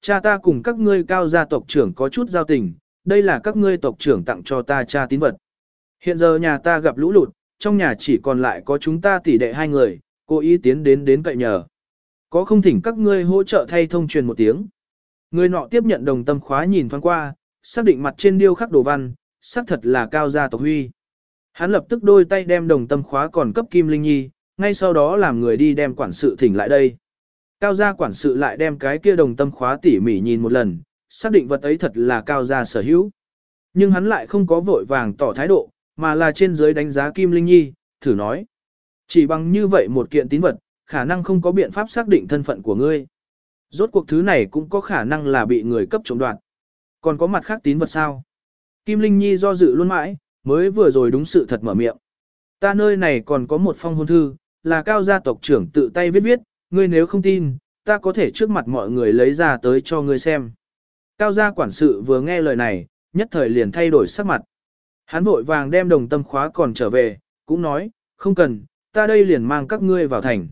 Cha ta cùng các ngươi cao gia tộc trưởng có chút giao tình, đây là các ngươi tộc trưởng tặng cho ta cha tín vật. Hiện giờ nhà ta gặp lũ lụt, trong nhà chỉ còn lại có chúng ta tỷ đệ hai người, cố ý tiến đến đến cậy nhờ. Có không thỉnh các ngươi hỗ trợ thay thông truyền một tiếng. Người nọ tiếp nhận đồng tâm khóa nhìn thoáng qua, xác định mặt trên điêu khắc đồ văn, xác thật là cao gia tộc huy. Hắn lập tức đôi tay đem đồng tâm khóa còn cấp Kim Linh Nhi, ngay sau đó làm người đi đem quản sự thỉnh lại đây. Cao gia quản sự lại đem cái kia đồng tâm khóa tỉ mỉ nhìn một lần, xác định vật ấy thật là cao gia sở hữu. Nhưng hắn lại không có vội vàng tỏ thái độ, mà là trên dưới đánh giá Kim Linh Nhi, thử nói. Chỉ bằng như vậy một kiện tín vật, khả năng không có biện pháp xác định thân phận của ngươi. Rốt cuộc thứ này cũng có khả năng là bị người cấp trộm đoạt. Còn có mặt khác tín vật sao? Kim Linh Nhi do dự luôn mãi, mới vừa rồi đúng sự thật mở miệng. Ta nơi này còn có một phong hôn thư, là cao gia tộc trưởng tự tay viết viết, ngươi nếu không tin, ta có thể trước mặt mọi người lấy ra tới cho ngươi xem. Cao gia quản sự vừa nghe lời này, nhất thời liền thay đổi sắc mặt. Hắn vội vàng đem đồng tâm khóa còn trở về, cũng nói, không cần, ta đây liền mang các ngươi vào thành.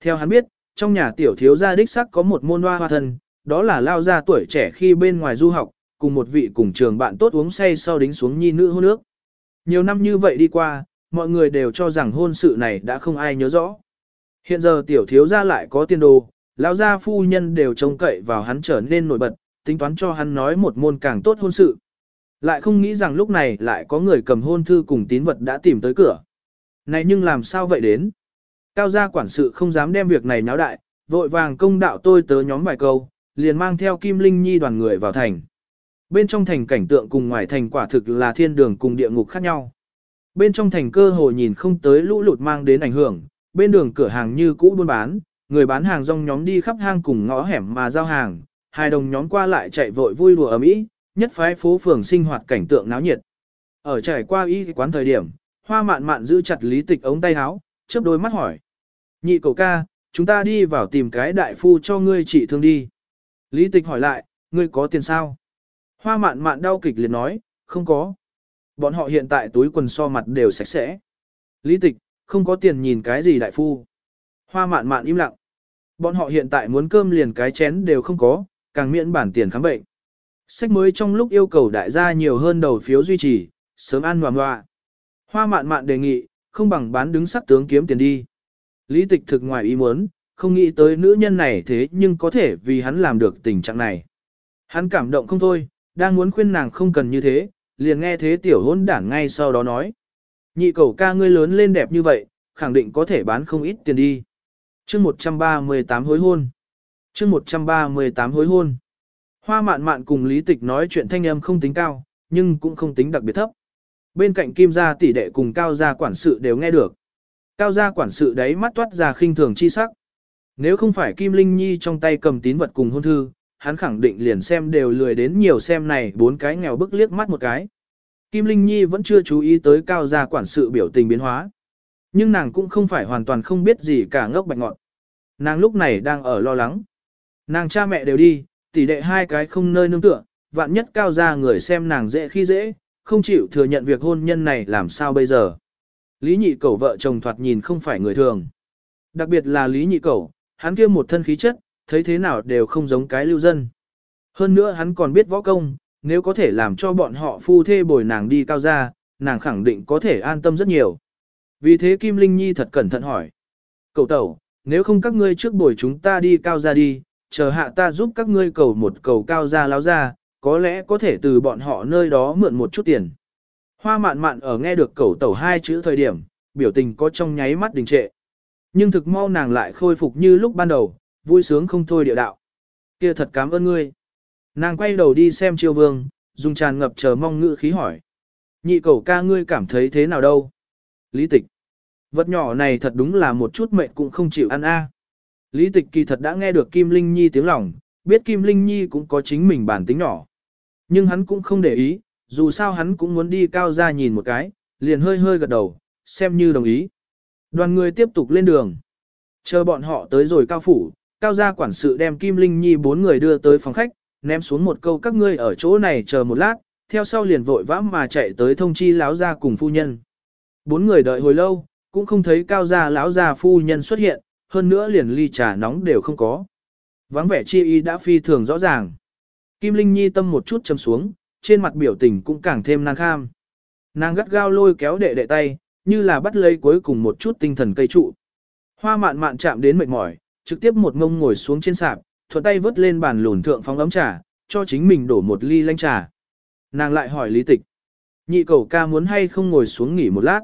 Theo hắn biết, trong nhà tiểu thiếu gia đích sắc có một môn hoa hoa thân, đó là lao gia tuổi trẻ khi bên ngoài du học, cùng một vị cùng trường bạn tốt uống say sau đính xuống nhi nữ hôn nước. Nhiều năm như vậy đi qua, mọi người đều cho rằng hôn sự này đã không ai nhớ rõ. Hiện giờ tiểu thiếu gia lại có tiền đồ, lão gia phu nhân đều trông cậy vào hắn trở nên nổi bật, tính toán cho hắn nói một môn càng tốt hôn sự. Lại không nghĩ rằng lúc này lại có người cầm hôn thư cùng tín vật đã tìm tới cửa. Này nhưng làm sao vậy đến? Cao gia quản sự không dám đem việc này náo đại, vội vàng công đạo tôi tớ nhóm vài câu, liền mang theo Kim Linh Nhi đoàn người vào thành. Bên trong thành cảnh tượng cùng ngoài thành quả thực là thiên đường cùng địa ngục khác nhau. Bên trong thành cơ hồ nhìn không tới lũ lụt mang đến ảnh hưởng, bên đường cửa hàng như cũ buôn bán, người bán hàng rong nhóm đi khắp hang cùng ngõ hẻm mà giao hàng, hai đồng nhóm qua lại chạy vội vui đùa ở mỹ, nhất phái phố phường sinh hoạt cảnh tượng náo nhiệt. Ở trải qua y quán thời điểm, hoa mạn mạn giữ chặt lý tịch ống tay áo, chớp đôi mắt hỏi. Nhị cậu ca, chúng ta đi vào tìm cái đại phu cho ngươi trị thương đi. Lý tịch hỏi lại, ngươi có tiền sao? Hoa mạn mạn đau kịch liệt nói, không có. Bọn họ hiện tại túi quần so mặt đều sạch sẽ. Lý tịch, không có tiền nhìn cái gì đại phu. Hoa mạn mạn im lặng. Bọn họ hiện tại muốn cơm liền cái chén đều không có, càng miễn bản tiền khám bệnh. Sách mới trong lúc yêu cầu đại gia nhiều hơn đầu phiếu duy trì, sớm ăn hòa hòa. Hoa mạn mạn đề nghị, không bằng bán đứng sắc tướng kiếm tiền đi. Lý tịch thực ngoài ý muốn, không nghĩ tới nữ nhân này thế nhưng có thể vì hắn làm được tình trạng này. Hắn cảm động không thôi, đang muốn khuyên nàng không cần như thế, liền nghe thế tiểu hôn đảng ngay sau đó nói. Nhị cầu ca ngươi lớn lên đẹp như vậy, khẳng định có thể bán không ít tiền đi. chương 138 hối hôn. chương 138 hối hôn. Hoa mạn mạn cùng lý tịch nói chuyện thanh âm không tính cao, nhưng cũng không tính đặc biệt thấp. Bên cạnh kim gia tỷ đệ cùng cao gia quản sự đều nghe được. Cao gia quản sự đấy mắt toát ra khinh thường chi sắc. Nếu không phải Kim Linh Nhi trong tay cầm tín vật cùng hôn thư, hắn khẳng định liền xem đều lười đến nhiều xem này bốn cái nghèo bức liếc mắt một cái. Kim Linh Nhi vẫn chưa chú ý tới cao gia quản sự biểu tình biến hóa. Nhưng nàng cũng không phải hoàn toàn không biết gì cả ngốc bạch ngọn. Nàng lúc này đang ở lo lắng. Nàng cha mẹ đều đi, tỷ đệ hai cái không nơi nương tựa, vạn nhất cao gia người xem nàng dễ khi dễ, không chịu thừa nhận việc hôn nhân này làm sao bây giờ. Lý nhị cẩu vợ chồng thoạt nhìn không phải người thường. Đặc biệt là Lý nhị cẩu, hắn kia một thân khí chất, thấy thế nào đều không giống cái lưu dân. Hơn nữa hắn còn biết võ công, nếu có thể làm cho bọn họ phu thê bồi nàng đi cao gia, nàng khẳng định có thể an tâm rất nhiều. Vì thế Kim Linh Nhi thật cẩn thận hỏi. Cậu tẩu, nếu không các ngươi trước bồi chúng ta đi cao gia đi, chờ hạ ta giúp các ngươi cầu một cầu cao gia láo ra, có lẽ có thể từ bọn họ nơi đó mượn một chút tiền. Hoa mạn mạn ở nghe được cầu tẩu hai chữ thời điểm, biểu tình có trong nháy mắt đình trệ. Nhưng thực mau nàng lại khôi phục như lúc ban đầu, vui sướng không thôi địa đạo. kia thật cảm ơn ngươi. Nàng quay đầu đi xem chiêu vương, dùng tràn ngập chờ mong ngữ khí hỏi. Nhị cầu ca ngươi cảm thấy thế nào đâu? Lý tịch. Vật nhỏ này thật đúng là một chút mệnh cũng không chịu ăn a. Lý tịch kỳ thật đã nghe được Kim Linh Nhi tiếng lòng, biết Kim Linh Nhi cũng có chính mình bản tính nhỏ. Nhưng hắn cũng không để ý, dù sao hắn cũng muốn đi cao ra nhìn một cái, liền hơi hơi gật đầu, xem như đồng ý. Đoàn người tiếp tục lên đường. Chờ bọn họ tới rồi cao phủ, cao gia quản sự đem Kim Linh Nhi bốn người đưa tới phòng khách, ném xuống một câu các ngươi ở chỗ này chờ một lát, theo sau liền vội vã mà chạy tới thông chi lão gia cùng phu nhân. Bốn người đợi hồi lâu, cũng không thấy cao gia lão gia phu nhân xuất hiện, hơn nữa liền ly trà nóng đều không có. Vắng vẻ chi ý đã phi thường rõ ràng. Kim Linh Nhi tâm một chút châm xuống, trên mặt biểu tình cũng càng thêm nang kham. Nàng gắt gao lôi kéo đệ đệ tay, như là bắt lấy cuối cùng một chút tinh thần cây trụ. Hoa mạn mạn chạm đến mệt mỏi, trực tiếp một ngông ngồi xuống trên sạp, thuận tay vớt lên bàn lùn thượng phóng ấm trà, cho chính mình đổ một ly lanh trà. Nàng lại hỏi lý tịch. Nhị cầu ca muốn hay không ngồi xuống nghỉ một lát.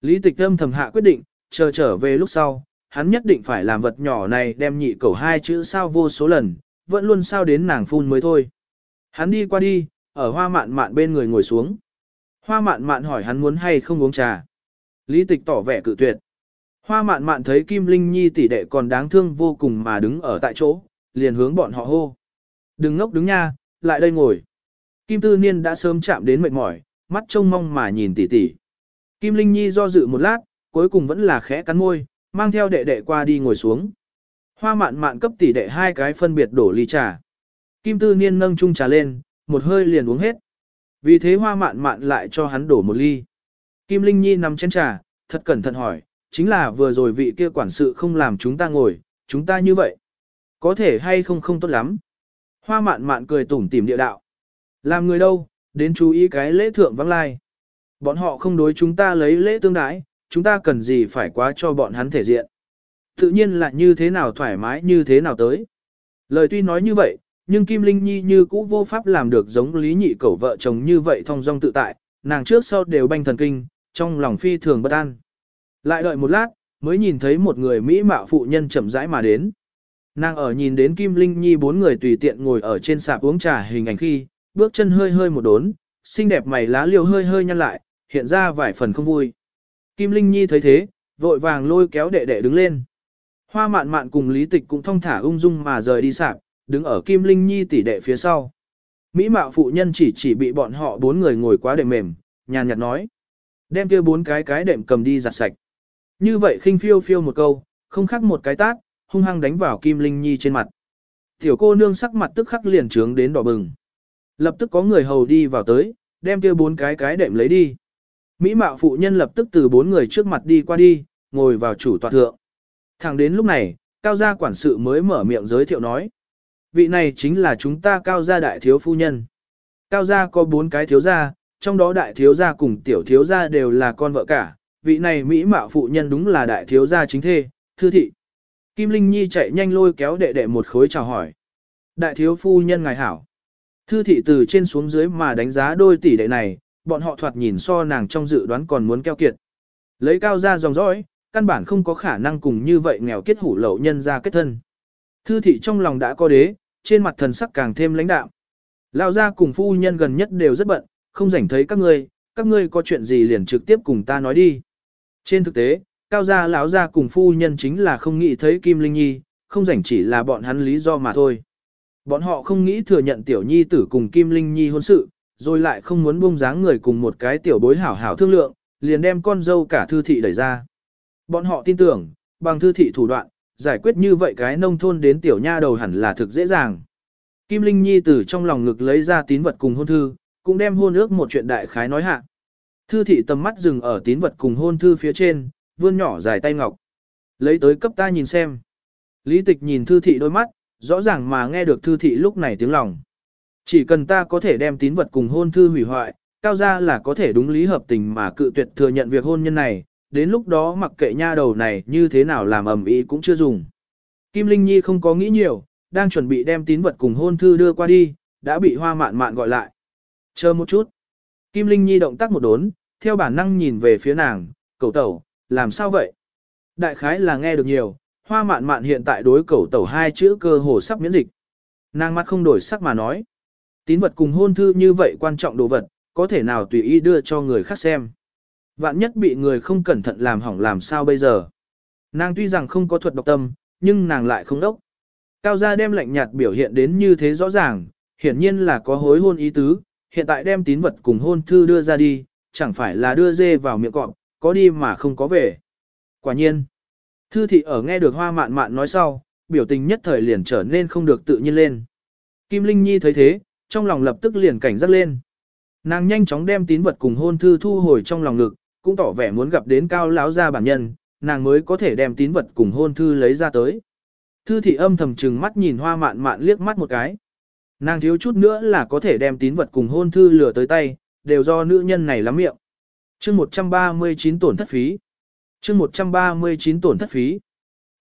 Lý tịch âm thầm hạ quyết định, chờ trở về lúc sau, hắn nhất định phải làm vật nhỏ này đem nhị cầu hai chữ sao vô số lần, vẫn luôn sao đến nàng phun mới thôi. Hắn đi qua đi, ở hoa mạn mạn bên người ngồi xuống. Hoa mạn mạn hỏi hắn muốn hay không uống trà. Lý tịch tỏ vẻ cự tuyệt. Hoa mạn mạn thấy Kim Linh Nhi tỷ đệ còn đáng thương vô cùng mà đứng ở tại chỗ, liền hướng bọn họ hô. Đừng ngốc đứng nha, lại đây ngồi. Kim Tư Niên đã sớm chạm đến mệt mỏi, mắt trông mong mà nhìn tỷ tỷ. Kim Linh Nhi do dự một lát, cuối cùng vẫn là khẽ cắn môi, mang theo đệ đệ qua đi ngồi xuống. Hoa mạn mạn cấp tỷ đệ hai cái phân biệt đổ ly trà. Kim Tư Niên nâng chung trà lên, một hơi liền uống hết. Vì thế hoa mạn mạn lại cho hắn đổ một ly. Kim Linh Nhi nằm chén trà, thật cẩn thận hỏi, chính là vừa rồi vị kia quản sự không làm chúng ta ngồi, chúng ta như vậy. Có thể hay không không tốt lắm. Hoa mạn mạn cười tủm tỉm địa đạo. Làm người đâu, đến chú ý cái lễ thượng vắng lai. Bọn họ không đối chúng ta lấy lễ tương đái, chúng ta cần gì phải quá cho bọn hắn thể diện. Tự nhiên là như thế nào thoải mái như thế nào tới. Lời tuy nói như vậy, nhưng Kim Linh Nhi như cũ vô pháp làm được giống lý nhị cẩu vợ chồng như vậy thong dong tự tại, nàng trước sau đều banh thần kinh, trong lòng phi thường bất an. Lại đợi một lát, mới nhìn thấy một người Mỹ mạo phụ nhân chậm rãi mà đến. Nàng ở nhìn đến Kim Linh Nhi bốn người tùy tiện ngồi ở trên sạp uống trà hình ảnh khi, bước chân hơi hơi một đốn, xinh đẹp mày lá liều hơi hơi nhăn lại, hiện ra vài phần không vui. Kim Linh Nhi thấy thế, vội vàng lôi kéo đệ đệ đứng lên. Hoa mạn mạn cùng Lý Tịch cũng thong thả ung dung mà rời đi sạp, đứng ở Kim Linh Nhi tỷ đệ phía sau. Mỹ mạo phụ nhân chỉ chỉ bị bọn họ bốn người ngồi quá đệm mềm, nhàn nhạt nói. Đem kia bốn cái cái đệm cầm đi giặt sạch. Như vậy khinh phiêu phiêu một câu, không khác một cái tát, hung hăng đánh vào Kim Linh Nhi trên mặt. Tiểu cô nương sắc mặt tức khắc liền trướng đến đỏ bừng. Lập tức có người hầu đi vào tới, đem kia bốn cái cái đệm lấy đi. Mỹ mạo phụ nhân lập tức từ bốn người trước mặt đi qua đi, ngồi vào chủ tọa thượng. Thẳng đến lúc này, cao gia quản sự mới mở miệng giới thiệu nói. Vị này chính là chúng ta cao gia đại thiếu phu nhân. Cao gia có bốn cái thiếu gia, trong đó đại thiếu gia cùng tiểu thiếu gia đều là con vợ cả. Vị này Mỹ mạo phụ nhân đúng là đại thiếu gia chính thê, thư thị. Kim Linh Nhi chạy nhanh lôi kéo đệ đệ một khối chào hỏi. Đại thiếu phu nhân ngài hảo. Thư thị từ trên xuống dưới mà đánh giá đôi tỷ đệ này, bọn họ thoạt nhìn so nàng trong dự đoán còn muốn keo kiệt. Lấy cao ra dòng dõi, căn bản không có khả năng cùng như vậy nghèo kết hủ lậu nhân ra kết thân. Thư thị trong lòng đã có đế, trên mặt thần sắc càng thêm lãnh đạm. Lao ra cùng phu nhân gần nhất đều rất bận, không rảnh thấy các ngươi, các ngươi có chuyện gì liền trực tiếp cùng ta nói đi. Trên thực tế, cao gia lão gia cùng phu nhân chính là không nghĩ thấy Kim Linh Nhi, không rảnh chỉ là bọn hắn lý do mà thôi. Bọn họ không nghĩ thừa nhận tiểu nhi tử cùng Kim Linh Nhi hôn sự, rồi lại không muốn buông dáng người cùng một cái tiểu bối hảo hảo thương lượng, liền đem con dâu cả thư thị đẩy ra. Bọn họ tin tưởng, bằng thư thị thủ đoạn, giải quyết như vậy cái nông thôn đến tiểu nha đầu hẳn là thực dễ dàng. Kim Linh Nhi từ trong lòng ngực lấy ra tín vật cùng hôn thư, cũng đem hôn ước một chuyện đại khái nói hạ. Thư thị tầm mắt dừng ở tín vật cùng hôn thư phía trên, vươn nhỏ dài tay ngọc. Lấy tới cấp ta nhìn xem. Lý tịch nhìn thư thị đôi mắt, rõ ràng mà nghe được thư thị lúc này tiếng lòng. Chỉ cần ta có thể đem tín vật cùng hôn thư hủy hoại, cao ra là có thể đúng lý hợp tình mà cự tuyệt thừa nhận việc hôn nhân này, đến lúc đó mặc kệ nha đầu này như thế nào làm ầm ĩ cũng chưa dùng. Kim Linh Nhi không có nghĩ nhiều, đang chuẩn bị đem tín vật cùng hôn thư đưa qua đi, đã bị hoa mạn mạn gọi lại. Chờ một chút. Kim Linh Nhi động tác một đốn, theo bản năng nhìn về phía nàng, cầu tẩu, làm sao vậy? Đại khái là nghe được nhiều, hoa mạn mạn hiện tại đối cẩu tẩu hai chữ cơ hồ sắp miễn dịch. Nàng mắt không đổi sắc mà nói. Tín vật cùng hôn thư như vậy quan trọng đồ vật, có thể nào tùy ý đưa cho người khác xem. Vạn nhất bị người không cẩn thận làm hỏng làm sao bây giờ. Nàng tuy rằng không có thuật độc tâm, nhưng nàng lại không đốc. Cao gia đem lạnh nhạt biểu hiện đến như thế rõ ràng, hiển nhiên là có hối hôn ý tứ, hiện tại đem tín vật cùng hôn thư đưa ra đi, chẳng phải là đưa dê vào miệng cọp, có đi mà không có về. Quả nhiên, thư thị ở nghe được hoa mạn mạn nói sau, biểu tình nhất thời liền trở nên không được tự nhiên lên. Kim Linh Nhi thấy thế, trong lòng lập tức liền cảnh giác lên. Nàng nhanh chóng đem tín vật cùng hôn thư thu hồi trong lòng ngực, cũng tỏ vẻ muốn gặp đến cao lão gia bản nhân, nàng mới có thể đem tín vật cùng hôn thư lấy ra tới. Thư thị âm thầm trừng mắt nhìn hoa mạn mạn liếc mắt một cái. Nàng thiếu chút nữa là có thể đem tín vật cùng hôn thư lừa tới tay, đều do nữ nhân này lắm miệng chương 139 tổn thất phí. chương 139 tổn thất phí.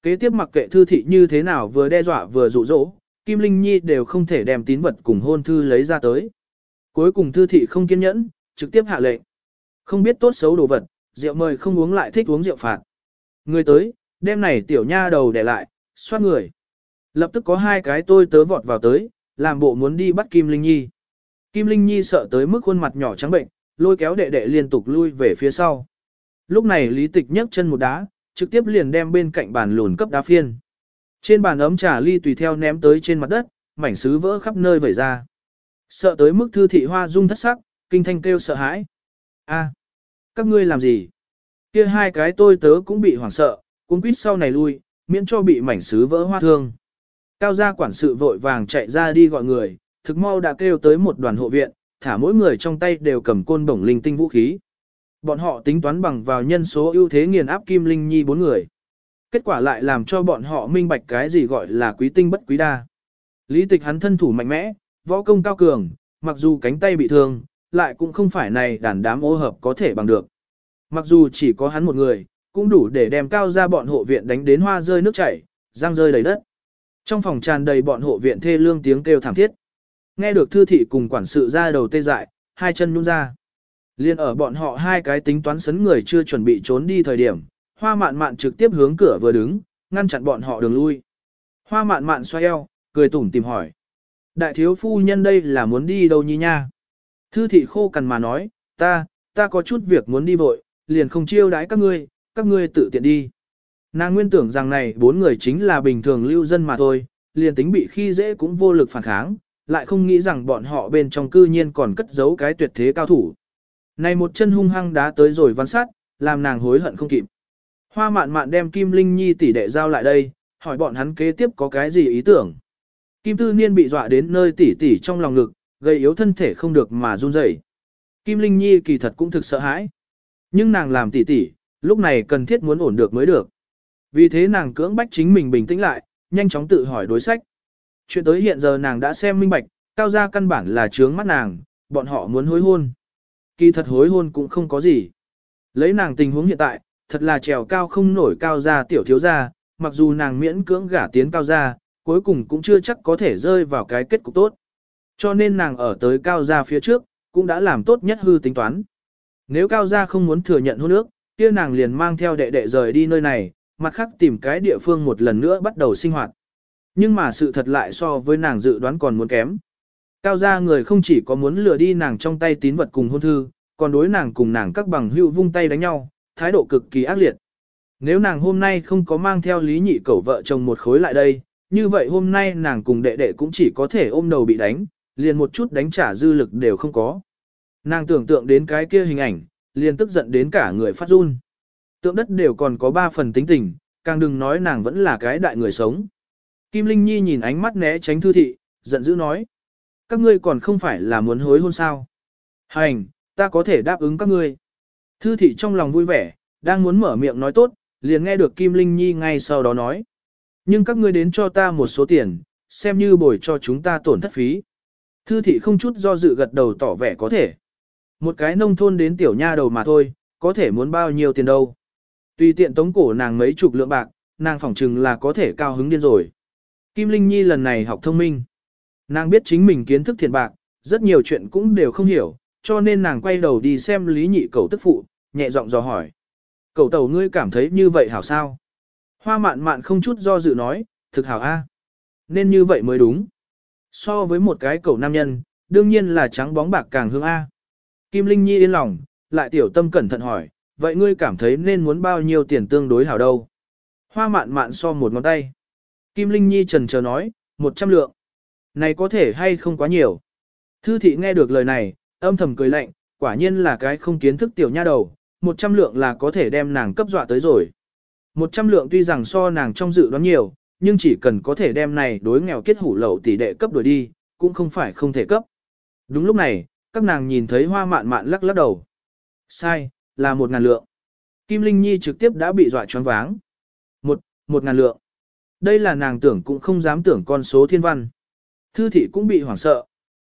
Kế tiếp mặc kệ thư thị như thế nào vừa đe dọa vừa dụ dỗ, Kim Linh Nhi đều không thể đem tín vật cùng hôn thư lấy ra tới. Cuối cùng thư thị không kiên nhẫn, trực tiếp hạ lệnh. Không biết tốt xấu đồ vật, rượu mời không uống lại thích uống rượu phạt. Người tới, đêm này tiểu nha đầu để lại, xoát người. Lập tức có hai cái tôi tớ vọt vào tới, làm bộ muốn đi bắt Kim Linh Nhi. Kim Linh Nhi sợ tới mức khuôn mặt nhỏ trắng bệnh, lôi kéo đệ đệ liên tục lui về phía sau. Lúc này Lý Tịch nhấc chân một đá, trực tiếp liền đem bên cạnh bàn lùn cấp đá phiên. Trên bàn ấm trà ly tùy theo ném tới trên mặt đất, mảnh sứ vỡ khắp nơi vẩy ra. Sợ tới mức thư thị hoa dung thất sắc, kinh thanh kêu sợ hãi. A, các ngươi làm gì? Kia hai cái tôi tớ cũng bị hoảng sợ, cũng quýt sau này lui, miễn cho bị mảnh sứ vỡ hoa thương. Cao gia quản sự vội vàng chạy ra đi gọi người, thực mau đã kêu tới một đoàn hộ viện, thả mỗi người trong tay đều cầm côn bổng linh tinh vũ khí. Bọn họ tính toán bằng vào nhân số ưu thế nghiền áp Kim Linh Nhi bốn người. Kết quả lại làm cho bọn họ minh bạch cái gì gọi là quý tinh bất quý đa. Lý tịch hắn thân thủ mạnh mẽ, võ công cao cường, mặc dù cánh tay bị thương, lại cũng không phải này đàn đám ô hợp có thể bằng được. Mặc dù chỉ có hắn một người, cũng đủ để đem cao ra bọn hộ viện đánh đến hoa rơi nước chảy, răng rơi đầy đất. Trong phòng tràn đầy bọn hộ viện thê lương tiếng kêu thảm thiết. Nghe được thư thị cùng quản sự ra đầu tê dại, hai chân nhún ra. Liên ở bọn họ hai cái tính toán sấn người chưa chuẩn bị trốn đi thời điểm, hoa mạn mạn trực tiếp hướng cửa vừa đứng, ngăn chặn bọn họ đường lui. Hoa mạn mạn xoay eo, cười tủm tìm hỏi. Đại thiếu phu nhân đây là muốn đi đâu nhi nha? Thư thị khô cằn mà nói, ta, ta có chút việc muốn đi vội, liền không chiêu đãi các ngươi, các ngươi tự tiện đi. Nàng nguyên tưởng rằng này bốn người chính là bình thường lưu dân mà thôi, liền tính bị khi dễ cũng vô lực phản kháng, lại không nghĩ rằng bọn họ bên trong cư nhiên còn cất giấu cái tuyệt thế cao thủ. Này một chân hung hăng đá tới rồi văn sát, làm nàng hối hận không kịp. Hoa mạn mạn đem Kim Linh Nhi tỷ đệ giao lại đây, hỏi bọn hắn kế tiếp có cái gì ý tưởng. Kim Tư Niên bị dọa đến nơi tỷ tỷ trong lòng ngực, gây yếu thân thể không được mà run rẩy. Kim Linh Nhi kỳ thật cũng thực sợ hãi. Nhưng nàng làm tỷ tỷ, lúc này cần thiết muốn ổn được mới được. Vì thế nàng cưỡng bách chính mình bình tĩnh lại, nhanh chóng tự hỏi đối sách. Chuyện tới hiện giờ nàng đã xem minh bạch, cao gia căn bản là trướng mắt nàng, bọn họ muốn hối hôn. Kỳ thật hối hôn cũng không có gì. Lấy nàng tình huống hiện tại, thật là trèo cao không nổi cao gia tiểu thiếu gia, mặc dù nàng miễn cưỡng gả tiến cao gia, cuối cùng cũng chưa chắc có thể rơi vào cái kết cục tốt. Cho nên nàng ở tới cao gia phía trước, cũng đã làm tốt nhất hư tính toán. Nếu cao gia không muốn thừa nhận hôn ước, kia nàng liền mang theo đệ đệ rời đi nơi này, mặt khác tìm cái địa phương một lần nữa bắt đầu sinh hoạt. Nhưng mà sự thật lại so với nàng dự đoán còn muốn kém. Cao gia người không chỉ có muốn lừa đi nàng trong tay tín vật cùng hôn thư, còn đối nàng cùng nàng các bằng hữu vung tay đánh nhau, thái độ cực kỳ ác liệt. Nếu nàng hôm nay không có mang theo lý nhị cẩu vợ chồng một khối lại đây, như vậy hôm nay nàng cùng đệ đệ cũng chỉ có thể ôm đầu bị đánh, liền một chút đánh trả dư lực đều không có. Nàng tưởng tượng đến cái kia hình ảnh, liền tức giận đến cả người phát run. Tượng đất đều còn có ba phần tính tình, càng đừng nói nàng vẫn là cái đại người sống. Kim Linh Nhi nhìn ánh mắt né tránh thư thị, giận dữ nói. Các ngươi còn không phải là muốn hối hôn sao. Hành, ta có thể đáp ứng các ngươi. Thư thị trong lòng vui vẻ, đang muốn mở miệng nói tốt, liền nghe được Kim Linh Nhi ngay sau đó nói. Nhưng các ngươi đến cho ta một số tiền, xem như bồi cho chúng ta tổn thất phí. Thư thị không chút do dự gật đầu tỏ vẻ có thể. Một cái nông thôn đến tiểu nha đầu mà thôi, có thể muốn bao nhiêu tiền đâu. Tùy tiện tống cổ nàng mấy chục lượng bạc, nàng phỏng chừng là có thể cao hứng điên rồi. Kim Linh Nhi lần này học thông minh. Nàng biết chính mình kiến thức thiện bạc, rất nhiều chuyện cũng đều không hiểu, cho nên nàng quay đầu đi xem lý nhị cầu tức phụ, nhẹ giọng dò hỏi. Cầu tàu ngươi cảm thấy như vậy hảo sao? Hoa mạn mạn không chút do dự nói, thực hảo a, Nên như vậy mới đúng. So với một cái cầu nam nhân, đương nhiên là trắng bóng bạc càng hương A. Kim Linh Nhi yên lòng, lại tiểu tâm cẩn thận hỏi, vậy ngươi cảm thấy nên muốn bao nhiêu tiền tương đối hảo đâu? Hoa mạn mạn so một ngón tay. Kim Linh Nhi trần chờ nói, một trăm lượng. Này có thể hay không quá nhiều. Thư thị nghe được lời này, âm thầm cười lạnh, quả nhiên là cái không kiến thức tiểu nha đầu, một trăm lượng là có thể đem nàng cấp dọa tới rồi. Một trăm lượng tuy rằng so nàng trong dự đoán nhiều, nhưng chỉ cần có thể đem này đối nghèo kết hủ lậu tỷ đệ cấp đổi đi, cũng không phải không thể cấp. Đúng lúc này, các nàng nhìn thấy hoa mạn mạn lắc lắc đầu. Sai, là một ngàn lượng. Kim Linh Nhi trực tiếp đã bị dọa choáng váng. Một, một ngàn lượng. Đây là nàng tưởng cũng không dám tưởng con số thiên văn. Thư thị cũng bị hoảng sợ.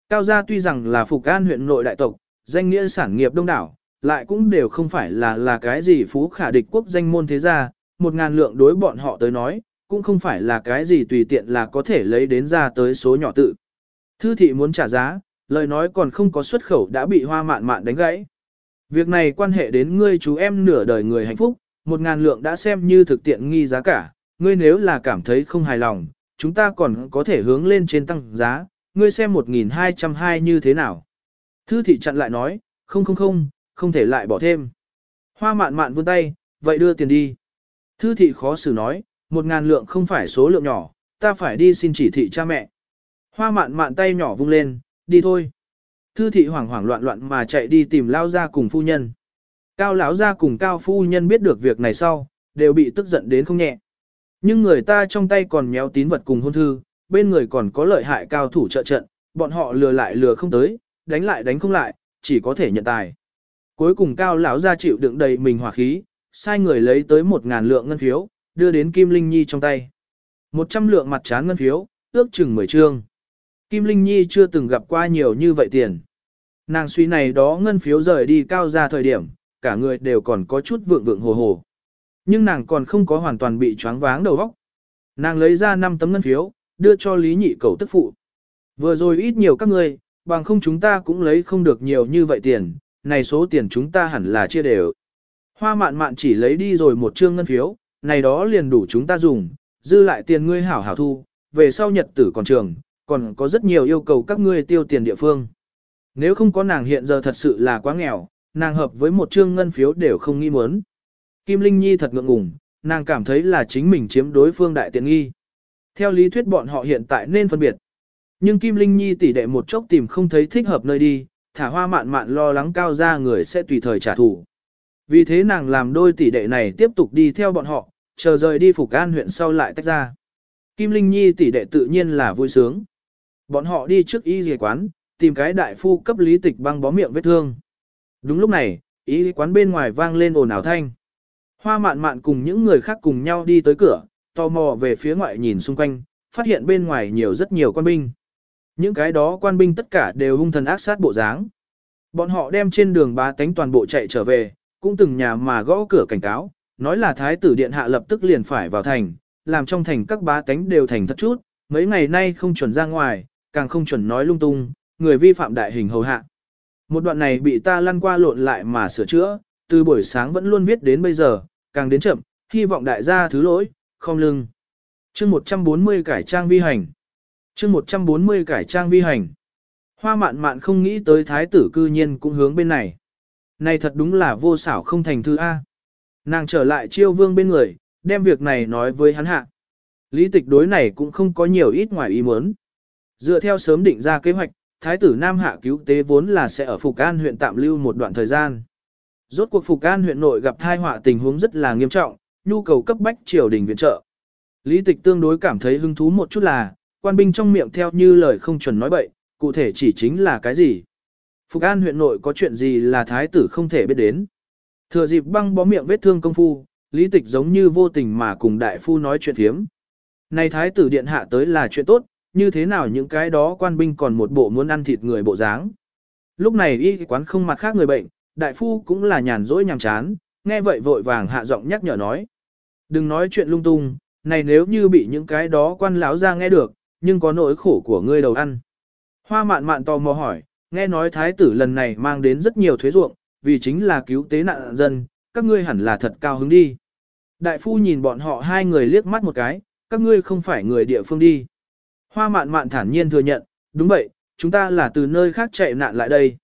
Cao gia tuy rằng là Phục An huyện nội đại tộc, danh nghĩa sản nghiệp đông đảo, lại cũng đều không phải là là cái gì phú khả địch quốc danh môn thế gia, một ngàn lượng đối bọn họ tới nói, cũng không phải là cái gì tùy tiện là có thể lấy đến ra tới số nhỏ tự. Thư thị muốn trả giá, lời nói còn không có xuất khẩu đã bị hoa mạn mạn đánh gãy. Việc này quan hệ đến ngươi chú em nửa đời người hạnh phúc, một ngàn lượng đã xem như thực tiện nghi giá cả, ngươi nếu là cảm thấy không hài lòng, chúng ta còn có thể hướng lên trên tăng giá, ngươi xem 1.220 như thế nào. Thư thị chặn lại nói, không không không, không thể lại bỏ thêm. Hoa mạn mạn vươn tay, vậy đưa tiền đi. Thư thị khó xử nói, một ngàn lượng không phải số lượng nhỏ, ta phải đi xin chỉ thị cha mẹ. Hoa mạn mạn tay nhỏ vung lên, đi thôi. Thư thị hoảng hoảng loạn loạn mà chạy đi tìm lao ra cùng phu nhân. Cao lão ra cùng cao phu nhân biết được việc này sau, đều bị tức giận đến không nhẹ. Nhưng người ta trong tay còn méo tín vật cùng hôn thư, bên người còn có lợi hại cao thủ trợ trận, bọn họ lừa lại lừa không tới, đánh lại đánh không lại, chỉ có thể nhận tài. Cuối cùng cao lão ra chịu đựng đầy mình hỏa khí, sai người lấy tới một ngàn lượng ngân phiếu, đưa đến Kim Linh Nhi trong tay. Một trăm lượng mặt trán ngân phiếu, ước chừng mười trương. Kim Linh Nhi chưa từng gặp qua nhiều như vậy tiền. Nàng suy này đó ngân phiếu rời đi cao ra thời điểm, cả người đều còn có chút vượng vượng hồ hồ. Nhưng nàng còn không có hoàn toàn bị choáng váng đầu óc. Nàng lấy ra 5 tấm ngân phiếu, đưa cho Lý Nhị cầu tức phụ. Vừa rồi ít nhiều các ngươi, bằng không chúng ta cũng lấy không được nhiều như vậy tiền, này số tiền chúng ta hẳn là chia đều. Hoa mạn mạn chỉ lấy đi rồi một trương ngân phiếu, này đó liền đủ chúng ta dùng, dư lại tiền ngươi hảo hảo thu, về sau nhật tử còn trường, còn có rất nhiều yêu cầu các ngươi tiêu tiền địa phương. Nếu không có nàng hiện giờ thật sự là quá nghèo, nàng hợp với một trương ngân phiếu đều không nghi muốn. Kim Linh Nhi thật ngượng ngùng, nàng cảm thấy là chính mình chiếm đối phương đại tiện nghi. Theo lý thuyết bọn họ hiện tại nên phân biệt. Nhưng Kim Linh Nhi tỉ đệ một chốc tìm không thấy thích hợp nơi đi, thả hoa mạn mạn lo lắng cao ra người sẽ tùy thời trả thù. Vì thế nàng làm đôi tỷ đệ này tiếp tục đi theo bọn họ, chờ rời đi Phục An huyện sau lại tách ra. Kim Linh Nhi tỷ đệ tự nhiên là vui sướng. Bọn họ đi trước y dì quán, tìm cái đại phu cấp lý tịch băng bó miệng vết thương. Đúng lúc này, y quán bên ngoài vang lên ồn ào thanh. Hoa mạn mạn cùng những người khác cùng nhau đi tới cửa, tò mò về phía ngoại nhìn xung quanh, phát hiện bên ngoài nhiều rất nhiều quan binh. Những cái đó quan binh tất cả đều hung thần ác sát bộ dáng. Bọn họ đem trên đường bá tánh toàn bộ chạy trở về, cũng từng nhà mà gõ cửa cảnh cáo, nói là thái tử điện hạ lập tức liền phải vào thành, làm trong thành các bá tánh đều thành thất chút, mấy ngày nay không chuẩn ra ngoài, càng không chuẩn nói lung tung, người vi phạm đại hình hầu hạ. Một đoạn này bị ta lăn qua lộn lại mà sửa chữa, từ buổi sáng vẫn luôn viết đến bây giờ, càng đến chậm, hy vọng đại gia thứ lỗi, không lưng. chương 140 cải trang vi hành. chương 140 cải trang vi hành. Hoa mạn mạn không nghĩ tới thái tử cư nhiên cũng hướng bên này. Này thật đúng là vô xảo không thành thư A. Nàng trở lại chiêu vương bên người, đem việc này nói với hắn hạ. Lý tịch đối này cũng không có nhiều ít ngoài ý muốn. Dựa theo sớm định ra kế hoạch, Thái tử Nam Hạ cứu tế vốn là sẽ ở Phục An huyện tạm lưu một đoạn thời gian. Rốt cuộc Phục An huyện nội gặp thai họa tình huống rất là nghiêm trọng, nhu cầu cấp bách triều đình viện trợ. Lý tịch tương đối cảm thấy hứng thú một chút là, quan binh trong miệng theo như lời không chuẩn nói bậy, cụ thể chỉ chính là cái gì. Phục An huyện nội có chuyện gì là thái tử không thể biết đến. Thừa dịp băng bó miệng vết thương công phu, lý tịch giống như vô tình mà cùng đại phu nói chuyện thiếm. Này thái tử điện hạ tới là chuyện tốt, như thế nào những cái đó quan binh còn một bộ muốn ăn thịt người bộ dáng. Lúc này y quán không mặt khác người bệnh, đại phu cũng là nhàn rỗi nhàm chán, nghe vậy vội vàng hạ giọng nhắc nhở nói. Đừng nói chuyện lung tung, này nếu như bị những cái đó quan lão ra nghe được, nhưng có nỗi khổ của ngươi đầu ăn. Hoa mạn mạn tò mò hỏi, nghe nói thái tử lần này mang đến rất nhiều thuế ruộng, vì chính là cứu tế nạn dân, các ngươi hẳn là thật cao hứng đi. Đại phu nhìn bọn họ hai người liếc mắt một cái, các ngươi không phải người địa phương đi. Hoa mạn mạn thản nhiên thừa nhận, đúng vậy, chúng ta là từ nơi khác chạy nạn lại đây.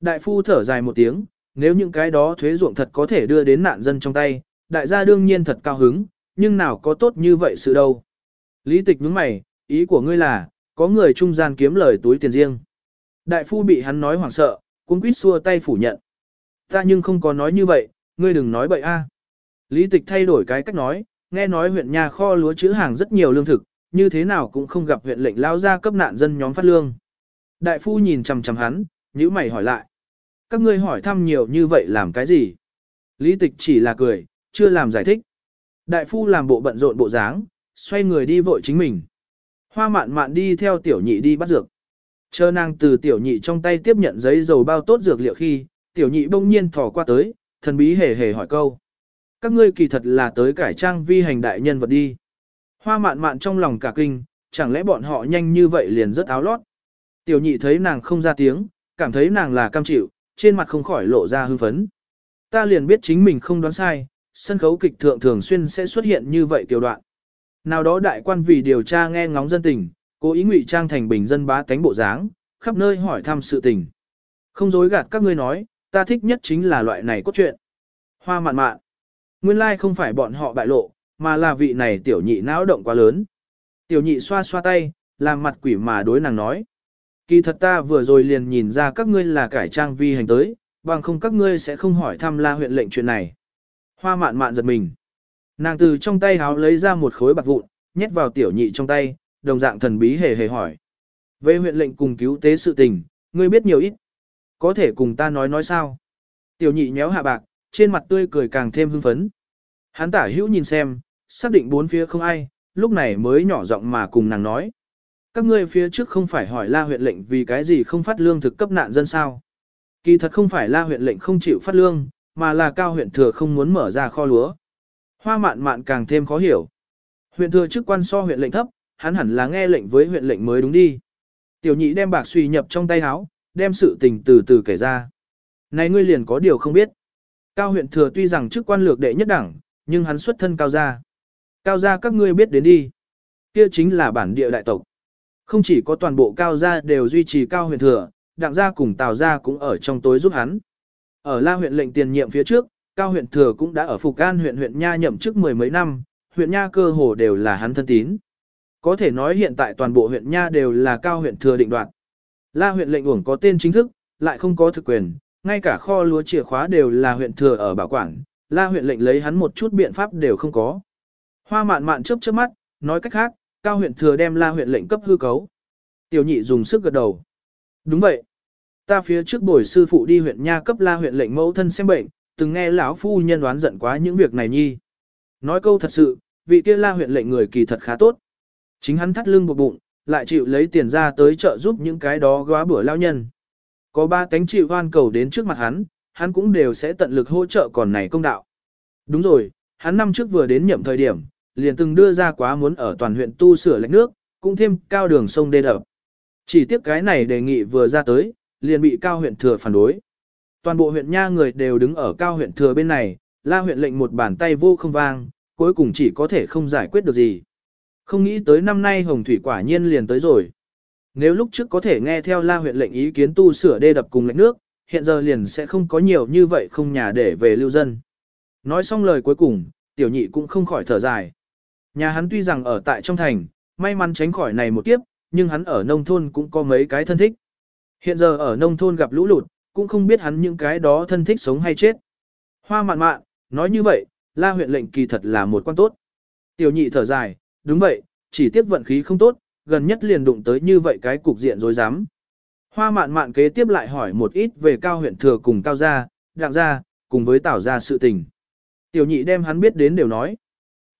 Đại phu thở dài một tiếng, nếu những cái đó thuế ruộng thật có thể đưa đến nạn dân trong tay, đại gia đương nhiên thật cao hứng, nhưng nào có tốt như vậy sự đâu. Lý tịch nhướng mày, ý của ngươi là, có người trung gian kiếm lời túi tiền riêng. Đại phu bị hắn nói hoảng sợ, cũng quýt xua tay phủ nhận. Ta nhưng không có nói như vậy, ngươi đừng nói bậy a. Lý tịch thay đổi cái cách nói, nghe nói huyện nhà kho lúa chứa hàng rất nhiều lương thực, như thế nào cũng không gặp huyện lệnh lao ra cấp nạn dân nhóm phát lương. Đại phu nhìn chằm chằm hắn, nhíu mày hỏi lại. Các ngươi hỏi thăm nhiều như vậy làm cái gì? Lý tịch chỉ là cười, chưa làm giải thích. Đại phu làm bộ bận rộn bộ dáng, xoay người đi vội chính mình. Hoa mạn mạn đi theo tiểu nhị đi bắt dược. Chờ nàng từ tiểu nhị trong tay tiếp nhận giấy dầu bao tốt dược liệu khi, tiểu nhị bỗng nhiên thò qua tới, thần bí hề hề hỏi câu. Các ngươi kỳ thật là tới cải trang vi hành đại nhân vật đi. Hoa mạn mạn trong lòng cả kinh, chẳng lẽ bọn họ nhanh như vậy liền rất áo lót. Tiểu nhị thấy nàng không ra tiếng, cảm thấy nàng là cam chịu, trên mặt không khỏi lộ ra hưng phấn. Ta liền biết chính mình không đoán sai, sân khấu kịch thượng thường xuyên sẽ xuất hiện như vậy tiểu đoạn. Nào đó đại quan vì điều tra nghe ngóng dân tình, cố ý ngụy trang thành bình dân bá tánh bộ dáng, khắp nơi hỏi thăm sự tình. Không dối gạt các ngươi nói, ta thích nhất chính là loại này cốt truyện. Hoa mạn mạn. Nguyên lai like không phải bọn họ bại lộ, mà là vị này tiểu nhị não động quá lớn. Tiểu nhị xoa xoa tay, làm mặt quỷ mà đối nàng nói. Kỳ thật ta vừa rồi liền nhìn ra các ngươi là cải trang vi hành tới, bằng không các ngươi sẽ không hỏi thăm la huyện lệnh chuyện này. Hoa mạn mạn giật mình. Nàng từ trong tay háo lấy ra một khối bạc vụn, nhét vào tiểu nhị trong tay, đồng dạng thần bí hề hề hỏi. Về huyện lệnh cùng cứu tế sự tình, ngươi biết nhiều ít. Có thể cùng ta nói nói sao? Tiểu nhị nhéo hạ bạc, trên mặt tươi cười càng thêm hưng phấn. Hắn tả hữu nhìn xem, xác định bốn phía không ai, lúc này mới nhỏ giọng mà cùng nàng nói. Các ngươi phía trước không phải hỏi la huyện lệnh vì cái gì không phát lương thực cấp nạn dân sao. Kỳ thật không phải la huyện lệnh không chịu phát lương, mà là cao huyện thừa không muốn mở ra kho lúa. Hoa mạn mạn càng thêm khó hiểu. Huyện thừa chức quan so huyện lệnh thấp, hắn hẳn là nghe lệnh với huyện lệnh mới đúng đi. Tiểu nhị đem bạc suy nhập trong tay áo, đem sự tình từ từ kể ra. Này ngươi liền có điều không biết. Cao huyện thừa tuy rằng chức quan lược đệ nhất đẳng, nhưng hắn xuất thân cao gia. Cao gia các ngươi biết đến đi. Kia chính là bản địa đại tộc. Không chỉ có toàn bộ cao gia đều duy trì cao huyện thừa, đặng gia cùng tào gia cũng ở trong tối giúp hắn. Ở la huyện lệnh tiền nhiệm phía trước, cao huyện thừa cũng đã ở Phục An huyện huyện Nha nhậm chức mười mấy năm, huyện Nha cơ hồ đều là hắn thân tín. Có thể nói hiện tại toàn bộ huyện Nha đều là cao huyện thừa định đoạt. La huyện lệnh uổng có tên chính thức, lại không có thực quyền, ngay cả kho lúa chìa khóa đều là huyện thừa ở bảo quản, la huyện lệnh lấy hắn một chút biện pháp đều không có. Hoa mạn mạn chớp chớp mắt, nói cách khác, cao huyện thừa đem la huyện lệnh cấp hư cấu. Tiểu nhị dùng sức gật đầu. Đúng vậy. Ta phía trước buổi sư phụ đi huyện nha cấp la huyện lệnh mẫu thân xem bệnh, từng nghe lão phu nhân đoán giận quá những việc này nhi. Nói câu thật sự, vị kia la huyện lệnh người kỳ thật khá tốt. Chính hắn thắt lưng buộc bụng, lại chịu lấy tiền ra tới chợ giúp những cái đó góa bữa lao nhân. Có ba cánh chịu hoan cầu đến trước mặt hắn, hắn cũng đều sẽ tận lực hỗ trợ còn này công đạo. Đúng rồi, hắn năm trước vừa đến nhậm thời điểm, liền từng đưa ra quá muốn ở toàn huyện tu sửa lạch nước, cũng thêm cao đường sông đê đập. Chỉ tiếc cái này đề nghị vừa ra tới, liền bị cao huyện thừa phản đối. Toàn bộ huyện nha người đều đứng ở cao huyện thừa bên này, la huyện lệnh một bàn tay vô không vang, cuối cùng chỉ có thể không giải quyết được gì. Không nghĩ tới năm nay hồng thủy quả nhiên liền tới rồi. Nếu lúc trước có thể nghe theo la huyện lệnh ý kiến tu sửa đê đập cùng lạch nước, hiện giờ liền sẽ không có nhiều như vậy không nhà để về lưu dân. Nói xong lời cuối cùng, tiểu nhị cũng không khỏi thở dài. Nhà hắn tuy rằng ở tại trong thành, may mắn tránh khỏi này một kiếp, nhưng hắn ở nông thôn cũng có mấy cái thân thích. Hiện giờ ở nông thôn gặp lũ lụt, cũng không biết hắn những cái đó thân thích sống hay chết. Hoa mạn mạn, nói như vậy, la huyện lệnh kỳ thật là một quan tốt. Tiểu nhị thở dài, đúng vậy, chỉ tiếc vận khí không tốt, gần nhất liền đụng tới như vậy cái cục diện rối rắm. Hoa mạn mạn kế tiếp lại hỏi một ít về cao huyện thừa cùng cao gia, đặng gia, cùng với tảo gia sự tình. Tiểu nhị đem hắn biết đến đều nói.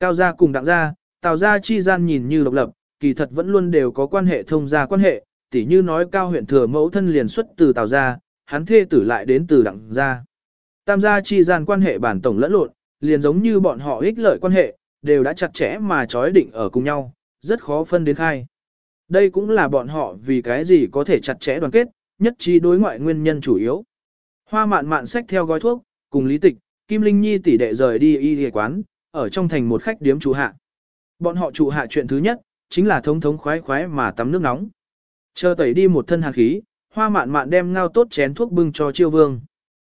Cao gia cùng đặng gia, tào gia chi gian nhìn như độc lập, kỳ thật vẫn luôn đều có quan hệ thông gia quan hệ, tỉ như nói cao huyện thừa mẫu thân liền xuất từ tào gia, hắn thê tử lại đến từ đặng gia. Tam gia chi gian quan hệ bản tổng lẫn lộn, liền giống như bọn họ ích lợi quan hệ, đều đã chặt chẽ mà chói định ở cùng nhau, rất khó phân đến khai. Đây cũng là bọn họ vì cái gì có thể chặt chẽ đoàn kết, nhất trí đối ngoại nguyên nhân chủ yếu. Hoa mạn mạn sách theo gói thuốc, cùng lý tịch, Kim Linh Nhi tỷ đệ rời đi y y quán, ở trong thành một khách điếm trụ hạ. Bọn họ trụ hạ chuyện thứ nhất, chính là thống thống khoái khoái mà tắm nước nóng. Chờ tẩy đi một thân hàn khí, hoa mạn mạn đem ngao tốt chén thuốc bưng cho chiêu vương.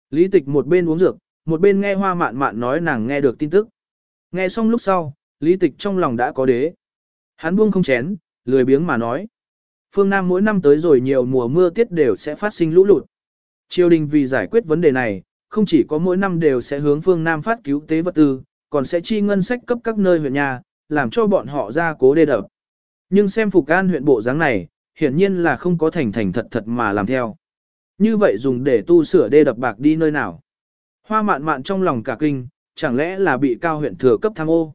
Lý tịch một bên uống dược, một bên nghe hoa mạn mạn nói nàng nghe được tin tức. Nghe xong lúc sau, lý tịch trong lòng đã có đế. Hắn buông không chén, lười biếng mà nói. Phương Nam mỗi năm tới rồi nhiều mùa mưa tiết đều sẽ phát sinh lũ lụt. Triều đình vì giải quyết vấn đề này, không chỉ có mỗi năm đều sẽ hướng phương Nam phát cứu tế vật tư, còn sẽ chi ngân sách cấp các nơi huyện nhà, làm cho bọn họ ra cố đê đập. Nhưng xem Phục An huyện bộ dáng này, hiển nhiên là không có thành thành thật thật mà làm theo. Như vậy dùng để tu sửa đê đập bạc đi nơi nào. Hoa mạn mạn trong lòng cả kinh, chẳng lẽ là bị cao huyện thừa cấp tham ô.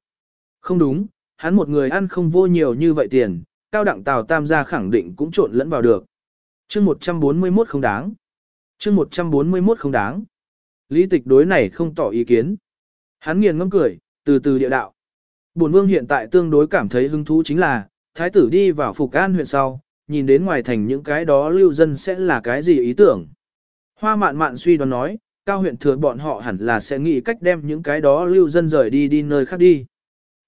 Không đúng, hắn một người ăn không vô nhiều như vậy tiền, cao đẳng tào tam gia khẳng định cũng trộn lẫn vào được. chương 141 không đáng. chương 141 không đáng. Lý tịch đối này không tỏ ý kiến. Hắn nghiền ngâm cười, từ từ địa đạo. Bổn vương hiện tại tương đối cảm thấy hứng thú chính là, thái tử đi vào Phục An huyện sau, nhìn đến ngoài thành những cái đó lưu dân sẽ là cái gì ý tưởng. Hoa mạn mạn suy đoán nói, cao huyện thừa bọn họ hẳn là sẽ nghĩ cách đem những cái đó lưu dân rời đi đi nơi khác đi.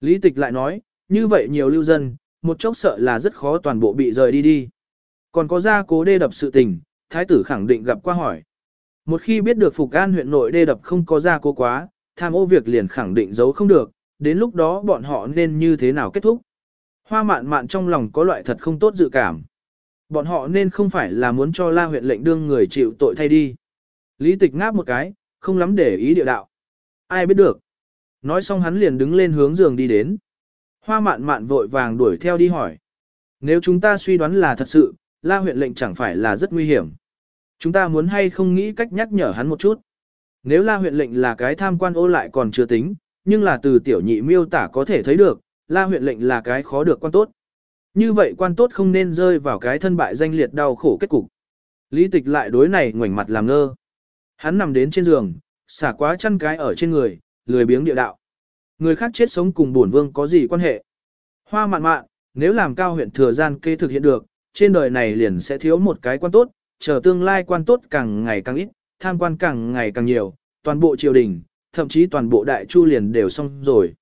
Lý tịch lại nói, như vậy nhiều lưu dân, một chốc sợ là rất khó toàn bộ bị rời đi đi. Còn có gia cố đê đập sự tình, thái tử khẳng định gặp qua hỏi. Một khi biết được Phục An huyện nội đê đập không có gia cố quá, tham ô việc liền khẳng định giấu không được, đến lúc đó bọn họ nên như thế nào kết thúc. Hoa mạn mạn trong lòng có loại thật không tốt dự cảm. Bọn họ nên không phải là muốn cho la huyện lệnh đương người chịu tội thay đi. Lý tịch ngáp một cái, không lắm để ý địa đạo. Ai biết được. Nói xong hắn liền đứng lên hướng giường đi đến. Hoa mạn mạn vội vàng đuổi theo đi hỏi. Nếu chúng ta suy đoán là thật sự, la huyện lệnh chẳng phải là rất nguy hiểm. Chúng ta muốn hay không nghĩ cách nhắc nhở hắn một chút. Nếu la huyện lệnh là cái tham quan ô lại còn chưa tính, nhưng là từ tiểu nhị miêu tả có thể thấy được, la huyện lệnh là cái khó được quan tốt. Như vậy quan tốt không nên rơi vào cái thân bại danh liệt đau khổ kết cục. Lý tịch lại đối này ngoảnh mặt làm ngơ. Hắn nằm đến trên giường, xả quá chăn cái ở trên người, lười biếng địa đạo. Người khác chết sống cùng bổn vương có gì quan hệ? Hoa mạn mạn, nếu làm cao huyện thừa gian kê thực hiện được, trên đời này liền sẽ thiếu một cái quan tốt, chờ tương lai quan tốt càng ngày càng ít, tham quan càng ngày càng nhiều, toàn bộ triều đình, thậm chí toàn bộ đại chu liền đều xong rồi.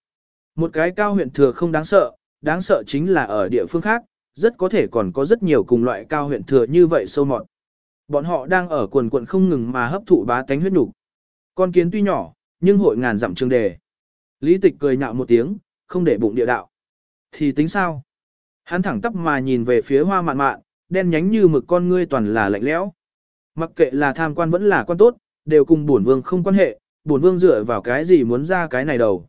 Một cái cao huyện thừa không đáng sợ, đáng sợ chính là ở địa phương khác, rất có thể còn có rất nhiều cùng loại cao huyện thừa như vậy sâu mọt. Bọn họ đang ở quần quận không ngừng mà hấp thụ bá tánh huyết nục. Con kiến tuy nhỏ, nhưng hội ngàn dặm trường đề. Lý tịch cười nhạo một tiếng, không để bụng địa đạo. Thì tính sao? Hắn thẳng tắp mà nhìn về phía hoa mạn mạn, đen nhánh như mực con ngươi toàn là lạnh lẽo. Mặc kệ là tham quan vẫn là quan tốt, đều cùng bổn vương không quan hệ, bổn vương dựa vào cái gì muốn ra cái này đầu.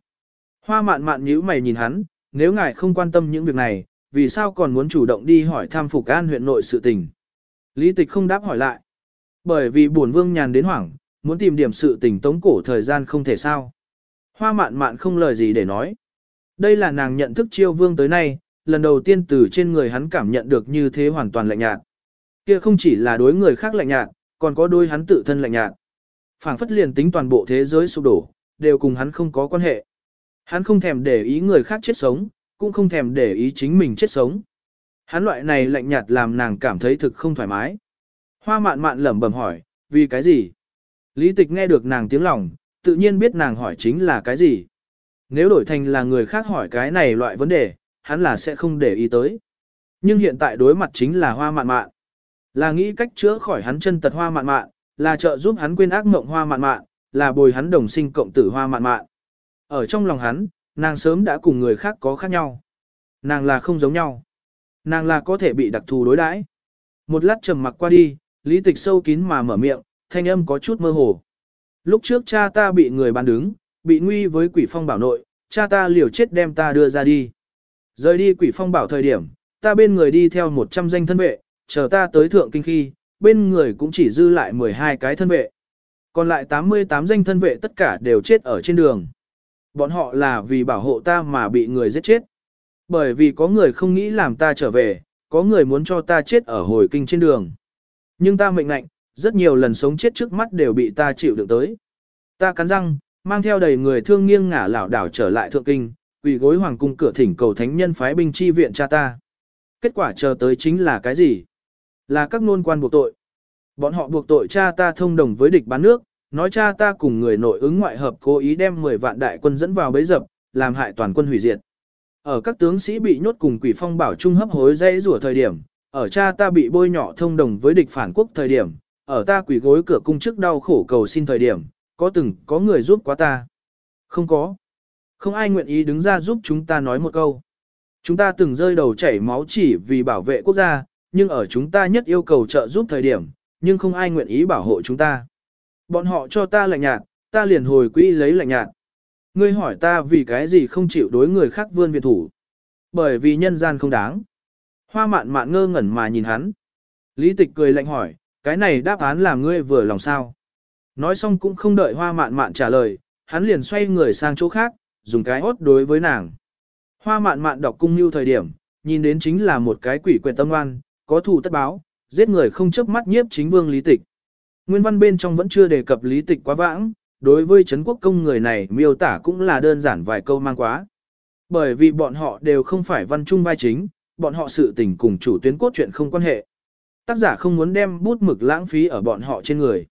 Hoa mạn mạn nhíu mày nhìn hắn, nếu ngài không quan tâm những việc này, vì sao còn muốn chủ động đi hỏi tham phục an huyện nội sự tình. Lý tịch không đáp hỏi lại. Bởi vì bổn vương nhàn đến hoảng, muốn tìm điểm sự tình tống cổ thời gian không thể sao. Hoa mạn mạn không lời gì để nói. Đây là nàng nhận thức chiêu vương tới nay, lần đầu tiên từ trên người hắn cảm nhận được như thế hoàn toàn lạnh nhạt. Kia không chỉ là đối người khác lạnh nhạt, còn có đôi hắn tự thân lạnh nhạt. phảng phất liền tính toàn bộ thế giới sụp đổ, đều cùng hắn không có quan hệ. Hắn không thèm để ý người khác chết sống, cũng không thèm để ý chính mình chết sống. Hắn loại này lạnh nhạt làm nàng cảm thấy thực không thoải mái. Hoa mạn mạn lẩm bẩm hỏi, vì cái gì? Lý tịch nghe được nàng tiếng lòng, tự nhiên biết nàng hỏi chính là cái gì. Nếu đổi thành là người khác hỏi cái này loại vấn đề, hắn là sẽ không để ý tới. Nhưng hiện tại đối mặt chính là hoa mạn mạn. Là nghĩ cách chữa khỏi hắn chân tật hoa mạn mạn, là trợ giúp hắn quên ác mộng hoa mạn mạn, là bồi hắn đồng sinh cộng tử hoa mạn mạn. Ở trong lòng hắn, nàng sớm đã cùng người khác có khác nhau. Nàng là không giống nhau. Nàng là có thể bị đặc thù đối đãi. Một lát trầm mặc qua đi, lý tịch sâu kín mà mở miệng, thanh âm có chút mơ hồ. Lúc trước cha ta bị người bán đứng, bị nguy với quỷ phong bảo nội, cha ta liều chết đem ta đưa ra đi. Rời đi quỷ phong bảo thời điểm, ta bên người đi theo 100 danh thân vệ, chờ ta tới thượng kinh khi, bên người cũng chỉ dư lại 12 cái thân vệ. Còn lại 88 danh thân vệ tất cả đều chết ở trên đường. Bọn họ là vì bảo hộ ta mà bị người giết chết. Bởi vì có người không nghĩ làm ta trở về, có người muốn cho ta chết ở hồi kinh trên đường. Nhưng ta mệnh lệnh, rất nhiều lần sống chết trước mắt đều bị ta chịu đựng tới. Ta cắn răng, mang theo đầy người thương nghiêng ngả lảo đảo trở lại thượng kinh, quỳ gối hoàng cung cửa thỉnh cầu thánh nhân phái binh chi viện cha ta. Kết quả chờ tới chính là cái gì? Là các nôn quan buộc tội. Bọn họ buộc tội cha ta thông đồng với địch bán nước, nói cha ta cùng người nội ứng ngoại hợp cố ý đem 10 vạn đại quân dẫn vào bấy dập, làm hại toàn quân hủy diệt. Ở các tướng sĩ bị nhốt cùng quỷ phong bảo trung hấp hối dây rủa thời điểm, ở cha ta bị bôi nhọ thông đồng với địch phản quốc thời điểm, ở ta quỷ gối cửa cung trước đau khổ cầu xin thời điểm, có từng có người giúp quá ta. Không có. Không ai nguyện ý đứng ra giúp chúng ta nói một câu. Chúng ta từng rơi đầu chảy máu chỉ vì bảo vệ quốc gia, nhưng ở chúng ta nhất yêu cầu trợ giúp thời điểm, nhưng không ai nguyện ý bảo hộ chúng ta. Bọn họ cho ta lạnh nhạt, ta liền hồi quỹ lấy lạnh nhạt. Ngươi hỏi ta vì cái gì không chịu đối người khác vươn viện thủ. Bởi vì nhân gian không đáng. Hoa mạn mạn ngơ ngẩn mà nhìn hắn. Lý tịch cười lạnh hỏi, cái này đáp án làm ngươi vừa lòng sao. Nói xong cũng không đợi hoa mạn mạn trả lời, hắn liền xoay người sang chỗ khác, dùng cái hốt đối với nàng. Hoa mạn mạn đọc cung như thời điểm, nhìn đến chính là một cái quỷ quyệt tâm oan, có thù tất báo, giết người không chớp mắt nhiếp chính vương lý tịch. Nguyên văn bên trong vẫn chưa đề cập lý tịch quá vãng, đối với Trấn quốc công người này miêu tả cũng là đơn giản vài câu mang quá. Bởi vì bọn họ đều không phải văn trung vai chính, bọn họ sự tình cùng chủ tuyến cốt truyện không quan hệ. Tác giả không muốn đem bút mực lãng phí ở bọn họ trên người.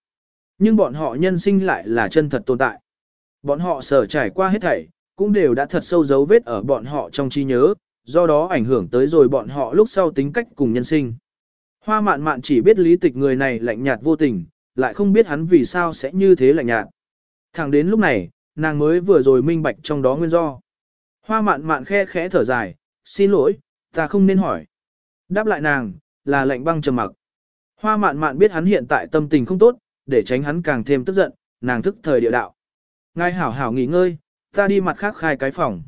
Nhưng bọn họ nhân sinh lại là chân thật tồn tại. Bọn họ sở trải qua hết thảy, cũng đều đã thật sâu dấu vết ở bọn họ trong trí nhớ, do đó ảnh hưởng tới rồi bọn họ lúc sau tính cách cùng nhân sinh. Hoa mạn mạn chỉ biết lý tịch người này lạnh nhạt vô tình, lại không biết hắn vì sao sẽ như thế lạnh nhạt. Thẳng đến lúc này, nàng mới vừa rồi minh bạch trong đó nguyên do. Hoa mạn mạn khe khẽ thở dài, xin lỗi, ta không nên hỏi. Đáp lại nàng, là lạnh băng trầm mặc. Hoa mạn mạn biết hắn hiện tại tâm tình không tốt, để tránh hắn càng thêm tức giận, nàng thức thời địa đạo. Ngài hảo hảo nghỉ ngơi, ta đi mặt khác khai cái phòng.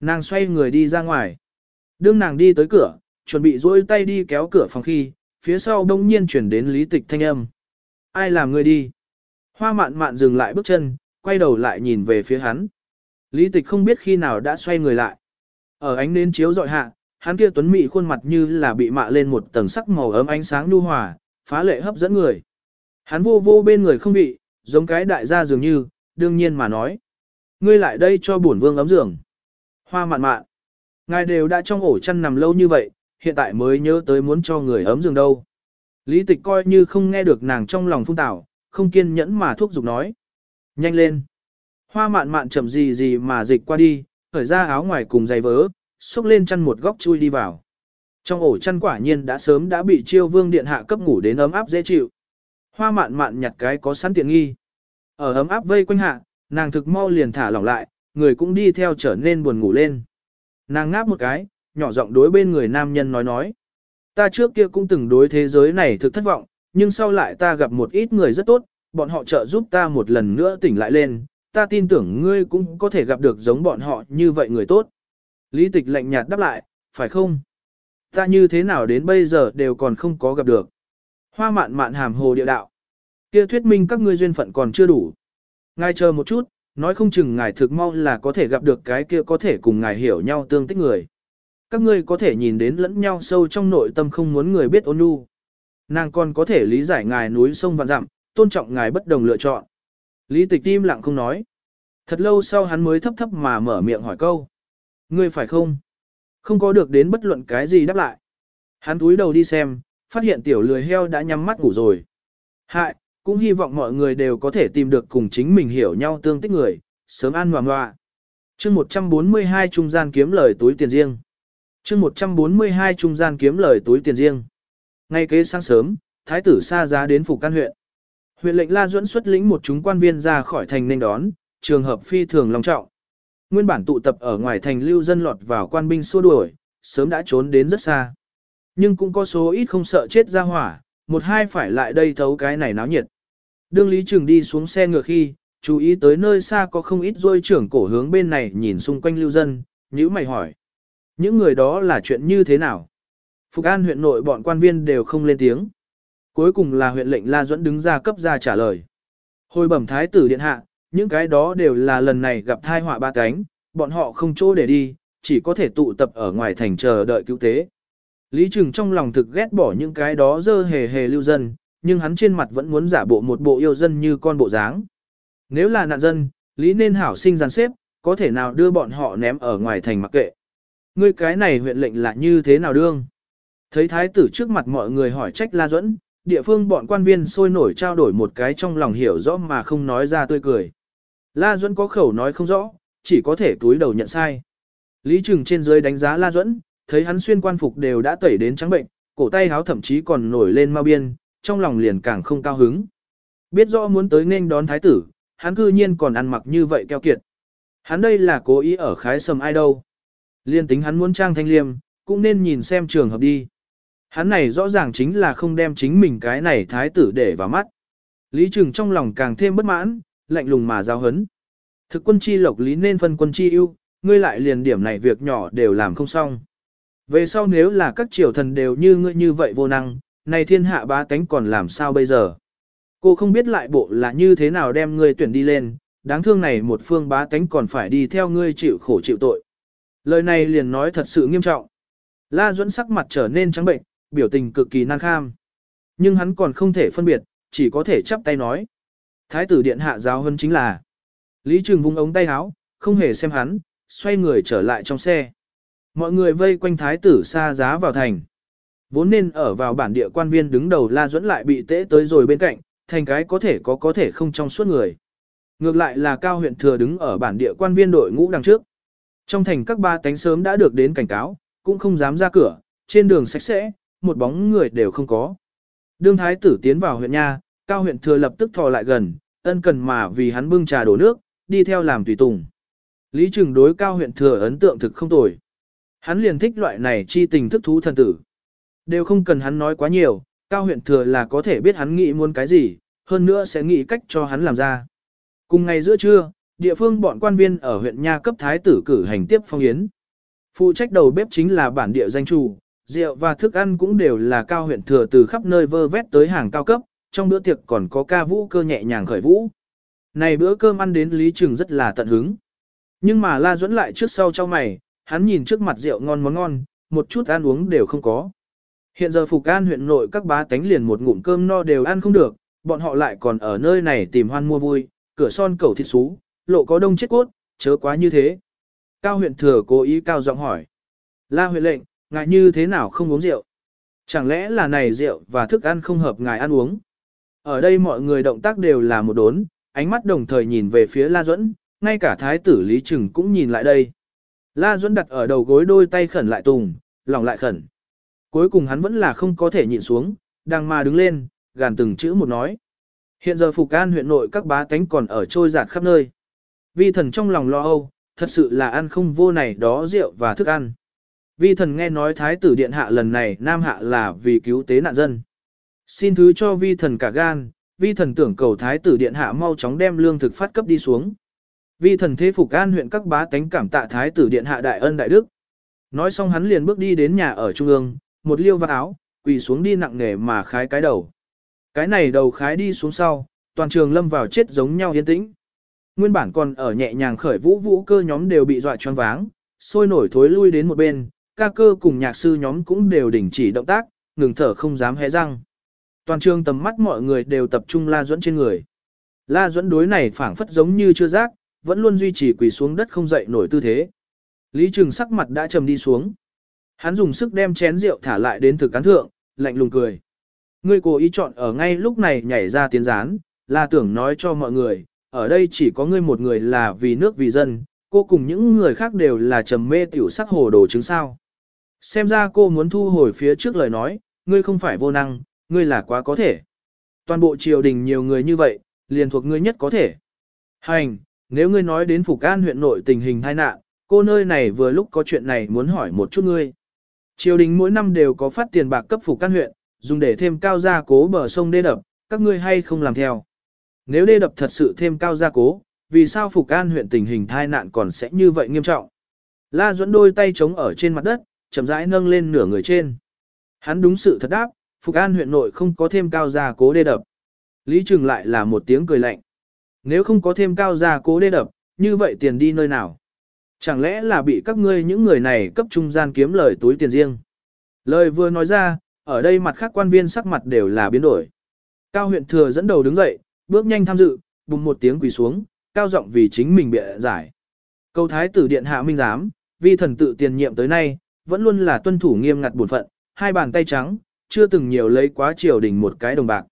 Nàng xoay người đi ra ngoài. Đương nàng đi tới cửa, chuẩn bị duỗi tay đi kéo cửa phòng khi, phía sau đông nhiên chuyển đến lý tịch thanh âm. Ai làm người đi? Hoa mạn mạn dừng lại bước chân, quay đầu lại nhìn về phía hắn. Lý tịch không biết khi nào đã xoay người lại. Ở ánh nến chiếu dọi hạ, hắn kia tuấn mị khuôn mặt như là bị mạ lên một tầng sắc màu ấm ánh sáng nhu hòa, phá lệ hấp dẫn người. Hắn vô vô bên người không bị, giống cái đại gia dường như, đương nhiên mà nói. Ngươi lại đây cho bổn vương ấm giường. Hoa mạn mạn. Ngài đều đã trong ổ chăn nằm lâu như vậy, hiện tại mới nhớ tới muốn cho người ấm giường đâu. Lý tịch coi như không nghe được nàng trong lòng phung tảo, không kiên nhẫn mà thúc giục nói. Nhanh lên. Hoa mạn mạn chậm gì gì mà dịch qua đi, khởi ra áo ngoài cùng giày vớ, xúc lên chăn một góc chui đi vào. Trong ổ chăn quả nhiên đã sớm đã bị chiêu vương điện hạ cấp ngủ đến ấm áp dễ chịu. Hoa mạn mạn nhặt cái có sẵn tiện nghi. Ở ấm áp vây quanh hạ, nàng thực mau liền thả lỏng lại, người cũng đi theo trở nên buồn ngủ lên. Nàng ngáp một cái, nhỏ giọng đối bên người nam nhân nói nói. Ta trước kia cũng từng đối thế giới này thực thất vọng, nhưng sau lại ta gặp một ít người rất tốt, bọn họ trợ giúp ta một lần nữa tỉnh lại lên, ta tin tưởng ngươi cũng có thể gặp được giống bọn họ như vậy người tốt. Lý tịch lạnh nhạt đáp lại, phải không? Ta như thế nào đến bây giờ đều còn không có gặp được. Hoa mạn mạn hàm hồ địa đạo. Kia thuyết minh các ngươi duyên phận còn chưa đủ. Ngài chờ một chút, nói không chừng ngài thực mau là có thể gặp được cái kia có thể cùng ngài hiểu nhau tương tích người. Các ngươi có thể nhìn đến lẫn nhau sâu trong nội tâm không muốn người biết ôn nhu. Nàng còn có thể lý giải ngài núi sông vạn dặm, tôn trọng ngài bất đồng lựa chọn. Lý tịch tim lặng không nói. Thật lâu sau hắn mới thấp thấp mà mở miệng hỏi câu. Ngươi phải không? Không có được đến bất luận cái gì đáp lại. Hắn túi đầu đi xem, phát hiện tiểu lười heo đã nhắm mắt ngủ rồi. Hại, cũng hy vọng mọi người đều có thể tìm được cùng chính mình hiểu nhau tương tích người, sớm ăn hòa hòa. chương 142 trung gian kiếm lời túi tiền riêng. chương 142 trung gian kiếm lời túi tiền riêng. Ngay kế sáng sớm, thái tử xa giá đến phủ Can huyện. Huyện lệnh La Duẫn xuất lĩnh một chúng quan viên ra khỏi thành nên đón, trường hợp phi thường long trọng. Nguyên bản tụ tập ở ngoài thành lưu dân lọt vào quan binh xua đuổi, sớm đã trốn đến rất xa. Nhưng cũng có số ít không sợ chết ra hỏa, một hai phải lại đây thấu cái này náo nhiệt. Đương Lý Trường đi xuống xe ngựa khi, chú ý tới nơi xa có không ít rôi trưởng cổ hướng bên này nhìn xung quanh lưu dân, nhữ mày hỏi. Những người đó là chuyện như thế nào? Phục An huyện nội bọn quan viên đều không lên tiếng. Cuối cùng là huyện lệnh La Duẫn đứng ra cấp ra trả lời. Hồi bẩm thái tử điện hạ, những cái đó đều là lần này gặp thai họa ba cánh, bọn họ không chỗ để đi, chỉ có thể tụ tập ở ngoài thành chờ đợi cứu tế. Lý Trừng trong lòng thực ghét bỏ những cái đó dơ hề hề lưu dân, nhưng hắn trên mặt vẫn muốn giả bộ một bộ yêu dân như con bộ dáng. Nếu là nạn dân, Lý nên hảo sinh giàn xếp, có thể nào đưa bọn họ ném ở ngoài thành mặc kệ. Ngươi cái này huyện lệnh là như thế nào đương? Thấy thái tử trước mặt mọi người hỏi trách La Duẫn, địa phương bọn quan viên sôi nổi trao đổi một cái trong lòng hiểu rõ mà không nói ra tươi cười. La Duẫn có khẩu nói không rõ, chỉ có thể túi đầu nhận sai. Lý Trừng trên dưới đánh giá La Duẫn, thấy hắn xuyên quan phục đều đã tẩy đến trắng bệnh, cổ tay háo thậm chí còn nổi lên mau biên, trong lòng liền càng không cao hứng. Biết rõ muốn tới nên đón thái tử, hắn cư nhiên còn ăn mặc như vậy keo kiệt. Hắn đây là cố ý ở khái sầm ai đâu. Liên tính hắn muốn trang thanh liêm, cũng nên nhìn xem trường hợp đi. Hắn này rõ ràng chính là không đem chính mình cái này thái tử để vào mắt. Lý Trừng trong lòng càng thêm bất mãn, lạnh lùng mà giao hấn. Thực quân chi lộc lý nên phân quân chi ưu, ngươi lại liền điểm này việc nhỏ đều làm không xong. Về sau nếu là các triều thần đều như ngươi như vậy vô năng, này thiên hạ bá tánh còn làm sao bây giờ? Cô không biết lại bộ là như thế nào đem ngươi tuyển đi lên, đáng thương này một phương bá tánh còn phải đi theo ngươi chịu khổ chịu tội. Lời này liền nói thật sự nghiêm trọng. La Duẫn sắc mặt trở nên trắng bệnh, biểu tình cực kỳ nan kham. Nhưng hắn còn không thể phân biệt, chỉ có thể chắp tay nói. Thái tử điện hạ giáo hơn chính là. Lý Trường vung ống tay áo, không hề xem hắn, xoay người trở lại trong xe. Mọi người vây quanh thái tử xa giá vào thành. Vốn nên ở vào bản địa quan viên đứng đầu La Duẫn lại bị tễ tới rồi bên cạnh, thành cái có thể có có thể không trong suốt người. Ngược lại là cao huyện thừa đứng ở bản địa quan viên đội ngũ đằng trước. Trong thành các ba tánh sớm đã được đến cảnh cáo, cũng không dám ra cửa, trên đường sạch sẽ, một bóng người đều không có. Đương thái tử tiến vào huyện nha, cao huyện thừa lập tức thò lại gần, ân cần mà vì hắn bưng trà đổ nước, đi theo làm tùy tùng. Lý Trừng đối cao huyện thừa ấn tượng thực không tồi. Hắn liền thích loại này chi tình thức thú thần tử. Đều không cần hắn nói quá nhiều, cao huyện thừa là có thể biết hắn nghĩ muốn cái gì, hơn nữa sẽ nghĩ cách cho hắn làm ra. Cùng ngày giữa trưa, địa phương bọn quan viên ở huyện Nha cấp thái tử cử hành tiếp phong yến. Phụ trách đầu bếp chính là bản địa danh chủ, rượu và thức ăn cũng đều là cao huyện thừa từ khắp nơi vơ vét tới hàng cao cấp, trong bữa tiệc còn có ca vũ cơ nhẹ nhàng khởi vũ. Này bữa cơm ăn đến Lý Trừng rất là tận hứng. Nhưng mà La Duẫn lại trước sau cho mày, hắn nhìn trước mặt rượu ngon món ngon, một chút ăn uống đều không có. Hiện giờ Phục An huyện nội các bá tánh liền một ngụm cơm no đều ăn không được, bọn họ lại còn ở nơi này tìm hoan mua vui, cửa son cầu thịt xú, lộ có đông chết cốt, chớ quá như thế. Cao huyện thừa cố ý cao giọng hỏi. La huyện lệnh, ngài như thế nào không uống rượu? Chẳng lẽ là này rượu và thức ăn không hợp ngài ăn uống? Ở đây mọi người động tác đều là một đốn, ánh mắt đồng thời nhìn về phía La Duẫn, ngay cả thái tử Lý Trừng cũng nhìn lại đây. La Duẫn đặt ở đầu gối đôi tay khẩn lại tùng, lòng lại khẩn. Cuối cùng hắn vẫn là không có thể nhịn xuống, đang mà đứng lên, gàn từng chữ một nói. Hiện giờ Phục An huyện nội các bá tánh còn ở trôi giạt khắp nơi. Vi thần trong lòng lo âu, thật sự là ăn không vô này đó rượu và thức ăn. Vi thần nghe nói Thái tử Điện Hạ lần này Nam Hạ là vì cứu tế nạn dân. Xin thứ cho vi thần cả gan, vi thần tưởng cầu Thái tử Điện Hạ mau chóng đem lương thực phát cấp đi xuống. Vi thần thế phục an huyện các bá tánh cảm tạ Thái tử Điện Hạ đại ân đại đức. Nói xong hắn liền bước đi đến nhà ở trung ương, một liêu vạt áo, quỳ xuống đi nặng nề mà khái cái đầu. Cái này đầu khái đi xuống sau, toàn trường lâm vào chết giống nhau yên tĩnh. Nguyên bản còn ở nhẹ nhàng khởi vũ vũ cơ nhóm đều bị dọa choáng váng, sôi nổi thối lui đến một bên, ca cơ cùng nhạc sư nhóm cũng đều đình chỉ động tác, ngừng thở không dám hé răng. Toàn trường tầm mắt mọi người đều tập trung La Duẫn trên người. La Duẫn đối này phảng phất giống như chưa giác, vẫn luôn duy trì quỳ xuống đất không dậy nổi tư thế. Lý Trừng sắc mặt đã trầm đi xuống. Hắn dùng sức đem chén rượu thả lại đến thực cán thượng, lạnh lùng cười. Ngươi cố ý chọn ở ngay lúc này nhảy ra tiến gián, là tưởng nói cho mọi người, ở đây chỉ có ngươi một người là vì nước vì dân, cô cùng những người khác đều là trầm mê tiểu sắc hồ đồ chứng sao. Xem ra cô muốn thu hồi phía trước lời nói, ngươi không phải vô năng, ngươi là quá có thể. Toàn bộ triều đình nhiều người như vậy, liền thuộc ngươi nhất có thể. Hành, nếu ngươi nói đến Phục An huyện nội tình hình tai nạn, cô nơi này vừa lúc có chuyện này muốn hỏi một chút ngươi. Triều đình mỗi năm đều có phát tiền bạc cấp phủ căn huyện, dùng để thêm cao gia cố bờ sông đê đập, các ngươi hay không làm theo. Nếu đê đập thật sự thêm cao gia cố, vì sao Phục An huyện tình hình tai nạn còn sẽ như vậy nghiêm trọng? La Duẫn đôi tay chống ở trên mặt đất, chậm rãi nâng lên nửa người trên. Hắn đúng sự thật đáp, Phục An huyện nội không có thêm cao gia cố đê đập. Lý Trừng lại là một tiếng cười lạnh. Nếu không có thêm cao gia cố đê đập, như vậy tiền đi nơi nào? Chẳng lẽ là bị các ngươi những người này cấp trung gian kiếm lời túi tiền riêng? Lời vừa nói ra, ở đây mặt khác quan viên sắc mặt đều là biến đổi. Cao huyện thừa dẫn đầu đứng dậy, bước nhanh tham dự, bùng một tiếng quỳ xuống, cao giọng vì chính mình bị giải. Câu thái tử điện hạ minh giám, vi thần tự tiền nhiệm tới nay, vẫn luôn là tuân thủ nghiêm ngặt bổn phận, hai bàn tay trắng, chưa từng nhiều lấy quá triều đình một cái đồng bạc.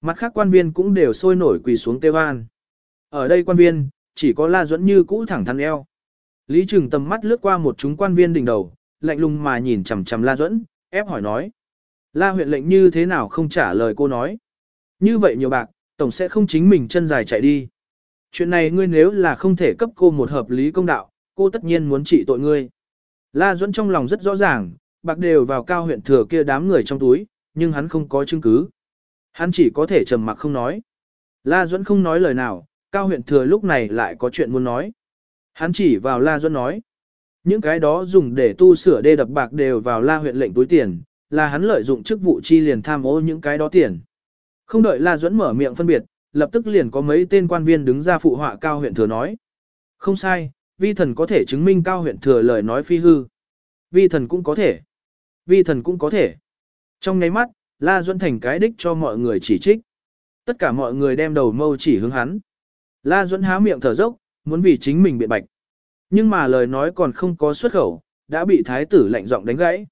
Mặt khác quan viên cũng đều sôi nổi quỳ xuống kêu an. Ở đây quan viên, chỉ có La Duẫn như cũ thẳng thắn eo. Lý Trừng tầm mắt lướt qua một chúng quan viên đỉnh đầu, lạnh lùng mà nhìn chằm chằm La Duẫn, ép hỏi nói. La huyện lệnh như thế nào không trả lời cô nói. Như vậy nhiều bạc, tổng sẽ không chính mình chân dài chạy đi. Chuyện này ngươi nếu là không thể cấp cô một hợp lý công đạo, cô tất nhiên muốn trị tội ngươi. La Duẫn trong lòng rất rõ ràng, bạc đều vào cao huyện thừa kia đám người trong túi, nhưng hắn không có chứng cứ. Hắn chỉ có thể trầm mặc không nói. La Duẫn không nói lời nào, cao huyện thừa lúc này lại có chuyện muốn nói. Hắn chỉ vào La Duẫn nói. Những cái đó dùng để tu sửa đê đập bạc đều vào La huyện lệnh túi tiền, là hắn lợi dụng chức vụ chi liền tham ô những cái đó tiền. Không đợi La Duẫn mở miệng phân biệt, lập tức liền có mấy tên quan viên đứng ra phụ họa cao huyện thừa nói. Không sai, vi thần có thể chứng minh cao huyện thừa lời nói phi hư. Vi thần cũng có thể. Vi thần cũng có thể. Trong nháy mắt, La Duẫn thành cái đích cho mọi người chỉ trích. Tất cả mọi người đem đầu mâu chỉ hướng hắn. La Duẫn há miệng thở dốc, muốn vì chính mình biện bạch. Nhưng mà lời nói còn không có xuất khẩu, đã bị thái tử lạnh giọng đánh gãy.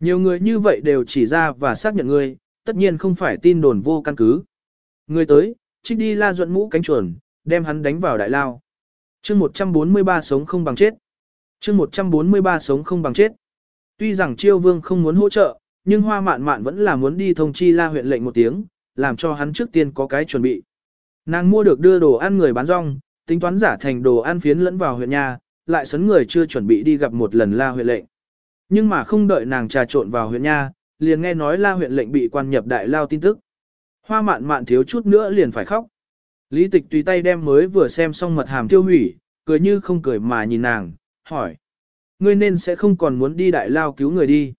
Nhiều người như vậy đều chỉ ra và xác nhận ngươi, tất nhiên không phải tin đồn vô căn cứ. Người tới, trích đi La Duẫn mũ cánh chuồn, đem hắn đánh vào đại lao. chương 143 sống không bằng chết. chương 143 sống không bằng chết. Tuy rằng chiêu vương không muốn hỗ trợ, nhưng hoa mạn mạn vẫn là muốn đi thông chi la huyện lệnh một tiếng, làm cho hắn trước tiên có cái chuẩn bị. Nàng mua được đưa đồ ăn người bán rong, tính toán giả thành đồ ăn phiến lẫn vào huyện nha, lại sấn người chưa chuẩn bị đi gặp một lần la huyện lệnh. Nhưng mà không đợi nàng trà trộn vào huyện nha, liền nghe nói la huyện lệnh bị quan nhập đại lao tin tức. Hoa mạn mạn thiếu chút nữa liền phải khóc. Lý tịch tùy tay đem mới vừa xem xong mật hàm tiêu hủy, cười như không cười mà nhìn nàng, hỏi. Ngươi nên sẽ không còn muốn đi đại lao cứu người đi.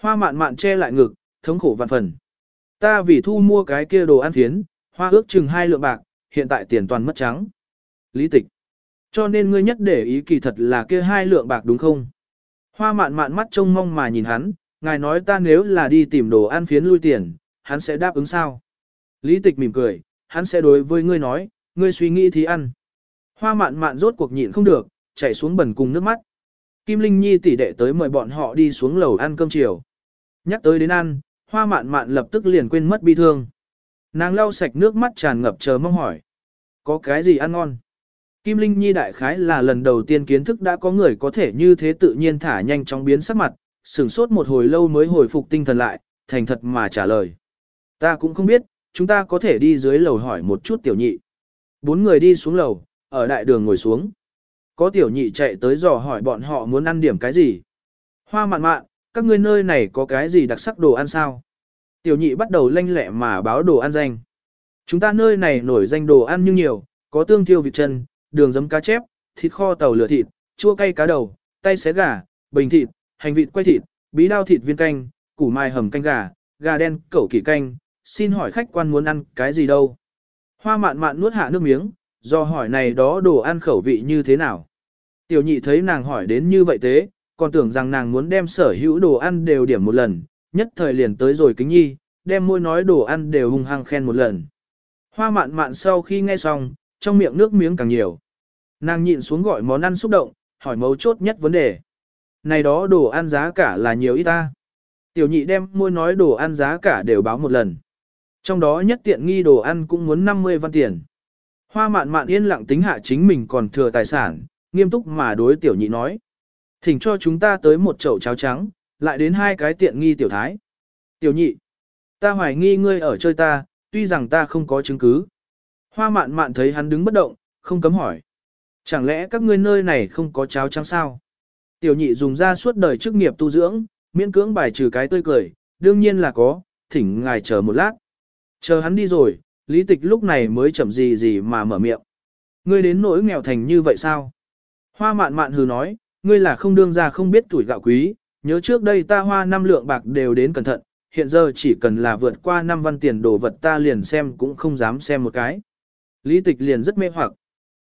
Hoa mạn mạn che lại ngực, thống khổ vạn phần. Ta vì thu mua cái kia đồ ăn phiến, hoa ước chừng hai lượng bạc, hiện tại tiền toàn mất trắng. Lý tịch. Cho nên ngươi nhất để ý kỳ thật là kia hai lượng bạc đúng không? Hoa mạn mạn mắt trông mong mà nhìn hắn, ngài nói ta nếu là đi tìm đồ ăn phiến lui tiền, hắn sẽ đáp ứng sao? Lý tịch mỉm cười, hắn sẽ đối với ngươi nói, ngươi suy nghĩ thì ăn. Hoa mạn mạn rốt cuộc nhịn không được, chảy xuống bẩn cùng nước mắt. Kim Linh Nhi tỷ đệ tới mời bọn họ đi xuống lầu ăn cơm chiều. Nhắc tới đến ăn, hoa mạn mạn lập tức liền quên mất bi thương. Nàng lau sạch nước mắt tràn ngập chờ mong hỏi. Có cái gì ăn ngon? Kim Linh Nhi đại khái là lần đầu tiên kiến thức đã có người có thể như thế tự nhiên thả nhanh chóng biến sắc mặt, sửng sốt một hồi lâu mới hồi phục tinh thần lại, thành thật mà trả lời. Ta cũng không biết, chúng ta có thể đi dưới lầu hỏi một chút tiểu nhị. Bốn người đi xuống lầu, ở đại đường ngồi xuống. Có tiểu nhị chạy tới dò hỏi bọn họ muốn ăn điểm cái gì. Hoa mạn mạn, các ngươi nơi này có cái gì đặc sắc đồ ăn sao? Tiểu nhị bắt đầu lanh lẹ mà báo đồ ăn danh. Chúng ta nơi này nổi danh đồ ăn nhưng nhiều, có tương thiêu vịt chân, đường giấm cá chép, thịt kho tàu lửa thịt, chua cay cá đầu, tay xé gà, bình thịt, hành vịt quay thịt, bí đao thịt viên canh, củ mai hầm canh gà, gà đen, cẩu kỷ canh, xin hỏi khách quan muốn ăn cái gì đâu. Hoa mạn mạn nuốt hạ nước miếng, do hỏi này đó đồ ăn khẩu vị như thế nào. Tiểu nhị thấy nàng hỏi đến như vậy thế, còn tưởng rằng nàng muốn đem sở hữu đồ ăn đều điểm một lần, nhất thời liền tới rồi kính nhi, đem môi nói đồ ăn đều hung hăng khen một lần. Hoa mạn mạn sau khi nghe xong, trong miệng nước miếng càng nhiều. Nàng nhịn xuống gọi món ăn xúc động, hỏi mấu chốt nhất vấn đề. Này đó đồ ăn giá cả là nhiều ít ta. Tiểu nhị đem môi nói đồ ăn giá cả đều báo một lần. Trong đó nhất tiện nghi đồ ăn cũng muốn 50 văn tiền. Hoa mạn mạn yên lặng tính hạ chính mình còn thừa tài sản, nghiêm túc mà đối tiểu nhị nói. Thỉnh cho chúng ta tới một chậu cháo trắng, lại đến hai cái tiện nghi tiểu thái. Tiểu nhị, ta hoài nghi ngươi ở chơi ta, tuy rằng ta không có chứng cứ. Hoa mạn mạn thấy hắn đứng bất động, không cấm hỏi. Chẳng lẽ các ngươi nơi này không có cháo trắng sao? Tiểu nhị dùng ra suốt đời chức nghiệp tu dưỡng, miễn cưỡng bài trừ cái tươi cười, đương nhiên là có, thỉnh ngài chờ một lát. Chờ hắn đi rồi, lý tịch lúc này mới chậm gì gì mà mở miệng. Ngươi đến nỗi nghèo thành như vậy sao? Hoa mạn mạn hừ nói, ngươi là không đương ra không biết tuổi gạo quý, nhớ trước đây ta hoa năm lượng bạc đều đến cẩn thận, hiện giờ chỉ cần là vượt qua năm văn tiền đồ vật ta liền xem cũng không dám xem một cái. Lý tịch liền rất mê hoặc.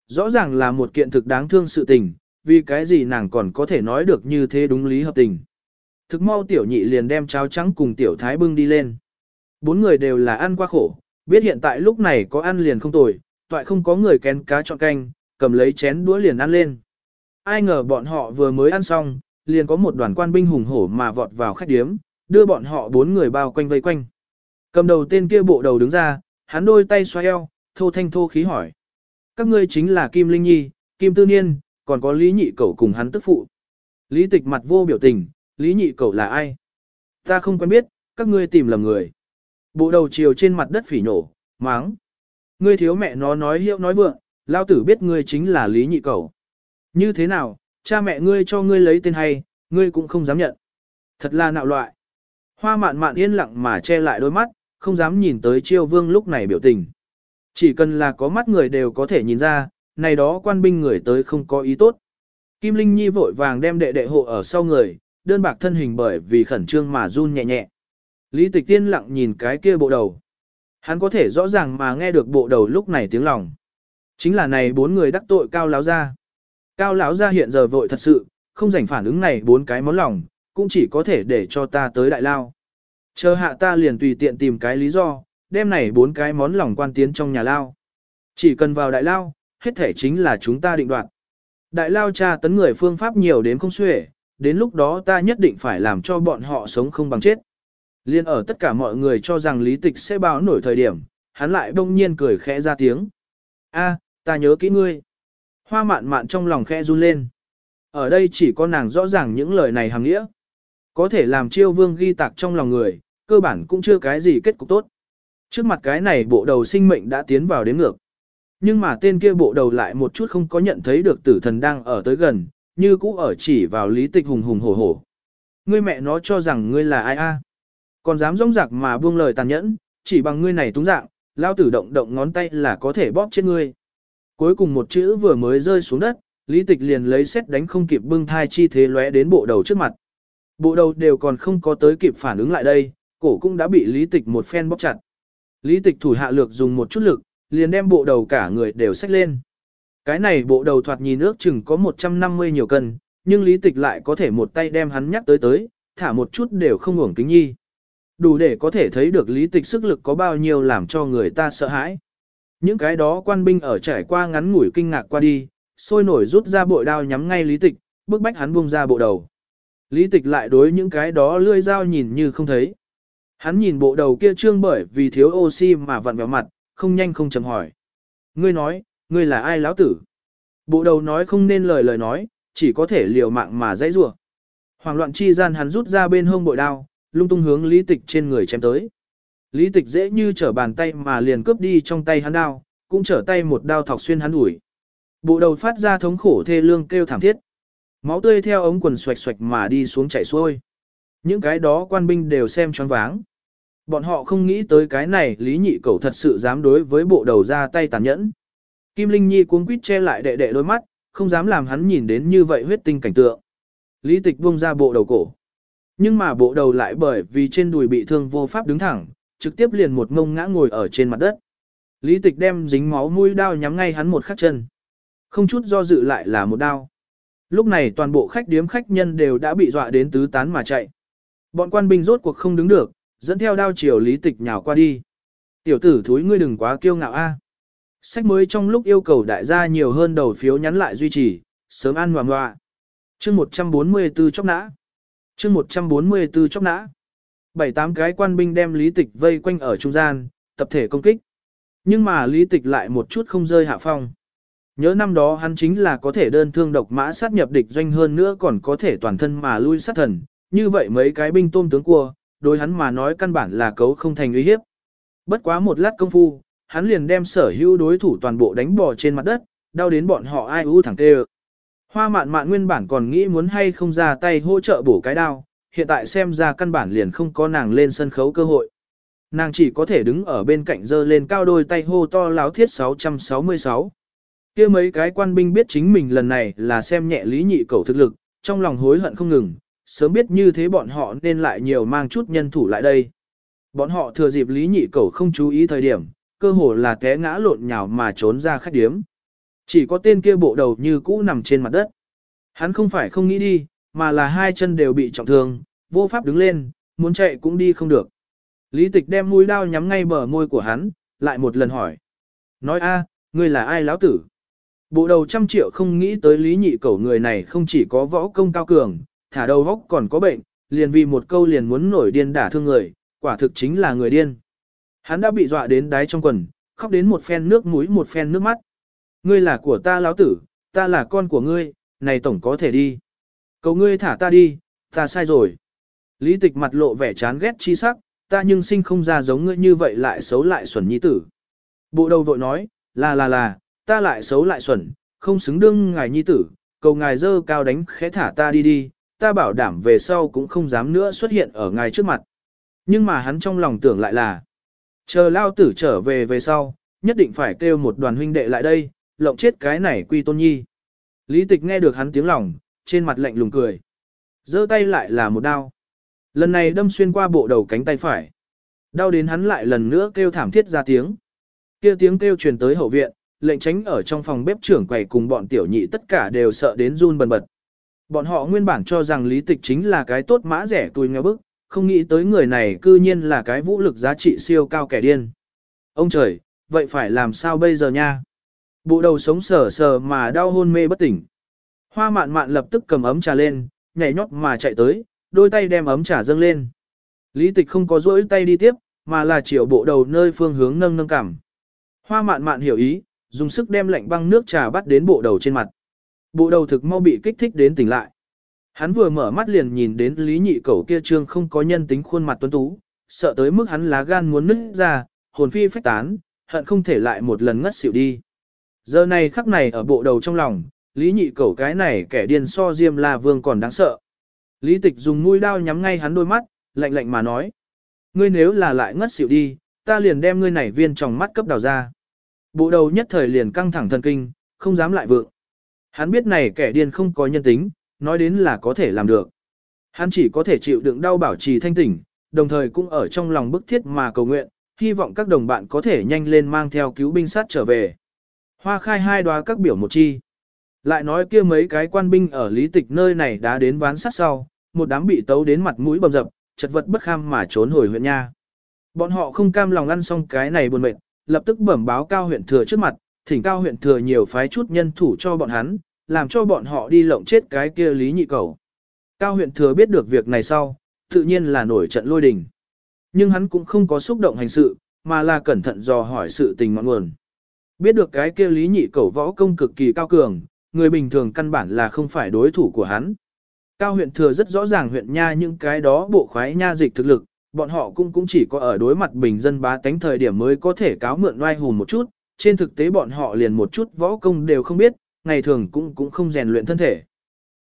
Rõ ràng là một kiện thực đáng thương sự tình, vì cái gì nàng còn có thể nói được như thế đúng lý hợp tình. Thực mau tiểu nhị liền đem cháo trắng cùng tiểu thái bưng đi lên. Bốn người đều là ăn qua khổ, biết hiện tại lúc này có ăn liền không tồi, toại không có người kén cá chọn canh, cầm lấy chén đũa liền ăn lên. Ai ngờ bọn họ vừa mới ăn xong, liền có một đoàn quan binh hùng hổ mà vọt vào khách điếm, đưa bọn họ bốn người bao quanh vây quanh. Cầm đầu tên kia bộ đầu đứng ra, hắn đôi tay xoay eo, thô thanh thô khí hỏi. Các ngươi chính là Kim Linh Nhi, Kim Tư Niên, còn có Lý Nhị Cẩu cùng hắn tức phụ. Lý Tịch mặt vô biểu tình, Lý Nhị Cẩu là ai? Ta không quen biết, các ngươi tìm lầm người. Bộ đầu chiều trên mặt đất phỉ nổ, máng. Ngươi thiếu mẹ nó nói hiệu nói vượng, lao tử biết ngươi chính là Lý Nhị Cẩu. Như thế nào, cha mẹ ngươi cho ngươi lấy tên hay, ngươi cũng không dám nhận. Thật là nạo loại. Hoa mạn mạn yên lặng mà che lại đôi mắt, không dám nhìn tới chiêu vương lúc này biểu tình. Chỉ cần là có mắt người đều có thể nhìn ra, này đó quan binh người tới không có ý tốt. Kim Linh Nhi vội vàng đem đệ đệ hộ ở sau người, đơn bạc thân hình bởi vì khẩn trương mà run nhẹ nhẹ. Lý tịch tiên lặng nhìn cái kia bộ đầu. Hắn có thể rõ ràng mà nghe được bộ đầu lúc này tiếng lòng. Chính là này bốn người đắc tội cao láo gia Cao lão gia hiện giờ vội thật sự, không rảnh phản ứng này bốn cái món lòng, cũng chỉ có thể để cho ta tới đại lao. Chờ hạ ta liền tùy tiện tìm cái lý do, đem này bốn cái món lòng quan tiến trong nhà lao. Chỉ cần vào đại lao, hết thể chính là chúng ta định đoạt. Đại lao tra tấn người phương pháp nhiều đến không xuể, đến lúc đó ta nhất định phải làm cho bọn họ sống không bằng chết. Liên ở tất cả mọi người cho rằng lý tịch sẽ báo nổi thời điểm, hắn lại đông nhiên cười khẽ ra tiếng. a ta nhớ kỹ ngươi. Hoa mạn mạn trong lòng khẽ run lên. Ở đây chỉ có nàng rõ ràng những lời này hàng nghĩa. Có thể làm chiêu vương ghi tạc trong lòng người, cơ bản cũng chưa cái gì kết cục tốt. Trước mặt cái này bộ đầu sinh mệnh đã tiến vào đến ngược. Nhưng mà tên kia bộ đầu lại một chút không có nhận thấy được tử thần đang ở tới gần, như cũ ở chỉ vào lý tịch hùng hùng hổ hổ. Ngươi mẹ nó cho rằng ngươi là ai a? À? Còn dám rong rạc mà buông lời tàn nhẫn, chỉ bằng ngươi này túng dạng, lao tử động động ngón tay là có thể bóp chết ngươi. Cuối cùng một chữ vừa mới rơi xuống đất, lý tịch liền lấy xét đánh không kịp bưng thai chi thế lóe đến bộ đầu trước mặt. Bộ đầu đều còn không có tới kịp phản ứng lại đây, cổ cũng đã bị lý tịch một phen bóp chặt. Lý tịch thủ hạ lược dùng một chút lực, liền đem bộ đầu cả người đều xách lên. Cái này bộ đầu thoạt nhìn ước chừng có 150 nhiều cân, nhưng lý tịch lại có thể một tay đem hắn nhắc tới tới, thả một chút đều không uổng kính nhi. Đủ để có thể thấy được lý tịch sức lực có bao nhiêu làm cho người ta sợ hãi. Những cái đó quan binh ở trải qua ngắn ngủi kinh ngạc qua đi, sôi nổi rút ra bội đao nhắm ngay lý tịch, bức bách hắn buông ra bộ đầu. Lý tịch lại đối những cái đó lươi dao nhìn như không thấy. Hắn nhìn bộ đầu kia trương bởi vì thiếu oxy mà vặn vẹo mặt, không nhanh không chậm hỏi. Ngươi nói, ngươi là ai lão tử? Bộ đầu nói không nên lời lời nói, chỉ có thể liều mạng mà dãy rủa. Hoàng loạn chi gian hắn rút ra bên hông bội đao, lung tung hướng lý tịch trên người chém tới. Lý tịch dễ như trở bàn tay mà liền cướp đi trong tay hắn đao, cũng trở tay một đao thọc xuyên hắn ủi. Bộ đầu phát ra thống khổ thê lương kêu thảm thiết. Máu tươi theo ống quần xoạch xoạch mà đi xuống chảy xuôi. Những cái đó quan binh đều xem choáng váng. Bọn họ không nghĩ tới cái này Lý Nhị Cẩu thật sự dám đối với bộ đầu ra tay tàn nhẫn. Kim Linh Nhi cuống quýt che lại đệ đệ đôi mắt, không dám làm hắn nhìn đến như vậy huyết tinh cảnh tượng. Lý Tịch buông ra bộ đầu cổ. Nhưng mà bộ đầu lại bởi vì trên đùi bị thương vô pháp đứng thẳng, trực tiếp liền một ngông ngã ngồi ở trên mặt đất. Lý Tịch đem dính máu mũi đao nhắm ngay hắn một khắc chân. Không chút do dự lại là một đao. Lúc này toàn bộ khách điếm khách nhân đều đã bị dọa đến tứ tán mà chạy. Bọn quan binh rốt cuộc không đứng được, dẫn theo đao chiều lý tịch nhào qua đi. Tiểu tử thúi ngươi đừng quá kiêu ngạo a. Sách mới trong lúc yêu cầu đại gia nhiều hơn đầu phiếu nhắn lại duy trì, sớm ăn hoàng hoa. Chương 144 chóc nã. Chương 144 chóc nã. Bảy tám cái quan binh đem lý tịch vây quanh ở trung gian, tập thể công kích. Nhưng mà lý tịch lại một chút không rơi hạ phong. Nhớ năm đó hắn chính là có thể đơn thương độc mã sát nhập địch doanh hơn nữa còn có thể toàn thân mà lui sát thần, như vậy mấy cái binh tôm tướng cua, đối hắn mà nói căn bản là cấu không thành uy hiếp. Bất quá một lát công phu, hắn liền đem sở hữu đối thủ toàn bộ đánh bò trên mặt đất, đau đến bọn họ ai u thẳng tê Hoa mạn mạn nguyên bản còn nghĩ muốn hay không ra tay hỗ trợ bổ cái đao, hiện tại xem ra căn bản liền không có nàng lên sân khấu cơ hội. Nàng chỉ có thể đứng ở bên cạnh dơ lên cao đôi tay hô to láo thiết 666 kia mấy cái quan binh biết chính mình lần này là xem nhẹ lý nhị cầu thực lực, trong lòng hối hận không ngừng, sớm biết như thế bọn họ nên lại nhiều mang chút nhân thủ lại đây. Bọn họ thừa dịp lý nhị cẩu không chú ý thời điểm, cơ hồ là té ngã lộn nhào mà trốn ra khách điếm. Chỉ có tên kia bộ đầu như cũ nằm trên mặt đất. Hắn không phải không nghĩ đi, mà là hai chân đều bị trọng thương, vô pháp đứng lên, muốn chạy cũng đi không được. Lý tịch đem mũi đao nhắm ngay bờ môi của hắn, lại một lần hỏi. Nói a, ngươi là ai lão tử? Bộ đầu trăm triệu không nghĩ tới lý nhị cẩu người này không chỉ có võ công cao cường, thả đầu góc còn có bệnh, liền vì một câu liền muốn nổi điên đả thương người, quả thực chính là người điên. Hắn đã bị dọa đến đáy trong quần, khóc đến một phen nước mũi một phen nước mắt. Ngươi là của ta lão tử, ta là con của ngươi, này tổng có thể đi. Cầu ngươi thả ta đi, ta sai rồi. Lý tịch mặt lộ vẻ chán ghét chi sắc, ta nhưng sinh không ra giống ngươi như vậy lại xấu lại xuẩn nhi tử. Bộ đầu vội nói, là là là, ta lại xấu lại xuẩn, không xứng đương ngài nhi tử, cầu ngài dơ cao đánh khẽ thả ta đi đi, ta bảo đảm về sau cũng không dám nữa xuất hiện ở ngài trước mặt. Nhưng mà hắn trong lòng tưởng lại là, chờ lao tử trở về về sau, nhất định phải kêu một đoàn huynh đệ lại đây, lộng chết cái này quy tôn nhi. Lý tịch nghe được hắn tiếng lòng, trên mặt lạnh lùng cười. giơ tay lại là một đao. Lần này đâm xuyên qua bộ đầu cánh tay phải. Đau đến hắn lại lần nữa kêu thảm thiết ra tiếng. Kia tiếng kêu truyền tới hậu viện, lệnh tránh ở trong phòng bếp trưởng quầy cùng bọn tiểu nhị tất cả đều sợ đến run bần bật. Bọn họ nguyên bản cho rằng lý tịch chính là cái tốt mã rẻ tuổi nghèo bức, không nghĩ tới người này cư nhiên là cái vũ lực giá trị siêu cao kẻ điên. Ông trời, vậy phải làm sao bây giờ nha? Bộ đầu sống sờ sờ mà đau hôn mê bất tỉnh. Hoa mạn mạn lập tức cầm ấm trà lên, nhảy nhót mà chạy tới, đôi tay đem ấm trà dâng lên. Lý tịch không có rỗi tay đi tiếp, mà là chiều bộ đầu nơi phương hướng nâng nâng cảm. Hoa mạn mạn hiểu ý, dùng sức đem lạnh băng nước trà bắt đến bộ đầu trên mặt. Bộ đầu thực mau bị kích thích đến tỉnh lại. Hắn vừa mở mắt liền nhìn đến lý nhị cẩu kia trương không có nhân tính khuôn mặt tuấn tú, sợ tới mức hắn lá gan muốn nứt ra, hồn phi phách tán, hận không thể lại một lần ngất xỉu đi. Giờ này khắc này ở bộ đầu trong lòng, lý nhị cẩu cái này kẻ điên so diêm la vương còn đáng sợ. Lý tịch dùng mũi đao nhắm ngay hắn đôi mắt, lạnh lạnh mà nói. Ngươi nếu là lại ngất xỉu đi, ta liền đem ngươi này viên trong mắt cấp đào ra. Bộ đầu nhất thời liền căng thẳng thần kinh, không dám lại vượng. Hắn biết này kẻ điên không có nhân tính, nói đến là có thể làm được. Hắn chỉ có thể chịu đựng đau bảo trì thanh tỉnh, đồng thời cũng ở trong lòng bức thiết mà cầu nguyện, hy vọng các đồng bạn có thể nhanh lên mang theo cứu binh sát trở về. Hoa khai hai đoá các biểu một chi. Lại nói kia mấy cái quan binh ở lý tịch nơi này đã đến ván sát sau, một đám bị tấu đến mặt mũi bầm dập, chật vật bất kham mà trốn hồi huyện nha. Bọn họ không cam lòng ăn xong cái này buồn mệt, lập tức bẩm báo cao huyện thừa trước mặt, thỉnh cao huyện thừa nhiều phái chút nhân thủ cho bọn hắn, làm cho bọn họ đi lộng chết cái kia lý nhị cầu. Cao huyện thừa biết được việc này sau, tự nhiên là nổi trận lôi đình. Nhưng hắn cũng không có xúc động hành sự, mà là cẩn thận dò hỏi sự tình ngọn nguồn. Biết được cái kia lý nhị cầu võ công cực kỳ cao cường, người bình thường căn bản là không phải đối thủ của hắn. Cao huyện thừa rất rõ ràng huyện nha những cái đó bộ khoái nha dịch thực lực, bọn họ cũng cũng chỉ có ở đối mặt bình dân bá tánh thời điểm mới có thể cáo mượn oai hùn một chút, trên thực tế bọn họ liền một chút võ công đều không biết, ngày thường cũng cũng không rèn luyện thân thể.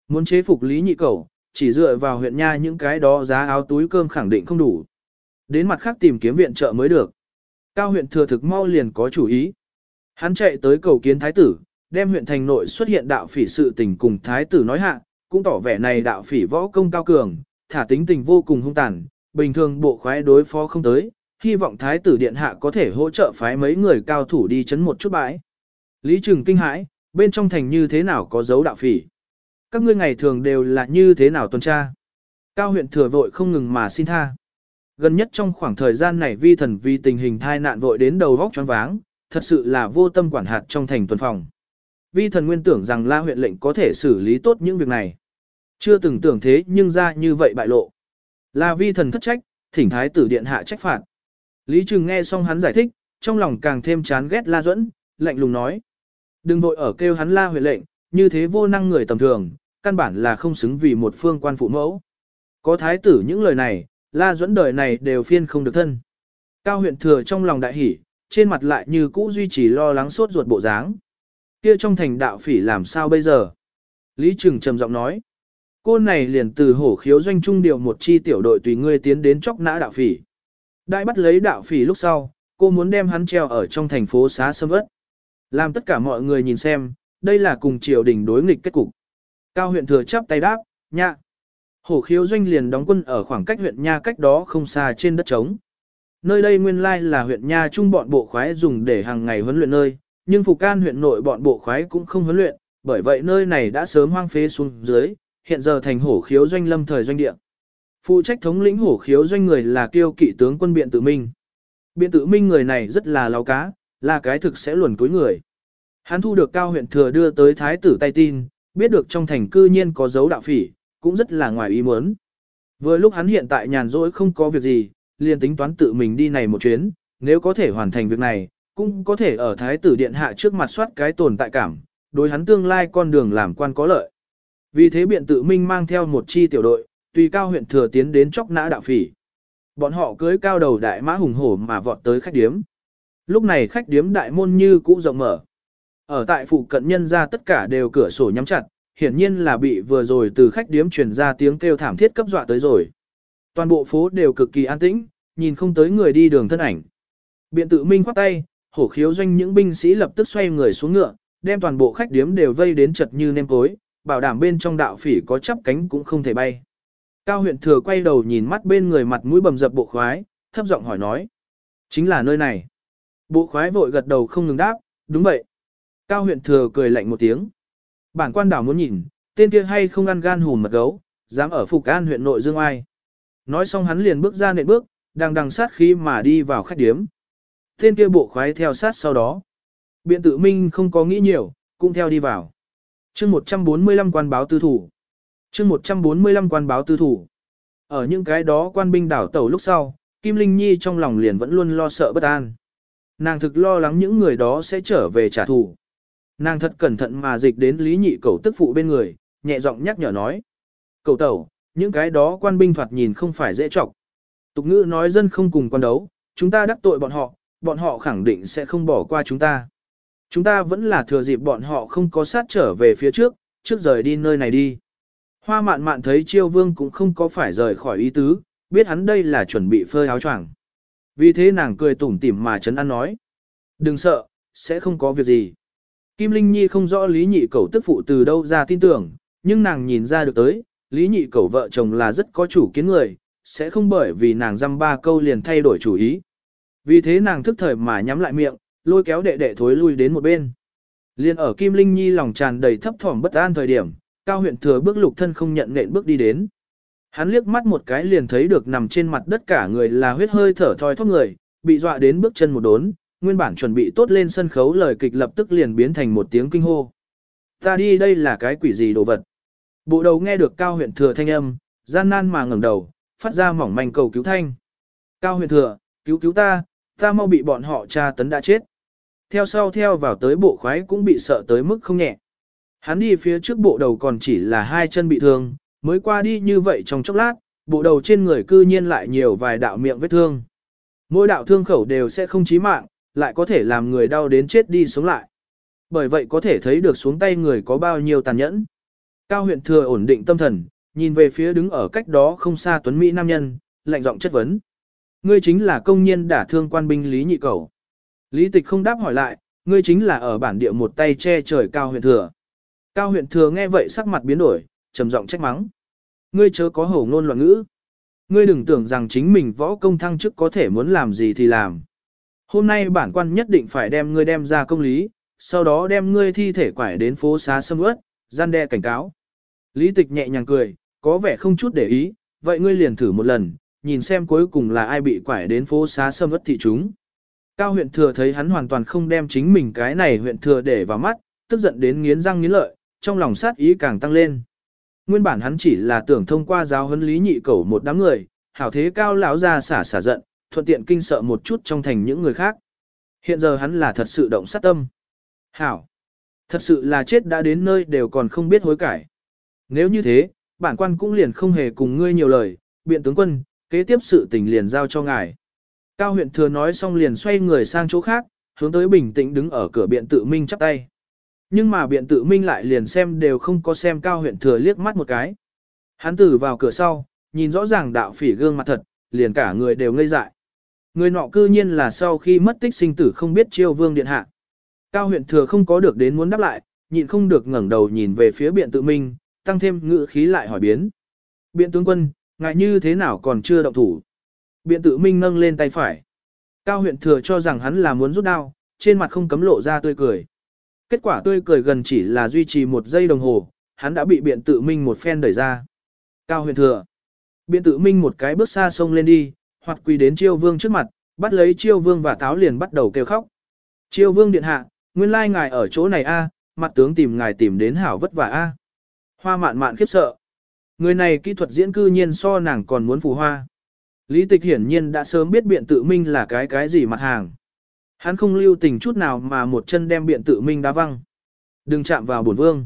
Muốn chế phục lý nhị cầu, chỉ dựa vào huyện nha những cái đó giá áo túi cơm khẳng định không đủ. Đến mặt khác tìm kiếm viện trợ mới được. Cao huyện thừa thực mau liền có chủ ý. Hắn chạy tới cầu kiến thái tử, đem huyện thành nội xuất hiện đạo phỉ sự tình cùng thái tử nói hạ, cũng tỏ vẻ này đạo phỉ võ công cao cường, thả tính tình vô cùng hung tàn, bình thường bộ khoái đối phó không tới, hy vọng thái tử điện hạ có thể hỗ trợ phái mấy người cao thủ đi chấn một chút bãi. Lý Trừng kinh hãi, bên trong thành như thế nào có dấu đạo phỉ. Các ngươi ngày thường đều là như thế nào tuần tra. Cao huyện thừa vội không ngừng mà xin tha. Gần nhất trong khoảng thời gian này vi thần vì tình hình thai nạn vội đến đầu vóc choáng váng, thật sự là vô tâm quản hạt trong thành tuần phòng. Vi thần nguyên tưởng rằng la huyện lệnh có thể xử lý tốt những việc này. Chưa từng tưởng thế nhưng ra như vậy bại lộ. Là vi thần thất trách, thỉnh thái tử điện hạ trách phạt. Lý Trừng nghe xong hắn giải thích, trong lòng càng thêm chán ghét La Duẫn, lạnh lùng nói. Đừng vội ở kêu hắn La huệ lệnh, như thế vô năng người tầm thường, căn bản là không xứng vì một phương quan phụ mẫu. Có thái tử những lời này, La Duẫn đời này đều phiên không được thân. Cao huyện thừa trong lòng đại hỉ, trên mặt lại như cũ duy trì lo lắng suốt ruột bộ dáng. Kia trong thành đạo phỉ làm sao bây giờ? Lý Trừng trầm giọng nói. Cô này liền từ hổ khiếu doanh trung điều một chi tiểu đội tùy ngươi tiến đến chóc nã đạo phỉ. Đại bắt lấy đạo phỉ lúc sau, cô muốn đem hắn treo ở trong thành phố xá sâm ớt. Làm tất cả mọi người nhìn xem, đây là cùng triều đình đối nghịch kết cục. Cao huyện thừa chắp tay đáp, nhạ. Hổ khiếu doanh liền đóng quân ở khoảng cách huyện Nha cách đó không xa trên đất trống. Nơi đây nguyên lai là huyện Nha trung bọn bộ khoái dùng để hàng ngày huấn luyện nơi, nhưng Phục Can huyện nội bọn bộ khoái cũng không huấn luyện, bởi vậy nơi này đã sớm hoang phế xuống dưới, hiện giờ thành hổ khiếu doanh lâm thời doanh địa. Phụ trách thống lĩnh hổ khiếu doanh người là kiêu kỵ tướng quân biện tự minh. Biện tự minh người này rất là lao cá, là cái thực sẽ luồn cuối người. Hắn thu được cao huyện thừa đưa tới thái tử tay tin, biết được trong thành cư nhiên có dấu đạo phỉ, cũng rất là ngoài ý muốn. Vừa lúc hắn hiện tại nhàn rỗi không có việc gì, liền tính toán tự mình đi này một chuyến, nếu có thể hoàn thành việc này, cũng có thể ở thái tử điện hạ trước mặt soát cái tồn tại cảm, đối hắn tương lai con đường làm quan có lợi. Vì thế biện tự minh mang theo một chi tiểu đội, tùy cao huyện thừa tiến đến chóc nã đạo phỉ. Bọn họ cưới cao đầu đại mã hùng hổ mà vọt tới khách điếm. Lúc này khách điếm đại môn như cũ rộng mở. Ở tại phụ cận nhân ra tất cả đều cửa sổ nhắm chặt, hiển nhiên là bị vừa rồi từ khách điếm truyền ra tiếng kêu thảm thiết cấp dọa tới rồi. Toàn bộ phố đều cực kỳ an tĩnh, nhìn không tới người đi đường thân ảnh. Biện tự minh khoát tay, hổ khiếu doanh những binh sĩ lập tức xoay người xuống ngựa, đem toàn bộ khách điếm đều vây đến chật như nêm cối, bảo đảm bên trong đạo phỉ có chắp cánh cũng không thể bay. Cao huyện thừa quay đầu nhìn mắt bên người mặt mũi bầm dập bộ khoái, thấp giọng hỏi nói. Chính là nơi này. Bộ khoái vội gật đầu không ngừng đáp, đúng vậy. Cao huyện thừa cười lạnh một tiếng. Bản quan đảo muốn nhìn, tên kia hay không ăn gan hùm mật gấu, dám ở Phục An huyện nội Dương Ai. Nói xong hắn liền bước ra nệm bước, đang đằng sát khí mà đi vào khách điếm. Tên kia bộ khoái theo sát sau đó. Biện tự minh không có nghĩ nhiều, cũng theo đi vào. chương 145 quan báo tư thủ chương 145 quan báo tư thủ. Ở những cái đó quan binh đảo tàu lúc sau, Kim Linh Nhi trong lòng liền vẫn luôn lo sợ bất an. Nàng thực lo lắng những người đó sẽ trở về trả thù. Nàng thật cẩn thận mà dịch đến lý nhị cầu tức phụ bên người, nhẹ giọng nhắc nhở nói. Cầu tẩu, những cái đó quan binh thoạt nhìn không phải dễ trọng. Tục ngữ nói dân không cùng quan đấu, chúng ta đắc tội bọn họ, bọn họ khẳng định sẽ không bỏ qua chúng ta. Chúng ta vẫn là thừa dịp bọn họ không có sát trở về phía trước, trước rời đi nơi này đi. Hoa mạn mạn thấy chiêu vương cũng không có phải rời khỏi ý tứ, biết hắn đây là chuẩn bị phơi áo choàng. Vì thế nàng cười tủm tỉm mà chấn an nói. Đừng sợ, sẽ không có việc gì. Kim Linh Nhi không rõ Lý Nhị Cẩu tức phụ từ đâu ra tin tưởng, nhưng nàng nhìn ra được tới, Lý Nhị Cẩu vợ chồng là rất có chủ kiến người, sẽ không bởi vì nàng dăm ba câu liền thay đổi chủ ý. Vì thế nàng thức thời mà nhắm lại miệng, lôi kéo đệ đệ thối lui đến một bên. Liên ở Kim Linh Nhi lòng tràn đầy thấp thỏm bất an thời điểm, Cao huyện thừa bước lục thân không nhận nện bước đi đến. Hắn liếc mắt một cái liền thấy được nằm trên mặt đất cả người là huyết hơi thở thoi thóp người, bị dọa đến bước chân một đốn, nguyên bản chuẩn bị tốt lên sân khấu lời kịch lập tức liền biến thành một tiếng kinh hô. Ta đi đây là cái quỷ gì đồ vật. Bộ đầu nghe được Cao huyện thừa thanh âm, gian nan mà ngẩng đầu, phát ra mỏng manh cầu cứu thanh. Cao huyện thừa, cứu cứu ta, ta mau bị bọn họ tra tấn đã chết. Theo sau theo vào tới bộ khoái cũng bị sợ tới mức không nhẹ. Hắn đi phía trước bộ đầu còn chỉ là hai chân bị thương, mới qua đi như vậy trong chốc lát, bộ đầu trên người cư nhiên lại nhiều vài đạo miệng vết thương. Mỗi đạo thương khẩu đều sẽ không chí mạng, lại có thể làm người đau đến chết đi sống lại. Bởi vậy có thể thấy được xuống tay người có bao nhiêu tàn nhẫn. Cao huyện thừa ổn định tâm thần, nhìn về phía đứng ở cách đó không xa tuấn Mỹ nam nhân, lạnh giọng chất vấn. Ngươi chính là công nhân đả thương quan binh Lý Nhị Cầu. Lý tịch không đáp hỏi lại, ngươi chính là ở bản địa một tay che trời cao huyện thừa. Cao huyện thừa nghe vậy sắc mặt biến đổi, trầm giọng trách mắng. Ngươi chớ có hổ ngôn loạn ngữ. Ngươi đừng tưởng rằng chính mình võ công thăng chức có thể muốn làm gì thì làm. Hôm nay bản quan nhất định phải đem ngươi đem ra công lý, sau đó đem ngươi thi thể quải đến phố xá sâm ướt, gian đe cảnh cáo. Lý tịch nhẹ nhàng cười, có vẻ không chút để ý, vậy ngươi liền thử một lần, nhìn xem cuối cùng là ai bị quải đến phố xá sâm ướt thị chúng. Cao huyện thừa thấy hắn hoàn toàn không đem chính mình cái này huyện thừa để vào mắt, tức giận đến nghiến răng nghiến lợi, trong lòng sát ý càng tăng lên. Nguyên bản hắn chỉ là tưởng thông qua giáo huấn lý nhị cẩu một đám người, hảo thế cao lão ra xả xả giận, thuận tiện kinh sợ một chút trong thành những người khác. Hiện giờ hắn là thật sự động sát tâm. Hảo. Thật sự là chết đã đến nơi đều còn không biết hối cải. Nếu như thế, bản quan cũng liền không hề cùng ngươi nhiều lời, biện tướng quân, kế tiếp sự tình liền giao cho ngài. Cao huyện thừa nói xong liền xoay người sang chỗ khác, hướng tới bình tĩnh đứng ở cửa biện tự minh chắp tay. Nhưng mà biện tự minh lại liền xem đều không có xem cao huyện thừa liếc mắt một cái. Hắn tử vào cửa sau, nhìn rõ ràng đạo phỉ gương mặt thật, liền cả người đều ngây dại. Người nọ cư nhiên là sau khi mất tích sinh tử không biết chiêu vương điện hạ. Cao huyện thừa không có được đến muốn đáp lại, nhịn không được ngẩng đầu nhìn về phía biện tự minh, tăng thêm ngữ khí lại hỏi biến. Biện tướng quân, ngại như thế nào còn chưa động thủ. Biện tự minh nâng lên tay phải. Cao huyện thừa cho rằng hắn là muốn rút đao, trên mặt không cấm lộ ra tươi cười. Kết quả tươi cười gần chỉ là duy trì một giây đồng hồ, hắn đã bị biện tự minh một phen đẩy ra. Cao huyện thừa. Biện tự minh một cái bước xa sông lên đi, hoặc quỳ đến chiêu vương trước mặt, bắt lấy chiêu vương và táo liền bắt đầu kêu khóc. Chiêu vương điện hạ, nguyên lai ngài ở chỗ này a, mặt tướng tìm ngài tìm đến hảo vất vả a. Hoa mạn mạn khiếp sợ. Người này kỹ thuật diễn cư nhiên so nàng còn muốn phù hoa. Lý tịch hiển nhiên đã sớm biết biện tự minh là cái cái gì mặt hàng. Hắn không lưu tình chút nào mà một chân đem biện tự minh đá văng. Đừng chạm vào bổn vương.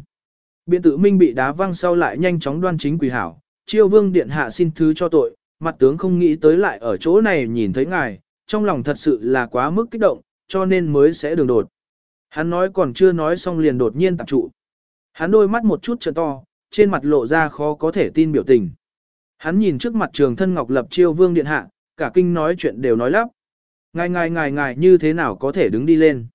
Biện tự minh bị đá văng sau lại nhanh chóng đoan chính quỳ hảo. Chiêu vương điện hạ xin thứ cho tội, mặt tướng không nghĩ tới lại ở chỗ này nhìn thấy ngài, trong lòng thật sự là quá mức kích động, cho nên mới sẽ đường đột. Hắn nói còn chưa nói xong liền đột nhiên tập trụ. Hắn đôi mắt một chút trợ to, trên mặt lộ ra khó có thể tin biểu tình. Hắn nhìn trước mặt trường thân ngọc lập chiêu vương điện hạ, cả kinh nói chuyện đều nói lắp. Ngài ngài ngài ngài như thế nào có thể đứng đi lên.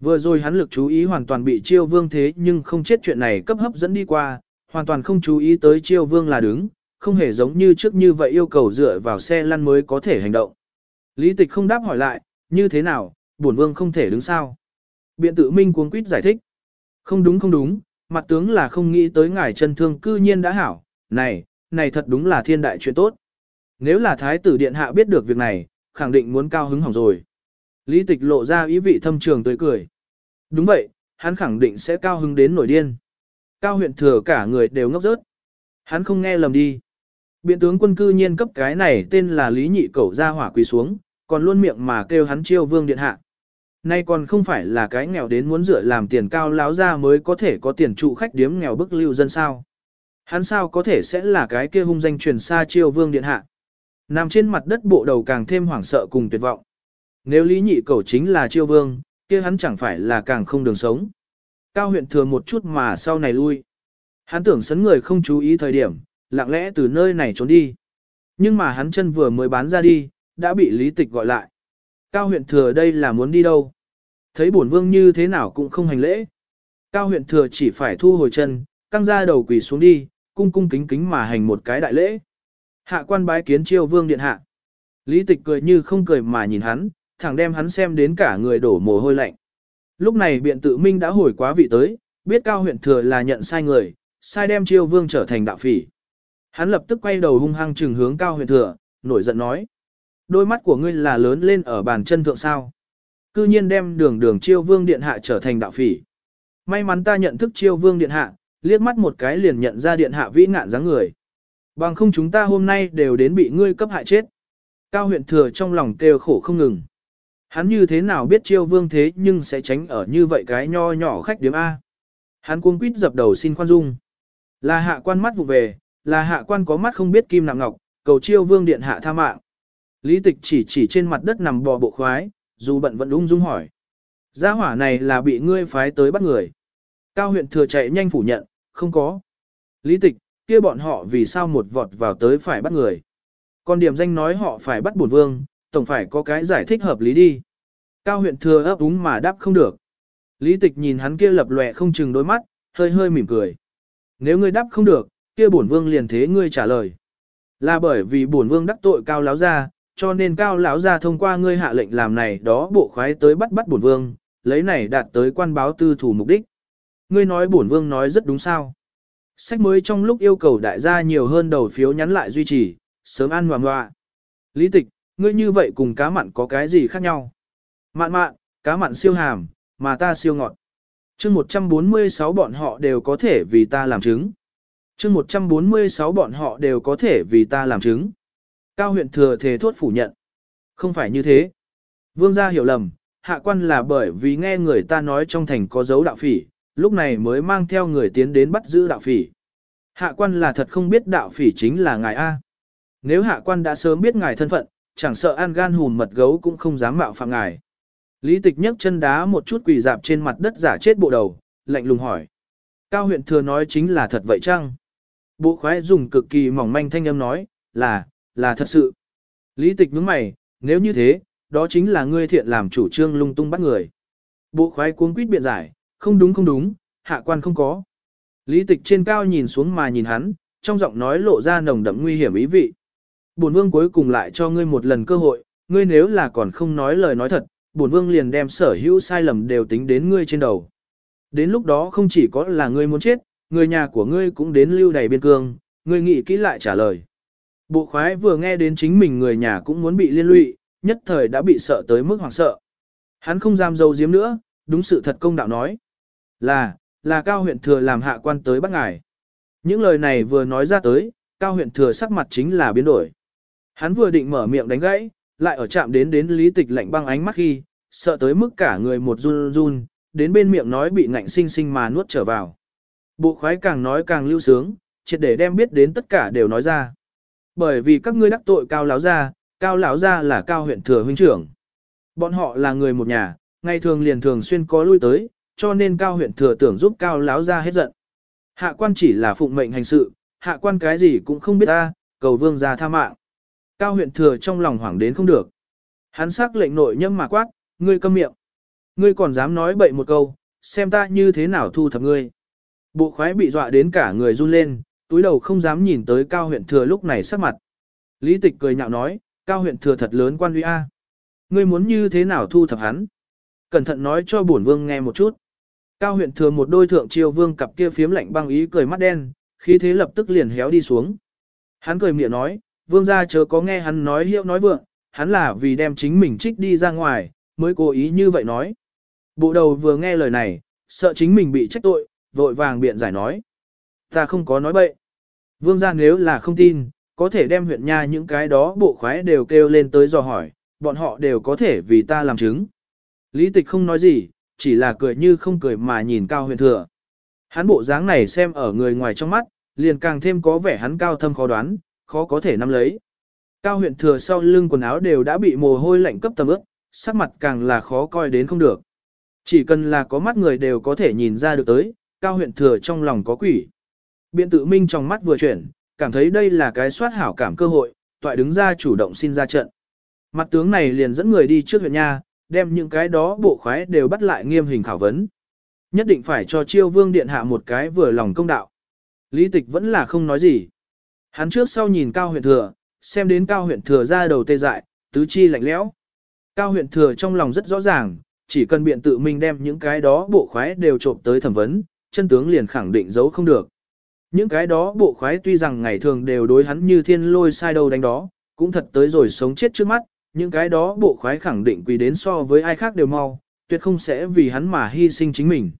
Vừa rồi hắn lực chú ý hoàn toàn bị chiêu vương thế nhưng không chết chuyện này cấp hấp dẫn đi qua, hoàn toàn không chú ý tới chiêu vương là đứng, không hề giống như trước như vậy yêu cầu dựa vào xe lăn mới có thể hành động. Lý tịch không đáp hỏi lại, như thế nào, bổn vương không thể đứng sao. Biện tự minh cuống quýt giải thích. Không đúng không đúng, mặt tướng là không nghĩ tới ngài chân thương cư nhiên đã hảo, này, này thật đúng là thiên đại chuyện tốt. Nếu là thái tử điện hạ biết được việc này, khẳng định muốn cao hứng hỏng rồi. Lý tịch lộ ra ý vị thâm trường tươi cười. Đúng vậy, hắn khẳng định sẽ cao hứng đến nổi điên. Cao huyện thừa cả người đều ngốc rớt. Hắn không nghe lầm đi. Biện tướng quân cư nhiên cấp cái này tên là Lý Nhị Cẩu ra hỏa quỳ xuống, còn luôn miệng mà kêu hắn chiêu vương điện hạ. Nay còn không phải là cái nghèo đến muốn dựa làm tiền cao láo ra mới có thể có tiền trụ khách điếm nghèo bức lưu dân sao. Hắn sao có thể sẽ là cái kia hung danh truyền xa chiêu vương điện hạ. Nằm trên mặt đất bộ đầu càng thêm hoảng sợ cùng tuyệt vọng. Nếu lý nhị Cẩu chính là chiêu vương, kia hắn chẳng phải là càng không đường sống. Cao huyện thừa một chút mà sau này lui. Hắn tưởng sấn người không chú ý thời điểm, lặng lẽ từ nơi này trốn đi. Nhưng mà hắn chân vừa mới bán ra đi, đã bị lý tịch gọi lại. Cao huyện thừa đây là muốn đi đâu? Thấy bổn vương như thế nào cũng không hành lễ. Cao huyện thừa chỉ phải thu hồi chân, căng ra đầu quỳ xuống đi, cung cung kính kính mà hành một cái đại lễ. Hạ quan bái kiến chiêu vương điện hạ. Lý tịch cười như không cười mà nhìn hắn, thẳng đem hắn xem đến cả người đổ mồ hôi lạnh. Lúc này biện tự minh đã hồi quá vị tới, biết cao huyện thừa là nhận sai người, sai đem chiêu vương trở thành đạo phỉ. Hắn lập tức quay đầu hung hăng trừng hướng cao huyện thừa, nổi giận nói. Đôi mắt của ngươi là lớn lên ở bàn chân thượng sao. Cư nhiên đem đường đường chiêu vương điện hạ trở thành đạo phỉ. May mắn ta nhận thức chiêu vương điện hạ, liếc mắt một cái liền nhận ra điện hạ vĩ ngạn dáng người. Bằng không chúng ta hôm nay đều đến bị ngươi cấp hại chết. Cao huyện thừa trong lòng kêu khổ không ngừng. Hắn như thế nào biết chiêu vương thế nhưng sẽ tránh ở như vậy cái nho nhỏ khách điếm A. Hắn cuống quýt dập đầu xin khoan dung. Là hạ quan mắt vụ về, là hạ quan có mắt không biết kim nặng ngọc, cầu chiêu vương điện hạ tha mạng. Lý tịch chỉ chỉ trên mặt đất nằm bò bộ khoái, dù bận vẫn ung dung hỏi. Gia hỏa này là bị ngươi phái tới bắt người. Cao huyện thừa chạy nhanh phủ nhận, không có. Lý tịch, kia bọn họ vì sao một vọt vào tới phải bắt người. Còn điểm danh nói họ phải bắt bổn vương, tổng phải có cái giải thích hợp lý đi. Cao huyện thừa ấp úng mà đáp không được. Lý tịch nhìn hắn kia lập lòe không chừng đôi mắt, hơi hơi mỉm cười. Nếu ngươi đáp không được, kia bổn vương liền thế ngươi trả lời. Là bởi vì bổn vương đắc tội cao láo ra, cho nên cao lão gia thông qua ngươi hạ lệnh làm này đó bộ khoái tới bắt bắt bổn vương, lấy này đạt tới quan báo tư thủ mục đích. Ngươi nói bổn vương nói rất đúng sao. Sách mới trong lúc yêu cầu đại gia nhiều hơn đầu phiếu nhắn lại duy trì, sớm ăn ngoạm ngoạ. Lý tịch, ngươi như vậy cùng cá mặn có cái gì khác nhau? Mạn mạn, cá mặn siêu hàm, mà ta siêu ngọt. chương 146 bọn họ đều có thể vì ta làm chứng. chương 146 bọn họ đều có thể vì ta làm chứng. Cao huyện thừa thề thốt phủ nhận. Không phải như thế. Vương gia hiểu lầm, hạ quan là bởi vì nghe người ta nói trong thành có dấu đạo phỉ, lúc này mới mang theo người tiến đến bắt giữ đạo phỉ. Hạ quan là thật không biết đạo phỉ chính là ngài A. Nếu hạ quan đã sớm biết ngài thân phận, chẳng sợ an gan hùn mật gấu cũng không dám mạo phạm ngài. Lý tịch nhấc chân đá một chút quỳ dạp trên mặt đất giả chết bộ đầu, lạnh lùng hỏi. Cao huyện thừa nói chính là thật vậy chăng? Bộ khoái dùng cực kỳ mỏng manh thanh âm nói, là, là thật sự. Lý tịch nhướng mày, nếu như thế, đó chính là ngươi thiện làm chủ trương lung tung bắt người. Bộ khoái cuống quýt biện giải, không đúng không đúng, hạ quan không có. Lý tịch trên cao nhìn xuống mà nhìn hắn, trong giọng nói lộ ra nồng đậm nguy hiểm ý vị. Bổn vương cuối cùng lại cho ngươi một lần cơ hội, ngươi nếu là còn không nói lời nói thật, bổn vương liền đem sở hữu sai lầm đều tính đến ngươi trên đầu. Đến lúc đó không chỉ có là ngươi muốn chết, người nhà của ngươi cũng đến lưu đầy biên cương, ngươi nghĩ kỹ lại trả lời. Bộ khoái vừa nghe đến chính mình người nhà cũng muốn bị liên lụy, nhất thời đã bị sợ tới mức hoảng sợ. Hắn không dám dâu diếm nữa, đúng sự thật công đạo nói. Là, là cao huyện thừa làm hạ quan tới bắt ngài. Những lời này vừa nói ra tới, cao huyện thừa sắc mặt chính là biến đổi. Hắn vừa định mở miệng đánh gãy, lại ở chạm đến đến lý tịch lạnh băng ánh mắt khi, sợ tới mức cả người một run run, đến bên miệng nói bị ngạnh sinh sinh mà nuốt trở vào. Bộ khoái càng nói càng lưu sướng, triệt để đem biết đến tất cả đều nói ra. Bởi vì các ngươi đắc tội cao lão gia, cao lão gia là cao huyện thừa huynh trưởng. Bọn họ là người một nhà, ngày thường liền thường xuyên có lui tới, cho nên cao huyện thừa tưởng giúp cao láo ra hết giận. Hạ quan chỉ là phụng mệnh hành sự, hạ quan cái gì cũng không biết ta, cầu vương ra tha mạng. Cao huyện thừa trong lòng hoảng đến không được. Hắn sắc lệnh nội nhâm mà quát, ngươi câm miệng. Ngươi còn dám nói bậy một câu, xem ta như thế nào thu thập ngươi. Bộ khoái bị dọa đến cả người run lên, túi đầu không dám nhìn tới cao huyện thừa lúc này sắc mặt. Lý tịch cười nhạo nói, cao huyện thừa thật lớn quan uy A. Ngươi muốn như thế nào thu thập hắn? Cẩn thận nói cho bổn vương nghe một chút. Cao huyện thừa một đôi thượng triều vương cặp kia phiếm lạnh băng ý cười mắt đen, khí thế lập tức liền héo đi xuống. Hắn cười miệng nói, vương gia chớ có nghe hắn nói hiệu nói vượng, hắn là vì đem chính mình trích đi ra ngoài, mới cố ý như vậy nói. Bộ đầu vừa nghe lời này, sợ chính mình bị trách tội, vội vàng biện giải nói. Ta không có nói bậy. Vương gia nếu là không tin, có thể đem huyện nha những cái đó bộ khoái đều kêu lên tới dò hỏi, bọn họ đều có thể vì ta làm chứng. Lý tịch không nói gì, chỉ là cười như không cười mà nhìn cao huyện thừa. Hắn bộ dáng này xem ở người ngoài trong mắt, liền càng thêm có vẻ hắn cao thâm khó đoán, khó có thể nắm lấy. Cao huyện thừa sau lưng quần áo đều đã bị mồ hôi lạnh cấp tầm ướt, sắc mặt càng là khó coi đến không được. Chỉ cần là có mắt người đều có thể nhìn ra được tới, cao huyện thừa trong lòng có quỷ. Biện tự minh trong mắt vừa chuyển, cảm thấy đây là cái soát hảo cảm cơ hội, toại đứng ra chủ động xin ra trận. Mặt tướng này liền dẫn người đi trước huyện nha, đem những cái đó bộ khoái đều bắt lại nghiêm hình khảo vấn. Nhất định phải cho chiêu vương điện hạ một cái vừa lòng công đạo. Lý tịch vẫn là không nói gì. Hắn trước sau nhìn cao huyện thừa, xem đến cao huyện thừa ra đầu tê dại, tứ chi lạnh lẽo. Cao huyện thừa trong lòng rất rõ ràng, chỉ cần biện tự mình đem những cái đó bộ khoái đều trộm tới thẩm vấn, chân tướng liền khẳng định giấu không được. Những cái đó bộ khoái tuy rằng ngày thường đều đối hắn như thiên lôi sai đâu đánh đó, cũng thật tới rồi sống chết trước mắt, những cái đó bộ khoái khẳng định quỳ đến so với ai khác đều mau, tuyệt không sẽ vì hắn mà hy sinh chính mình.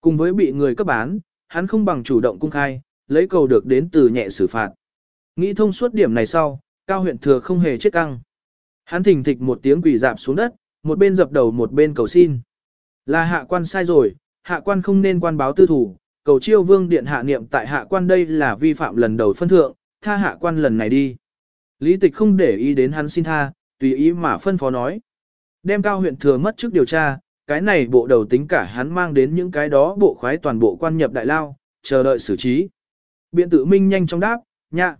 Cùng với bị người cấp bán, hắn không bằng chủ động cung khai, lấy cầu được đến từ nhẹ xử phạt. Nghĩ thông suốt điểm này sau, cao huyện thừa không hề chết căng. Hắn thình thịch một tiếng quỳ dạp xuống đất, một bên dập đầu một bên cầu xin. Là hạ quan sai rồi, hạ quan không nên quan báo tư thủ, cầu chiêu vương điện hạ niệm tại hạ quan đây là vi phạm lần đầu phân thượng, tha hạ quan lần này đi. Lý tịch không để ý đến hắn xin tha, tùy ý mà phân phó nói. Đem cao huyện thừa mất trước điều tra, cái này bộ đầu tính cả hắn mang đến những cái đó bộ khoái toàn bộ quan nhập đại lao, chờ đợi xử trí. Biện tự minh nhanh chóng đáp, nhạ.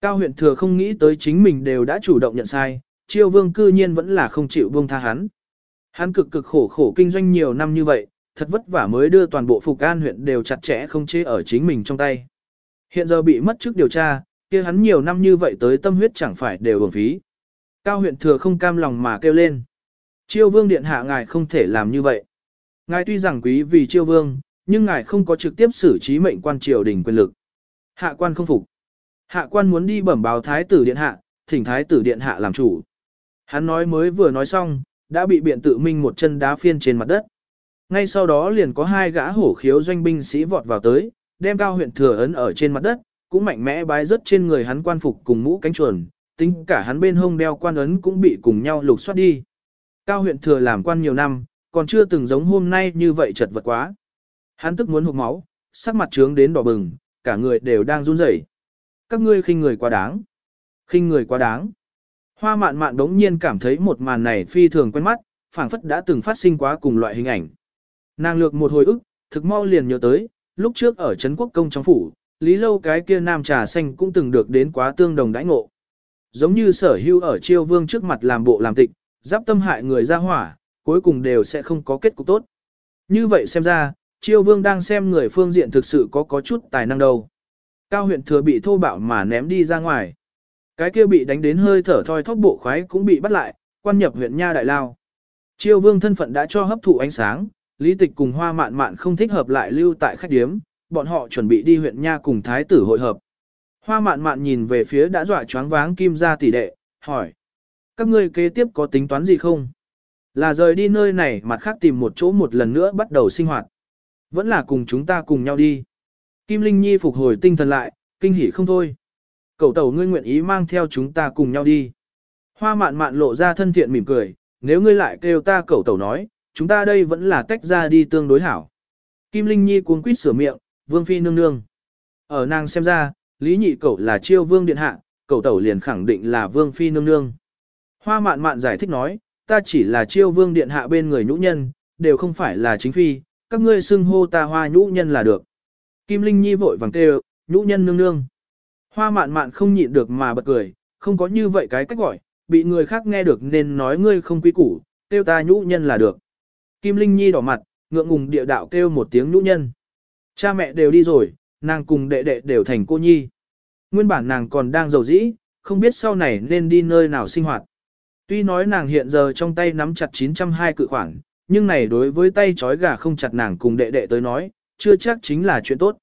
Cao huyện thừa không nghĩ tới chính mình đều đã chủ động nhận sai, chiêu vương cư nhiên vẫn là không chịu buông tha hắn. Hắn cực cực khổ khổ kinh doanh nhiều năm như vậy, thật vất vả mới đưa toàn bộ Phục An huyện đều chặt chẽ không chế ở chính mình trong tay. Hiện giờ bị mất chức điều tra, kia hắn nhiều năm như vậy tới tâm huyết chẳng phải đều uổng phí. Cao huyện thừa không cam lòng mà kêu lên. Chiêu vương điện hạ ngài không thể làm như vậy. Ngài tuy rằng quý vì chiêu vương, nhưng ngài không có trực tiếp xử trí mệnh quan triều đình quyền lực. Hạ quan không phục. Hạ quan muốn đi bẩm báo thái tử điện hạ, thỉnh thái tử điện hạ làm chủ. Hắn nói mới vừa nói xong, đã bị biện tự minh một chân đá phiên trên mặt đất. Ngay sau đó liền có hai gã hổ khiếu doanh binh sĩ vọt vào tới, đem cao huyện thừa ấn ở trên mặt đất, cũng mạnh mẽ bái rớt trên người hắn quan phục cùng mũ cánh chuồn, tính cả hắn bên hông đeo quan ấn cũng bị cùng nhau lục soát đi. Cao huyện thừa làm quan nhiều năm, còn chưa từng giống hôm nay như vậy chật vật quá. Hắn tức muốn hụt máu, sắc mặt trướng đến đỏ bừng, cả người đều đang run rẩy. Các ngươi khinh người quá đáng. khinh người quá đáng. Hoa mạn mạn đống nhiên cảm thấy một màn này phi thường quen mắt, phảng phất đã từng phát sinh quá cùng loại hình ảnh. Nàng lược một hồi ức, thực mau liền nhớ tới, lúc trước ở Trấn Quốc Công trong phủ, Lý Lâu cái kia nam trà xanh cũng từng được đến quá tương đồng đãi ngộ. Giống như sở hưu ở chiêu vương trước mặt làm bộ làm tịch, giáp tâm hại người ra hỏa, cuối cùng đều sẽ không có kết cục tốt. Như vậy xem ra, chiêu vương đang xem người phương diện thực sự có có chút tài năng đâu. Cao huyện thừa bị thô bạo mà ném đi ra ngoài. Cái kia bị đánh đến hơi thở thoi thóp bộ khoái cũng bị bắt lại, quan nhập huyện Nha Đại Lao. Chiêu vương thân phận đã cho hấp thụ ánh sáng, lý tịch cùng hoa mạn mạn không thích hợp lại lưu tại khách điếm, bọn họ chuẩn bị đi huyện Nha cùng thái tử hội hợp. Hoa mạn mạn nhìn về phía đã dọa choáng váng kim gia tỷ đệ, hỏi. Các ngươi kế tiếp có tính toán gì không? Là rời đi nơi này mặt khác tìm một chỗ một lần nữa bắt đầu sinh hoạt. Vẫn là cùng chúng ta cùng nhau đi. Kim Linh Nhi phục hồi tinh thần lại, kinh hỉ không thôi. Cậu tẩu ngươi nguyện ý mang theo chúng ta cùng nhau đi. Hoa mạn mạn lộ ra thân thiện mỉm cười, nếu ngươi lại kêu ta cậu tẩu nói, chúng ta đây vẫn là tách ra đi tương đối hảo. Kim Linh Nhi cuống quýt sửa miệng, vương phi nương nương. Ở nàng xem ra, lý nhị cẩu là chiêu vương điện hạ, cẩu tẩu liền khẳng định là vương phi nương nương. Hoa mạn mạn giải thích nói, ta chỉ là chiêu vương điện hạ bên người nhũ nhân, đều không phải là chính phi, các ngươi xưng hô ta hoa nhũ nhân là được. Kim Linh Nhi vội vàng kêu, nhũ nhân nương nương. Hoa mạn mạn không nhịn được mà bật cười, không có như vậy cái cách gọi, bị người khác nghe được nên nói ngươi không quý củ, kêu ta nhũ nhân là được. Kim Linh Nhi đỏ mặt, ngượng ngùng địa đạo kêu một tiếng nhũ nhân. Cha mẹ đều đi rồi, nàng cùng đệ đệ đều thành cô nhi. Nguyên bản nàng còn đang giàu dĩ, không biết sau này nên đi nơi nào sinh hoạt. Tuy nói nàng hiện giờ trong tay nắm chặt 920 cự khoản, nhưng này đối với tay chói gà không chặt nàng cùng đệ đệ tới nói, chưa chắc chính là chuyện tốt.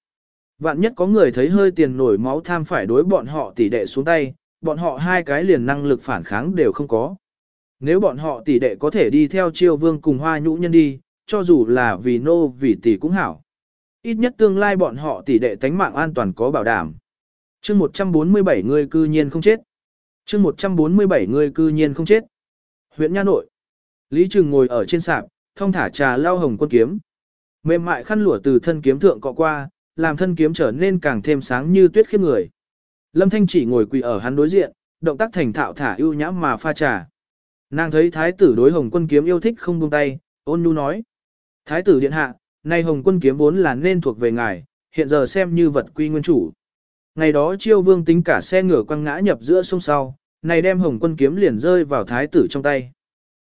Vạn nhất có người thấy hơi tiền nổi máu tham phải đối bọn họ tỷ đệ xuống tay, bọn họ hai cái liền năng lực phản kháng đều không có. Nếu bọn họ tỷ đệ có thể đi theo chiêu vương cùng hoa nhũ nhân đi, cho dù là vì nô vì tỷ cũng hảo. Ít nhất tương lai bọn họ tỷ đệ tánh mạng an toàn có bảo đảm. chương 147 người cư nhiên không chết. chương 147 người cư nhiên không chết. Huyện Nha Nội. Lý Trừng ngồi ở trên sạp, thông thả trà lao hồng quân kiếm. Mềm mại khăn lụa từ thân kiếm thượng cọ qua, làm thân kiếm trở nên càng thêm sáng như tuyết khiếp người. Lâm Thanh chỉ ngồi quỳ ở hắn đối diện, động tác thành thạo thả ưu nhãm mà pha trà. Nàng thấy thái tử đối hồng quân kiếm yêu thích không buông tay, ôn nhu nói. Thái tử điện hạ, nay hồng quân kiếm vốn là nên thuộc về ngài, hiện giờ xem như vật quy nguyên chủ. Ngày đó chiêu vương tính cả xe ngựa quăng ngã nhập giữa sông sau, này đem hồng quân kiếm liền rơi vào thái tử trong tay.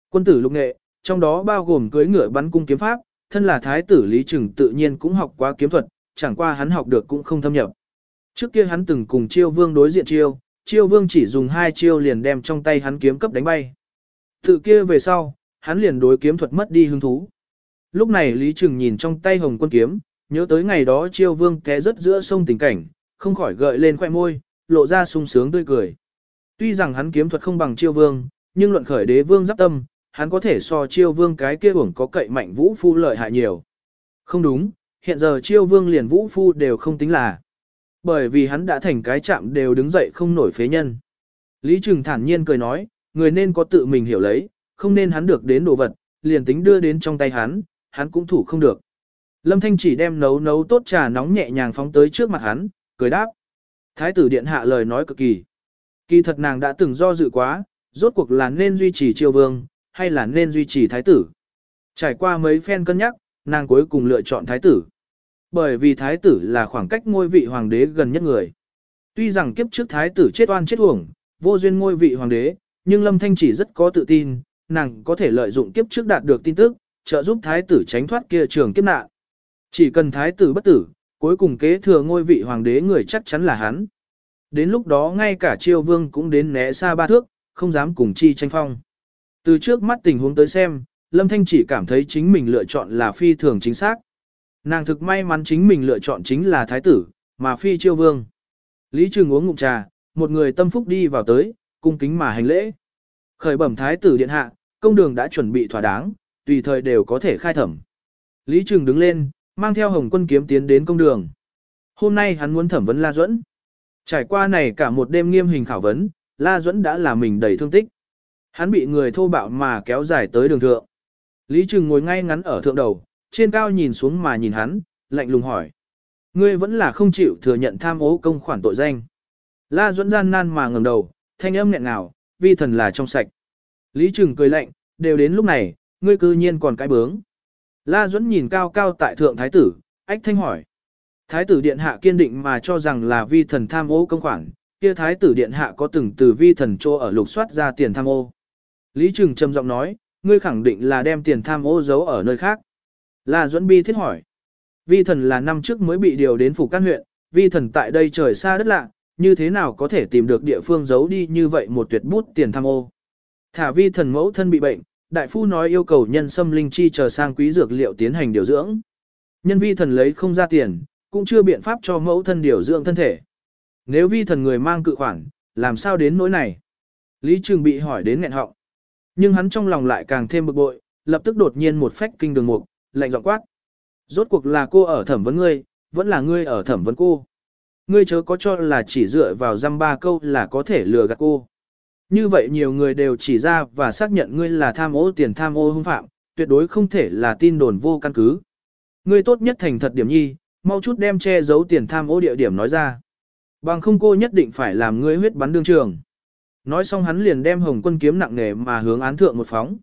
Quân tử lục nghệ, trong đó bao gồm cưới ngựa bắn cung kiếm pháp, thân là thái tử Lý Trừng tự nhiên cũng học quá kiếm thuật, chẳng qua hắn học được cũng không thâm nhập. Trước kia hắn từng cùng chiêu vương đối diện chiêu, chiêu vương chỉ dùng hai chiêu liền đem trong tay hắn kiếm cấp đánh bay. Tự kia về sau, hắn liền đối kiếm thuật mất đi hứng thú. Lúc này Lý Trừng nhìn trong tay hồng quân kiếm, nhớ tới ngày đó chiêu vương té rất giữa sông tình cảnh, không khỏi gợi lên khoẻ môi, lộ ra sung sướng tươi cười. Tuy rằng hắn kiếm thuật không bằng chiêu vương, nhưng luận khởi đế vương giáp tâm, hắn có thể so chiêu vương cái kia uổng có cậy mạnh vũ phu lợi hại nhiều. Không đúng, hiện giờ chiêu vương liền vũ phu đều không tính là. Bởi vì hắn đã thành cái chạm đều đứng dậy không nổi phế nhân. Lý Trừng thản nhiên cười nói, người nên có tự mình hiểu lấy, không nên hắn được đến đồ vật, liền tính đưa đến trong tay hắn, hắn cũng thủ không được. Lâm Thanh chỉ đem nấu nấu tốt trà nóng nhẹ nhàng phóng tới trước mặt hắn, cười đáp. Thái tử điện hạ lời nói cực kỳ. Kỳ thật nàng đã từng do dự quá, rốt cuộc là nên duy trì triều vương, hay là nên duy trì thái tử. Trải qua mấy phen cân nhắc, nàng cuối cùng lựa chọn thái tử. Bởi vì thái tử là khoảng cách ngôi vị hoàng đế gần nhất người. Tuy rằng kiếp trước thái tử chết oan chết uổng, vô duyên ngôi vị hoàng đế, nhưng Lâm Thanh chỉ rất có tự tin, nàng có thể lợi dụng kiếp trước đạt được tin tức, trợ giúp thái tử tránh thoát kia trường kiếp nạn. Chỉ cần thái tử bất tử, cuối cùng kế thừa ngôi vị hoàng đế người chắc chắn là hắn. Đến lúc đó ngay cả triều vương cũng đến né xa ba thước, không dám cùng chi tranh phong. Từ trước mắt tình huống tới xem, Lâm Thanh chỉ cảm thấy chính mình lựa chọn là phi thường chính xác. Nàng thực may mắn chính mình lựa chọn chính là thái tử, mà phi chiêu vương. Lý Trừng uống ngụm trà, một người tâm phúc đi vào tới, cung kính mà hành lễ. Khởi bẩm thái tử điện hạ, công đường đã chuẩn bị thỏa đáng, tùy thời đều có thể khai thẩm. Lý Trừng đứng lên, mang theo hồng quân kiếm tiến đến công đường. Hôm nay hắn muốn thẩm vấn La Duẫn. Trải qua này cả một đêm nghiêm hình khảo vấn, La Duẫn đã là mình đầy thương tích. Hắn bị người thô bạo mà kéo dài tới đường thượng. Lý Trừng ngồi ngay ngắn ở thượng đầu, trên cao nhìn xuống mà nhìn hắn, lạnh lùng hỏi. Ngươi vẫn là không chịu thừa nhận tham ô công khoản tội danh. La Duẫn gian nan mà ngẩng đầu, thanh âm nghẹn ngào, vi thần là trong sạch. Lý Trừng cười lạnh, đều đến lúc này, ngươi cư nhiên còn cái bướng. La Duẫn nhìn cao cao tại thượng thái tử, ách thanh hỏi. Thái tử điện hạ kiên định mà cho rằng là vi thần tham ô công khoản, kia thái tử điện hạ có từng từ vi thần chỗ ở lục soát ra tiền tham ô. Lý Trừng trầm giọng nói, ngươi khẳng định là đem tiền tham ô giấu ở nơi khác. La Duẫn Bi thiết hỏi. Vi thần là năm trước mới bị điều đến phủ căn huyện, vi thần tại đây trời xa đất lạ, như thế nào có thể tìm được địa phương giấu đi như vậy một tuyệt bút tiền tham ô. Thả vi thần mẫu thân bị bệnh, đại phu nói yêu cầu nhân sâm linh chi chờ sang quý dược liệu tiến hành điều dưỡng. Nhân vi thần lấy không ra tiền, cũng chưa biện pháp cho mẫu thân điều dưỡng thân thể. Nếu vi thần người mang cự khoản, làm sao đến nỗi này? Lý Trường bị hỏi đến nghẹn họng. Nhưng hắn trong lòng lại càng thêm bực bội, lập tức đột nhiên một phách kinh đường mục, lạnh giọng quát. Rốt cuộc là cô ở thẩm vấn ngươi, vẫn là ngươi ở thẩm vấn cô. Ngươi chớ có cho là chỉ dựa vào dăm ba câu là có thể lừa gạt cô. Như vậy nhiều người đều chỉ ra và xác nhận ngươi là tham ô tiền tham ô hung phạm, tuyệt đối không thể là tin đồn vô căn cứ. Ngươi tốt nhất thành thật điểm nhi, mau chút đem che giấu tiền tham ô địa điểm nói ra. Bằng không cô nhất định phải làm ngươi huyết bắn đương trường. Nói xong hắn liền đem hồng quân kiếm nặng nề mà hướng án thượng một phóng.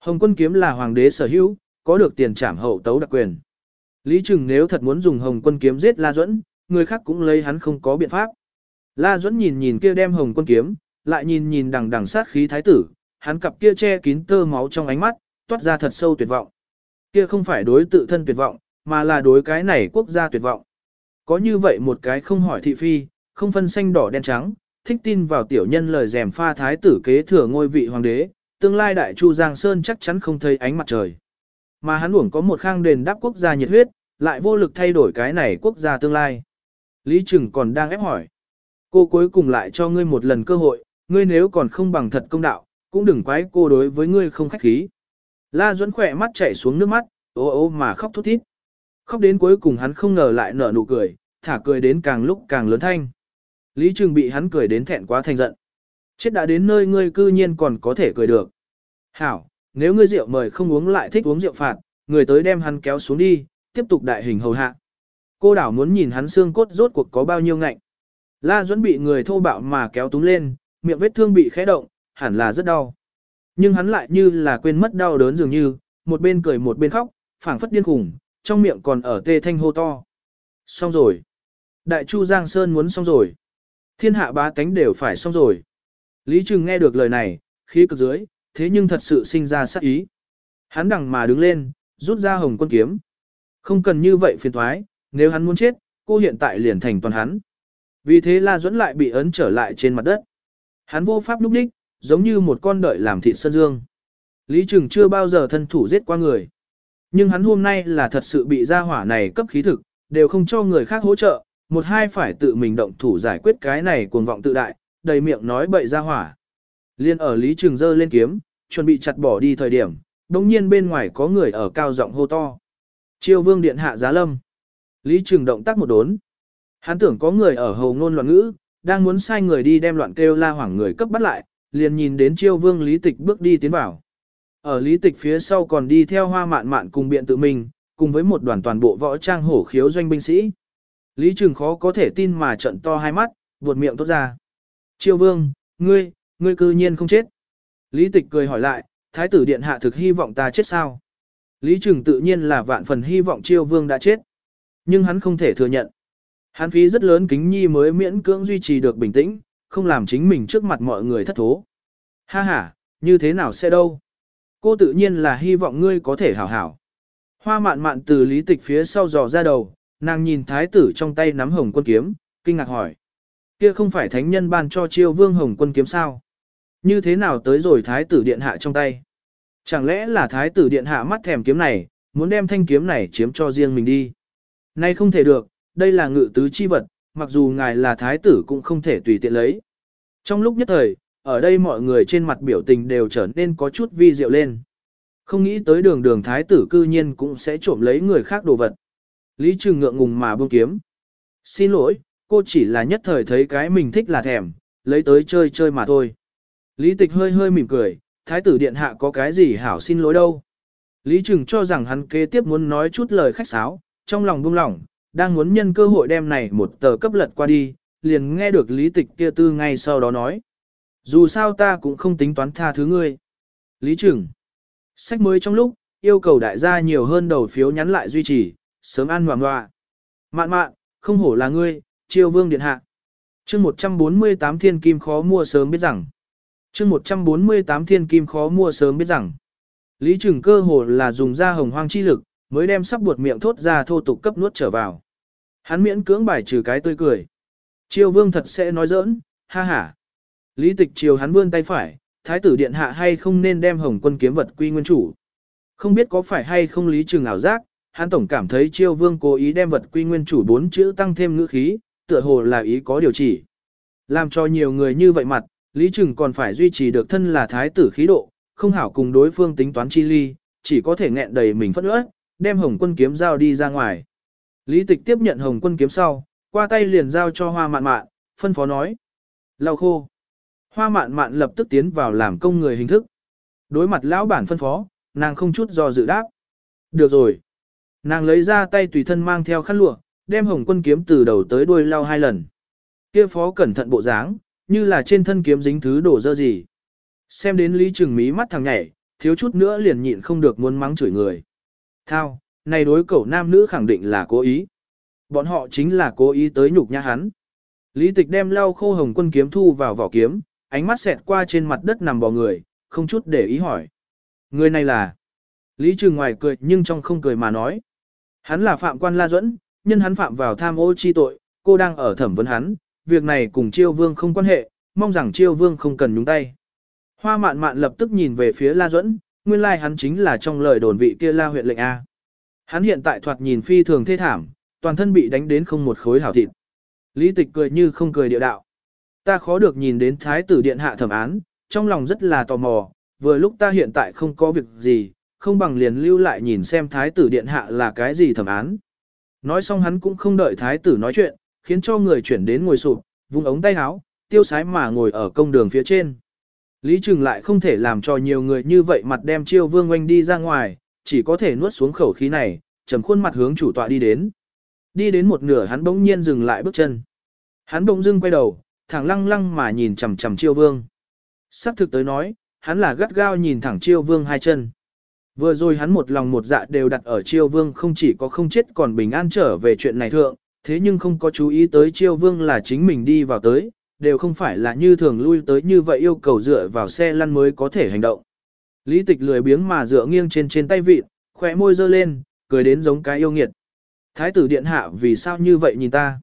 Hồng quân kiếm là hoàng đế sở hữu, có được tiền trảm hậu tấu đặc quyền. Lý Trừng nếu thật muốn dùng hồng quân kiếm giết La Duẫn, người khác cũng lấy hắn không có biện pháp. La Duẫn nhìn nhìn kia đem hồng quân kiếm, lại nhìn nhìn đằng đằng sát khí thái tử, hắn cặp kia che kín tơ máu trong ánh mắt, toát ra thật sâu tuyệt vọng. Kia không phải đối tự thân tuyệt vọng, mà là đối cái này quốc gia tuyệt vọng. Có như vậy một cái không hỏi thị phi, không phân xanh đỏ đen trắng, thích tin vào tiểu nhân lời rèm pha thái tử kế thừa ngôi vị hoàng đế, tương lai đại chu Giang Sơn chắc chắn không thấy ánh mặt trời. Mà hắn uổng có một khang đền đáp quốc gia nhiệt huyết, lại vô lực thay đổi cái này quốc gia tương lai. Lý Trừng còn đang ép hỏi. Cô cuối cùng lại cho ngươi một lần cơ hội, ngươi nếu còn không bằng thật công đạo, cũng đừng quái cô đối với ngươi không khách khí. La Duẫn khỏe mắt chảy xuống nước mắt, ô ô mà khóc thút thít. Khóc đến cuối cùng hắn không ngờ lại nở nụ cười, thả cười đến càng lúc càng lớn thanh. Lý Trừng bị hắn cười đến thẹn quá thành giận. Chết đã đến nơi ngươi cư nhiên còn có thể cười được. Hảo, nếu ngươi rượu mời không uống lại thích uống rượu phạt, người tới đem hắn kéo xuống đi, tiếp tục đại hình hầu hạ. Cô đảo muốn nhìn hắn xương cốt rốt cuộc có bao nhiêu ngạnh. La Duẫn bị người thô bạo mà kéo túng lên, miệng vết thương bị khẽ động, hẳn là rất đau. Nhưng hắn lại như là quên mất đau đớn dường như, một bên cười một bên khóc, phảng phất điên khủng, trong miệng còn ở tê thanh hô to. Xong rồi. Đại Chu Giang Sơn muốn xong rồi. Thiên hạ bá tánh đều phải xong rồi. Lý Trừng nghe được lời này, khí cực dưới, thế nhưng thật sự sinh ra sát ý. Hắn đằng mà đứng lên, rút ra hồng quân kiếm. Không cần như vậy phiền thoái, nếu hắn muốn chết, cô hiện tại liền thành toàn hắn. Vì thế La Duẫn lại bị ấn trở lại trên mặt đất. Hắn vô pháp lúc đích, giống như một con đợi làm thịt sân dương. Lý Trừng chưa bao giờ thân thủ giết qua người. Nhưng hắn hôm nay là thật sự bị gia hỏa này cấp khí thực, đều không cho người khác hỗ trợ, một hai phải tự mình động thủ giải quyết cái này cuồng vọng tự đại, đầy miệng nói bậy gia hỏa. Liên ở Lý Trừng giơ lên kiếm, chuẩn bị chặt bỏ đi thời điểm, đồng nhiên bên ngoài có người ở cao giọng hô to. Chiêu vương điện hạ giá lâm. Lý Trừng động tác một đốn. Hắn tưởng có người ở hầu ngôn loạn ngữ, đang muốn sai người đi đem loạn kêu la hoảng người cấp bắt lại, liền nhìn đến chiêu vương lý tịch bước đi tiến vào. Ở lý tịch phía sau còn đi theo hoa mạn mạn cùng biện tự mình, cùng với một đoàn toàn bộ võ trang hổ khiếu doanh binh sĩ. Lý Trừng khó có thể tin mà trận to hai mắt, buột miệng tốt ra. Chiêu vương, ngươi, ngươi cư nhiên không chết. Lý tịch cười hỏi lại, thái tử điện hạ thực hy vọng ta chết sao? Lý Trừng tự nhiên là vạn phần hy vọng chiêu vương đã chết. Nhưng hắn không thể thừa nhận. Hắn phí rất lớn kính nhi mới miễn cưỡng duy trì được bình tĩnh, không làm chính mình trước mặt mọi người thất thố. Ha ha, như thế nào sẽ đâu? Cô tự nhiên là hy vọng ngươi có thể hảo hảo. Hoa mạn mạn từ lý tịch phía sau dò ra đầu, nàng nhìn thái tử trong tay nắm hồng quân kiếm, kinh ngạc hỏi. Kia không phải thánh nhân ban cho chiêu vương hồng quân kiếm sao? Như thế nào tới rồi thái tử điện hạ trong tay? Chẳng lẽ là thái tử điện hạ mắt thèm kiếm này, muốn đem thanh kiếm này chiếm cho riêng mình đi? Nay không thể được, đây là ngự tứ chi vật, mặc dù ngài là thái tử cũng không thể tùy tiện lấy. Trong lúc nhất thời, ở đây mọi người trên mặt biểu tình đều trở nên có chút vi diệu lên. Không nghĩ tới đường đường thái tử cư nhiên cũng sẽ trộm lấy người khác đồ vật. Lý Trừng ngượng ngùng mà buông kiếm. Xin lỗi, cô chỉ là nhất thời thấy cái mình thích là thèm, lấy tới chơi chơi mà thôi. Lý Tịch hơi hơi mỉm cười, thái tử điện hạ có cái gì hảo xin lỗi đâu. Lý Trừng cho rằng hắn kế tiếp muốn nói chút lời khách sáo, trong lòng buông lỏng, đang muốn nhân cơ hội đem này một tờ cấp lật qua đi, liền nghe được lý tịch kia tư ngay sau đó nói. Dù sao ta cũng không tính toán tha thứ ngươi. Lý Trưởng, Sách mới trong lúc, yêu cầu đại gia nhiều hơn đầu phiếu nhắn lại duy trì, sớm ăn hoàng hoa. Mạn mạn, không hổ là ngươi, triều vương điện hạ. chương 148 thiên kim khó mua sớm biết rằng. chương 148 thiên kim khó mua sớm biết rằng. Lý Trưởng cơ hồ là dùng ra hồng hoang chi lực, mới đem sắp buột miệng thốt ra thô tục cấp nuốt trở vào. Hắn miễn cưỡng bài trừ cái tươi cười. Triều vương thật sẽ nói giỡn, ha ha. Lý tịch triều hắn vươn tay phải, thái tử điện hạ hay không nên đem hồng quân kiếm vật quy nguyên chủ. Không biết có phải hay không lý trừng ảo giác, hắn tổng cảm thấy triều vương cố ý đem vật quy nguyên chủ bốn chữ tăng thêm ngữ khí, tựa hồ là ý có điều chỉ. Làm cho nhiều người như vậy mặt, lý trừng còn phải duy trì được thân là thái tử khí độ, không hảo cùng đối phương tính toán chi ly, chỉ có thể nghẹn đầy mình phất ớt, đem hồng quân kiếm giao đi ra ngoài. Lý tịch tiếp nhận hồng quân kiếm sau, qua tay liền giao cho hoa mạn mạn, phân phó nói. Lau khô. Hoa mạn mạn lập tức tiến vào làm công người hình thức. Đối mặt lão bản phân phó, nàng không chút do dự đáp. Được rồi. Nàng lấy ra tay tùy thân mang theo khăn lụa, đem hồng quân kiếm từ đầu tới đuôi lau hai lần. Kia phó cẩn thận bộ dáng, như là trên thân kiếm dính thứ đổ dơ gì. Xem đến Lý Trừng mí mắt thằng nhảy, thiếu chút nữa liền nhịn không được muốn mắng chửi người. Thao, này đối cậu nam nữ khẳng định là cố ý. Bọn họ chính là cố ý tới nhục nhã hắn. Lý tịch đem lau khô hồng quân kiếm thu vào vỏ kiếm, ánh mắt xẹt qua trên mặt đất nằm bò người, không chút để ý hỏi. Người này là... Lý trừng ngoài cười nhưng trong không cười mà nói. Hắn là phạm quan la duẫn, nhân hắn phạm vào tham ô chi tội, cô đang ở thẩm vấn hắn, việc này cùng chiêu vương không quan hệ, mong rằng chiêu vương không cần nhúng tay. Hoa mạn mạn lập tức nhìn về phía la duẫn, nguyên lai like hắn chính là trong lời đồn vị kia la huyện lệnh A. Hắn hiện tại thoạt nhìn phi thường thê thảm, toàn thân bị đánh đến không một khối hảo thịt. Lý tịch cười như không cười địa đạo. Ta khó được nhìn đến thái tử điện hạ thẩm án, trong lòng rất là tò mò, vừa lúc ta hiện tại không có việc gì, không bằng liền lưu lại nhìn xem thái tử điện hạ là cái gì thẩm án. Nói xong hắn cũng không đợi thái tử nói chuyện, khiến cho người chuyển đến ngồi sụp, vùng ống tay áo, tiêu sái mà ngồi ở công đường phía trên. Lý Trừng lại không thể làm cho nhiều người như vậy mặt đem chiêu vương oanh đi ra ngoài, chỉ có thể nuốt xuống khẩu khí này, trầm khuôn mặt hướng chủ tọa đi đến. Đi đến một nửa hắn bỗng nhiên dừng lại bước chân. Hắn bỗng dưng quay đầu, thẳng lăng lăng mà nhìn chằm chằm chiêu vương. Sắc thực tới nói, hắn là gắt gao nhìn thẳng chiêu vương hai chân. Vừa rồi hắn một lòng một dạ đều đặt ở chiêu vương không chỉ có không chết còn bình an trở về chuyện này thượng, thế nhưng không có chú ý tới chiêu vương là chính mình đi vào tới, đều không phải là như thường lui tới như vậy yêu cầu dựa vào xe lăn mới có thể hành động. Lý tịch lười biếng mà dựa nghiêng trên trên tay vịt, khỏe môi dơ lên, cười đến giống cái yêu nghiệt. Thái tử điện hạ vì sao như vậy nhìn ta?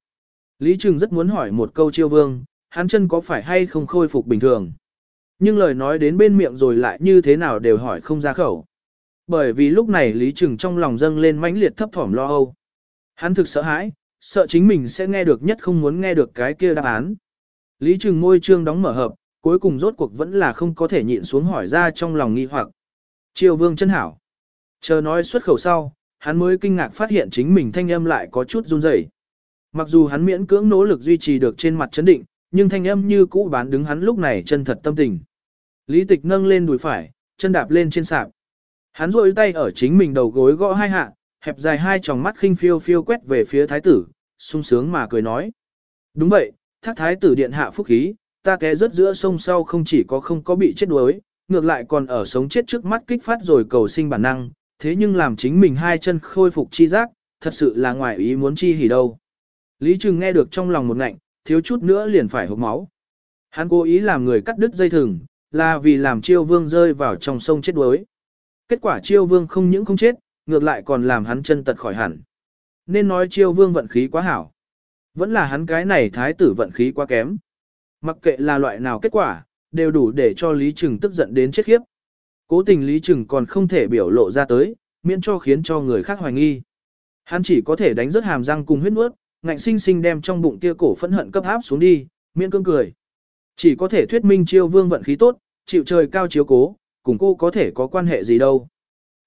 Lý Trừng rất muốn hỏi một câu chiêu vương, hắn chân có phải hay không khôi phục bình thường? Nhưng lời nói đến bên miệng rồi lại như thế nào đều hỏi không ra khẩu. Bởi vì lúc này Lý Trừng trong lòng dâng lên mãnh liệt thấp thỏm lo âu. Hắn thực sợ hãi, sợ chính mình sẽ nghe được nhất không muốn nghe được cái kia đáp án. Lý Trừng môi trương đóng mở hợp, cuối cùng rốt cuộc vẫn là không có thể nhịn xuống hỏi ra trong lòng nghi hoặc. Triều vương chân hảo. Chờ nói xuất khẩu sau, hắn mới kinh ngạc phát hiện chính mình thanh âm lại có chút run rẩy. Mặc dù hắn miễn cưỡng nỗ lực duy trì được trên mặt chấn định, nhưng thanh âm như cũ bán đứng hắn lúc này chân thật tâm tình. Lý tịch nâng lên đùi phải, chân đạp lên trên sạp. Hắn rôi tay ở chính mình đầu gối gõ hai hạ, hẹp dài hai tròng mắt khinh phiêu phiêu quét về phía thái tử, sung sướng mà cười nói. Đúng vậy, thác thái tử điện hạ phúc khí, ta té rớt giữa sông sau không chỉ có không có bị chết đuối, ngược lại còn ở sống chết trước mắt kích phát rồi cầu sinh bản năng, thế nhưng làm chính mình hai chân khôi phục chi giác, thật sự là ngoài ý muốn chi hỉ đâu. Lý Trừng nghe được trong lòng một ngạnh, thiếu chút nữa liền phải hộc máu. Hắn cố ý làm người cắt đứt dây thừng, là vì làm chiêu vương rơi vào trong sông chết đuối. Kết quả chiêu vương không những không chết, ngược lại còn làm hắn chân tật khỏi hẳn. Nên nói chiêu vương vận khí quá hảo. Vẫn là hắn cái này thái tử vận khí quá kém. Mặc kệ là loại nào kết quả, đều đủ để cho Lý Trừng tức giận đến chết khiếp. Cố tình Lý Trừng còn không thể biểu lộ ra tới, miễn cho khiến cho người khác hoài nghi. Hắn chỉ có thể đánh rớt hàm răng cùng huyết nuốt, ngạnh sinh sinh đem trong bụng kia cổ phẫn hận cấp áp xuống đi, miễn cương cười. Chỉ có thể thuyết minh chiêu vương vận khí tốt, chịu trời cao chiếu cố, cùng cô có thể có quan hệ gì đâu.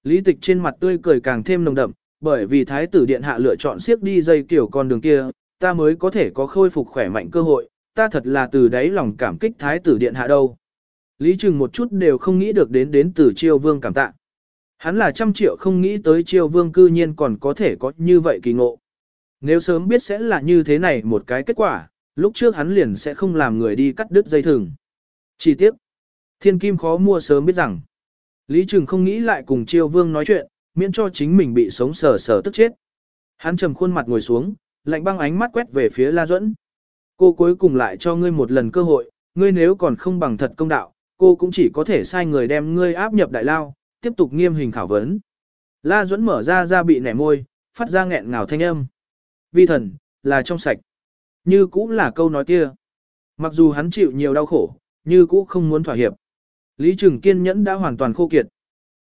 Lý tịch trên mặt tươi cười càng thêm nồng đậm, bởi vì thái tử điện hạ lựa chọn siếc đi dây kiểu con đường kia, ta mới có thể có khôi phục khỏe mạnh cơ hội, ta thật là từ đáy lòng cảm kích thái tử điện hạ đâu. Lý Trừng một chút đều không nghĩ được đến đến từ triều vương cảm tạ. Hắn là trăm triệu không nghĩ tới triều vương cư nhiên còn có thể có như vậy kỳ ngộ. Nếu sớm biết sẽ là như thế này một cái kết quả, lúc trước hắn liền sẽ không làm người đi cắt đứt dây thừng. Chỉ tiếc, thiên kim khó mua sớm biết rằng, Lý Trừng không nghĩ lại cùng triều vương nói chuyện, miễn cho chính mình bị sống sờ sờ tức chết. Hắn trầm khuôn mặt ngồi xuống, lạnh băng ánh mắt quét về phía La Duẫn. Cô cuối cùng lại cho ngươi một lần cơ hội, ngươi nếu còn không bằng thật công đạo, cô cũng chỉ có thể sai người đem ngươi áp nhập đại lao, tiếp tục nghiêm hình khảo vấn. La Duẫn mở ra ra bị nẻ môi, phát ra nghẹn ngào thanh âm. Vi thần, là trong sạch. Như cũng là câu nói kia. Mặc dù hắn chịu nhiều đau khổ, như cũ không muốn thỏa hiệp. Lý Trừng kiên nhẫn đã hoàn toàn khô kiệt.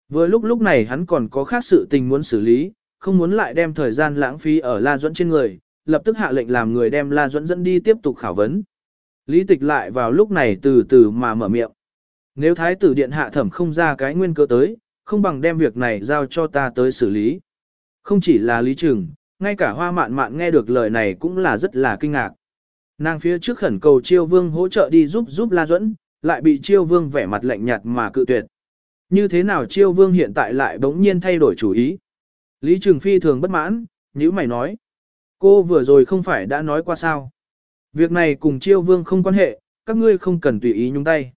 Vừa lúc lúc này hắn còn có khác sự tình muốn xử lý, không muốn lại đem thời gian lãng phí ở La Duẫn trên người, lập tức hạ lệnh làm người đem La Duẫn dẫn đi tiếp tục khảo vấn. Lý Tịch lại vào lúc này từ từ mà mở miệng. Nếu Thái tử Điện hạ thẩm không ra cái nguyên cơ tới, không bằng đem việc này giao cho ta tới xử lý. Không chỉ là Lý Trừng, ngay cả hoa mạn mạn nghe được lời này cũng là rất là kinh ngạc. Nàng phía trước khẩn cầu chiêu vương hỗ trợ đi giúp giúp La Duẫn, lại bị chiêu vương vẻ mặt lạnh nhạt mà cự tuyệt. Như thế nào chiêu vương hiện tại lại bỗng nhiên thay đổi chủ ý? Lý Trường Phi thường bất mãn, như mày nói. Cô vừa rồi không phải đã nói qua sao? Việc này cùng chiêu vương không quan hệ, các ngươi không cần tùy ý nhúng tay.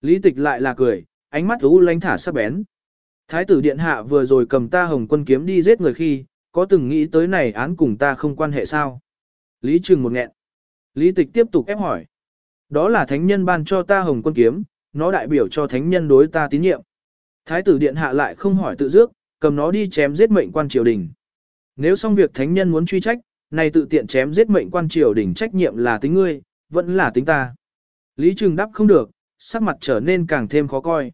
Lý tịch lại là cười, ánh mắt lũ lánh thả sắc bén. Thái tử điện hạ vừa rồi cầm ta hồng quân kiếm đi giết người khi, có từng nghĩ tới này án cùng ta không quan hệ sao? Lý Trường một nghẹn. Lý tịch tiếp tục ép hỏi. Đó là thánh nhân ban cho ta hồng quân kiếm, nó đại biểu cho thánh nhân đối ta tín nhiệm. Thái tử điện hạ lại không hỏi tự dước, cầm nó đi chém giết mệnh quan triều đình. Nếu xong việc thánh nhân muốn truy trách, này tự tiện chém giết mệnh quan triều đình trách nhiệm là tính ngươi, vẫn là tính ta. Lý Trừng đáp không được, sắc mặt trở nên càng thêm khó coi.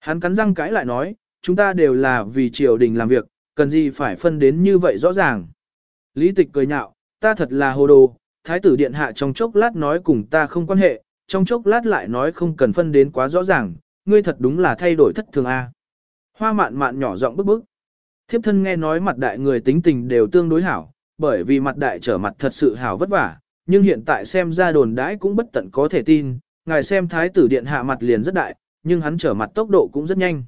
Hắn cắn răng cãi lại nói, chúng ta đều là vì triều đình làm việc, cần gì phải phân đến như vậy rõ ràng. Lý tịch cười nhạo, ta thật là hồ đồ, thái tử điện hạ trong chốc lát nói cùng ta không quan hệ, trong chốc lát lại nói không cần phân đến quá rõ ràng, ngươi thật đúng là thay đổi thất thường a. Hoa mạn mạn nhỏ giọng bức bức. Thiếp thân nghe nói mặt đại người tính tình đều tương đối hảo, bởi vì mặt đại trở mặt thật sự hảo vất vả, nhưng hiện tại xem ra đồn đãi cũng bất tận có thể tin, ngài xem thái tử điện hạ mặt liền rất đại, nhưng hắn trở mặt tốc độ cũng rất nhanh.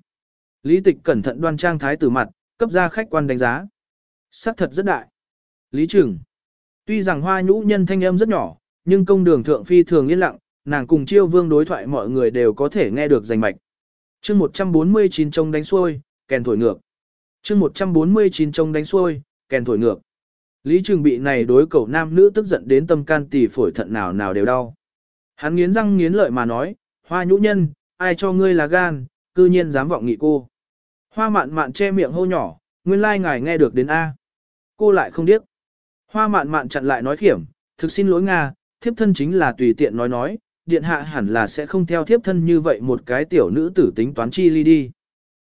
Lý tịch cẩn thận đoan trang thái tử mặt, cấp ra khách quan đánh giá. Sắc thật rất đại. Lý Trừng. Tuy rằng hoa nhũ nhân thanh âm rất nhỏ, nhưng công đường thượng phi thường yên lặng, nàng cùng chiêu vương đối thoại mọi người đều có thể nghe được rành mạch. chương 149 trông đánh xuôi, kèn thổi ngược. chương 149 trông đánh xuôi, kèn thổi ngược. Lý Trường bị này đối cầu nam nữ tức giận đến tâm can tỷ phổi thận nào nào đều đau. Hắn nghiến răng nghiến lợi mà nói, hoa nhũ nhân, ai cho ngươi là gan, cư nhiên dám vọng nghị cô. Hoa mạn mạn che miệng hô nhỏ, nguyên lai ngài nghe được đến A. Cô lại không điếc. Hoa mạn mạn chặn lại nói khiểm, thực xin lỗi Nga, thiếp thân chính là tùy tiện nói nói, điện hạ hẳn là sẽ không theo thiếp thân như vậy một cái tiểu nữ tử tính toán chi ly đi.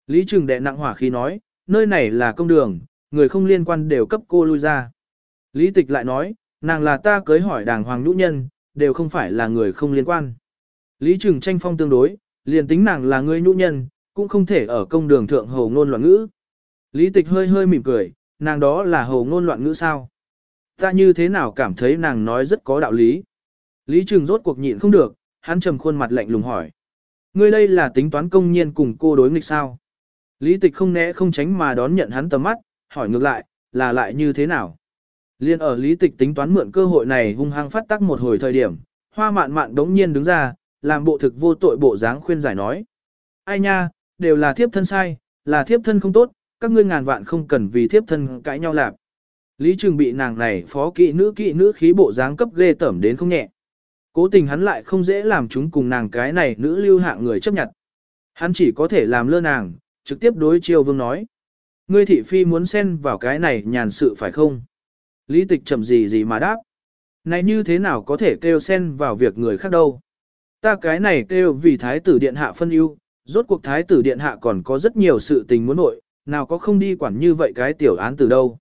Lý Trường đệ nặng hỏa khí nói, nơi này là công đường, người không liên quan đều cấp cô lui ra. Lý Tịch lại nói, nàng là ta cưới hỏi đàng hoàng nhũ nhân, đều không phải là người không liên quan. Lý Trừng tranh phong tương đối, liền tính nàng là người nhũ nhân, cũng không thể ở công đường thượng hồ ngôn loạn ngữ. Lý Tịch hơi hơi mỉm cười, nàng đó là hồ ngôn loạn ngữ sao? Ta như thế nào cảm thấy nàng nói rất có đạo lý? Lý Trừng rốt cuộc nhịn không được, hắn trầm khuôn mặt lạnh lùng hỏi. Ngươi đây là tính toán công nhiên cùng cô đối nghịch sao? Lý Tịch không né không tránh mà đón nhận hắn tầm mắt, hỏi ngược lại, là lại như thế nào? Liên ở Lý Tịch tính toán mượn cơ hội này hung hăng phát tác một hồi thời điểm, hoa mạn mạn đống nhiên đứng ra, làm bộ thực vô tội bộ dáng khuyên giải nói. Ai nha, đều là thiếp thân sai, là thiếp thân không tốt, các ngươi ngàn vạn không cần vì thiếp thân cãi nhau lạp. Lý Trường bị nàng này phó kỵ nữ kỵ nữ khí bộ dáng cấp ghê tởm đến không nhẹ. Cố tình hắn lại không dễ làm chúng cùng nàng cái này nữ lưu hạng người chấp nhận. Hắn chỉ có thể làm lơ nàng, trực tiếp đối chiêu vương nói. Ngươi thị phi muốn xen vào cái này nhàn sự phải không? Lý tịch chậm gì gì mà đáp. Này như thế nào có thể kêu xen vào việc người khác đâu? Ta cái này kêu vì thái tử điện hạ phân ưu, rốt cuộc thái tử điện hạ còn có rất nhiều sự tình muốn nội, nào có không đi quản như vậy cái tiểu án từ đâu.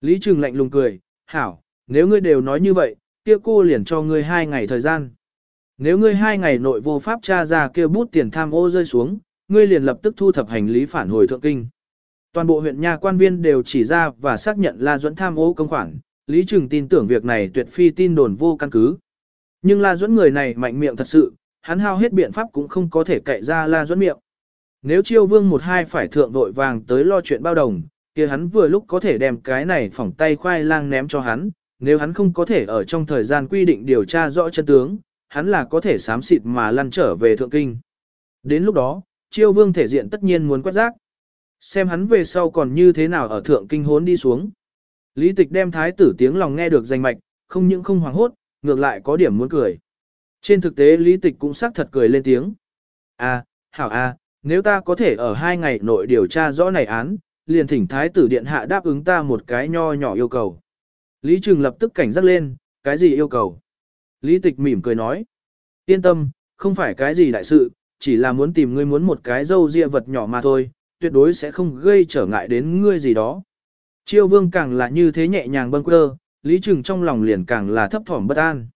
Lý Trừng lạnh lùng cười, hảo, nếu ngươi đều nói như vậy, kia cô liền cho ngươi hai ngày thời gian. Nếu ngươi hai ngày nội vô pháp tra ra kia bút tiền tham ô rơi xuống, ngươi liền lập tức thu thập hành lý phản hồi thượng kinh. Toàn bộ huyện nha quan viên đều chỉ ra và xác nhận La Duẫn tham ô công khoản, Lý Trừng tin tưởng việc này tuyệt phi tin đồn vô căn cứ. Nhưng La Duẫn người này mạnh miệng thật sự, hắn hao hết biện pháp cũng không có thể cậy ra La Duẫn miệng. Nếu chiêu vương một hai phải thượng vội vàng tới lo chuyện bao đồng, kia hắn vừa lúc có thể đem cái này phỏng tay khoai lang ném cho hắn, nếu hắn không có thể ở trong thời gian quy định điều tra rõ chân tướng, hắn là có thể sám xịt mà lăn trở về thượng kinh. Đến lúc đó, chiêu vương thể diện tất nhiên muốn quét rác. Xem hắn về sau còn như thế nào ở thượng kinh hốn đi xuống. Lý tịch đem thái tử tiếng lòng nghe được danh mạch, không những không hoảng hốt, ngược lại có điểm muốn cười. Trên thực tế lý tịch cũng xác thật cười lên tiếng. À, hảo à, nếu ta có thể ở hai ngày nội điều tra rõ này án, liền thỉnh thái tử điện hạ đáp ứng ta một cái nho nhỏ yêu cầu. Lý Trừng lập tức cảnh giác lên, cái gì yêu cầu? Lý Tịch mỉm cười nói. Yên tâm, không phải cái gì đại sự, chỉ là muốn tìm ngươi muốn một cái dâu ria vật nhỏ mà thôi, tuyệt đối sẽ không gây trở ngại đến ngươi gì đó. Chiêu vương càng là như thế nhẹ nhàng bâng quơ, Lý Trừng trong lòng liền càng là thấp thỏm bất an.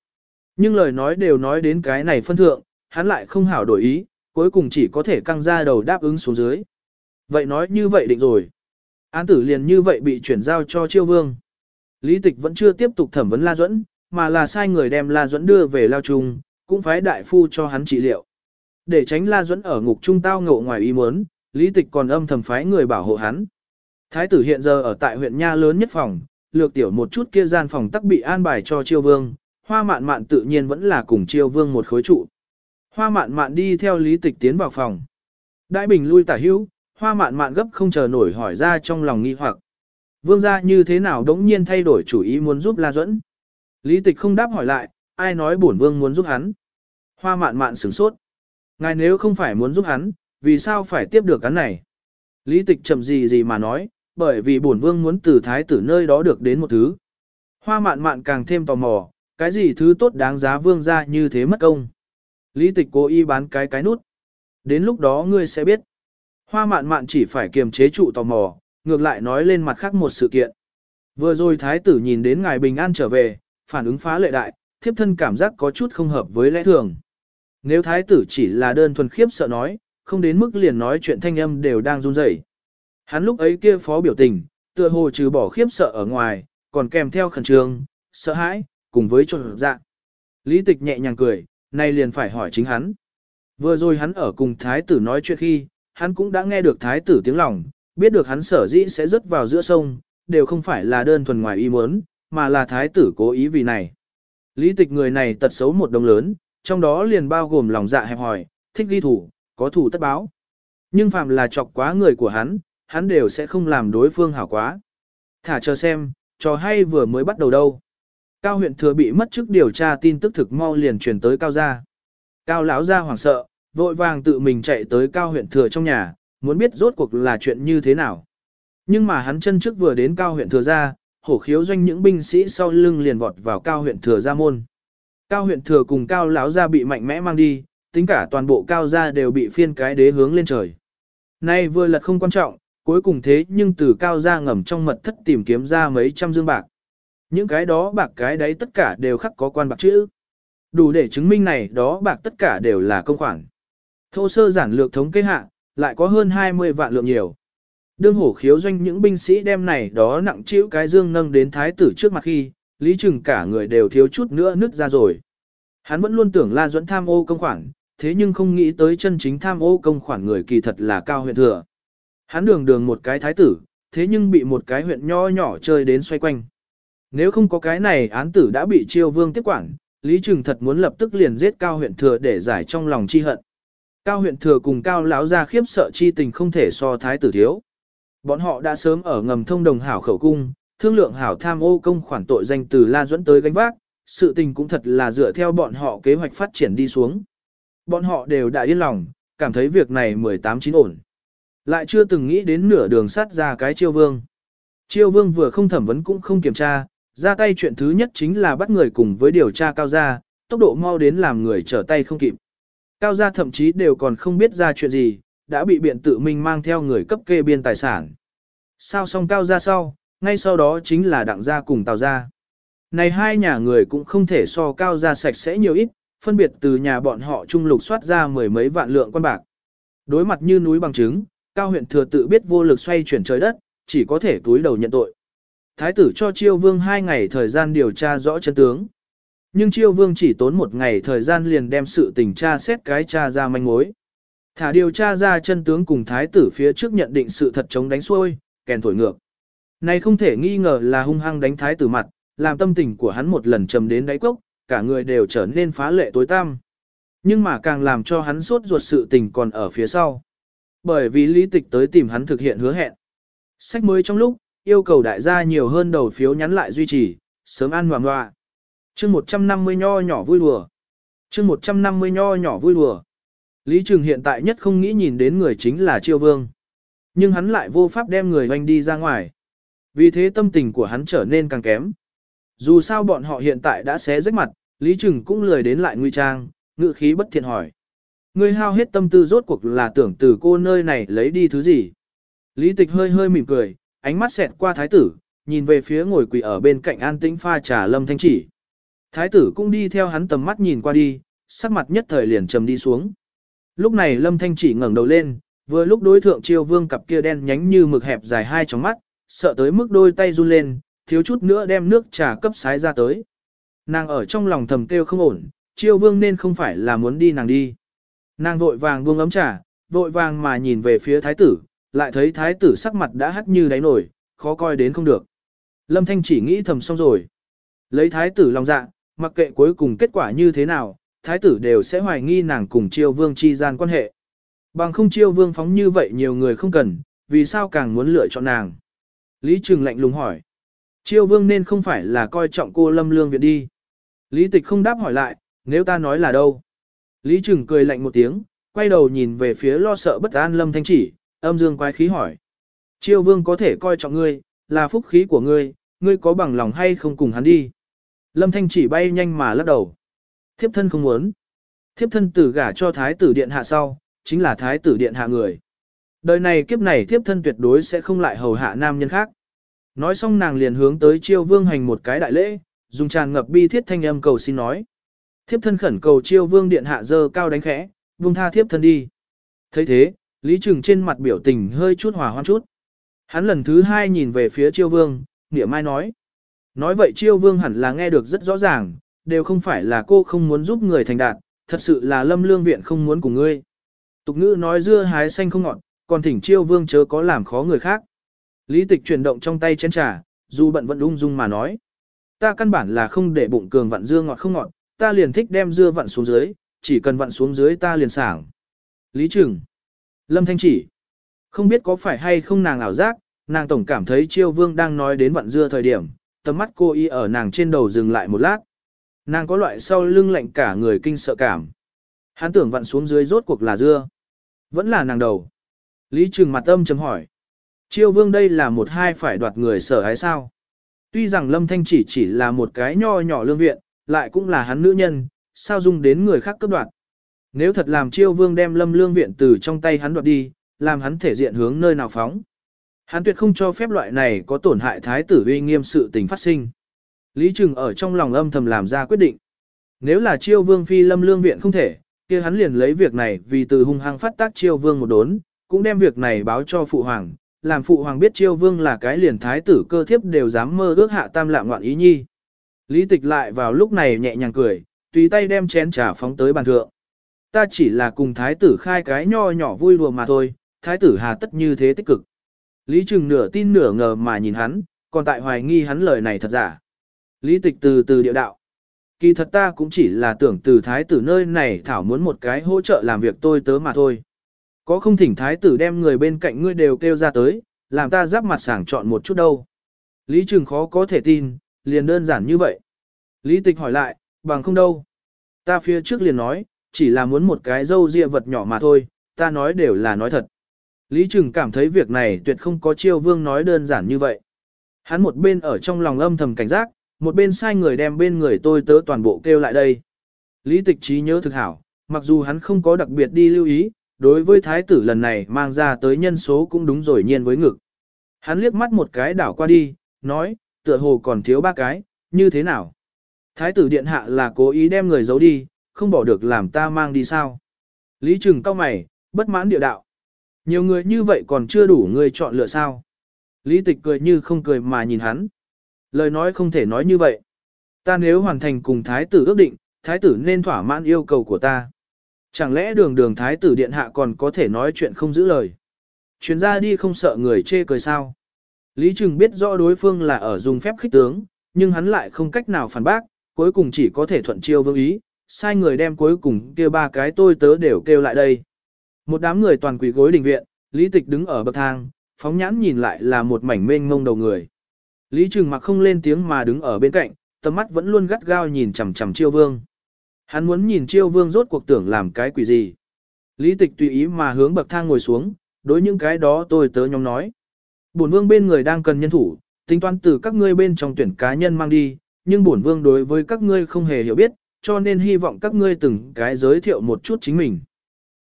Nhưng lời nói đều nói đến cái này phân thượng, hắn lại không hảo đổi ý, cuối cùng chỉ có thể căng ra đầu đáp ứng xuống dưới. Vậy nói như vậy định rồi. Án tử liền như vậy bị chuyển giao cho chiêu vương. Lý tịch vẫn chưa tiếp tục thẩm vấn La Duẫn, mà là sai người đem La Duẫn đưa về lao trung, cũng phái đại phu cho hắn trị liệu. Để tránh La Duẫn ở ngục trung tao ngộ ngoài ý muốn, Lý tịch còn âm thầm phái người bảo hộ hắn. Thái tử hiện giờ ở tại huyện Nha lớn nhất phòng, lược tiểu một chút kia gian phòng tắc bị an bài cho chiêu vương, hoa mạn mạn tự nhiên vẫn là cùng chiêu vương một khối trụ. Hoa mạn mạn đi theo lý tịch tiến vào phòng. Đại bình lui tả hữu, hoa mạn mạn gấp không chờ nổi hỏi ra trong lòng nghi hoặc. Vương gia như thế nào đống nhiên thay đổi chủ ý muốn giúp La Duẫn. Lý tịch không đáp hỏi lại, ai nói bổn vương muốn giúp hắn. Hoa mạn mạn sửng sốt. Ngài nếu không phải muốn giúp hắn, vì sao phải tiếp được cái này? Lý tịch chậm gì gì mà nói, bởi vì bổn vương muốn từ thái tử nơi đó được đến một thứ. Hoa mạn mạn càng thêm tò mò, cái gì thứ tốt đáng giá vương gia như thế mất công. Lý tịch cố ý bán cái cái nút. Đến lúc đó ngươi sẽ biết. Hoa mạn mạn chỉ phải kiềm chế trụ tò mò, ngược lại nói lên mặt khác một sự kiện. Vừa rồi thái tử nhìn đến ngài bình an trở về, phản ứng phá lệ đại, thiếp thân cảm giác có chút không hợp với lẽ thường. Nếu thái tử chỉ là đơn thuần khiếp sợ nói, không đến mức liền nói chuyện thanh âm đều đang run rẩy. Hắn lúc ấy kia phó biểu tình, tựa hồ trừ bỏ khiếp sợ ở ngoài, còn kèm theo khẩn trương, sợ hãi, cùng với trộn dạ. Lý tịch nhẹ nhàng cười, nay liền phải hỏi chính hắn. Vừa rồi hắn ở cùng thái tử nói chuyện khi, hắn cũng đã nghe được thái tử tiếng lòng, biết được hắn sở dĩ sẽ rớt vào giữa sông, đều không phải là đơn thuần ngoài ý muốn, mà là thái tử cố ý vì này. Lý tịch người này tật xấu một đồng lớn, trong đó liền bao gồm lòng dạ hẹp hòi, thích ghi thủ, có thủ tất báo. Nhưng phạm là chọc quá người của hắn, hắn đều sẽ không làm đối phương hảo quá. Thả chờ xem, trò hay vừa mới bắt đầu đâu. Cao huyện thừa bị mất chức điều tra tin tức thực mau liền truyền tới Cao gia. Cao lão gia hoảng sợ, vội vàng tự mình chạy tới Cao huyện thừa trong nhà, muốn biết rốt cuộc là chuyện như thế nào. Nhưng mà hắn chân trước vừa đến Cao huyện thừa ra, hổ khiếu doanh những binh sĩ sau lưng liền vọt vào Cao huyện thừa ra môn. Cao huyện thừa cùng Cao lão gia bị mạnh mẽ mang đi, tính cả toàn bộ Cao gia đều bị phiên cái đế hướng lên trời. Nay vừa lật không quan trọng, cuối cùng thế nhưng từ Cao gia ngầm trong mật thất tìm kiếm ra mấy trăm dương bạc. Những cái đó bạc cái đấy tất cả đều khắc có quan bạc chữ. Đủ để chứng minh này đó bạc tất cả đều là công khoản. Thô sơ giản lược thống kê hạ, lại có hơn 20 vạn lượng nhiều. Đương hổ khiếu doanh những binh sĩ đem này đó nặng chịu cái dương nâng đến thái tử trước mặt khi, lý chừng cả người đều thiếu chút nữa nứt ra rồi. Hắn vẫn luôn tưởng La Duẫn tham ô công khoản, thế nhưng không nghĩ tới chân chính tham ô công khoản người kỳ thật là cao huyện thừa. Hắn đường đường một cái thái tử, thế nhưng bị một cái huyện nho nhỏ chơi đến xoay quanh. Nếu không có cái này án tử đã bị triều vương tiếp quản, Lý Trừng thật muốn lập tức liền giết Cao huyện thừa để giải trong lòng chi hận. Cao huyện thừa cùng Cao lão gia khiếp sợ chi tình không thể so thái tử thiếu. Bọn họ đã sớm ở ngầm thông đồng hảo khẩu cung, thương lượng hảo tham ô công khoản tội danh từ La Duẫn tới gánh vác, sự tình cũng thật là dựa theo bọn họ kế hoạch phát triển đi xuống. Bọn họ đều đã yên lòng, cảm thấy việc này 18 chín ổn. Lại chưa từng nghĩ đến nửa đường sát ra cái chiêu vương. Chiêu vương vừa không thẩm vấn cũng không kiểm tra, ra tay chuyện thứ nhất chính là bắt người cùng với điều tra cao gia, tốc độ mau đến làm người trở tay không kịp. Cao gia thậm chí đều còn không biết ra chuyện gì, đã bị biện tự mình mang theo người cấp kê biên tài sản. Sao xong cao gia sau, ngay sau đó chính là đặng gia cùng tào gia. Này hai nhà người cũng không thể so cao gia sạch sẽ nhiều ít, phân biệt từ nhà bọn họ trung lục soát ra mười mấy vạn lượng quan bạc. Đối mặt như núi bằng chứng, cao huyện thừa tự biết vô lực xoay chuyển trời đất, chỉ có thể túi đầu nhận tội. Thái tử cho chiêu vương hai ngày thời gian điều tra rõ chân tướng. Nhưng chiêu vương chỉ tốn một ngày thời gian liền đem sự tình tra xét cái tra ra manh mối. Thả điều tra ra chân tướng cùng thái tử phía trước nhận định sự thật chống đánh xuôi, kèn thổi ngược. Này không thể nghi ngờ là hung hăng đánh thái tử mặt, làm tâm tình của hắn một lần trầm đến đáy cốc, cả người đều trở nên phá lệ tối tăm. Nhưng mà càng làm cho hắn sốt ruột sự tình còn ở phía sau. Bởi vì lý tịch tới tìm hắn thực hiện hứa hẹn. Sách mới trong lúc, yêu cầu đại gia nhiều hơn đầu phiếu nhắn lại duy trì, sớm ăn hoàng hoa. chương 150 nho nhỏ vui đùa. chương 150 nho nhỏ vui đùa. Lý Trường hiện tại nhất không nghĩ nhìn đến người chính là Triêu Vương. Nhưng hắn lại vô pháp đem người hoành đi ra ngoài. Vì thế tâm tình của hắn trở nên càng kém. Dù sao bọn họ hiện tại đã xé rách mặt, Lý Trừng cũng lười đến lại nguy trang, ngự khí bất thiện hỏi. Ngươi hao hết tâm tư rốt cuộc là tưởng từ cô nơi này lấy đi thứ gì. Lý tịch hơi hơi mỉm cười, ánh mắt xẹt qua thái tử, nhìn về phía ngồi quỳ ở bên cạnh an tĩnh pha trà lâm thanh chỉ. Thái tử cũng đi theo hắn tầm mắt nhìn qua đi, sắc mặt nhất thời liền trầm đi xuống. Lúc này lâm thanh chỉ ngẩng đầu lên, vừa lúc đối thượng triều vương cặp kia đen nhánh như mực hẹp dài hai tròng mắt, sợ tới mức đôi tay run lên, thiếu chút nữa đem nước trà cấp sái ra tới. Nàng ở trong lòng thầm kêu không ổn, triều vương nên không phải là muốn đi nàng đi. Nàng vội vàng buông ấm trà, vội vàng mà nhìn về phía thái tử, lại thấy thái tử sắc mặt đã hắt như đáy nổi, khó coi đến không được. Lâm Thanh chỉ nghĩ thầm xong rồi. Lấy thái tử lòng dạ, mặc kệ cuối cùng kết quả như thế nào, thái tử đều sẽ hoài nghi nàng cùng chiêu vương chi gian quan hệ. Bằng không chiêu vương phóng như vậy nhiều người không cần, vì sao càng muốn lựa chọn nàng. Lý Trừng lạnh lùng hỏi. Chiêu vương nên không phải là coi trọng cô lâm lương viện đi. Lý tịch không đáp hỏi lại, nếu ta nói là đâu. Lý Trừng cười lạnh một tiếng, quay đầu nhìn về phía lo sợ bất an lâm thanh chỉ, âm dương quái khí hỏi. Chiêu vương có thể coi trọng ngươi, là phúc khí của ngươi, ngươi có bằng lòng hay không cùng hắn đi. Lâm thanh chỉ bay nhanh mà lắc đầu. Thiếp thân không muốn. Thiếp thân tử gả cho thái tử điện hạ sau, chính là thái tử điện hạ người. Đời này kiếp này thiếp thân tuyệt đối sẽ không lại hầu hạ nam nhân khác. Nói xong nàng liền hướng tới chiêu vương hành một cái đại lễ, dùng tràn ngập bi thiết thanh âm cầu xin nói. Thiếp thân khẩn cầu chiêu vương điện hạ dơ cao đánh khẽ, vương tha thiếp thân đi. thấy thế, Lý Trừng trên mặt biểu tình hơi chút hòa hoan chút. Hắn lần thứ hai nhìn về phía chiêu vương, nghĩa mai nói. Nói vậy chiêu vương hẳn là nghe được rất rõ ràng, đều không phải là cô không muốn giúp người thành đạt, thật sự là lâm lương viện không muốn cùng ngươi. Tục ngữ nói dưa hái xanh không ngọt, còn thỉnh chiêu vương chớ có làm khó người khác. Lý tịch chuyển động trong tay chén trà, dù bận vẫn ung dung mà nói. Ta căn bản là không để bụng cường vặn dưa ngọt không ngọt, ta liền thích đem dưa vặn xuống dưới, chỉ cần vặn xuống dưới ta liền sảng. Lý Trừng. Lâm Thanh chỉ. Không biết có phải hay không nàng ảo giác, nàng tổng cảm thấy chiêu vương đang nói đến vặn dưa thời điểm, tầm mắt cô y ở nàng trên đầu dừng lại một lát. Nàng có loại sau lưng lạnh cả người kinh sợ cảm. Hắn tưởng vặn xuống dưới rốt cuộc là dưa. Vẫn là nàng đầu. Lý Trừng mặt âm chấm hỏi. Chiêu vương đây là một hai phải đoạt người sở hay sao? Tuy rằng Lâm Thanh chỉ chỉ là một cái nho nhỏ lương viện, lại cũng là hắn nữ nhân, sao dung đến người khác cấp đoạt. Nếu thật làm chiêu vương đem Lâm lương viện từ trong tay hắn đoạt đi, làm hắn thể diện hướng nơi nào phóng. Hắn tuyệt không cho phép loại này có tổn hại thái tử uy nghiêm sự tình phát sinh. Lý Trừng ở trong lòng âm thầm làm ra quyết định. Nếu là chiêu vương phi lâm lương viện không thể, kia hắn liền lấy việc này vì từ hung hăng phát tác chiêu vương một đốn, cũng đem việc này báo cho phụ hoàng, làm phụ hoàng biết chiêu vương là cái liền thái tử cơ thiếp đều dám mơ ước hạ tam lạng ngoạn ý nhi. Lý tịch lại vào lúc này nhẹ nhàng cười, tùy tay đem chén trà phóng tới bàn thượng. Ta chỉ là cùng thái tử khai cái nho nhỏ vui đùa mà thôi, thái tử hà tất như thế tích cực. Lý Trừng nửa tin nửa ngờ mà nhìn hắn, còn tại hoài nghi hắn lời này thật giả. Lý tịch từ từ địa đạo. Kỳ thật ta cũng chỉ là tưởng từ thái tử nơi này thảo muốn một cái hỗ trợ làm việc tôi tớ mà thôi. Có không thỉnh thái tử đem người bên cạnh ngươi đều kêu ra tới, làm ta giáp mặt sảng chọn một chút đâu. Lý Trừng khó có thể tin, liền đơn giản như vậy. Lý Tịch hỏi lại, bằng không đâu. Ta phía trước liền nói, chỉ là muốn một cái dâu ria vật nhỏ mà thôi, ta nói đều là nói thật. Lý Trừng cảm thấy việc này tuyệt không có chiêu vương nói đơn giản như vậy. Hắn một bên ở trong lòng âm thầm cảnh giác, một bên sai người đem bên người tôi tớ toàn bộ kêu lại đây. Lý tịch trí nhớ thực hảo, mặc dù hắn không có đặc biệt đi lưu ý, đối với thái tử lần này mang ra tới nhân số cũng đúng rồi nhiên với ngực. Hắn liếc mắt một cái đảo qua đi, nói, tựa hồ còn thiếu ba cái, như thế nào? Thái tử điện hạ là cố ý đem người giấu đi, không bỏ được làm ta mang đi sao? Lý Trừng cao mày, bất mãn địa đạo. Nhiều người như vậy còn chưa đủ người chọn lựa sao? Lý tịch cười như không cười mà nhìn hắn. Lời nói không thể nói như vậy. Ta nếu hoàn thành cùng thái tử ước định, thái tử nên thỏa mãn yêu cầu của ta. Chẳng lẽ đường đường thái tử điện hạ còn có thể nói chuyện không giữ lời. Chuyến ra đi không sợ người chê cười sao. Lý Trừng biết rõ đối phương là ở dùng phép khích tướng, nhưng hắn lại không cách nào phản bác, cuối cùng chỉ có thể thuận chiêu vương ý, sai người đem cuối cùng kia ba cái tôi tớ đều kêu lại đây. Một đám người toàn quỳ gối đình viện, Lý Tịch đứng ở bậc thang, phóng nhãn nhìn lại là một mảnh mênh ngông đầu người. Lý Trừng mặc không lên tiếng mà đứng ở bên cạnh, tầm mắt vẫn luôn gắt gao nhìn chằm chằm chiêu vương. Hắn muốn nhìn chiêu vương rốt cuộc tưởng làm cái quỷ gì. Lý tịch tùy ý mà hướng bậc thang ngồi xuống, đối những cái đó tôi tớ nhóm nói. Bổn vương bên người đang cần nhân thủ, tính toán từ các ngươi bên trong tuyển cá nhân mang đi, nhưng bổn vương đối với các ngươi không hề hiểu biết, cho nên hy vọng các ngươi từng cái giới thiệu một chút chính mình.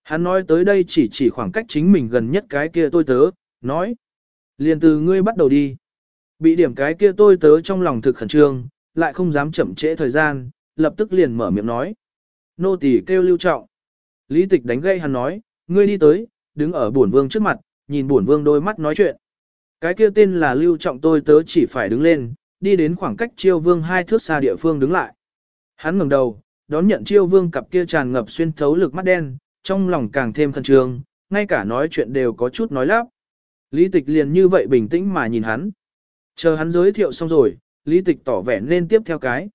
Hắn nói tới đây chỉ chỉ khoảng cách chính mình gần nhất cái kia tôi tớ, nói. Liền từ ngươi bắt đầu đi. Bị điểm cái kia tôi tớ trong lòng thực khẩn trương, lại không dám chậm trễ thời gian, lập tức liền mở miệng nói. Nô tỳ kêu lưu trọng. Lý tịch đánh gây hắn nói, ngươi đi tới, đứng ở bổn vương trước mặt, nhìn bổn vương đôi mắt nói chuyện. Cái kia tên là lưu trọng tôi tớ chỉ phải đứng lên, đi đến khoảng cách chiêu vương hai thước xa địa phương đứng lại. Hắn ngẩng đầu, đón nhận chiêu vương cặp kia tràn ngập xuyên thấu lực mắt đen, trong lòng càng thêm khẩn trương, ngay cả nói chuyện đều có chút nói lắp. Lý tịch liền như vậy bình tĩnh mà nhìn hắn. Chờ hắn giới thiệu xong rồi, lý tịch tỏ vẻ nên tiếp theo cái.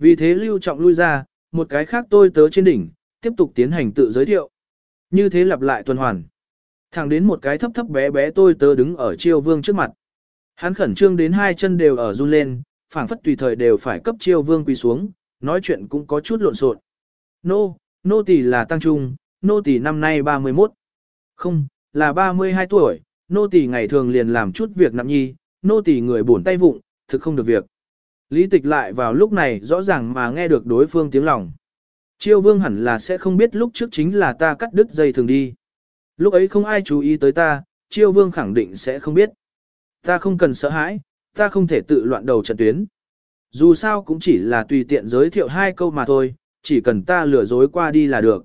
Vì thế lưu trọng lui ra, một cái khác tôi tớ trên đỉnh, tiếp tục tiến hành tự giới thiệu. Như thế lặp lại tuần hoàn. Thẳng đến một cái thấp thấp bé bé tôi tớ đứng ở chiêu vương trước mặt. Hắn khẩn trương đến hai chân đều ở run lên, phảng phất tùy thời đều phải cấp chiêu vương quỳ xuống, nói chuyện cũng có chút lộn xộn. Nô, nô tỷ là tăng trung, nô tỷ năm nay 31. Không, là 32 tuổi, nô tỷ ngày thường liền làm chút việc nặng nhi, nô tỷ người bổn tay vụng, thực không được việc. Lý tịch lại vào lúc này rõ ràng mà nghe được đối phương tiếng lòng. Chiêu vương hẳn là sẽ không biết lúc trước chính là ta cắt đứt dây thường đi. Lúc ấy không ai chú ý tới ta, chiêu vương khẳng định sẽ không biết. Ta không cần sợ hãi, ta không thể tự loạn đầu trận tuyến. Dù sao cũng chỉ là tùy tiện giới thiệu hai câu mà thôi, chỉ cần ta lừa dối qua đi là được.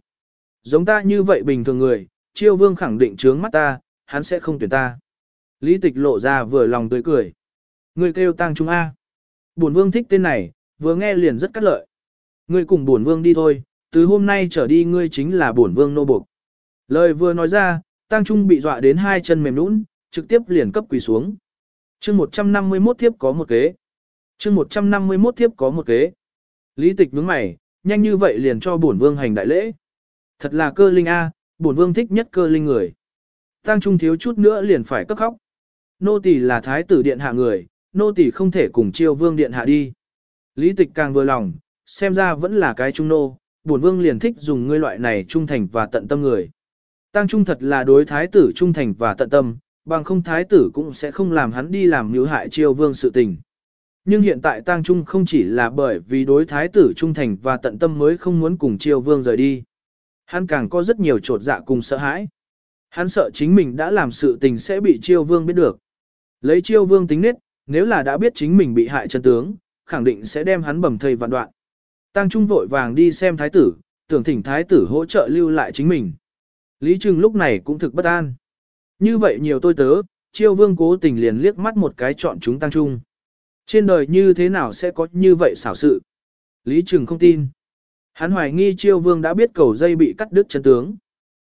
Giống ta như vậy bình thường người, chiêu vương khẳng định trướng mắt ta, hắn sẽ không tuyển ta. Lý tịch lộ ra vừa lòng tươi cười. Người kêu tăng trung A. Bổn vương thích tên này, vừa nghe liền rất cắt lợi. Ngươi cùng bổn vương đi thôi, từ hôm nay trở đi ngươi chính là bổn vương nô buộc. Lời vừa nói ra, tăng trung bị dọa đến hai chân mềm nũng, trực tiếp liền cấp quỳ xuống. chương 151 thiếp có một kế. chương 151 thiếp có một kế. Lý tịch nhướng mày, nhanh như vậy liền cho bổn vương hành đại lễ. Thật là cơ linh A, bổn vương thích nhất cơ linh người. Tăng trung thiếu chút nữa liền phải cấp khóc. Nô tỳ là thái tử điện hạ người, nô tỳ không thể cùng chiêu vương điện hạ đi. Lý tịch càng vừa lòng, xem ra vẫn là cái trung nô, bổn vương liền thích dùng ngươi loại này trung thành và tận tâm người. Tăng trung thật là đối thái tử trung thành và tận tâm, bằng không thái tử cũng sẽ không làm hắn đi làm mưu hại chiêu vương sự tình. Nhưng hiện tại Tăng Trung không chỉ là bởi vì đối thái tử trung thành và tận tâm mới không muốn cùng chiêu vương rời đi. Hắn càng có rất nhiều trột dạ cùng sợ hãi. Hắn sợ chính mình đã làm sự tình sẽ bị chiêu vương biết được. Lấy chiêu vương tính nết, nếu là đã biết chính mình bị hại chân tướng, khẳng định sẽ đem hắn bầm thây vạn đoạn. Tăng Trung vội vàng đi xem thái tử, tưởng thỉnh thái tử hỗ trợ lưu lại chính mình. Lý Trừng lúc này cũng thực bất an. Như vậy nhiều tôi tớ, chiêu vương cố tình liền liếc mắt một cái chọn chúng Tăng Trung. Trên đời như thế nào sẽ có như vậy xảo sự? Lý Trừng không tin. Hắn hoài nghi chiêu vương đã biết cầu dây bị cắt đứt chân tướng.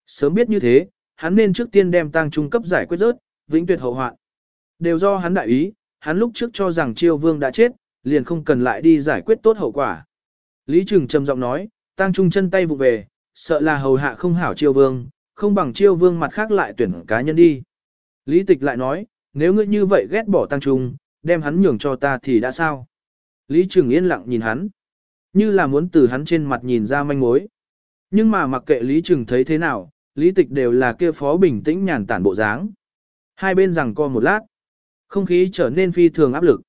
Sớm biết như thế, hắn nên trước tiên đem Tăng Trung cấp giải quyết rớt, vĩnh tuyệt hậu hoạn. Đều do hắn đại ý, hắn lúc trước cho rằng chiêu vương đã chết, liền không cần lại đi giải quyết tốt hậu quả. Lý Trừng trầm giọng nói, tăng trung chân tay vụ về, sợ là hầu hạ không hảo chiêu vương, không bằng chiêu vương mặt khác lại tuyển cá nhân đi. Lý Tịch lại nói, nếu ngươi như vậy ghét bỏ tăng trung, đem hắn nhường cho ta thì đã sao? Lý Trừng yên lặng nhìn hắn, như là muốn từ hắn trên mặt nhìn ra manh mối. Nhưng mà mặc kệ Lý Trừng thấy thế nào, Lý Tịch đều là kia phó bình tĩnh nhàn tản bộ dáng. Hai bên rằng co một lát, không khí trở nên phi thường áp lực.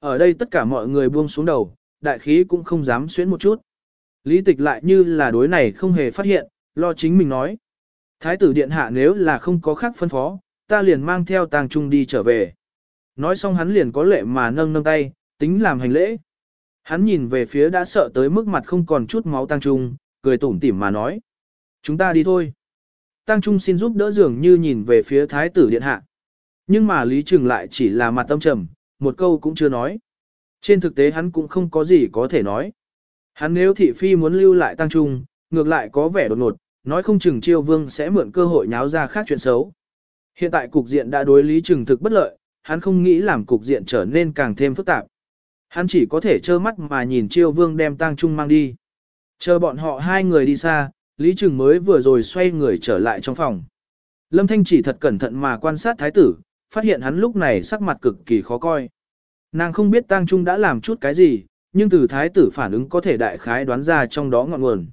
Ở đây tất cả mọi người buông xuống đầu, đại khí cũng không dám xuyến một chút. Lý tịch lại như là đối này không hề phát hiện, lo chính mình nói. Thái tử điện hạ nếu là không có khác phân phó, ta liền mang theo tàng trung đi trở về. Nói xong hắn liền có lệ mà nâng nâng tay, tính làm hành lễ. Hắn nhìn về phía đã sợ tới mức mặt không còn chút máu tang trung, cười tủm tỉm mà nói. Chúng ta đi thôi. Tăng Trung xin giúp đỡ dường như nhìn về phía thái tử điện hạ. Nhưng mà Lý Trừng lại chỉ là mặt tâm trầm, một câu cũng chưa nói. Trên thực tế hắn cũng không có gì có thể nói. Hắn nếu thị phi muốn lưu lại tăng trung, ngược lại có vẻ đột ngột, nói không chừng chiêu vương sẽ mượn cơ hội nháo ra khác chuyện xấu. Hiện tại cục diện đã đối lý trừng thực bất lợi, hắn không nghĩ làm cục diện trở nên càng thêm phức tạp. Hắn chỉ có thể trơ mắt mà nhìn chiêu vương đem tăng trung mang đi. Chờ bọn họ hai người đi xa, Lý Trừng mới vừa rồi xoay người trở lại trong phòng. Lâm Thanh chỉ thật cẩn thận mà quan sát thái tử, phát hiện hắn lúc này sắc mặt cực kỳ khó coi. Nàng không biết Tang Trung đã làm chút cái gì, nhưng từ thái tử phản ứng có thể đại khái đoán ra trong đó ngọn nguồn.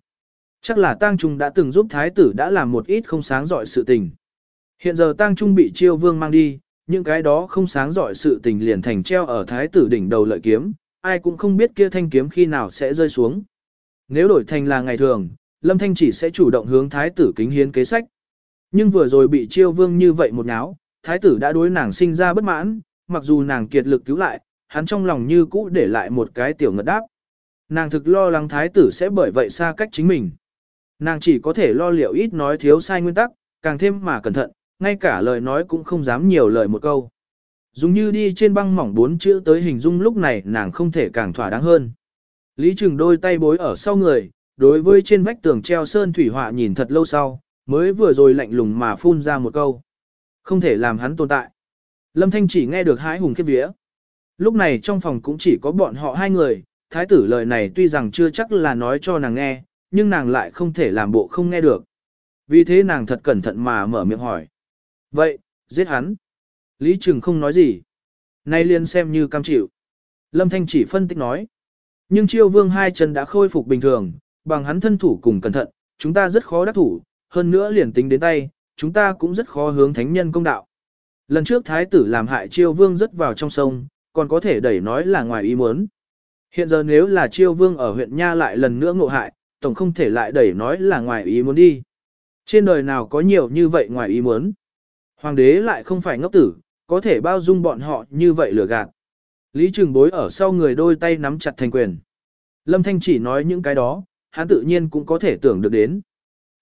Chắc là Tang Trung đã từng giúp thái tử đã làm một ít không sáng dọi sự tình. Hiện giờ Tang Trung bị chiêu vương mang đi, những cái đó không sáng dọi sự tình liền thành treo ở thái tử đỉnh đầu lợi kiếm, ai cũng không biết kia thanh kiếm khi nào sẽ rơi xuống. Nếu đổi thành là ngày thường, Lâm Thanh chỉ sẽ chủ động hướng thái tử kính hiến kế sách. Nhưng vừa rồi bị chiêu vương như vậy một náo, thái tử đã đối nàng sinh ra bất mãn, mặc dù nàng kiệt lực cứu lại, hắn trong lòng như cũ để lại một cái tiểu ngật đáp. Nàng thực lo lắng thái tử sẽ bởi vậy xa cách chính mình. Nàng chỉ có thể lo liệu ít nói thiếu sai nguyên tắc, càng thêm mà cẩn thận, ngay cả lời nói cũng không dám nhiều lời một câu. Dùng như đi trên băng mỏng bốn chữ tới hình dung lúc này nàng không thể càng thỏa đáng hơn. Lý Trừng đôi tay bối ở sau người, đối với trên vách tường treo sơn thủy họa nhìn thật lâu sau, mới vừa rồi lạnh lùng mà phun ra một câu. Không thể làm hắn tồn tại. Lâm Thanh chỉ nghe được hái hùng kết vía. Lúc này trong phòng cũng chỉ có bọn họ hai người, thái tử lời này tuy rằng chưa chắc là nói cho nàng nghe, nhưng nàng lại không thể làm bộ không nghe được. Vì thế nàng thật cẩn thận mà mở miệng hỏi. Vậy, giết hắn. Lý Trừng không nói gì. Nay liên xem như cam chịu. Lâm Thanh chỉ phân tích nói. Nhưng chiêu vương hai chân đã khôi phục bình thường, bằng hắn thân thủ cùng cẩn thận, chúng ta rất khó đắc thủ, hơn nữa liền tính đến tay, chúng ta cũng rất khó hướng thánh nhân công đạo. Lần trước thái tử làm hại chiêu vương rất vào trong sông, còn có thể đẩy nói là ngoài ý muốn. Hiện giờ nếu là chiêu vương ở huyện Nha lại lần nữa ngộ hại, tổng không thể lại đẩy nói là ngoài ý muốn đi. Trên đời nào có nhiều như vậy ngoài ý muốn. Hoàng đế lại không phải ngốc tử, có thể bao dung bọn họ như vậy lừa gạt. Lý Trường Bối ở sau người đôi tay nắm chặt thành quyền. Lâm Thanh chỉ nói những cái đó, hắn tự nhiên cũng có thể tưởng được đến.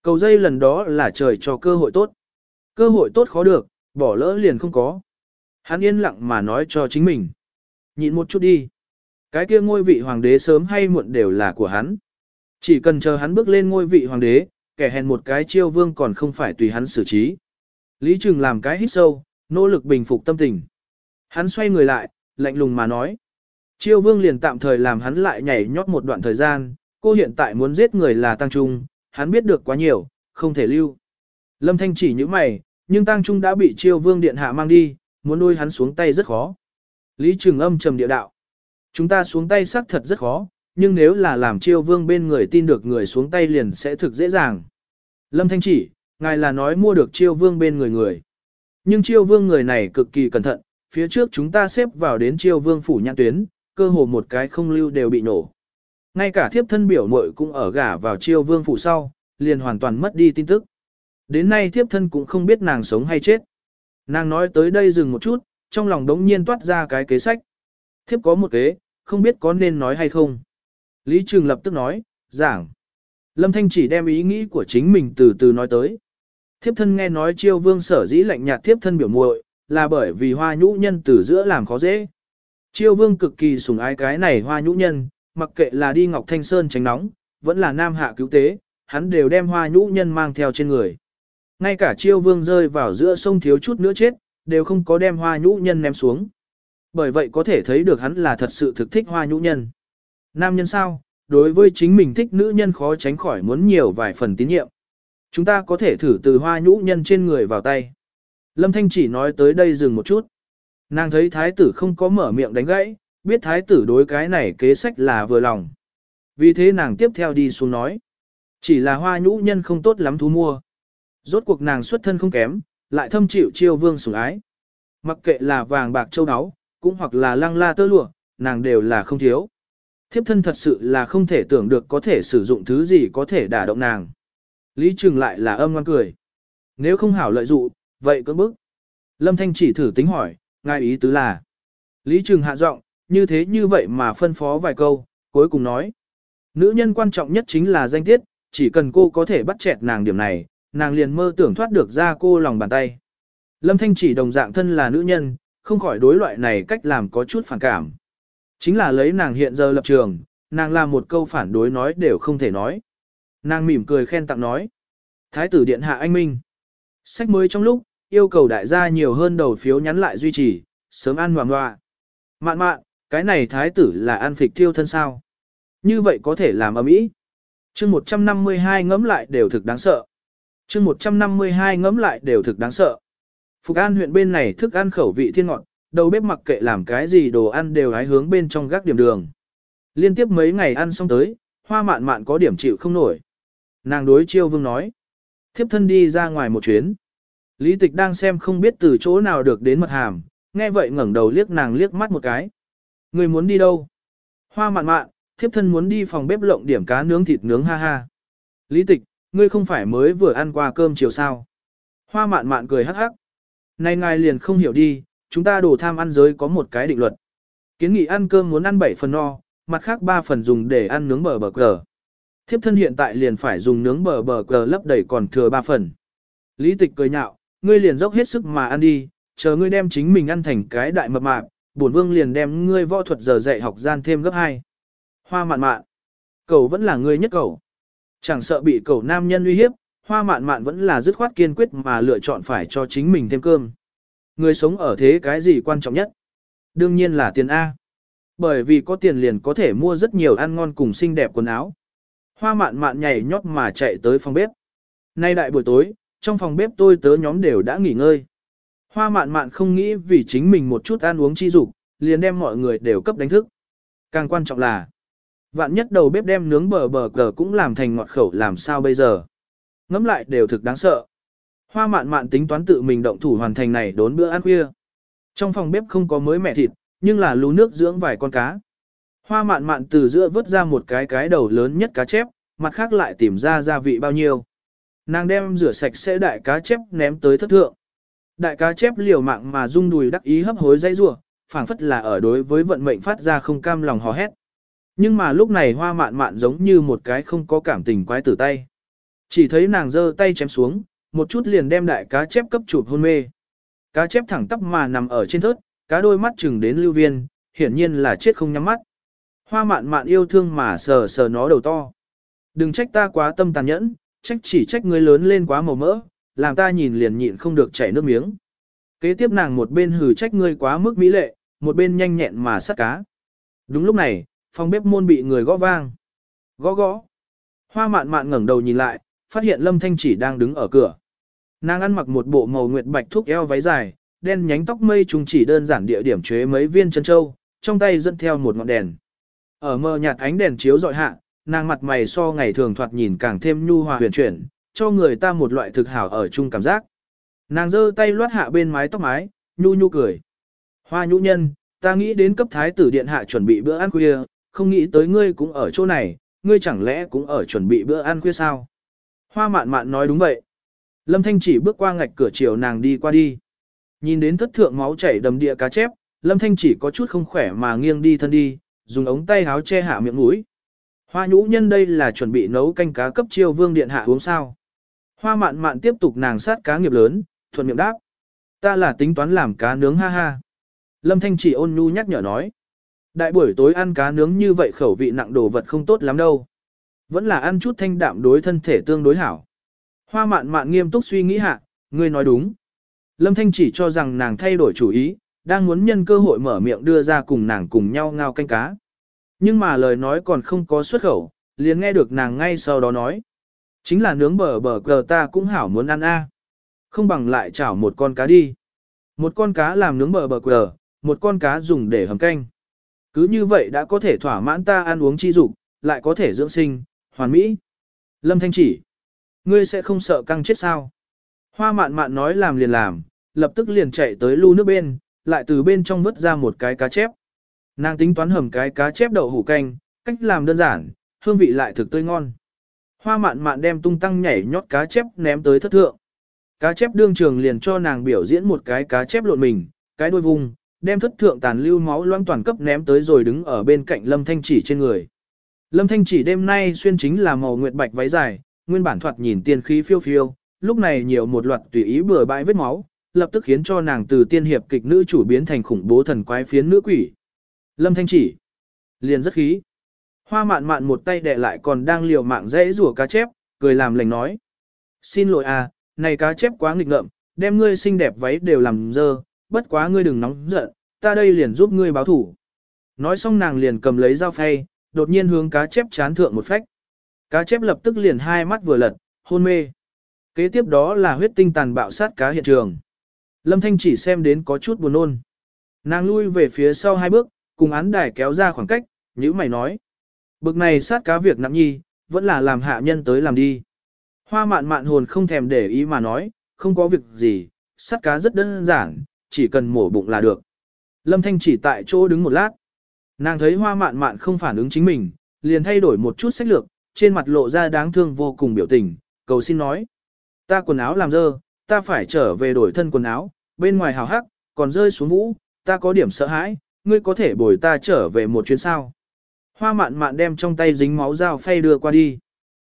Cầu dây lần đó là trời cho cơ hội tốt. Cơ hội tốt khó được, bỏ lỡ liền không có. Hắn yên lặng mà nói cho chính mình. Nhịn một chút đi. Cái kia ngôi vị hoàng đế sớm hay muộn đều là của hắn. Chỉ cần chờ hắn bước lên ngôi vị hoàng đế, kẻ hèn một cái chiêu vương còn không phải tùy hắn xử trí. Lý Trừng làm cái hít sâu, nỗ lực bình phục tâm tình. Hắn xoay người lại, lạnh lùng mà nói. Chiêu vương liền tạm thời làm hắn lại nhảy nhót một đoạn thời gian, cô hiện tại muốn giết người là Tăng Trung, hắn biết được quá nhiều, không thể lưu. Lâm Thanh chỉ như mày, nhưng Tăng Trung đã bị chiêu vương điện hạ mang đi, muốn nuôi hắn xuống tay rất khó. Lý Trường âm trầm địa đạo. Chúng ta xuống tay xác thật rất khó, nhưng nếu là làm chiêu vương bên người tin được người xuống tay liền sẽ thực dễ dàng. Lâm Thanh chỉ, ngài là nói mua được chiêu vương bên người người. Nhưng chiêu vương người này cực kỳ cẩn thận, phía trước chúng ta xếp vào đến chiêu vương phủ nhãn tuyến, cơ hồ một cái không lưu đều bị nổ. Ngay cả thiếp thân biểu muội cũng ở gả vào chiêu vương phủ sau, liền hoàn toàn mất đi tin tức. Đến nay thiếp thân cũng không biết nàng sống hay chết. Nàng nói tới đây dừng một chút, trong lòng đống nhiên toát ra cái kế sách. Thiếp có một kế, không biết có nên nói hay không. Lý Trường lập tức nói, giảng. Lâm Thanh chỉ đem ý nghĩ của chính mình từ từ nói tới. Thiếp thân nghe nói chiêu vương sở dĩ lạnh nhạt thiếp thân biểu muội là bởi vì hoa nhũ nhân từ giữa làm khó dễ. Chiêu vương cực kỳ sủng ái cái này hoa nhũ nhân, mặc kệ là đi Ngọc Thanh Sơn tránh nóng, vẫn là nam hạ cứu tế, hắn đều đem hoa nhũ nhân mang theo trên người. Ngay cả chiêu vương rơi vào giữa sông thiếu chút nữa chết, đều không có đem hoa nhũ nhân ném xuống. Bởi vậy có thể thấy được hắn là thật sự thực thích hoa nhũ nhân. Nam nhân sao, đối với chính mình thích nữ nhân khó tránh khỏi muốn nhiều vài phần tín nhiệm. Chúng ta có thể thử từ hoa nhũ nhân trên người vào tay. Lâm Thanh chỉ nói tới đây dừng một chút. Nàng thấy thái tử không có mở miệng đánh gãy, biết thái tử đối cái này kế sách là vừa lòng. Vì thế nàng tiếp theo đi xuống nói. Chỉ là hoa nhũ nhân không tốt lắm thú mua. Rốt cuộc nàng xuất thân không kém, lại thâm chịu chiêu vương sủng ái. Mặc kệ là vàng bạc châu áo, cũng hoặc là lăng la tơ lụa, nàng đều là không thiếu. Thiếp thân thật sự là không thể tưởng được có thể sử dụng thứ gì có thể đả động nàng. Lý Trừng lại là âm ngoan cười. Nếu không hảo lợi dụ, vậy cơ bức. Lâm Thanh chỉ thử tính hỏi, ngài ý tứ là. Lý Trừng hạ giọng, như thế như vậy mà phân phó vài câu, cuối cùng nói. Nữ nhân quan trọng nhất chính là danh tiết, chỉ cần cô có thể bắt chẹt nàng điểm này, nàng liền mơ tưởng thoát được ra cô lòng bàn tay. Lâm Thanh chỉ đồng dạng thân là nữ nhân, không khỏi đối loại này cách làm có chút phản cảm. Chính là lấy nàng hiện giờ lập trường, nàng làm một câu phản đối nói đều không thể nói. Nàng mỉm cười khen tặng nói. Thái tử điện hạ anh Minh. Sách mới trong lúc, yêu cầu đại gia nhiều hơn đầu phiếu nhắn lại duy trì, sớm ăn hoàng hoa. Mạn mạn, cái này thái tử là an phịch thiêu thân sao. Như vậy có thể làm ở mỹ. chương 152 ngấm lại đều thực đáng sợ. chương 152 ngấm lại đều thực đáng sợ. Phục An huyện bên này thức ăn khẩu vị thiên ngọt, đầu bếp mặc kệ làm cái gì đồ ăn đều hái hướng bên trong gác điểm đường. Liên tiếp mấy ngày ăn xong tới, hoa mạn mạn có điểm chịu không nổi. Nàng đối chiêu vương nói. Thiếp thân đi ra ngoài một chuyến. Lý tịch đang xem không biết từ chỗ nào được đến mật hàm, nghe vậy ngẩng đầu liếc nàng liếc mắt một cái. Người muốn đi đâu? Hoa mạn mạn, thiếp thân muốn đi phòng bếp lộng điểm cá nướng thịt nướng ha ha. Lý tịch, ngươi không phải mới vừa ăn qua cơm chiều sao? Hoa mạn mạn cười hắc hắc. Này ngài liền không hiểu đi, chúng ta đồ tham ăn giới có một cái định luật. Kiến nghị ăn cơm muốn ăn 7 phần no, mặt khác 3 phần dùng để ăn nướng bờ bờ cờ. Thiếp thân hiện tại liền phải dùng nướng bờ bờ cờ lấp đầy còn thừa 3 phần. Lý tịch cười nhạo, ngươi liền dốc hết sức mà ăn đi, chờ ngươi đem chính mình ăn thành cái đại mập mạp, bổn vương liền đem ngươi võ thuật giờ dạy học gian thêm gấp 2. Hoa mạn mạn, cầu vẫn là ngươi nhất cầu. Chẳng sợ bị cầu nam nhân uy hiếp, hoa mạn mạn vẫn là dứt khoát kiên quyết mà lựa chọn phải cho chính mình thêm cơm. Người sống ở thế cái gì quan trọng nhất? Đương nhiên là tiền A. Bởi vì có tiền liền có thể mua rất nhiều ăn ngon cùng xinh đẹp quần áo. Hoa mạn mạn nhảy nhót mà chạy tới phòng bếp. Nay đại buổi tối, trong phòng bếp tôi tớ nhóm đều đã nghỉ ngơi. Hoa mạn mạn không nghĩ vì chính mình một chút ăn uống chi dục, liền đem mọi người đều cấp đánh thức. Càng quan trọng là, vạn nhất đầu bếp đem nướng bờ bờ cờ cũng làm thành ngọt khẩu làm sao bây giờ. Ngắm lại đều thực đáng sợ. Hoa mạn mạn tính toán tự mình động thủ hoàn thành này đốn bữa ăn khuya. Trong phòng bếp không có mới mẹ thịt, nhưng là lú nước dưỡng vài con cá. Hoa mạn mạn từ giữa vớt ra một cái cái đầu lớn nhất cá chép, mặt khác lại tìm ra gia vị bao nhiêu. Nàng đem rửa sạch sẽ đại cá chép ném tới thất thượng. Đại cá chép liều mạng mà rung đùi đắc ý hấp hối dây rủa, phảng phất là ở đối với vận mệnh phát ra không cam lòng hò hét. Nhưng mà lúc này hoa mạn mạn giống như một cái không có cảm tình quái tử tay. Chỉ thấy nàng giơ tay chém xuống, một chút liền đem đại cá chép cấp chụp hôn mê. Cá chép thẳng tắp mà nằm ở trên thớt, cá đôi mắt chừng đến lưu viên, hiển nhiên là chết không nhắm mắt. Hoa mạn mạn yêu thương mà sờ sờ nó đầu to. Đừng trách ta quá tâm tàn nhẫn, trách chỉ trách ngươi lớn lên quá màu mỡ, làm ta nhìn liền nhịn không được chảy nước miếng. Kế tiếp nàng một bên hừ trách ngươi quá mức mỹ lệ, một bên nhanh nhẹn mà sát cá. Đúng lúc này, phòng bếp môn bị người gõ vang. Gõ gõ. Hoa mạn mạn ngẩng đầu nhìn lại, phát hiện Lâm Thanh chỉ đang đứng ở cửa. Nàng ăn mặc một bộ màu nguyệt bạch thuốc eo váy dài, đen nhánh tóc mây trùng chỉ đơn giản địa điểm chế mấy viên chân châu, trong tay dẫn theo một ngọn đèn. Ở mờ nhạt ánh đèn chiếu dọi hạ, nàng mặt mày so ngày thường thoạt nhìn càng thêm nhu hòa huyền chuyển, cho người ta một loại thực hảo ở chung cảm giác. Nàng giơ tay loát hạ bên mái tóc mái, nhu nhu cười. Hoa nhũ nhân, ta nghĩ đến cấp thái tử điện hạ chuẩn bị bữa ăn khuya, không nghĩ tới ngươi cũng ở chỗ này, ngươi chẳng lẽ cũng ở chuẩn bị bữa ăn khuya sao? Hoa mạn mạn nói đúng vậy. Lâm Thanh chỉ bước qua ngạch cửa chiều nàng đi qua đi. Nhìn đến thất thượng máu chảy đầm địa cá chép, Lâm Thanh chỉ có chút không khỏe mà nghiêng đi thân đi, dùng ống tay háo che hạ miệng mũi. Hoa nhũ nhân đây là chuẩn bị nấu canh cá cấp chiêu vương điện hạ uống sao. Hoa mạn mạn tiếp tục nàng sát cá nghiệp lớn, thuận miệng đáp. Ta là tính toán làm cá nướng ha ha. Lâm Thanh chỉ ôn nhu nhắc nhở nói. Đại buổi tối ăn cá nướng như vậy khẩu vị nặng đồ vật không tốt lắm đâu. Vẫn là ăn chút thanh đạm đối thân thể tương đối hảo. Hoa mạn mạn nghiêm túc suy nghĩ hạ, ngươi nói đúng. Lâm Thanh chỉ cho rằng nàng thay đổi chủ ý, đang muốn nhân cơ hội mở miệng đưa ra cùng nàng cùng nhau ngao canh cá. Nhưng mà lời nói còn không có xuất khẩu, liền nghe được nàng ngay sau đó nói. Chính là nướng bờ bờ cờ ta cũng hảo muốn ăn a Không bằng lại chảo một con cá đi. Một con cá làm nướng bờ bờ cờ, một con cá dùng để hầm canh. Cứ như vậy đã có thể thỏa mãn ta ăn uống chi dục, lại có thể dưỡng sinh, hoàn mỹ. Lâm Thanh chỉ. Ngươi sẽ không sợ căng chết sao? Hoa mạn mạn nói làm liền làm, lập tức liền chạy tới lu nước bên, lại từ bên trong vớt ra một cái cá chép. Nàng tính toán hầm cái cá chép đậu hủ canh, cách làm đơn giản, hương vị lại thực tươi ngon. Hoa mạn mạn đem tung tăng nhảy nhót cá chép ném tới thất thượng. Cá chép đương trường liền cho nàng biểu diễn một cái cá chép lộn mình, cái đuôi vùng, đem thất thượng tàn lưu máu loang toàn cấp ném tới rồi đứng ở bên cạnh Lâm Thanh Chỉ trên người. Lâm Thanh Chỉ đêm nay xuyên chính là màu nguyệt bạch váy dài, nguyên bản thoạt nhìn tiên khí phiêu phiêu, lúc này nhiều một loạt tùy ý bừa bãi vết máu, lập tức khiến cho nàng từ tiên hiệp kịch nữ chủ biến thành khủng bố thần quái phiến nữ quỷ. Lâm Thanh Chỉ liền rất khí. Hoa mạn mạn một tay đẻ lại còn đang liều mạng dễ rủa cá chép, cười làm lành nói. Xin lỗi à, này cá chép quá nghịch ngợm, đem ngươi xinh đẹp váy đều làm dơ, bất quá ngươi đừng nóng giận, ta đây liền giúp ngươi báo thủ. Nói xong nàng liền cầm lấy dao phay, đột nhiên hướng cá chép chán thượng một phách. Cá chép lập tức liền hai mắt vừa lật, hôn mê. Kế tiếp đó là huyết tinh tàn bạo sát cá hiện trường. Lâm Thanh chỉ xem đến có chút buồn nôn. Nàng lui về phía sau hai bước, cùng án đài kéo ra khoảng cách, như mày nói. Bực này sát cá việc nặng nhi, vẫn là làm hạ nhân tới làm đi. Hoa mạn mạn hồn không thèm để ý mà nói, không có việc gì, sát cá rất đơn giản, chỉ cần mổ bụng là được. Lâm Thanh chỉ tại chỗ đứng một lát. Nàng thấy hoa mạn mạn không phản ứng chính mình, liền thay đổi một chút sách lược, trên mặt lộ ra đáng thương vô cùng biểu tình, cầu xin nói. Ta quần áo làm dơ, ta phải trở về đổi thân quần áo, bên ngoài hào hắc, còn rơi xuống vũ, ta có điểm sợ hãi, ngươi có thể bồi ta trở về một chuyến sao. Hoa mạn mạn đem trong tay dính máu dao phay đưa qua đi.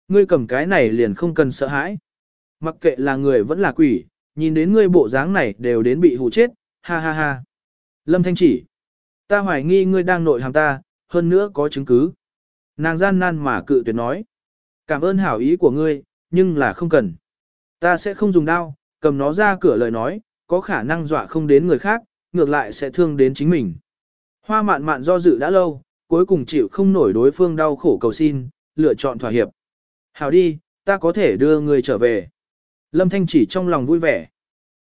Ngươi cầm cái này liền không cần sợ hãi. Mặc kệ là người vẫn là quỷ, nhìn đến ngươi bộ dáng này đều đến bị hù chết, ha ha ha. Lâm Thanh chỉ. Ta hoài nghi ngươi đang nội hàm ta, hơn nữa có chứng cứ. Nàng gian nan mà cự tuyệt nói. Cảm ơn hảo ý của ngươi, nhưng là không cần. Ta sẽ không dùng đao, cầm nó ra cửa lời nói, có khả năng dọa không đến người khác, ngược lại sẽ thương đến chính mình. Hoa mạn mạn do dự đã lâu, cuối cùng chịu không nổi đối phương đau khổ cầu xin, lựa chọn thỏa hiệp. Hảo đi, ta có thể đưa người trở về. Lâm Thanh chỉ trong lòng vui vẻ.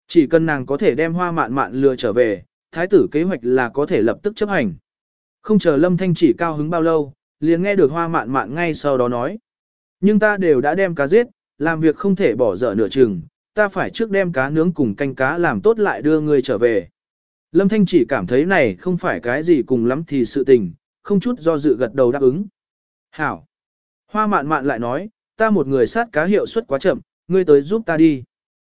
Chỉ cần nàng có thể đem hoa mạn mạn lừa trở về, thái tử kế hoạch là có thể lập tức chấp hành. Không chờ Lâm Thanh chỉ cao hứng bao lâu, liền nghe được hoa mạn mạn ngay sau đó nói. Nhưng ta đều đã đem cá giết, làm việc không thể bỏ dở nửa chừng, ta phải trước đem cá nướng cùng canh cá làm tốt lại đưa người trở về. Lâm Thanh chỉ cảm thấy này không phải cái gì cùng lắm thì sự tình, không chút do dự gật đầu đáp ứng. Hảo! Hoa mạn mạn lại nói, ta một người sát cá hiệu suất quá chậm, ngươi tới giúp ta đi.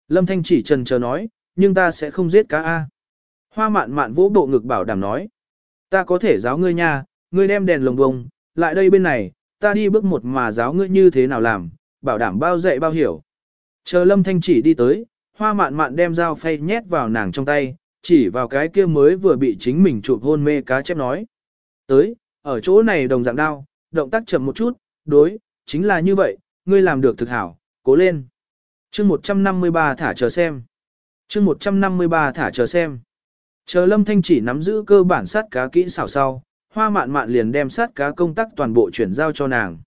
Lâm Thanh chỉ trần chờ nói, nhưng ta sẽ không giết cá A. Hoa mạn mạn vỗ bộ ngực bảo đảm nói. Ta có thể giáo ngươi nha, ngươi đem đèn lồng bông, lại đây bên này, ta đi bước một mà giáo ngươi như thế nào làm, bảo đảm bao dạy bao hiểu. Chờ Lâm Thanh chỉ đi tới, hoa mạn mạn đem dao phay nhét vào nàng trong tay, chỉ vào cái kia mới vừa bị chính mình chụp hôn mê cá chép nói. Tới, ở chỗ này đồng dạng đao, động tác chậm một chút, đối, chính là như vậy, ngươi làm được thực hảo, cố lên. chương 153 thả chờ xem. chương 153 thả chờ xem. Chờ lâm thanh chỉ nắm giữ cơ bản sát cá kỹ xảo sau, hoa mạn mạn liền đem sát cá công tác toàn bộ chuyển giao cho nàng.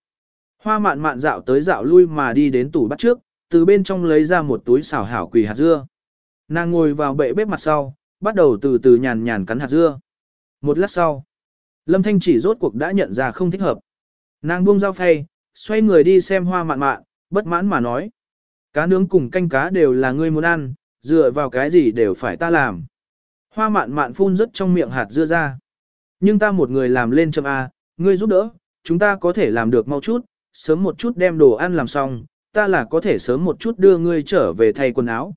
Hoa mạn mạn dạo tới dạo lui mà đi đến tủ bắt trước, từ bên trong lấy ra một túi xào hảo quỳ hạt dưa. Nàng ngồi vào bệ bếp mặt sau, bắt đầu từ từ nhàn nhàn cắn hạt dưa. Một lát sau, Lâm Thanh chỉ rốt cuộc đã nhận ra không thích hợp. Nàng buông dao phay, xoay người đi xem hoa mạn mạn, bất mãn mà nói. Cá nướng cùng canh cá đều là ngươi muốn ăn, dựa vào cái gì đều phải ta làm. Hoa mạn mạn phun rất trong miệng hạt dưa ra. Nhưng ta một người làm lên châm A, à, ngươi giúp đỡ, chúng ta có thể làm được mau chút, sớm một chút đem đồ ăn làm xong, ta là có thể sớm một chút đưa ngươi trở về thay quần áo.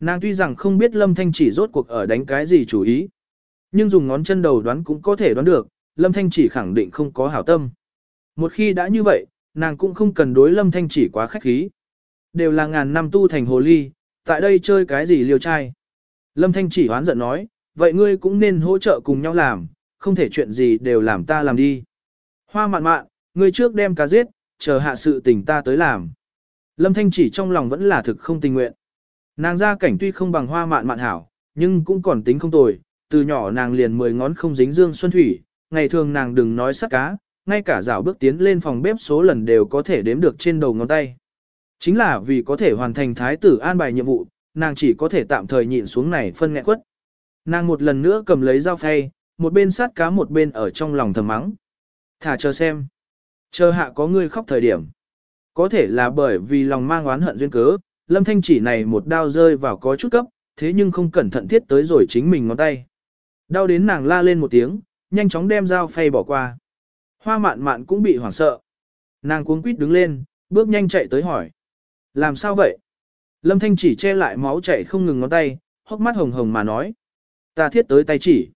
Nàng tuy rằng không biết Lâm Thanh chỉ rốt cuộc ở đánh cái gì chủ ý, nhưng dùng ngón chân đầu đoán cũng có thể đoán được, Lâm Thanh chỉ khẳng định không có hảo tâm. Một khi đã như vậy, nàng cũng không cần đối Lâm Thanh chỉ quá khách khí. Đều là ngàn năm tu thành hồ ly, tại đây chơi cái gì liều trai. Lâm Thanh chỉ hoán giận nói, vậy ngươi cũng nên hỗ trợ cùng nhau làm, không thể chuyện gì đều làm ta làm đi. Hoa mạn mạn, ngươi trước đem cá giết, chờ hạ sự tình ta tới làm. Lâm Thanh chỉ trong lòng vẫn là thực không tình nguyện. Nàng ra cảnh tuy không bằng hoa mạn mạn hảo, nhưng cũng còn tính không tồi, từ nhỏ nàng liền mười ngón không dính dương xuân thủy, ngày thường nàng đừng nói sắc cá, ngay cả rào bước tiến lên phòng bếp số lần đều có thể đếm được trên đầu ngón tay. Chính là vì có thể hoàn thành thái tử an bài nhiệm vụ, nàng chỉ có thể tạm thời nhịn xuống này phân nghẹn quất. Nàng một lần nữa cầm lấy dao phay, một bên sát cá một bên ở trong lòng thầm mắng. Thả chờ xem. Chờ hạ có người khóc thời điểm. Có thể là bởi vì lòng mang oán hận duyên cớ, lâm thanh chỉ này một đao rơi vào có chút cấp, thế nhưng không cẩn thận thiết tới rồi chính mình ngón tay. Đau đến nàng la lên một tiếng, nhanh chóng đem dao phay bỏ qua. Hoa mạn mạn cũng bị hoảng sợ. Nàng cuống quýt đứng lên, bước nhanh chạy tới hỏi. Làm sao vậy? Lâm Thanh chỉ che lại máu chảy không ngừng ngón tay, hốc mắt hồng hồng mà nói. Ta thiết tới tay chỉ.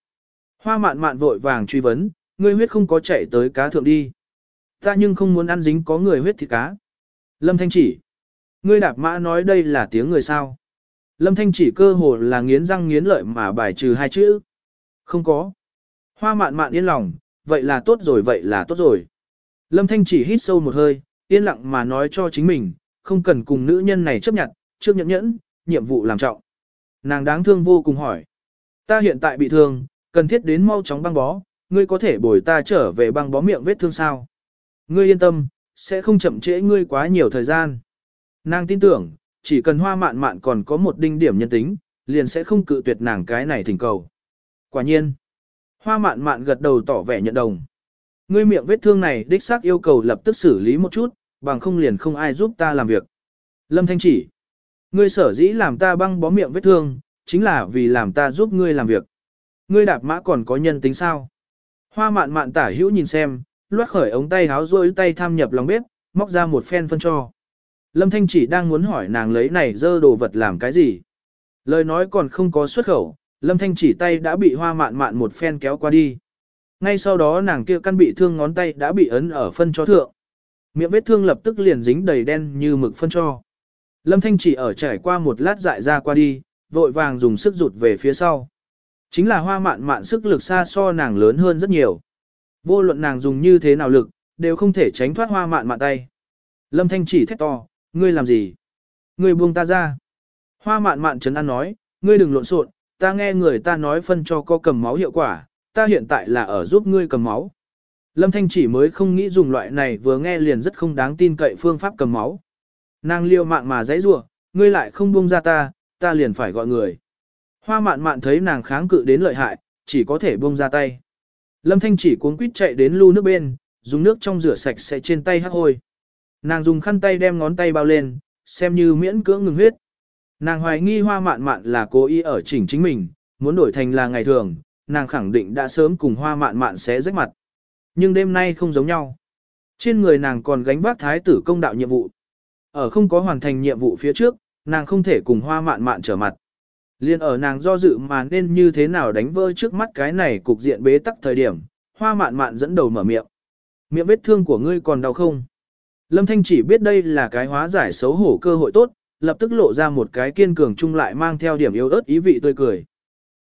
Hoa mạn mạn vội vàng truy vấn, ngươi huyết không có chạy tới cá thượng đi. Ta nhưng không muốn ăn dính có người huyết thịt cá. Lâm Thanh chỉ. Ngươi đạp mã nói đây là tiếng người sao. Lâm Thanh chỉ cơ hồ là nghiến răng nghiến lợi mà bài trừ hai chữ. Không có. Hoa mạn mạn yên lòng, vậy là tốt rồi vậy là tốt rồi. Lâm Thanh chỉ hít sâu một hơi, yên lặng mà nói cho chính mình, không cần cùng nữ nhân này chấp nhận, trước nhẫn nhẫn, nhiệm vụ làm trọng. Nàng đáng thương vô cùng hỏi. Ta hiện tại bị thương, cần thiết đến mau chóng băng bó, ngươi có thể bồi ta trở về băng bó miệng vết thương sao? Ngươi yên tâm, sẽ không chậm trễ ngươi quá nhiều thời gian. Nàng tin tưởng, chỉ cần hoa mạn mạn còn có một đinh điểm nhân tính, liền sẽ không cự tuyệt nàng cái này thỉnh cầu. Quả nhiên, hoa mạn mạn gật đầu tỏ vẻ nhận đồng. Ngươi miệng vết thương này đích xác yêu cầu lập tức xử lý một chút, bằng không liền không ai giúp ta làm việc. Lâm Thanh chỉ, ngươi sở dĩ làm ta băng bó miệng vết thương, chính là vì làm ta giúp ngươi làm việc. Ngươi đạp mã còn có nhân tính sao? Hoa mạn mạn tả hữu nhìn xem, loát khởi ống tay háo rôi tay tham nhập lòng bếp, móc ra một phen phân cho. Lâm Thanh chỉ đang muốn hỏi nàng lấy này dơ đồ vật làm cái gì. Lời nói còn không có xuất khẩu, Lâm Thanh chỉ tay đã bị hoa mạn mạn một phen kéo qua đi. Ngay sau đó nàng kia căn bị thương ngón tay đã bị ấn ở phân cho thượng. Miệng vết thương lập tức liền dính đầy đen như mực phân cho. Lâm Thanh chỉ ở trải qua một lát dại ra qua đi, vội vàng dùng sức rụt về phía sau. Chính là hoa mạn mạn sức lực xa so nàng lớn hơn rất nhiều. Vô luận nàng dùng như thế nào lực, đều không thể tránh thoát hoa mạn mạn tay. Lâm Thanh chỉ thét to, ngươi làm gì? Ngươi buông ta ra. Hoa mạn mạn chấn an nói, ngươi đừng lộn xộn, ta nghe người ta nói phân cho có cầm máu hiệu quả, ta hiện tại là ở giúp ngươi cầm máu. Lâm Thanh chỉ mới không nghĩ dùng loại này vừa nghe liền rất không đáng tin cậy phương pháp cầm máu. Nàng liêu mạng mà dãy rủa, ngươi lại không buông ra ta, ta liền phải gọi người. Hoa mạn mạn thấy nàng kháng cự đến lợi hại, chỉ có thể buông ra tay. Lâm Thanh chỉ cuốn quýt chạy đến lu nước bên, dùng nước trong rửa sạch sẽ trên tay hắc hôi. Nàng dùng khăn tay đem ngón tay bao lên, xem như miễn cưỡng ngừng huyết. Nàng hoài nghi hoa mạn mạn là cố ý ở chỉnh chính mình, muốn đổi thành là ngày thường, nàng khẳng định đã sớm cùng hoa mạn mạn sẽ rách mặt. Nhưng đêm nay không giống nhau. Trên người nàng còn gánh vác thái tử công đạo nhiệm vụ. Ở không có hoàn thành nhiệm vụ phía trước, nàng không thể cùng hoa mạn mạn trở mặt. Liên ở nàng do dự mà nên như thế nào đánh vỡ trước mắt cái này cục diện bế tắc thời điểm, hoa mạn mạn dẫn đầu mở miệng. Miệng vết thương của ngươi còn đau không? Lâm Thanh chỉ biết đây là cái hóa giải xấu hổ cơ hội tốt, lập tức lộ ra một cái kiên cường chung lại mang theo điểm yếu ớt ý vị tươi cười.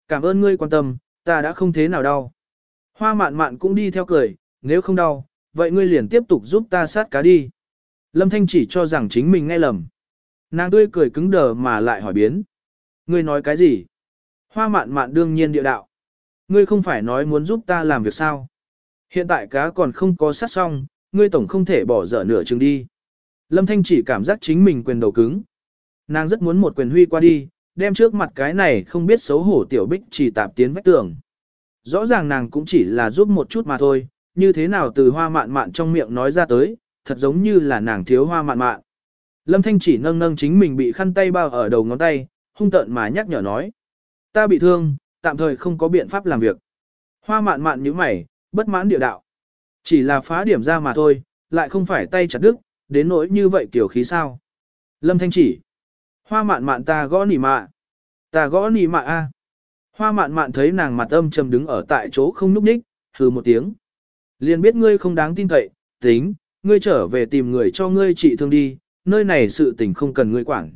Cảm ơn ngươi quan tâm, ta đã không thế nào đau. Hoa mạn mạn cũng đi theo cười, nếu không đau, vậy ngươi liền tiếp tục giúp ta sát cá đi. Lâm Thanh chỉ cho rằng chính mình nghe lầm. Nàng tươi cười cứng đờ mà lại hỏi biến. Ngươi nói cái gì? Hoa mạn mạn đương nhiên địa đạo. Ngươi không phải nói muốn giúp ta làm việc sao? Hiện tại cá còn không có sát xong, ngươi tổng không thể bỏ dở nửa chừng đi. Lâm Thanh chỉ cảm giác chính mình quyền đầu cứng. Nàng rất muốn một quyền huy qua đi, đem trước mặt cái này không biết xấu hổ tiểu bích chỉ tạp tiến vách tường. Rõ ràng nàng cũng chỉ là giúp một chút mà thôi, như thế nào từ hoa mạn mạn trong miệng nói ra tới, thật giống như là nàng thiếu hoa mạn mạn. Lâm Thanh chỉ nâng nâng chính mình bị khăn tay bao ở đầu ngón tay, hung tợn mà nhắc nhở nói. Ta bị thương, tạm thời không có biện pháp làm việc. Hoa mạn mạn như mày, bất mãn địa đạo. Chỉ là phá điểm ra mà thôi, lại không phải tay chặt đứt, đến nỗi như vậy kiểu khí sao. Lâm Thanh chỉ. Hoa mạn mạn ta gõ nỉ mạ. Ta gõ nỉ mạ a. Hoa mạn mạn thấy nàng mặt âm trầm đứng ở tại chỗ không núp đích, hừ một tiếng. Liền biết ngươi không đáng tin cậy, tính, ngươi trở về tìm người cho ngươi trị thương đi, nơi này sự tình không cần ngươi quản.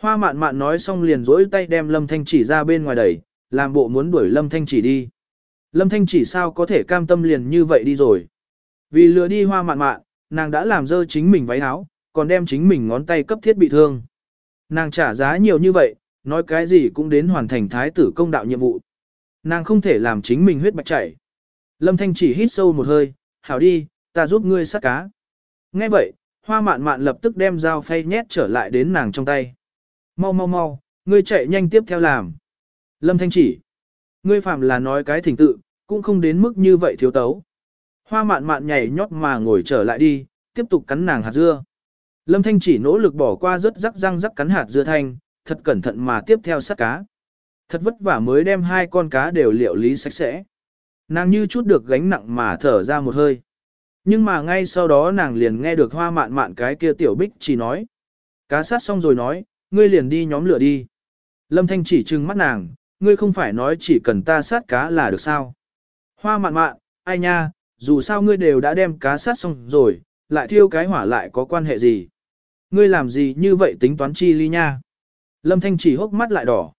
Hoa mạn mạn nói xong liền dỗi tay đem Lâm Thanh chỉ ra bên ngoài đẩy, làm bộ muốn đuổi Lâm Thanh chỉ đi. Lâm Thanh chỉ sao có thể cam tâm liền như vậy đi rồi. Vì lừa đi hoa mạn mạn, nàng đã làm dơ chính mình váy áo, còn đem chính mình ngón tay cấp thiết bị thương. Nàng trả giá nhiều như vậy, nói cái gì cũng đến hoàn thành thái tử công đạo nhiệm vụ. Nàng không thể làm chính mình huyết bạch chảy. Lâm Thanh chỉ hít sâu một hơi, hảo đi, ta giúp ngươi sát cá. Nghe vậy, hoa mạn mạn lập tức đem dao phay nhét trở lại đến nàng trong tay. Mau mau mau, ngươi chạy nhanh tiếp theo làm. Lâm Thanh chỉ. Ngươi phạm là nói cái thỉnh tự, cũng không đến mức như vậy thiếu tấu. Hoa mạn mạn nhảy nhót mà ngồi trở lại đi, tiếp tục cắn nàng hạt dưa. Lâm Thanh chỉ nỗ lực bỏ qua rất rắc răng rắc cắn hạt dưa thanh, thật cẩn thận mà tiếp theo sát cá. Thật vất vả mới đem hai con cá đều liệu lý sạch sẽ. Nàng như chút được gánh nặng mà thở ra một hơi. Nhưng mà ngay sau đó nàng liền nghe được hoa mạn mạn cái kia tiểu bích chỉ nói. Cá sát xong rồi nói, ngươi liền đi nhóm lửa đi. Lâm Thanh chỉ trừng mắt nàng, ngươi không phải nói chỉ cần ta sát cá là được sao. Hoa mạn mạn, ai nha, dù sao ngươi đều đã đem cá sát xong rồi, lại thiêu cái hỏa lại có quan hệ gì. Ngươi làm gì như vậy tính toán chi ly nha. Lâm Thanh chỉ hốc mắt lại đỏ.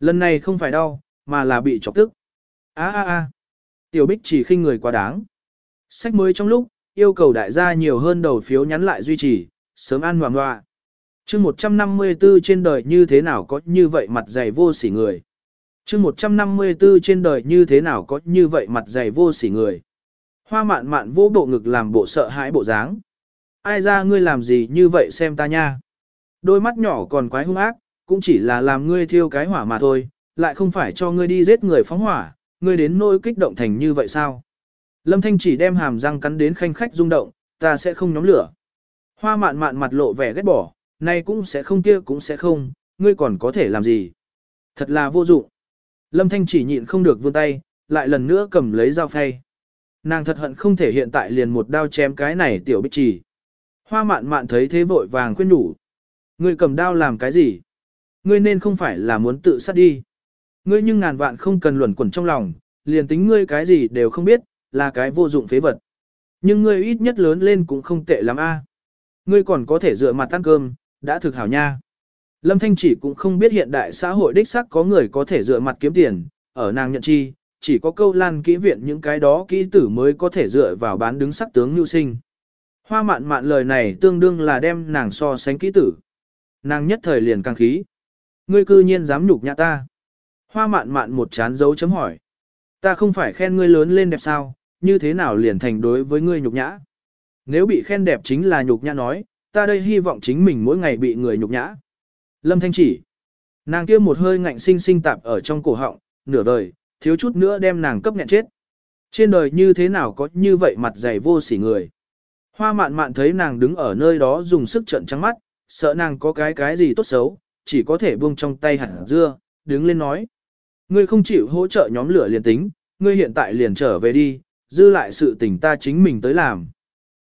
Lần này không phải đau, mà là bị chọc tức. a a a Tiểu Bích chỉ khinh người quá đáng. Sách mới trong lúc, yêu cầu đại gia nhiều hơn đầu phiếu nhắn lại duy trì, sớm ăn hoàng hoa. chương 154 trên đời như thế nào có như vậy mặt dày vô sỉ người. chương 154 trên đời như thế nào có như vậy mặt dày vô sỉ người. Hoa mạn mạn vô bộ ngực làm bộ sợ hãi bộ dáng. Ai ra ngươi làm gì như vậy xem ta nha. Đôi mắt nhỏ còn quái hung ác, cũng chỉ là làm ngươi thiêu cái hỏa mà thôi, lại không phải cho ngươi đi giết người phóng hỏa, ngươi đến nỗi kích động thành như vậy sao? Lâm Thanh chỉ đem hàm răng cắn đến khanh khách rung động, ta sẽ không nhóm lửa. Hoa mạn mạn mặt lộ vẻ ghét bỏ, này cũng sẽ không kia cũng sẽ không, ngươi còn có thể làm gì? Thật là vô dụng. Lâm Thanh chỉ nhịn không được vươn tay, lại lần nữa cầm lấy dao phay. Nàng thật hận không thể hiện tại liền một đao chém cái này tiểu bích chỉ. Hoa mạn mạn thấy thế vội vàng khuyên nhủ. Ngươi cầm đao làm cái gì? Ngươi nên không phải là muốn tự sát đi. Ngươi nhưng ngàn vạn không cần luẩn quẩn trong lòng, liền tính ngươi cái gì đều không biết, là cái vô dụng phế vật. Nhưng ngươi ít nhất lớn lên cũng không tệ lắm a. Ngươi còn có thể dựa mặt ăn cơm, đã thực hảo nha. Lâm Thanh chỉ cũng không biết hiện đại xã hội đích xác có người có thể dựa mặt kiếm tiền, ở nàng nhận chi, chỉ có câu lan kỹ viện những cái đó kỹ tử mới có thể dựa vào bán đứng sắc tướng nhu sinh. Hoa mạn mạn lời này tương đương là đem nàng so sánh kỹ tử. Nàng nhất thời liền càng khí. Ngươi cư nhiên dám nhục nhã ta. Hoa mạn mạn một chán dấu chấm hỏi. Ta không phải khen ngươi lớn lên đẹp sao, như thế nào liền thành đối với ngươi nhục nhã. Nếu bị khen đẹp chính là nhục nhã nói, ta đây hy vọng chính mình mỗi ngày bị người nhục nhã. Lâm Thanh chỉ. Nàng kia một hơi ngạnh sinh sinh tạp ở trong cổ họng, nửa đời, thiếu chút nữa đem nàng cấp nghẹn chết. Trên đời như thế nào có như vậy mặt dày vô sỉ người. Hoa mạn mạn thấy nàng đứng ở nơi đó dùng sức trận trắng mắt, sợ nàng có cái cái gì tốt xấu, chỉ có thể buông trong tay hẳn dưa, đứng lên nói. Ngươi không chịu hỗ trợ nhóm lửa liền tính, ngươi hiện tại liền trở về đi, dư lại sự tình ta chính mình tới làm.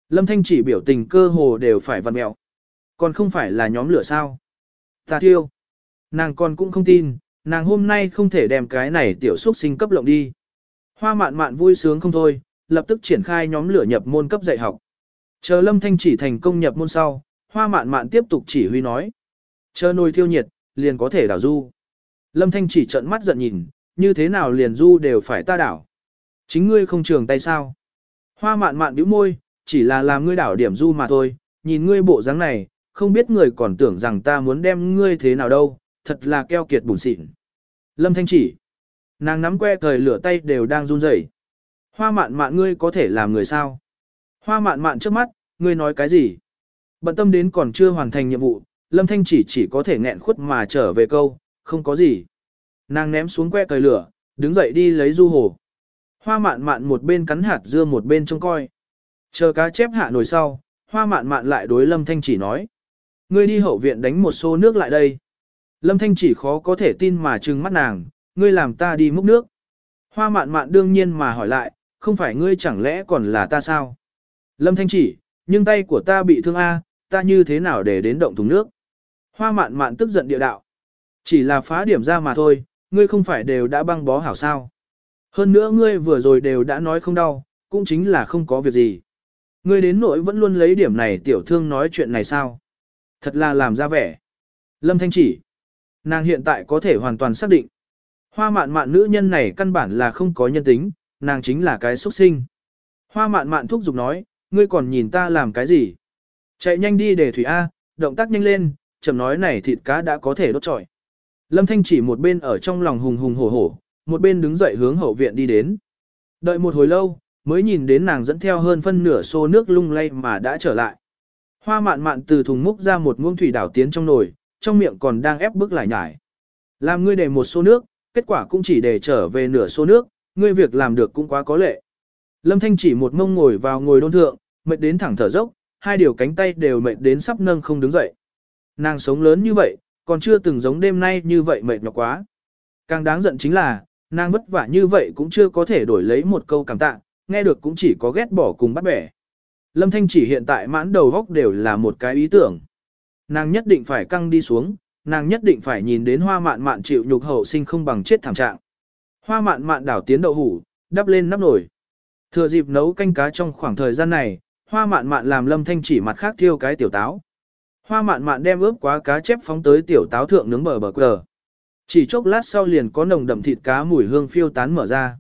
Lâm Thanh chỉ biểu tình cơ hồ đều phải vặn mẹo. còn không phải là nhóm lửa sao. Ta tiêu, Nàng còn cũng không tin, nàng hôm nay không thể đem cái này tiểu xuất sinh cấp lộng đi. Hoa mạn mạn vui sướng không thôi, lập tức triển khai nhóm lửa nhập môn cấp dạy học. Chờ lâm thanh chỉ thành công nhập môn sau, hoa mạn mạn tiếp tục chỉ huy nói. Chờ nồi thiêu nhiệt, liền có thể đảo du. Lâm thanh chỉ trận mắt giận nhìn, như thế nào liền du đều phải ta đảo. Chính ngươi không trường tay sao. Hoa mạn mạn bĩu môi, chỉ là làm ngươi đảo điểm du mà thôi, nhìn ngươi bộ dáng này, không biết người còn tưởng rằng ta muốn đem ngươi thế nào đâu, thật là keo kiệt bùn xịn. Lâm Thanh chỉ, nàng nắm que thời lửa tay đều đang run rẩy. Hoa mạn mạn ngươi có thể làm người sao? Hoa mạn mạn trước mắt, ngươi nói cái gì? Bận tâm đến còn chưa hoàn thành nhiệm vụ, Lâm Thanh chỉ chỉ có thể nghẹn khuất mà trở về câu, không có gì. Nàng ném xuống que thời lửa, đứng dậy đi lấy du hồ. Hoa mạn mạn một bên cắn hạt dưa một bên trông coi. Chờ cá chép hạ nồi sau, hoa mạn mạn lại đối Lâm Thanh chỉ nói. Ngươi đi hậu viện đánh một xô nước lại đây. Lâm Thanh chỉ khó có thể tin mà trừng mắt nàng, ngươi làm ta đi múc nước. Hoa mạn mạn đương nhiên mà hỏi lại, không phải ngươi chẳng lẽ còn là ta sao? Lâm Thanh chỉ, nhưng tay của ta bị thương A, ta như thế nào để đến động thùng nước? Hoa mạn mạn tức giận địa đạo. Chỉ là phá điểm ra mà thôi, ngươi không phải đều đã băng bó hảo sao. Hơn nữa ngươi vừa rồi đều đã nói không đau, cũng chính là không có việc gì. Ngươi đến nỗi vẫn luôn lấy điểm này tiểu thương nói chuyện này sao? Thật là làm ra vẻ. Lâm Thanh chỉ. Nàng hiện tại có thể hoàn toàn xác định. Hoa mạn mạn nữ nhân này căn bản là không có nhân tính, nàng chính là cái xuất sinh. Hoa mạn mạn thúc giục nói, ngươi còn nhìn ta làm cái gì? Chạy nhanh đi để thủy A, động tác nhanh lên, chậm nói này thịt cá đã có thể đốt trọi. Lâm Thanh chỉ một bên ở trong lòng hùng hùng hổ hổ, một bên đứng dậy hướng hậu viện đi đến. Đợi một hồi lâu, mới nhìn đến nàng dẫn theo hơn phân nửa xô nước lung lay mà đã trở lại. Hoa mạn mạn từ thùng múc ra một muỗng thủy đảo tiến trong nồi, trong miệng còn đang ép bức lại nhải. Làm ngươi để một xô nước, kết quả cũng chỉ để trở về nửa xô nước, ngươi việc làm được cũng quá có lệ. Lâm Thanh chỉ một mông ngồi vào ngồi đôn thượng, mệt đến thẳng thở dốc, hai điều cánh tay đều mệt đến sắp nâng không đứng dậy. Nàng sống lớn như vậy, còn chưa từng giống đêm nay như vậy mệt nhọc quá. Càng đáng giận chính là, nàng vất vả như vậy cũng chưa có thể đổi lấy một câu cảm tạ, nghe được cũng chỉ có ghét bỏ cùng bắt bẻ. Lâm Thanh chỉ hiện tại mãn đầu góc đều là một cái ý tưởng. Nàng nhất định phải căng đi xuống, nàng nhất định phải nhìn đến hoa mạn mạn chịu nhục hậu sinh không bằng chết thảm trạng. Hoa mạn mạn đảo tiến đậu hủ, đắp lên nắp nồi. Thừa dịp nấu canh cá trong khoảng thời gian này, hoa mạn mạn làm lâm thanh chỉ mặt khác thiêu cái tiểu táo. Hoa mạn mạn đem ướp quá cá chép phóng tới tiểu táo thượng nướng bờ bờ cờ. Chỉ chốc lát sau liền có nồng đậm thịt cá mùi hương phiêu tán mở ra.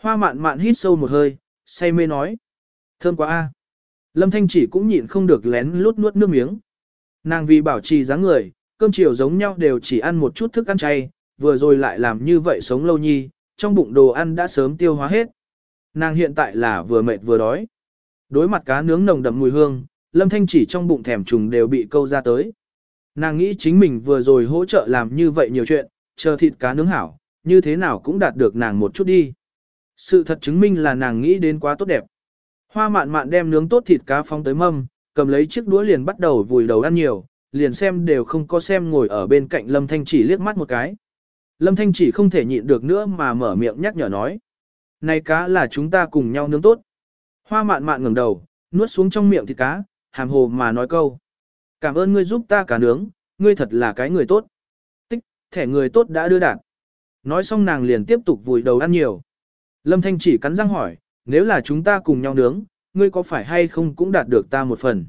Hoa mạn mạn hít sâu một hơi, say mê nói. Thơm quá a. Lâm Thanh chỉ cũng nhịn không được lén lút nuốt nước miếng. Nàng vì bảo trì dáng người, cơm chiều giống nhau đều chỉ ăn một chút thức ăn chay, vừa rồi lại làm như vậy sống lâu nhi, trong bụng đồ ăn đã sớm tiêu hóa hết. Nàng hiện tại là vừa mệt vừa đói. Đối mặt cá nướng nồng đậm mùi hương, Lâm Thanh chỉ trong bụng thèm trùng đều bị câu ra tới. Nàng nghĩ chính mình vừa rồi hỗ trợ làm như vậy nhiều chuyện, chờ thịt cá nướng hảo, như thế nào cũng đạt được nàng một chút đi. Sự thật chứng minh là nàng nghĩ đến quá tốt đẹp. Hoa mạn mạn đem nướng tốt thịt cá phong tới mâm, cầm lấy chiếc đũa liền bắt đầu vùi đầu ăn nhiều, liền xem đều không có xem ngồi ở bên cạnh Lâm Thanh chỉ liếc mắt một cái. Lâm Thanh chỉ không thể nhịn được nữa mà mở miệng nhắc nhở nói. Này cá là chúng ta cùng nhau nướng tốt. Hoa mạn mạn ngẩng đầu, nuốt xuống trong miệng thịt cá, hàm hồ mà nói câu. Cảm ơn ngươi giúp ta cá nướng, ngươi thật là cái người tốt. Tích, thẻ người tốt đã đưa đạt. Nói xong nàng liền tiếp tục vùi đầu ăn nhiều. Lâm Thanh chỉ cắn răng hỏi, nếu là chúng ta cùng nhau nướng, ngươi có phải hay không cũng đạt được ta một phần.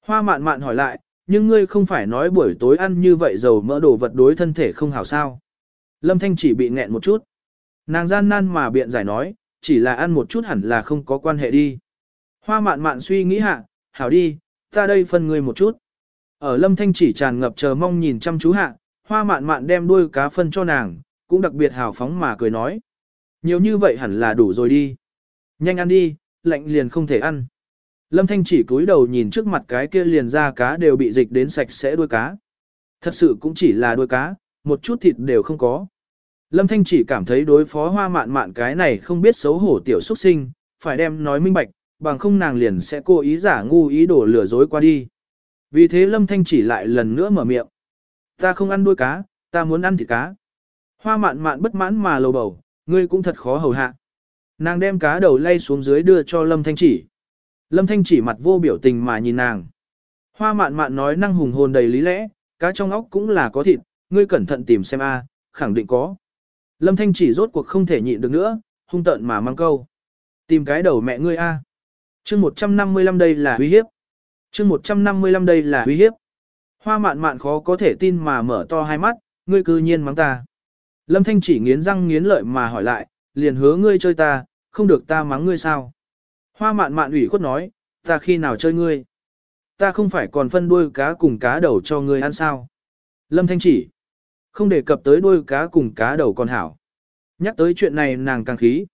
Hoa mạn mạn hỏi lại, nhưng ngươi không phải nói buổi tối ăn như vậy dầu mỡ đồ vật đối thân thể không hảo sao. Lâm Thanh chỉ bị nghẹn một chút. Nàng gian nan mà biện giải nói, chỉ là ăn một chút hẳn là không có quan hệ đi. Hoa mạn mạn suy nghĩ hạ, hảo đi, ta đây phân ngươi một chút. Ở Lâm Thanh chỉ tràn ngập chờ mong nhìn chăm chú hạ, hoa mạn mạn đem đuôi cá phân cho nàng, cũng đặc biệt hào phóng mà cười nói. Nhiều như vậy hẳn là đủ rồi đi. Nhanh ăn đi, lạnh liền không thể ăn. Lâm Thanh chỉ cúi đầu nhìn trước mặt cái kia liền ra cá đều bị dịch đến sạch sẽ đuôi cá. Thật sự cũng chỉ là đuôi cá, một chút thịt đều không có. Lâm Thanh chỉ cảm thấy đối phó hoa mạn mạn cái này không biết xấu hổ tiểu xuất sinh, phải đem nói minh bạch, bằng không nàng liền sẽ cố ý giả ngu ý đổ lừa dối qua đi. Vì thế Lâm Thanh chỉ lại lần nữa mở miệng. Ta không ăn đuôi cá, ta muốn ăn thịt cá. Hoa mạn mạn bất mãn mà lầu bầu, ngươi cũng thật khó hầu hạ. Nàng đem cá đầu lay xuống dưới đưa cho Lâm Thanh chỉ. Lâm Thanh chỉ mặt vô biểu tình mà nhìn nàng. Hoa mạn mạn nói năng hùng hồn đầy lý lẽ, cá trong óc cũng là có thịt, ngươi cẩn thận tìm xem a, khẳng định có. Lâm Thanh chỉ rốt cuộc không thể nhịn được nữa, hung tợn mà mang câu. Tìm cái đầu mẹ ngươi a. À. Chương 155 đây là uy hiếp. Chương 155 đây là uy hiếp. Hoa mạn mạn khó có thể tin mà mở to hai mắt, ngươi cư nhiên mắng ta. Lâm Thanh chỉ nghiến răng nghiến lợi mà hỏi lại, liền hứa ngươi chơi ta, không được ta mắng ngươi sao. Hoa mạn mạn ủy khuất nói, ta khi nào chơi ngươi. Ta không phải còn phân đuôi cá cùng cá đầu cho ngươi ăn sao. Lâm Thanh chỉ, không đề cập tới đuôi cá cùng cá đầu con hảo. Nhắc tới chuyện này nàng càng khí.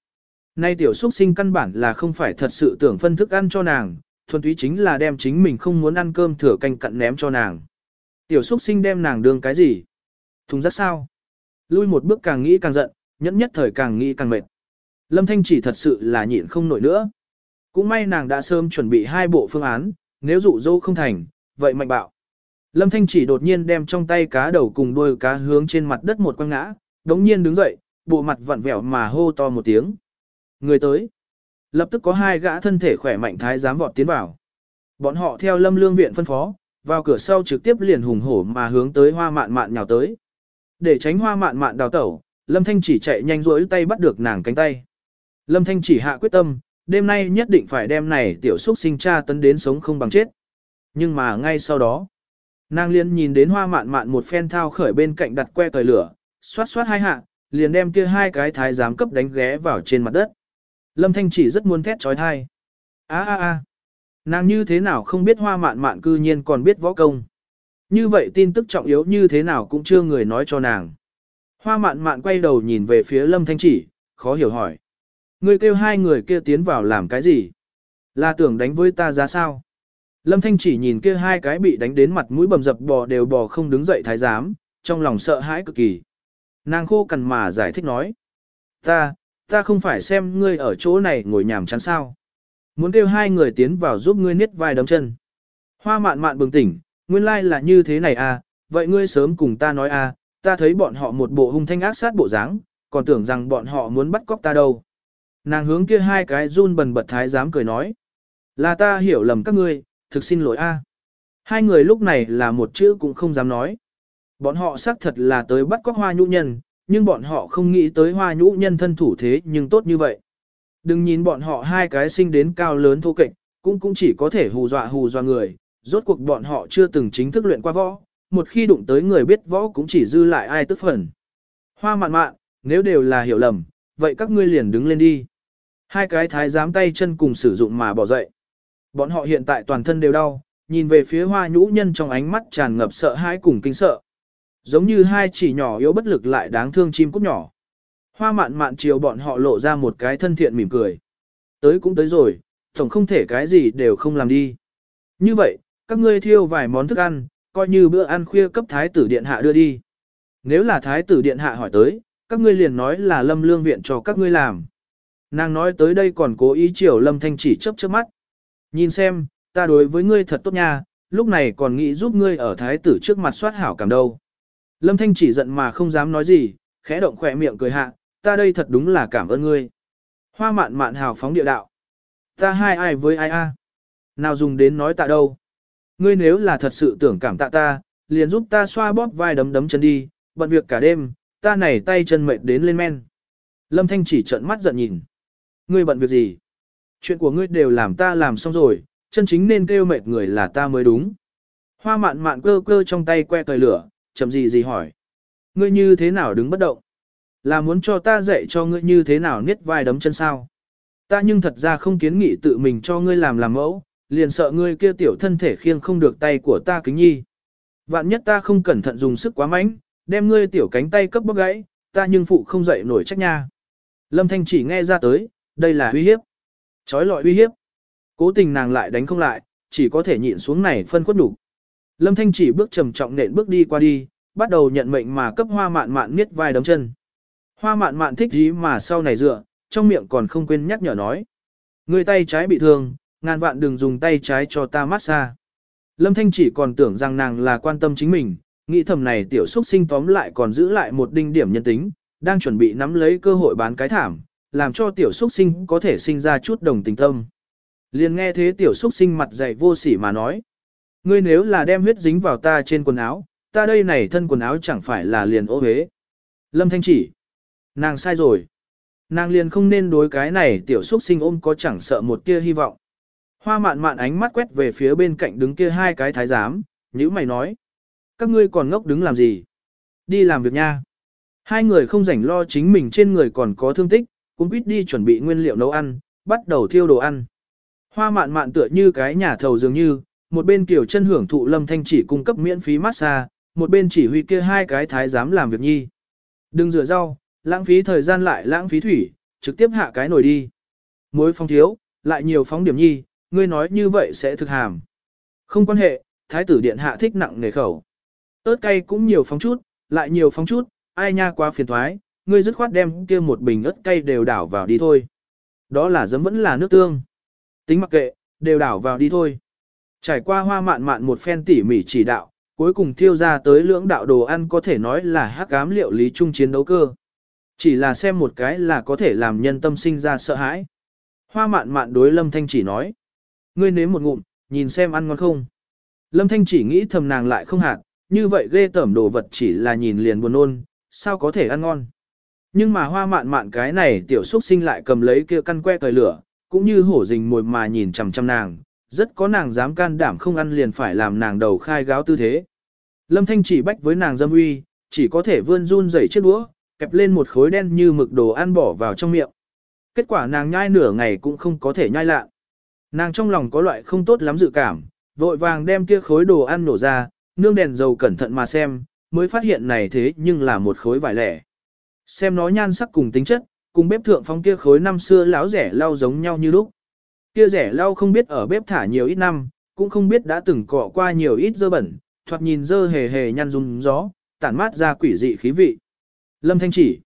Nay tiểu xuất sinh căn bản là không phải thật sự tưởng phân thức ăn cho nàng, thuần túy chính là đem chính mình không muốn ăn cơm thừa canh cặn ném cho nàng. Tiểu xuất sinh đem nàng đương cái gì? Thùng rác sao? Lui một bước càng nghĩ càng giận, nhẫn nhất thời càng nghĩ càng mệt. Lâm Thanh chỉ thật sự là nhịn không nổi nữa. Cũng may nàng đã sớm chuẩn bị hai bộ phương án, nếu dụ dỗ không thành, vậy mạnh bạo. Lâm Thanh chỉ đột nhiên đem trong tay cá đầu cùng đuôi cá hướng trên mặt đất một quăng ngã, đống nhiên đứng dậy, bộ mặt vặn vẹo mà hô to một tiếng. Người tới. Lập tức có hai gã thân thể khỏe mạnh thái giám vọt tiến vào. Bọn họ theo lâm lương viện phân phó, vào cửa sau trực tiếp liền hùng hổ mà hướng tới hoa mạn mạn nhào tới. Để tránh hoa mạn mạn đào tẩu, lâm thanh chỉ chạy nhanh rỗi tay bắt được nàng cánh tay. Lâm thanh chỉ hạ quyết tâm, đêm nay nhất định phải đem này tiểu xúc sinh cha tấn đến sống không bằng chết. Nhưng mà ngay sau đó, nàng liền nhìn đến hoa mạn mạn một phen thao khởi bên cạnh đặt que tời lửa, xoát xoát hai hạ, liền đem kia hai cái thái giám cấp đánh ghé vào trên mặt đất. Lâm Thanh chỉ rất muốn thét trói thai. a a a nàng như thế nào không biết hoa mạn mạn cư nhiên còn biết võ công. Như vậy tin tức trọng yếu như thế nào cũng chưa người nói cho nàng. Hoa mạn mạn quay đầu nhìn về phía Lâm Thanh chỉ, khó hiểu hỏi. Ngươi kêu hai người kia tiến vào làm cái gì? Là tưởng đánh với ta ra sao? Lâm Thanh chỉ nhìn kia hai cái bị đánh đến mặt mũi bầm dập bò đều bò không đứng dậy thái giám, trong lòng sợ hãi cực kỳ. Nàng khô cằn mà giải thích nói. Ta, ta không phải xem ngươi ở chỗ này ngồi nhàm chán sao. Muốn kêu hai người tiến vào giúp ngươi niết vai đấm chân. Hoa mạn mạn bừng tỉnh, nguyên lai là như thế này à, vậy ngươi sớm cùng ta nói à, ta thấy bọn họ một bộ hung thanh ác sát bộ dáng, còn tưởng rằng bọn họ muốn bắt cóc ta đâu. Nàng hướng kia hai cái run bần bật thái giám cười nói. Là ta hiểu lầm các ngươi, thực xin lỗi a. Hai người lúc này là một chữ cũng không dám nói. Bọn họ xác thật là tới bắt cóc hoa nhũ nhân, nhưng bọn họ không nghĩ tới hoa nhũ nhân thân thủ thế nhưng tốt như vậy. Đừng nhìn bọn họ hai cái sinh đến cao lớn thô kệch, cũng cũng chỉ có thể hù dọa hù dọa người, rốt cuộc bọn họ chưa từng chính thức luyện qua võ, một khi đụng tới người biết võ cũng chỉ dư lại ai tức phần. Hoa mạn mạn, nếu đều là hiểu lầm, vậy các ngươi liền đứng lên đi. Hai cái thái giám tay chân cùng sử dụng mà bỏ dậy. Bọn họ hiện tại toàn thân đều đau, nhìn về phía hoa nhũ nhân trong ánh mắt tràn ngập sợ hãi cùng kinh sợ. Giống như hai chỉ nhỏ yếu bất lực lại đáng thương chim cút nhỏ. Hoa mạn mạn chiều bọn họ lộ ra một cái thân thiện mỉm cười. Tới cũng tới rồi, tổng không thể cái gì đều không làm đi. Như vậy, các ngươi thiêu vài món thức ăn, coi như bữa ăn khuya cấp thái tử điện hạ đưa đi. Nếu là thái tử điện hạ hỏi tới, các ngươi liền nói là lâm lương viện cho các ngươi làm. Nàng nói tới đây còn cố ý chiều lâm thanh chỉ chấp chớp mắt. Nhìn xem, ta đối với ngươi thật tốt nha, lúc này còn nghĩ giúp ngươi ở thái tử trước mặt soát hảo cảm đâu. Lâm thanh chỉ giận mà không dám nói gì, khẽ động khỏe miệng cười hạ, ta đây thật đúng là cảm ơn ngươi. Hoa mạn mạn hào phóng địa đạo. Ta hai ai với ai a? Nào dùng đến nói tạ đâu. Ngươi nếu là thật sự tưởng cảm tạ ta, liền giúp ta xoa bóp vai đấm đấm chân đi, bận việc cả đêm, ta này tay chân mệt đến lên men. Lâm Thanh chỉ trợn mắt giận nhìn. Ngươi bận việc gì? Chuyện của ngươi đều làm ta làm xong rồi, chân chính nên kêu mệt người là ta mới đúng. Hoa mạn mạn cơ cơ trong tay que cời lửa, chậm gì gì hỏi. Ngươi như thế nào đứng bất động? Là muốn cho ta dạy cho ngươi như thế nào niết vai đấm chân sao? Ta nhưng thật ra không kiến nghị tự mình cho ngươi làm làm mẫu, liền sợ ngươi kia tiểu thân thể khiêng không được tay của ta kính nhi. Vạn nhất ta không cẩn thận dùng sức quá mạnh, đem ngươi tiểu cánh tay cấp bóc gãy, ta nhưng phụ không dậy nổi trách nha. Lâm Thanh chỉ nghe ra tới, đây là uy hiếp. Chói lọi uy hiếp. Cố tình nàng lại đánh không lại, chỉ có thể nhịn xuống này phân khuất đủ. Lâm Thanh chỉ bước trầm trọng nện bước đi qua đi, bắt đầu nhận mệnh mà cấp hoa mạn mạn miết vai đấm chân. Hoa mạn mạn thích gì mà sau này dựa, trong miệng còn không quên nhắc nhở nói. Người tay trái bị thương, ngàn vạn đừng dùng tay trái cho ta massage. Lâm Thanh chỉ còn tưởng rằng nàng là quan tâm chính mình, nghĩ thầm này tiểu xuất sinh tóm lại còn giữ lại một đinh điểm nhân tính, đang chuẩn bị nắm lấy cơ hội bán cái thảm, làm cho tiểu xuất sinh có thể sinh ra chút đồng tình tâm. Liền nghe thế tiểu xuất sinh mặt dày vô sỉ mà nói. ngươi nếu là đem huyết dính vào ta trên quần áo, ta đây này thân quần áo chẳng phải là liền ô hế. Lâm Thanh chỉ. Nàng sai rồi. Nàng liền không nên đối cái này tiểu xuất sinh ôm có chẳng sợ một tia hy vọng. Hoa mạn mạn ánh mắt quét về phía bên cạnh đứng kia hai cái thái giám, nhữ mày nói. Các ngươi còn ngốc đứng làm gì? Đi làm việc nha. Hai người không rảnh lo chính mình trên người còn có thương tích, cũng biết đi chuẩn bị nguyên liệu nấu ăn, bắt đầu thiêu đồ ăn. Hoa mạn mạn tựa như cái nhà thầu dường như, một bên kiểu chân hưởng thụ lâm thanh chỉ cung cấp miễn phí massage, một bên chỉ huy kia hai cái thái giám làm việc nhi. Đừng rửa rau, lãng phí thời gian lại lãng phí thủy, trực tiếp hạ cái nồi đi. Muối phong thiếu, lại nhiều phóng điểm nhi, ngươi nói như vậy sẽ thực hàm. Không quan hệ, thái tử điện hạ thích nặng nghề khẩu. ớt cay cũng nhiều phóng chút, lại nhiều phóng chút, ai nha quá phiền thoái, ngươi dứt khoát đem kia một bình ớt cay đều đảo vào đi thôi. Đó là giấm vẫn là nước tương. Tính mặc kệ, đều đảo vào đi thôi. Trải qua hoa mạn mạn một phen tỉ mỉ chỉ đạo, cuối cùng thiêu ra tới lưỡng đạo đồ ăn có thể nói là hắc ám liệu lý trung chiến đấu cơ. Chỉ là xem một cái là có thể làm nhân tâm sinh ra sợ hãi. Hoa mạn mạn đối Lâm Thanh chỉ nói. Ngươi nếm một ngụm, nhìn xem ăn ngon không. Lâm Thanh chỉ nghĩ thầm nàng lại không hạt, như vậy ghê tẩm đồ vật chỉ là nhìn liền buồn nôn, sao có thể ăn ngon. Nhưng mà hoa mạn mạn cái này tiểu xuất sinh lại cầm lấy kia căn que cởi lửa, cũng như hổ rình mồi mà nhìn chằm chằm nàng, rất có nàng dám can đảm không ăn liền phải làm nàng đầu khai gáo tư thế. Lâm Thanh chỉ bách với nàng dâm uy, chỉ có thể vươn run rẩy chiếc đũa, kẹp lên một khối đen như mực đồ ăn bỏ vào trong miệng. Kết quả nàng nhai nửa ngày cũng không có thể nhai lạ. Nàng trong lòng có loại không tốt lắm dự cảm, vội vàng đem kia khối đồ ăn nổ ra, nương đèn dầu cẩn thận mà xem, mới phát hiện này thế nhưng là một khối vải lẻ. Xem nó nhan sắc cùng tính chất, cùng bếp thượng phong kia khối năm xưa láo rẻ lau giống nhau như lúc. Kia rẻ lau không biết ở bếp thả nhiều ít năm, cũng không biết đã từng cọ qua nhiều ít dơ bẩn, thoạt nhìn dơ hề hề nhăn rung gió, tản mát ra quỷ dị khí vị. Lâm Thanh chỉ.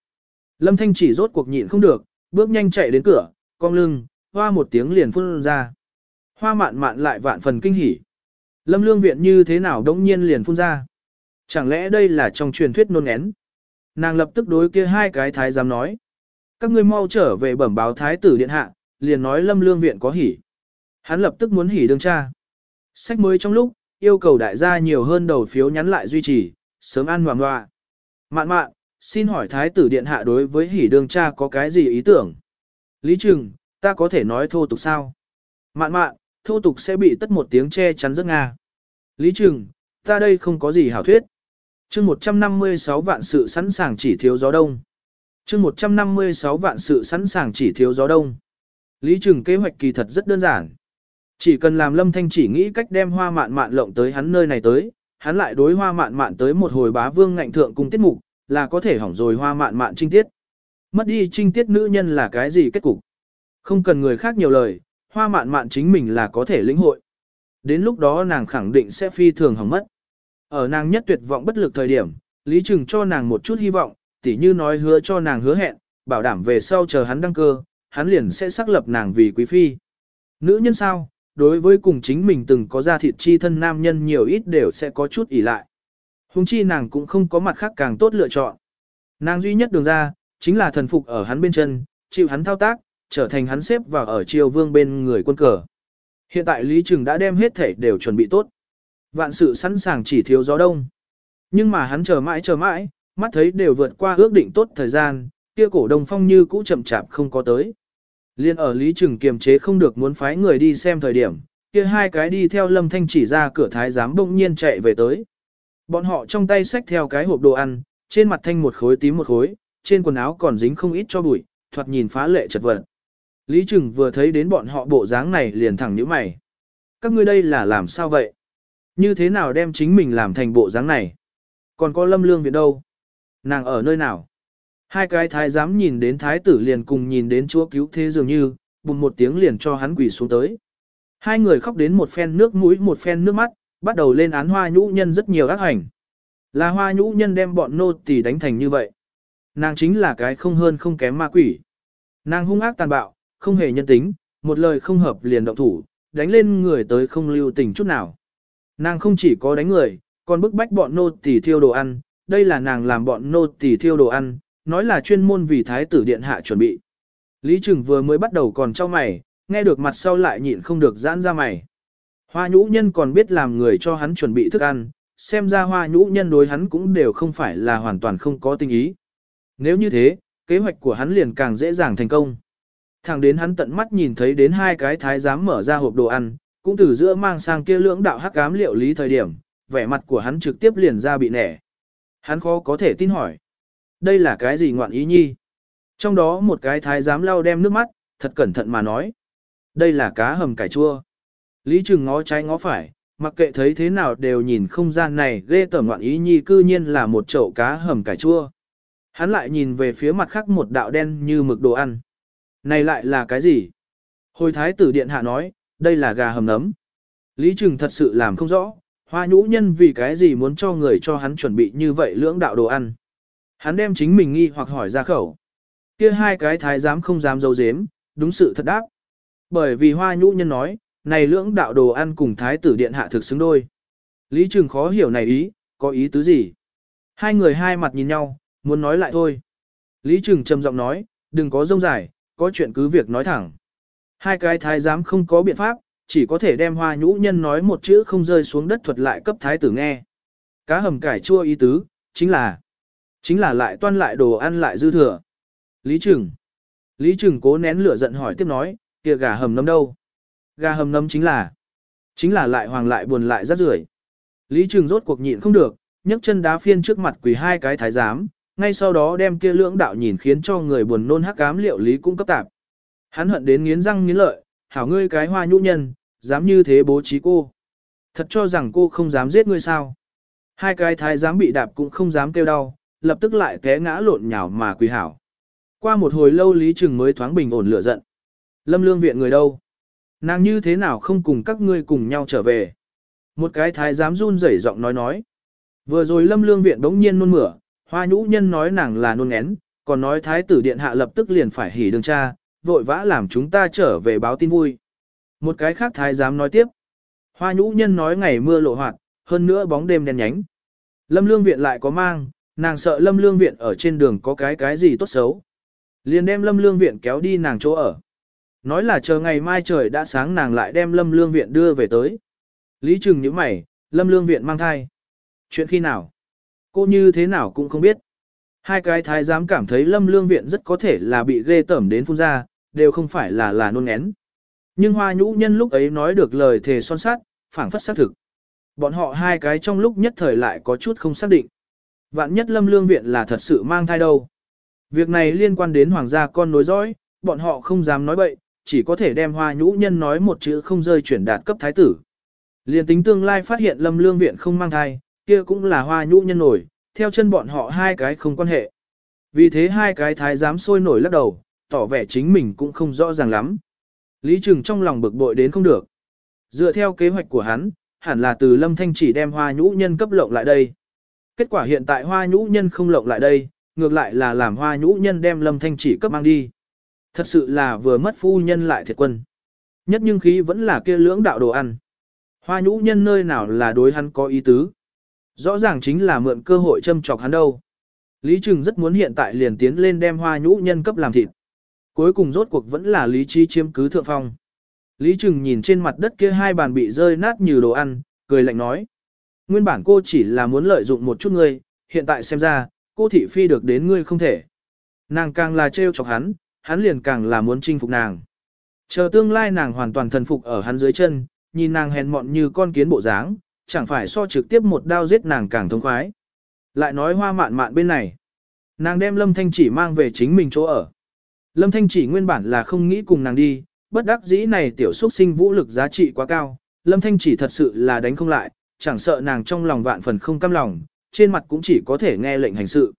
Lâm Thanh chỉ rốt cuộc nhịn không được, bước nhanh chạy đến cửa, cong lưng, hoa một tiếng liền phun ra. Hoa mạn mạn lại vạn phần kinh hỉ. Lâm lương viện như thế nào đống nhiên liền phun ra. Chẳng lẽ đây là trong truyền thuyết nôn én? Nàng lập tức đối kia hai cái thái giám nói. Các ngươi mau trở về bẩm báo thái tử điện hạ, liền nói lâm lương viện có hỉ. Hắn lập tức muốn hỉ đương cha. Sách mới trong lúc, yêu cầu đại gia nhiều hơn đầu phiếu nhắn lại duy trì, sớm ăn hoàng ngoạ. Mạn mạn, xin hỏi thái tử điện hạ đối với hỉ đương cha có cái gì ý tưởng? Lý Trừng, ta có thể nói thô tục sao? Mạn mạn, thô tục sẽ bị tất một tiếng che chắn rất Nga. Lý Trừng, ta đây không có gì hảo thuyết chương 156 vạn sự sẵn sàng chỉ thiếu gió đông. chương 156 vạn sự sẵn sàng chỉ thiếu gió đông. Lý Trừng kế hoạch kỳ thật rất đơn giản. Chỉ cần làm lâm thanh chỉ nghĩ cách đem hoa mạn mạn lộng tới hắn nơi này tới, hắn lại đối hoa mạn mạn tới một hồi bá vương ngạnh thượng cung tiết mục, là có thể hỏng rồi hoa mạn mạn trinh tiết. Mất đi trinh tiết nữ nhân là cái gì kết cục? Không cần người khác nhiều lời, hoa mạn mạn chính mình là có thể lĩnh hội. Đến lúc đó nàng khẳng định sẽ phi thường hỏng mất. Ở nàng nhất tuyệt vọng bất lực thời điểm, Lý Trừng cho nàng một chút hy vọng, tỉ như nói hứa cho nàng hứa hẹn, bảo đảm về sau chờ hắn đăng cơ, hắn liền sẽ xác lập nàng vì quý phi. Nữ nhân sao, đối với cùng chính mình từng có ra thịt chi thân nam nhân nhiều ít đều sẽ có chút ỉ lại. Hùng chi nàng cũng không có mặt khác càng tốt lựa chọn. Nàng duy nhất đường ra, chính là thần phục ở hắn bên chân, chịu hắn thao tác, trở thành hắn xếp vào ở triều vương bên người quân cờ. Hiện tại Lý Trừng đã đem hết thể đều chuẩn bị tốt. Vạn sự sẵn sàng chỉ thiếu gió đông. Nhưng mà hắn chờ mãi chờ mãi, mắt thấy đều vượt qua ước định tốt thời gian, kia cổ đông phong như cũ chậm chạp không có tới. Liên ở Lý Trừng kiềm chế không được muốn phái người đi xem thời điểm, kia hai cái đi theo Lâm Thanh chỉ ra cửa thái giám bỗng nhiên chạy về tới. Bọn họ trong tay xách theo cái hộp đồ ăn, trên mặt thanh một khối tím một khối, trên quần áo còn dính không ít cho bụi, thoạt nhìn phá lệ chật vật. Lý Trừng vừa thấy đến bọn họ bộ dáng này liền thẳng nhíu mày. Các ngươi đây là làm sao vậy? Như thế nào đem chính mình làm thành bộ dáng này? Còn có lâm lương viện đâu? Nàng ở nơi nào? Hai cái thái giám nhìn đến thái tử liền cùng nhìn đến chúa cứu thế dường như, bùng một tiếng liền cho hắn quỳ xuống tới. Hai người khóc đến một phen nước mũi một phen nước mắt, bắt đầu lên án hoa nhũ nhân rất nhiều ác hành. Là hoa nhũ nhân đem bọn nô tỳ đánh thành như vậy. Nàng chính là cái không hơn không kém ma quỷ. Nàng hung ác tàn bạo, không hề nhân tính, một lời không hợp liền động thủ, đánh lên người tới không lưu tình chút nào. Nàng không chỉ có đánh người, còn bức bách bọn nô tỳ thiêu đồ ăn, đây là nàng làm bọn nô tỳ thiêu đồ ăn, nói là chuyên môn vì thái tử điện hạ chuẩn bị. Lý Trừng vừa mới bắt đầu còn trao mày, nghe được mặt sau lại nhịn không được giãn ra mày. Hoa nhũ nhân còn biết làm người cho hắn chuẩn bị thức ăn, xem ra hoa nhũ nhân đối hắn cũng đều không phải là hoàn toàn không có tình ý. Nếu như thế, kế hoạch của hắn liền càng dễ dàng thành công. Thẳng đến hắn tận mắt nhìn thấy đến hai cái thái giám mở ra hộp đồ ăn, cũng từ giữa mang sang kia lưỡng đạo hắc ám liệu lý thời điểm, vẻ mặt của hắn trực tiếp liền ra bị nẻ. Hắn khó có thể tin hỏi. Đây là cái gì ngoạn ý nhi? Trong đó một cái thái giám lau đem nước mắt, thật cẩn thận mà nói. Đây là cá hầm cải chua. Lý Trừng ngó trái ngó phải, mặc kệ thấy thế nào đều nhìn không gian này ghê tởm ngoạn ý nhi cư nhiên là một chậu cá hầm cải chua. Hắn lại nhìn về phía mặt khác một đạo đen như mực đồ ăn. Này lại là cái gì? Hồi thái tử điện hạ nói, đây là gà hầm nấm. Lý Trừng thật sự làm không rõ, hoa nhũ nhân vì cái gì muốn cho người cho hắn chuẩn bị như vậy lưỡng đạo đồ ăn. Hắn đem chính mình nghi hoặc hỏi ra khẩu. Kia hai cái thái giám không dám dấu dếm, đúng sự thật đáp. Bởi vì hoa nhũ nhân nói, này lưỡng đạo đồ ăn cùng thái tử điện hạ thực xứng đôi. Lý Trừng khó hiểu này ý, có ý tứ gì? Hai người hai mặt nhìn nhau, muốn nói lại thôi. Lý Trừng trầm giọng nói, đừng có rông dài, có chuyện cứ việc nói thẳng. Hai cái thái giám không có biện pháp, chỉ có thể đem hoa nhũ nhân nói một chữ không rơi xuống đất thuật lại cấp thái tử nghe. Cá hầm cải chua ý tứ, chính là, chính là lại toan lại đồ ăn lại dư thừa. Lý Trừng. Lý Trừng cố nén lửa giận hỏi tiếp nói, kia gà hầm nấm đâu? Gà hầm nấm chính là, chính là lại hoàng lại buồn lại rất rưởi. Lý Trừng rốt cuộc nhịn không được, nhấc chân đá phiên trước mặt quỳ hai cái thái giám, ngay sau đó đem kia lưỡng đạo nhìn khiến cho người buồn nôn hắc ám liệu lý cũng cấp tạp. Hắn hận đến nghiến răng nghiến lợi, hảo ngươi cái hoa nhũ nhân, dám như thế bố trí cô. Thật cho rằng cô không dám giết ngươi sao. Hai cái thái giám bị đạp cũng không dám kêu đau, lập tức lại té ngã lộn nhào mà quỳ hảo. Qua một hồi lâu Lý Trừng mới thoáng bình ổn lửa giận. Lâm lương viện người đâu? Nàng như thế nào không cùng các ngươi cùng nhau trở về? Một cái thái giám run rẩy giọng nói nói. Vừa rồi lâm lương viện đống nhiên nôn mửa, hoa nhũ nhân nói nàng là nôn ngén, còn nói thái tử điện hạ lập tức liền phải hỉ đường cha, vội vã làm chúng ta trở về báo tin vui. Một cái khác thái giám nói tiếp. Hoa nhũ nhân nói ngày mưa lộ hoạt, hơn nữa bóng đêm đen nhánh. Lâm lương viện lại có mang, nàng sợ lâm lương viện ở trên đường có cái cái gì tốt xấu. Liền đem lâm lương viện kéo đi nàng chỗ ở. Nói là chờ ngày mai trời đã sáng nàng lại đem lâm lương viện đưa về tới. Lý Trừng như mày, lâm lương viện mang thai. Chuyện khi nào? Cô như thế nào cũng không biết. Hai cái thái giám cảm thấy lâm lương viện rất có thể là bị ghê tẩm đến phun ra, đều không phải là là nôn én. Nhưng hoa nhũ nhân lúc ấy nói được lời thề son sát, phảng phất xác thực. Bọn họ hai cái trong lúc nhất thời lại có chút không xác định. Vạn nhất lâm lương viện là thật sự mang thai đâu. Việc này liên quan đến hoàng gia con nối dõi, bọn họ không dám nói bậy, chỉ có thể đem hoa nhũ nhân nói một chữ không rơi chuyển đạt cấp thái tử. Liên tính tương lai phát hiện lâm lương viện không mang thai, kia cũng là hoa nhũ nhân nổi, theo chân bọn họ hai cái không quan hệ. Vì thế hai cái thái giám sôi nổi lắc đầu, tỏ vẻ chính mình cũng không rõ ràng lắm. Lý Trừng trong lòng bực bội đến không được. Dựa theo kế hoạch của hắn, hẳn là từ Lâm Thanh chỉ đem hoa nhũ nhân cấp lộng lại đây. Kết quả hiện tại hoa nhũ nhân không lộng lại đây, ngược lại là làm hoa nhũ nhân đem Lâm Thanh chỉ cấp mang đi. Thật sự là vừa mất phu nhân lại thiệt quân. Nhất nhưng khí vẫn là kia lưỡng đạo đồ ăn. Hoa nhũ nhân nơi nào là đối hắn có ý tứ. Rõ ràng chính là mượn cơ hội châm chọc hắn đâu. Lý Trừng rất muốn hiện tại liền tiến lên đem hoa nhũ nhân cấp làm thịt. Cuối cùng rốt cuộc vẫn là lý trí chiếm cứ thượng phong. Lý Trừng nhìn trên mặt đất kia hai bàn bị rơi nát như đồ ăn, cười lạnh nói. Nguyên bản cô chỉ là muốn lợi dụng một chút ngươi, hiện tại xem ra, cô thị phi được đến ngươi không thể. Nàng càng là trêu chọc hắn, hắn liền càng là muốn chinh phục nàng. Chờ tương lai nàng hoàn toàn thần phục ở hắn dưới chân, nhìn nàng hèn mọn như con kiến bộ dáng, chẳng phải so trực tiếp một đao giết nàng càng thông khoái. Lại nói hoa mạn mạn bên này. Nàng đem Lâm Thanh chỉ mang về chính mình chỗ ở. Lâm Thanh chỉ nguyên bản là không nghĩ cùng nàng đi, bất đắc dĩ này tiểu xuất sinh vũ lực giá trị quá cao. Lâm Thanh chỉ thật sự là đánh không lại, chẳng sợ nàng trong lòng vạn phần không cam lòng, trên mặt cũng chỉ có thể nghe lệnh hành sự.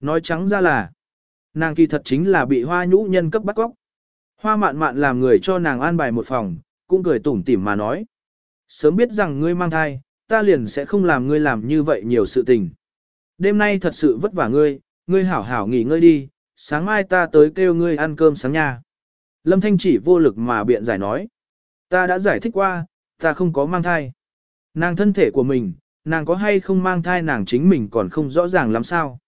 Nói trắng ra là, nàng kỳ thật chính là bị hoa nhũ nhân cấp bắt góc. Hoa mạn mạn làm người cho nàng an bài một phòng, cũng cười tủm tỉm mà nói. Sớm biết rằng ngươi mang thai, ta liền sẽ không làm ngươi làm như vậy nhiều sự tình. Đêm nay thật sự vất vả ngươi, ngươi hảo hảo nghỉ ngơi đi, sáng mai ta tới kêu ngươi ăn cơm sáng nha. Lâm Thanh chỉ vô lực mà biện giải nói. Ta đã giải thích qua, ta không có mang thai. Nàng thân thể của mình, nàng có hay không mang thai nàng chính mình còn không rõ ràng lắm sao.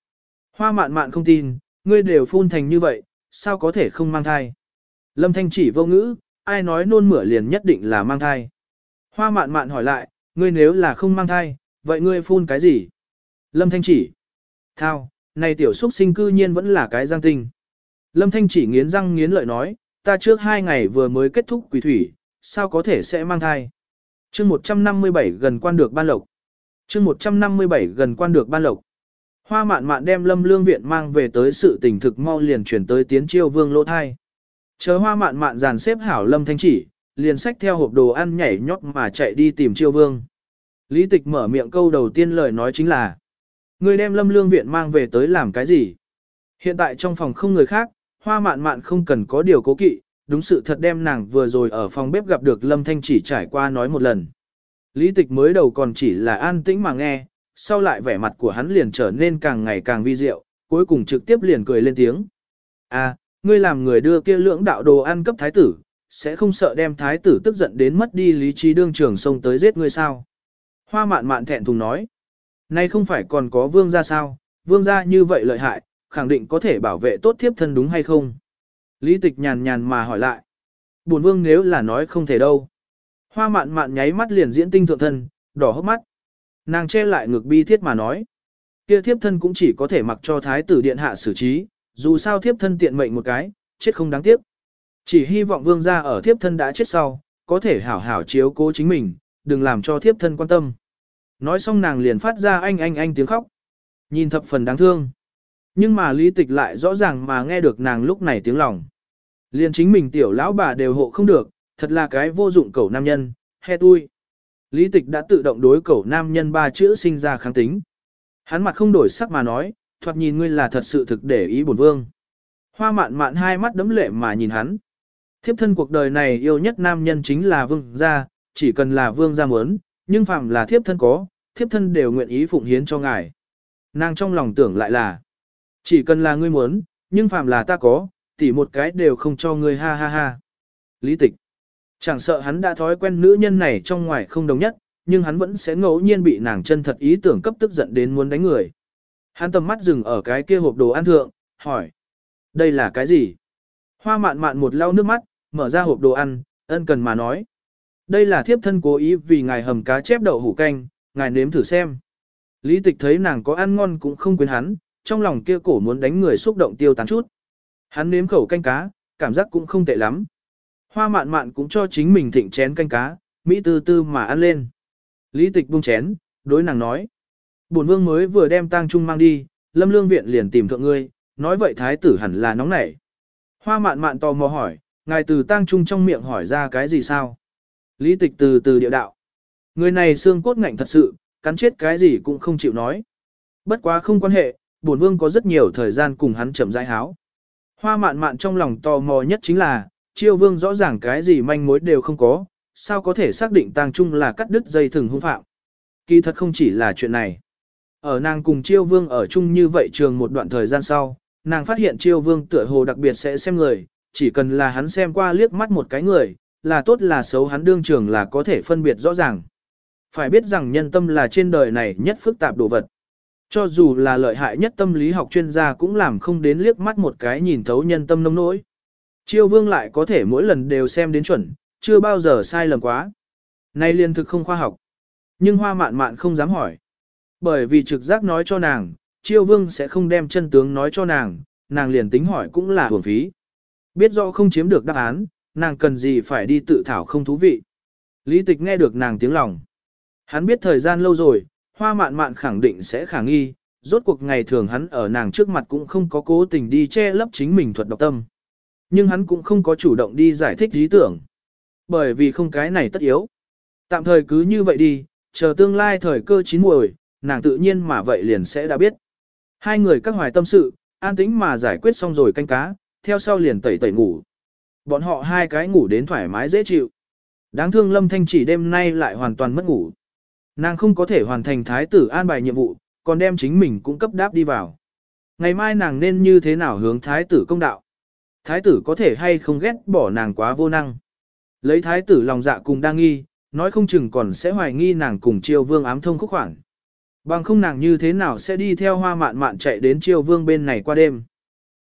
Hoa mạn mạn không tin, ngươi đều phun thành như vậy, sao có thể không mang thai. Lâm Thanh chỉ vô ngữ, ai nói nôn mửa liền nhất định là mang thai. Hoa mạn mạn hỏi lại, ngươi nếu là không mang thai, vậy ngươi phun cái gì? Lâm Thanh chỉ. Thao, này tiểu xuất sinh cư nhiên vẫn là cái giang tinh. Lâm Thanh chỉ nghiến răng nghiến lợi nói, ta trước hai ngày vừa mới kết thúc quỷ thủy, sao có thể sẽ mang thai? chương 157 gần quan được ban lộc. chương 157 gần quan được ban lộc. Hoa mạn mạn đem lâm lương viện mang về tới sự tình thực mau liền chuyển tới tiến chiêu vương lỗ thai. Chờ hoa mạn mạn dàn xếp hảo lâm thanh chỉ, liền xách theo hộp đồ ăn nhảy nhót mà chạy đi tìm chiêu vương. Lý tịch mở miệng câu đầu tiên lời nói chính là Người đem lâm lương viện mang về tới làm cái gì? Hiện tại trong phòng không người khác, hoa mạn mạn không cần có điều cố kỵ, đúng sự thật đem nàng vừa rồi ở phòng bếp gặp được lâm thanh chỉ trải qua nói một lần. Lý tịch mới đầu còn chỉ là an tĩnh mà nghe, sau lại vẻ mặt của hắn liền trở nên càng ngày càng vi diệu, cuối cùng trực tiếp liền cười lên tiếng. À, ngươi làm người đưa kia lưỡng đạo đồ ăn cấp thái tử, sẽ không sợ đem thái tử tức giận đến mất đi lý trí đương trường sông tới giết ngươi sao. Hoa mạn mạn thẹn thùng nói. Nay không phải còn có vương gia sao, vương gia như vậy lợi hại, khẳng định có thể bảo vệ tốt thiếp thân đúng hay không? Lý tịch nhàn nhàn mà hỏi lại. buồn vương nếu là nói không thể đâu. Hoa mạn mạn nháy mắt liền diễn tinh thượng thân, đỏ hốc mắt. Nàng che lại ngực bi thiết mà nói. Kia thiếp thân cũng chỉ có thể mặc cho thái tử điện hạ xử trí, dù sao thiếp thân tiện mệnh một cái, chết không đáng tiếc. Chỉ hy vọng vương gia ở thiếp thân đã chết sau, có thể hảo hảo chiếu cố chính mình, đừng làm cho thiếp thân quan tâm. Nói xong nàng liền phát ra anh anh anh tiếng khóc. Nhìn thập phần đáng thương. Nhưng mà lý tịch lại rõ ràng mà nghe được nàng lúc này tiếng lòng. Liền chính mình tiểu lão bà đều hộ không được, thật là cái vô dụng cẩu nam nhân, he tui. Lý tịch đã tự động đối cẩu nam nhân ba chữ sinh ra kháng tính. Hắn mặt không đổi sắc mà nói, thoạt nhìn ngươi là thật sự thực để ý bổn vương. Hoa mạn mạn hai mắt đấm lệ mà nhìn hắn. Thiếp thân cuộc đời này yêu nhất nam nhân chính là vương gia, chỉ cần là vương gia muốn, nhưng phạm là thiếp thân có, thiếp thân đều nguyện ý phụng hiến cho ngài. Nàng trong lòng tưởng lại là, chỉ cần là ngươi muốn, nhưng phạm là ta có, tỉ một cái đều không cho ngươi ha ha ha. Lý tịch. Chẳng sợ hắn đã thói quen nữ nhân này trong ngoài không đồng nhất, nhưng hắn vẫn sẽ ngẫu nhiên bị nàng chân thật ý tưởng cấp tức giận đến muốn đánh người. Hắn tầm mắt dừng ở cái kia hộp đồ ăn thượng, hỏi. Đây là cái gì? Hoa mạn mạn một lau nước mắt, mở ra hộp đồ ăn, ân cần mà nói. Đây là thiếp thân cố ý vì ngài hầm cá chép đậu hủ canh, ngài nếm thử xem. Lý tịch thấy nàng có ăn ngon cũng không quên hắn, trong lòng kia cổ muốn đánh người xúc động tiêu tán chút. Hắn nếm khẩu canh cá, cảm giác cũng không tệ lắm. Hoa mạn mạn cũng cho chính mình thịnh chén canh cá, Mỹ tư tư mà ăn lên. Lý tịch buông chén, đối nàng nói. Bổn vương mới vừa đem tang trung mang đi, lâm lương viện liền tìm thượng ngươi, nói vậy thái tử hẳn là nóng nảy. Hoa mạn mạn tò mò hỏi, ngài từ tang trung trong miệng hỏi ra cái gì sao? Lý tịch từ từ địa đạo. Người này xương cốt ngạnh thật sự, cắn chết cái gì cũng không chịu nói. Bất quá không quan hệ, bổn vương có rất nhiều thời gian cùng hắn chậm rãi háo. Hoa mạn mạn trong lòng tò mò nhất chính là, chiêu vương rõ ràng cái gì manh mối đều không có, sao có thể xác định tang trung là cắt đứt dây thừng hung phạm. Kỳ thật không chỉ là chuyện này. Ở nàng cùng chiêu vương ở chung như vậy trường một đoạn thời gian sau, nàng phát hiện chiêu vương tựa hồ đặc biệt sẽ xem người, chỉ cần là hắn xem qua liếc mắt một cái người, là tốt là xấu hắn đương trường là có thể phân biệt rõ ràng. Phải biết rằng nhân tâm là trên đời này nhất phức tạp đồ vật. Cho dù là lợi hại nhất tâm lý học chuyên gia cũng làm không đến liếc mắt một cái nhìn thấu nhân tâm nông nỗi. Chiêu vương lại có thể mỗi lần đều xem đến chuẩn, chưa bao giờ sai lầm quá. Nay liên thực không khoa học. Nhưng hoa mạn mạn không dám hỏi. Bởi vì trực giác nói cho nàng, chiêu vương sẽ không đem chân tướng nói cho nàng, nàng liền tính hỏi cũng là hưởng phí. Biết rõ không chiếm được đáp án, nàng cần gì phải đi tự thảo không thú vị. Lý tịch nghe được nàng tiếng lòng. Hắn biết thời gian lâu rồi, hoa mạn mạn khẳng định sẽ khả nghi, rốt cuộc ngày thường hắn ở nàng trước mặt cũng không có cố tình đi che lấp chính mình thuật độc tâm. Nhưng hắn cũng không có chủ động đi giải thích lý tưởng. Bởi vì không cái này tất yếu. Tạm thời cứ như vậy đi, chờ tương lai thời cơ chín muồi, nàng tự nhiên mà vậy liền sẽ đã biết. Hai người các hoài tâm sự, an tĩnh mà giải quyết xong rồi canh cá, theo sau liền tẩy tẩy ngủ. Bọn họ hai cái ngủ đến thoải mái dễ chịu. Đáng thương Lâm Thanh chỉ đêm nay lại hoàn toàn mất ngủ. Nàng không có thể hoàn thành thái tử an bài nhiệm vụ, còn đem chính mình cũng cấp đáp đi vào. Ngày mai nàng nên như thế nào hướng thái tử công đạo? Thái tử có thể hay không ghét bỏ nàng quá vô năng. Lấy thái tử lòng dạ cùng đang nghi, nói không chừng còn sẽ hoài nghi nàng cùng triều vương ám thông khúc khoản. Bằng không nàng như thế nào sẽ đi theo hoa mạn mạn chạy đến triều vương bên này qua đêm.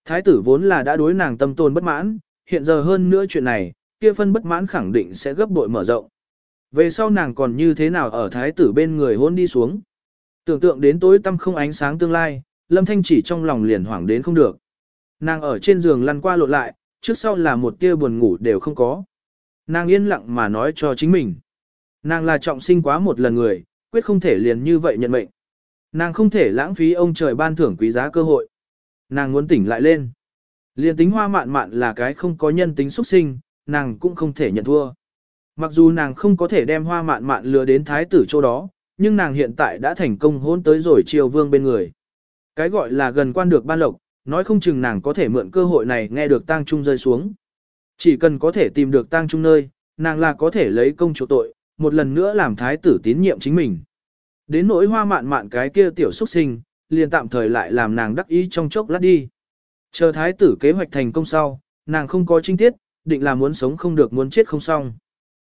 Thái tử vốn là đã đối nàng tâm tôn bất mãn, hiện giờ hơn nữa chuyện này, kia phân bất mãn khẳng định sẽ gấp bội mở rộng. Về sau nàng còn như thế nào ở thái tử bên người hôn đi xuống. Tưởng tượng đến tối tăm không ánh sáng tương lai, Lâm Thanh chỉ trong lòng liền hoảng đến không được. Nàng ở trên giường lăn qua lộn lại, trước sau là một tia buồn ngủ đều không có. Nàng yên lặng mà nói cho chính mình. Nàng là trọng sinh quá một lần người, quyết không thể liền như vậy nhận mệnh. Nàng không thể lãng phí ông trời ban thưởng quý giá cơ hội. Nàng muốn tỉnh lại lên. Liền tính hoa mạn mạn là cái không có nhân tính xuất sinh, nàng cũng không thể nhận thua. Mặc dù nàng không có thể đem hoa mạn mạn lừa đến thái tử chỗ đó, nhưng nàng hiện tại đã thành công hôn tới rồi triều vương bên người. Cái gọi là gần quan được ban lộc, nói không chừng nàng có thể mượn cơ hội này nghe được tang trung rơi xuống. Chỉ cần có thể tìm được tang trung nơi, nàng là có thể lấy công chỗ tội, một lần nữa làm thái tử tín nhiệm chính mình. Đến nỗi hoa mạn mạn cái kia tiểu xuất sinh, liền tạm thời lại làm nàng đắc ý trong chốc lát đi. Chờ thái tử kế hoạch thành công sau, nàng không có trinh tiết, định là muốn sống không được muốn chết không xong.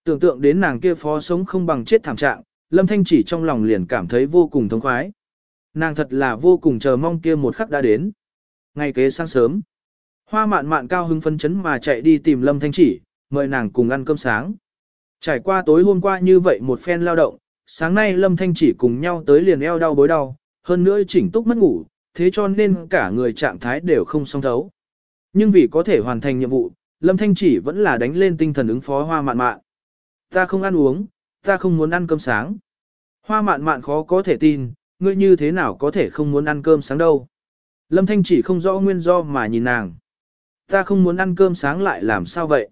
Tưởng tượng đến nàng kia phó sống không bằng chết thảm trạng, Lâm Thanh chỉ trong lòng liền cảm thấy vô cùng thống khoái. Nàng thật là vô cùng chờ mong kia một khắc đã đến. Ngay kế sáng sớm, hoa mạn mạn cao hứng phấn chấn mà chạy đi tìm Lâm Thanh chỉ, mời nàng cùng ăn cơm sáng. Trải qua tối hôm qua như vậy một phen lao động, sáng nay Lâm Thanh chỉ cùng nhau tới liền eo đau bối đau, hơn nữa chỉnh túc mất ngủ, thế cho nên cả người trạng thái đều không song thấu. Nhưng vì có thể hoàn thành nhiệm vụ, Lâm Thanh chỉ vẫn là đánh lên tinh thần ứng phó hoa mạn mạn. Ta không ăn uống, ta không muốn ăn cơm sáng. Hoa mạn mạn khó có thể tin, ngươi như thế nào có thể không muốn ăn cơm sáng đâu. Lâm Thanh chỉ không rõ nguyên do mà nhìn nàng. Ta không muốn ăn cơm sáng lại làm sao vậy?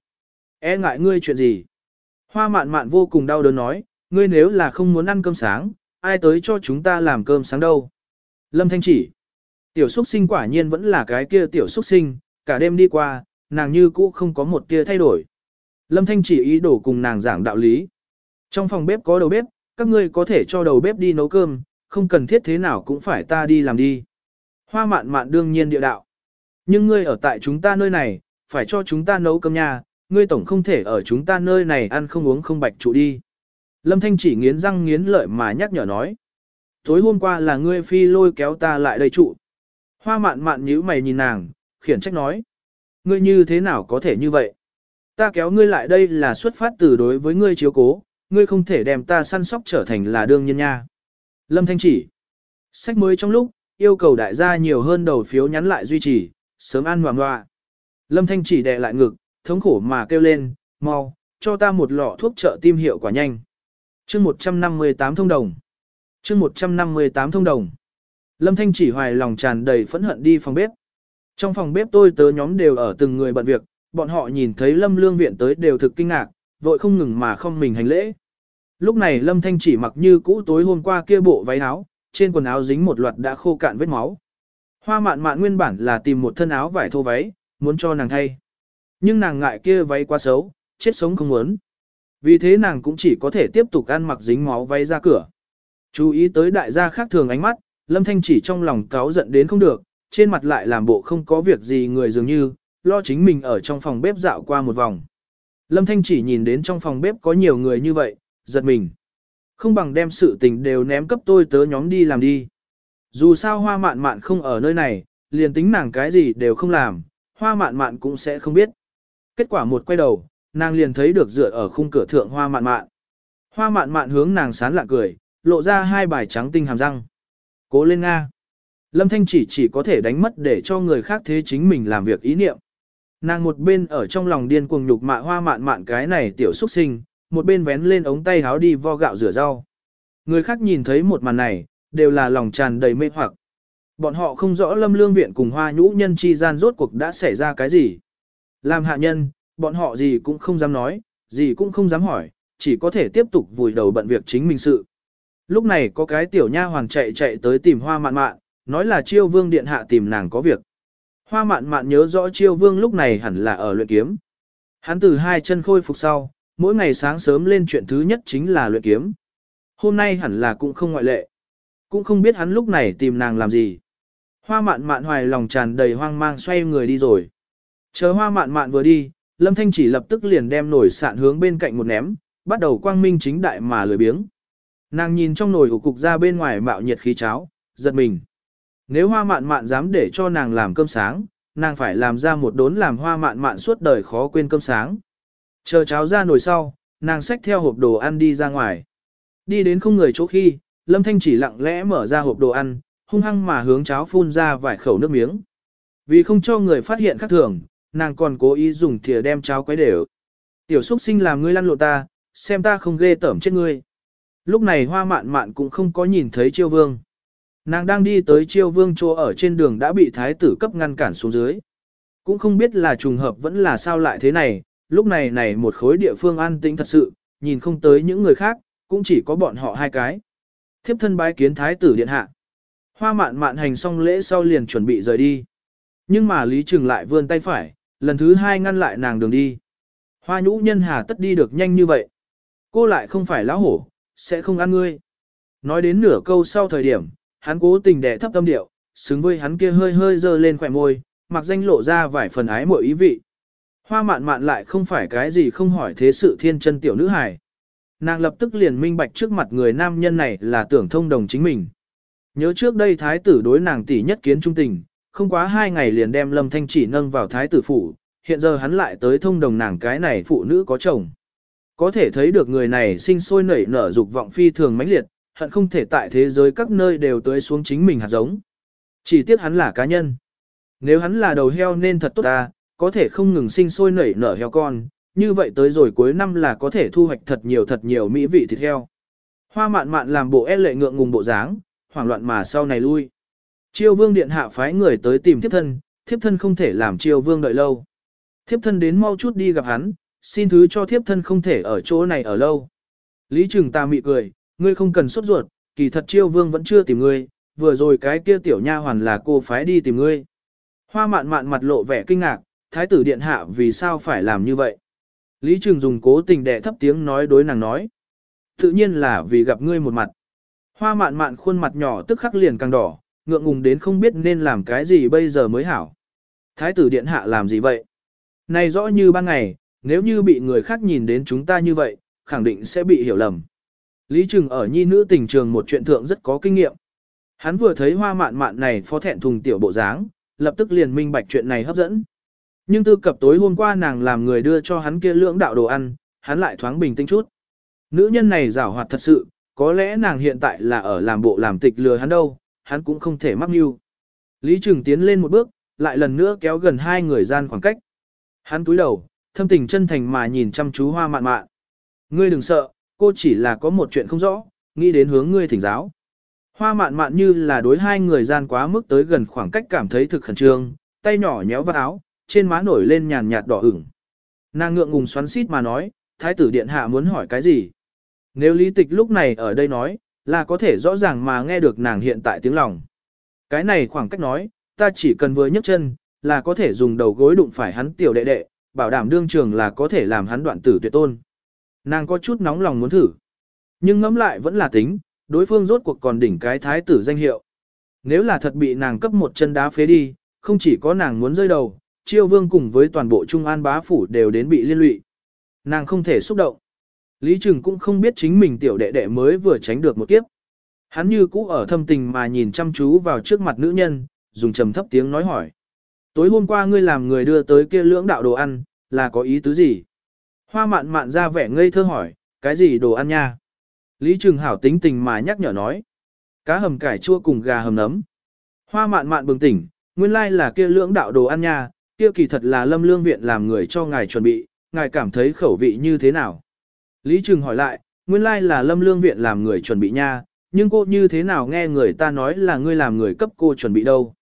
E ngại ngươi chuyện gì? Hoa mạn mạn vô cùng đau đớn nói, ngươi nếu là không muốn ăn cơm sáng, ai tới cho chúng ta làm cơm sáng đâu? Lâm Thanh chỉ. Tiểu xuất sinh quả nhiên vẫn là cái kia tiểu xuất sinh, cả đêm đi qua, nàng như cũ không có một tia thay đổi. Lâm Thanh chỉ ý đồ cùng nàng giảng đạo lý. Trong phòng bếp có đầu bếp, các ngươi có thể cho đầu bếp đi nấu cơm, không cần thiết thế nào cũng phải ta đi làm đi. Hoa mạn mạn đương nhiên địa đạo. Nhưng ngươi ở tại chúng ta nơi này, phải cho chúng ta nấu cơm nha, ngươi tổng không thể ở chúng ta nơi này ăn không uống không bạch trụ đi. Lâm Thanh chỉ nghiến răng nghiến lợi mà nhắc nhở nói. Tối hôm qua là ngươi phi lôi kéo ta lại đây trụ. Hoa mạn mạn nhíu mày nhìn nàng, khiển trách nói. Ngươi như thế nào có thể như vậy? Ta kéo ngươi lại đây là xuất phát từ đối với ngươi chiếu cố, ngươi không thể đem ta săn sóc trở thành là đương nhân nha. Lâm Thanh chỉ. Sách mới trong lúc, yêu cầu đại gia nhiều hơn đầu phiếu nhắn lại duy trì, sớm ăn hoàng hoa. Lâm Thanh chỉ đè lại ngực, thống khổ mà kêu lên, mau, cho ta một lọ thuốc trợ tim hiệu quả nhanh. chương 158 thông đồng. chương 158 thông đồng. Lâm Thanh chỉ hoài lòng tràn đầy phẫn hận đi phòng bếp. Trong phòng bếp tôi tớ nhóm đều ở từng người bận việc, bọn họ nhìn thấy Lâm Lương Viện tới đều thực kinh ngạc, vội không ngừng mà không mình hành lễ. Lúc này Lâm Thanh chỉ mặc như cũ tối hôm qua kia bộ váy áo, trên quần áo dính một loạt đã khô cạn vết máu. Hoa mạn mạn nguyên bản là tìm một thân áo vải thô váy, muốn cho nàng thay. Nhưng nàng ngại kia váy quá xấu, chết sống không muốn. Vì thế nàng cũng chỉ có thể tiếp tục ăn mặc dính máu váy ra cửa. Chú ý tới đại gia khác thường ánh mắt, Lâm Thanh chỉ trong lòng cáu giận đến không được, trên mặt lại làm bộ không có việc gì người dường như, lo chính mình ở trong phòng bếp dạo qua một vòng. Lâm Thanh chỉ nhìn đến trong phòng bếp có nhiều người như vậy, giật mình. Không bằng đem sự tình đều ném cấp tôi tớ nhóm đi làm đi. Dù sao hoa mạn mạn không ở nơi này, liền tính nàng cái gì đều không làm, hoa mạn mạn cũng sẽ không biết. Kết quả một quay đầu, nàng liền thấy được dựa ở khung cửa thượng hoa mạn mạn. Hoa mạn mạn hướng nàng sán lạ cười, lộ ra hai bài trắng tinh hàm răng. Cố lên Nga. Lâm Thanh chỉ chỉ có thể đánh mất để cho người khác thế chính mình làm việc ý niệm. Nàng một bên ở trong lòng điên cuồng nhục mạ hoa mạn mạn cái này tiểu xuất sinh, một bên vén lên ống tay háo đi vo gạo rửa rau. Người khác nhìn thấy một màn này, đều là lòng tràn đầy mê hoặc. Bọn họ không rõ lâm lương viện cùng hoa nhũ nhân chi gian rốt cuộc đã xảy ra cái gì. Làm hạ nhân, bọn họ gì cũng không dám nói, gì cũng không dám hỏi, chỉ có thể tiếp tục vùi đầu bận việc chính mình sự. Lúc này có cái tiểu nha hoàng chạy chạy tới tìm hoa mạn mạn, nói là chiêu vương điện hạ tìm nàng có việc. Hoa mạn mạn nhớ rõ chiêu vương lúc này hẳn là ở luyện kiếm. Hắn từ hai chân khôi phục sau, mỗi ngày sáng sớm lên chuyện thứ nhất chính là luyện kiếm. Hôm nay hẳn là cũng không ngoại lệ. Cũng không biết hắn lúc này tìm nàng làm gì. Hoa mạn mạn hoài lòng tràn đầy hoang mang xoay người đi rồi. Chờ hoa mạn mạn vừa đi, Lâm Thanh chỉ lập tức liền đem nổi sạn hướng bên cạnh một ném, bắt đầu quang minh chính đại mà lười biếng. Nàng nhìn trong nồi ủ cục ra bên ngoài mạo nhiệt khí cháo, giật mình. Nếu hoa mạn mạn dám để cho nàng làm cơm sáng, nàng phải làm ra một đốn làm hoa mạn mạn suốt đời khó quên cơm sáng. Chờ cháo ra nồi sau, nàng xách theo hộp đồ ăn đi ra ngoài. Đi đến không người chỗ khi, Lâm Thanh chỉ lặng lẽ mở ra hộp đồ ăn, hung hăng mà hướng cháo phun ra vài khẩu nước miếng. Vì không cho người phát hiện khác thường, nàng còn cố ý dùng thìa đem cháo quấy đều. Tiểu xúc sinh làm ngươi lăn lộn ta, xem ta không ghê tởm chết ngươi. Lúc này hoa mạn mạn cũng không có nhìn thấy chiêu vương. Nàng đang đi tới chiêu vương chỗ ở trên đường đã bị thái tử cấp ngăn cản xuống dưới. Cũng không biết là trùng hợp vẫn là sao lại thế này, lúc này này một khối địa phương an tĩnh thật sự, nhìn không tới những người khác, cũng chỉ có bọn họ hai cái. Thiếp thân bái kiến thái tử điện hạ. Hoa mạn mạn hành xong lễ sau liền chuẩn bị rời đi. Nhưng mà Lý Trừng lại vươn tay phải, lần thứ hai ngăn lại nàng đường đi. Hoa nhũ nhân hà tất đi được nhanh như vậy. Cô lại không phải lão hổ, sẽ không ăn ngươi. Nói đến nửa câu sau thời điểm, hắn cố tình đẻ thấp tâm điệu, xứng với hắn kia hơi hơi dơ lên khỏe môi, mặc danh lộ ra vài phần ái mội ý vị. Hoa mạn mạn lại không phải cái gì không hỏi thế sự thiên chân tiểu nữ hài. Nàng lập tức liền minh bạch trước mặt người nam nhân này là tưởng thông đồng chính mình. Nhớ trước đây thái tử đối nàng tỷ nhất kiến trung tình, không quá hai ngày liền đem lâm thanh chỉ nâng vào thái tử phủ, hiện giờ hắn lại tới thông đồng nàng cái này phụ nữ có chồng. Có thể thấy được người này sinh sôi nảy nở dục vọng phi thường mãnh liệt, hận không thể tại thế giới các nơi đều tới xuống chính mình hạt giống. Chỉ tiếc hắn là cá nhân. Nếu hắn là đầu heo nên thật tốt ta, có thể không ngừng sinh sôi nảy nở heo con, như vậy tới rồi cuối năm là có thể thu hoạch thật nhiều thật nhiều mỹ vị thịt heo. Hoa mạn mạn làm bộ e lệ ngượng ngùng bộ dáng, hoảng loạn mà sau này lui. Chiêu vương điện hạ phái người tới tìm thiếp thân, thiếp thân không thể làm chiêu vương đợi lâu. Thiếp thân đến mau chút đi gặp hắn, xin thứ cho thiếp thân không thể ở chỗ này ở lâu. Lý Trừng ta mị cười, ngươi không cần sốt ruột, kỳ thật chiêu vương vẫn chưa tìm ngươi, vừa rồi cái kia tiểu nha hoàn là cô phái đi tìm ngươi. Hoa mạn mạn mặt lộ vẻ kinh ngạc, thái tử điện hạ vì sao phải làm như vậy. Lý Trừng dùng cố tình đẻ thấp tiếng nói đối nàng nói. Tự nhiên là vì gặp ngươi một mặt. Hoa mạn mạn khuôn mặt nhỏ tức khắc liền càng đỏ, ngượng ngùng đến không biết nên làm cái gì bây giờ mới hảo. Thái tử điện hạ làm gì vậy? Này rõ như ban ngày, nếu như bị người khác nhìn đến chúng ta như vậy, khẳng định sẽ bị hiểu lầm. Lý Trừng ở nhi nữ tình trường một chuyện thượng rất có kinh nghiệm. Hắn vừa thấy hoa mạn mạn này phó thẹn thùng tiểu bộ dáng, lập tức liền minh bạch chuyện này hấp dẫn. Nhưng tư cập tối hôm qua nàng làm người đưa cho hắn kia lưỡng đạo đồ ăn, hắn lại thoáng bình tĩnh chút. Nữ nhân này giảo hoạt thật sự, có lẽ nàng hiện tại là ở làm bộ làm tịch lừa hắn đâu, hắn cũng không thể mắc mưu. Lý Trừng tiến lên một bước, lại lần nữa kéo gần hai người gian khoảng cách. Hắn túi đầu, thâm tình chân thành mà nhìn chăm chú hoa mạn mạn. Ngươi đừng sợ, cô chỉ là có một chuyện không rõ, nghĩ đến hướng ngươi thỉnh giáo. Hoa mạn mạn như là đối hai người gian quá mức tới gần khoảng cách cảm thấy thực khẩn trương, tay nhỏ nhéo vào áo, trên má nổi lên nhàn nhạt đỏ ửng. Nàng ngượng ngùng xoắn xít mà nói, thái tử điện hạ muốn hỏi cái gì? Nếu lý tịch lúc này ở đây nói, là có thể rõ ràng mà nghe được nàng hiện tại tiếng lòng. Cái này khoảng cách nói, ta chỉ cần vừa nhấc chân, là có thể dùng đầu gối đụng phải hắn tiểu đệ đệ, bảo đảm đương trường là có thể làm hắn đoạn tử tuyệt tôn. Nàng có chút nóng lòng muốn thử. Nhưng ngẫm lại vẫn là tính, đối phương rốt cuộc còn đỉnh cái thái tử danh hiệu. Nếu là thật bị nàng cấp một chân đá phế đi, không chỉ có nàng muốn rơi đầu, chiêu vương cùng với toàn bộ Trung An bá phủ đều đến bị liên lụy. Nàng không thể xúc động. Lý Trừng cũng không biết chính mình tiểu đệ đệ mới vừa tránh được một kiếp. Hắn như cũ ở thâm tình mà nhìn chăm chú vào trước mặt nữ nhân, dùng trầm thấp tiếng nói hỏi. Tối hôm qua ngươi làm người đưa tới kia lưỡng đạo đồ ăn, là có ý tứ gì? Hoa mạn mạn ra vẻ ngây thơ hỏi, cái gì đồ ăn nha? Lý Trường hảo tính tình mà nhắc nhở nói. Cá hầm cải chua cùng gà hầm nấm. Hoa mạn mạn bừng tỉnh, nguyên lai là kia lưỡng đạo đồ ăn nha, kia kỳ thật là lâm lương viện làm người cho ngài chuẩn bị, ngài cảm thấy khẩu vị như thế nào? Lý Trường hỏi lại, nguyên lai là lâm lương viện làm người chuẩn bị nha, nhưng cô như thế nào nghe người ta nói là ngươi làm người cấp cô chuẩn bị đâu?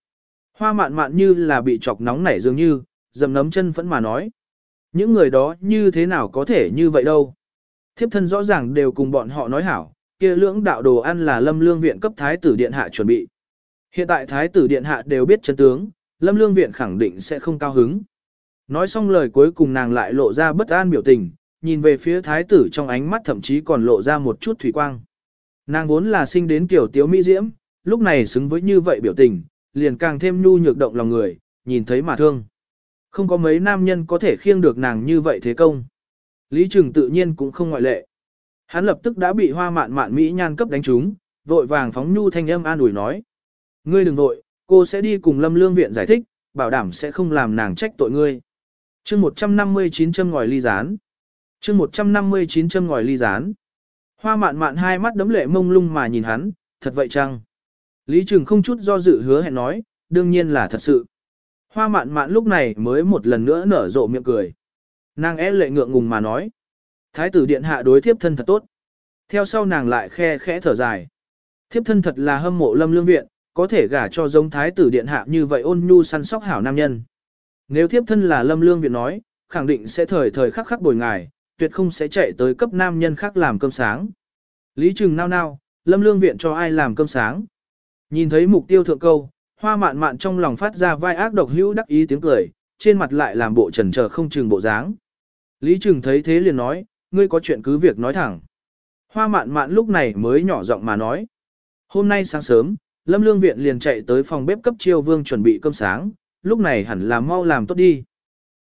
Hoa mạn mạn như là bị chọc nóng nảy dường như, dầm nấm chân vẫn mà nói. Những người đó như thế nào có thể như vậy đâu? Thiếp thân rõ ràng đều cùng bọn họ nói hảo, kia lưỡng đạo đồ ăn là lâm lương viện cấp thái tử điện hạ chuẩn bị. Hiện tại thái tử điện hạ đều biết chân tướng, lâm lương viện khẳng định sẽ không cao hứng. Nói xong lời cuối cùng nàng lại lộ ra bất an biểu tình, nhìn về phía thái tử trong ánh mắt thậm chí còn lộ ra một chút thủy quang. Nàng vốn là sinh đến kiểu tiếu mỹ diễm, lúc này xứng với như vậy biểu tình, liền càng thêm nhu nhược động lòng người, nhìn thấy mà thương. Không có mấy nam nhân có thể khiêng được nàng như vậy thế công. Lý Trừng tự nhiên cũng không ngoại lệ. Hắn lập tức đã bị hoa mạn mạn Mỹ nhan cấp đánh trúng, vội vàng phóng nhu thanh âm an ủi nói. Ngươi đừng vội, cô sẽ đi cùng lâm lương viện giải thích, bảo đảm sẽ không làm nàng trách tội ngươi. chương 159 châm ngòi ly gián. chương 159 châm ngòi ly rán. Hoa mạn mạn hai mắt đấm lệ mông lung mà nhìn hắn, thật vậy chăng? Lý Trừng không chút do dự hứa hẹn nói, đương nhiên là thật sự. Hoa mạn mạn lúc này mới một lần nữa nở rộ miệng cười. Nàng é lệ ngượng ngùng mà nói. Thái tử điện hạ đối thiếp thân thật tốt. Theo sau nàng lại khe khẽ thở dài. Thiếp thân thật là hâm mộ lâm lương viện, có thể gả cho giống thái tử điện hạ như vậy ôn nhu săn sóc hảo nam nhân. Nếu thiếp thân là lâm lương viện nói, khẳng định sẽ thời thời khắc khắc bồi ngài, tuyệt không sẽ chạy tới cấp nam nhân khác làm cơm sáng. Lý Trừng nao nao, lâm lương viện cho ai làm cơm sáng. Nhìn thấy mục tiêu thượng câu, hoa mạn mạn trong lòng phát ra vai ác độc hữu đắc ý tiếng cười, trên mặt lại làm bộ trần chờ không chừng bộ dáng. Lý Trừng thấy thế liền nói, ngươi có chuyện cứ việc nói thẳng. Hoa mạn mạn lúc này mới nhỏ giọng mà nói. Hôm nay sáng sớm, Lâm Lương Viện liền chạy tới phòng bếp cấp chiêu vương chuẩn bị cơm sáng, lúc này hẳn là mau làm tốt đi.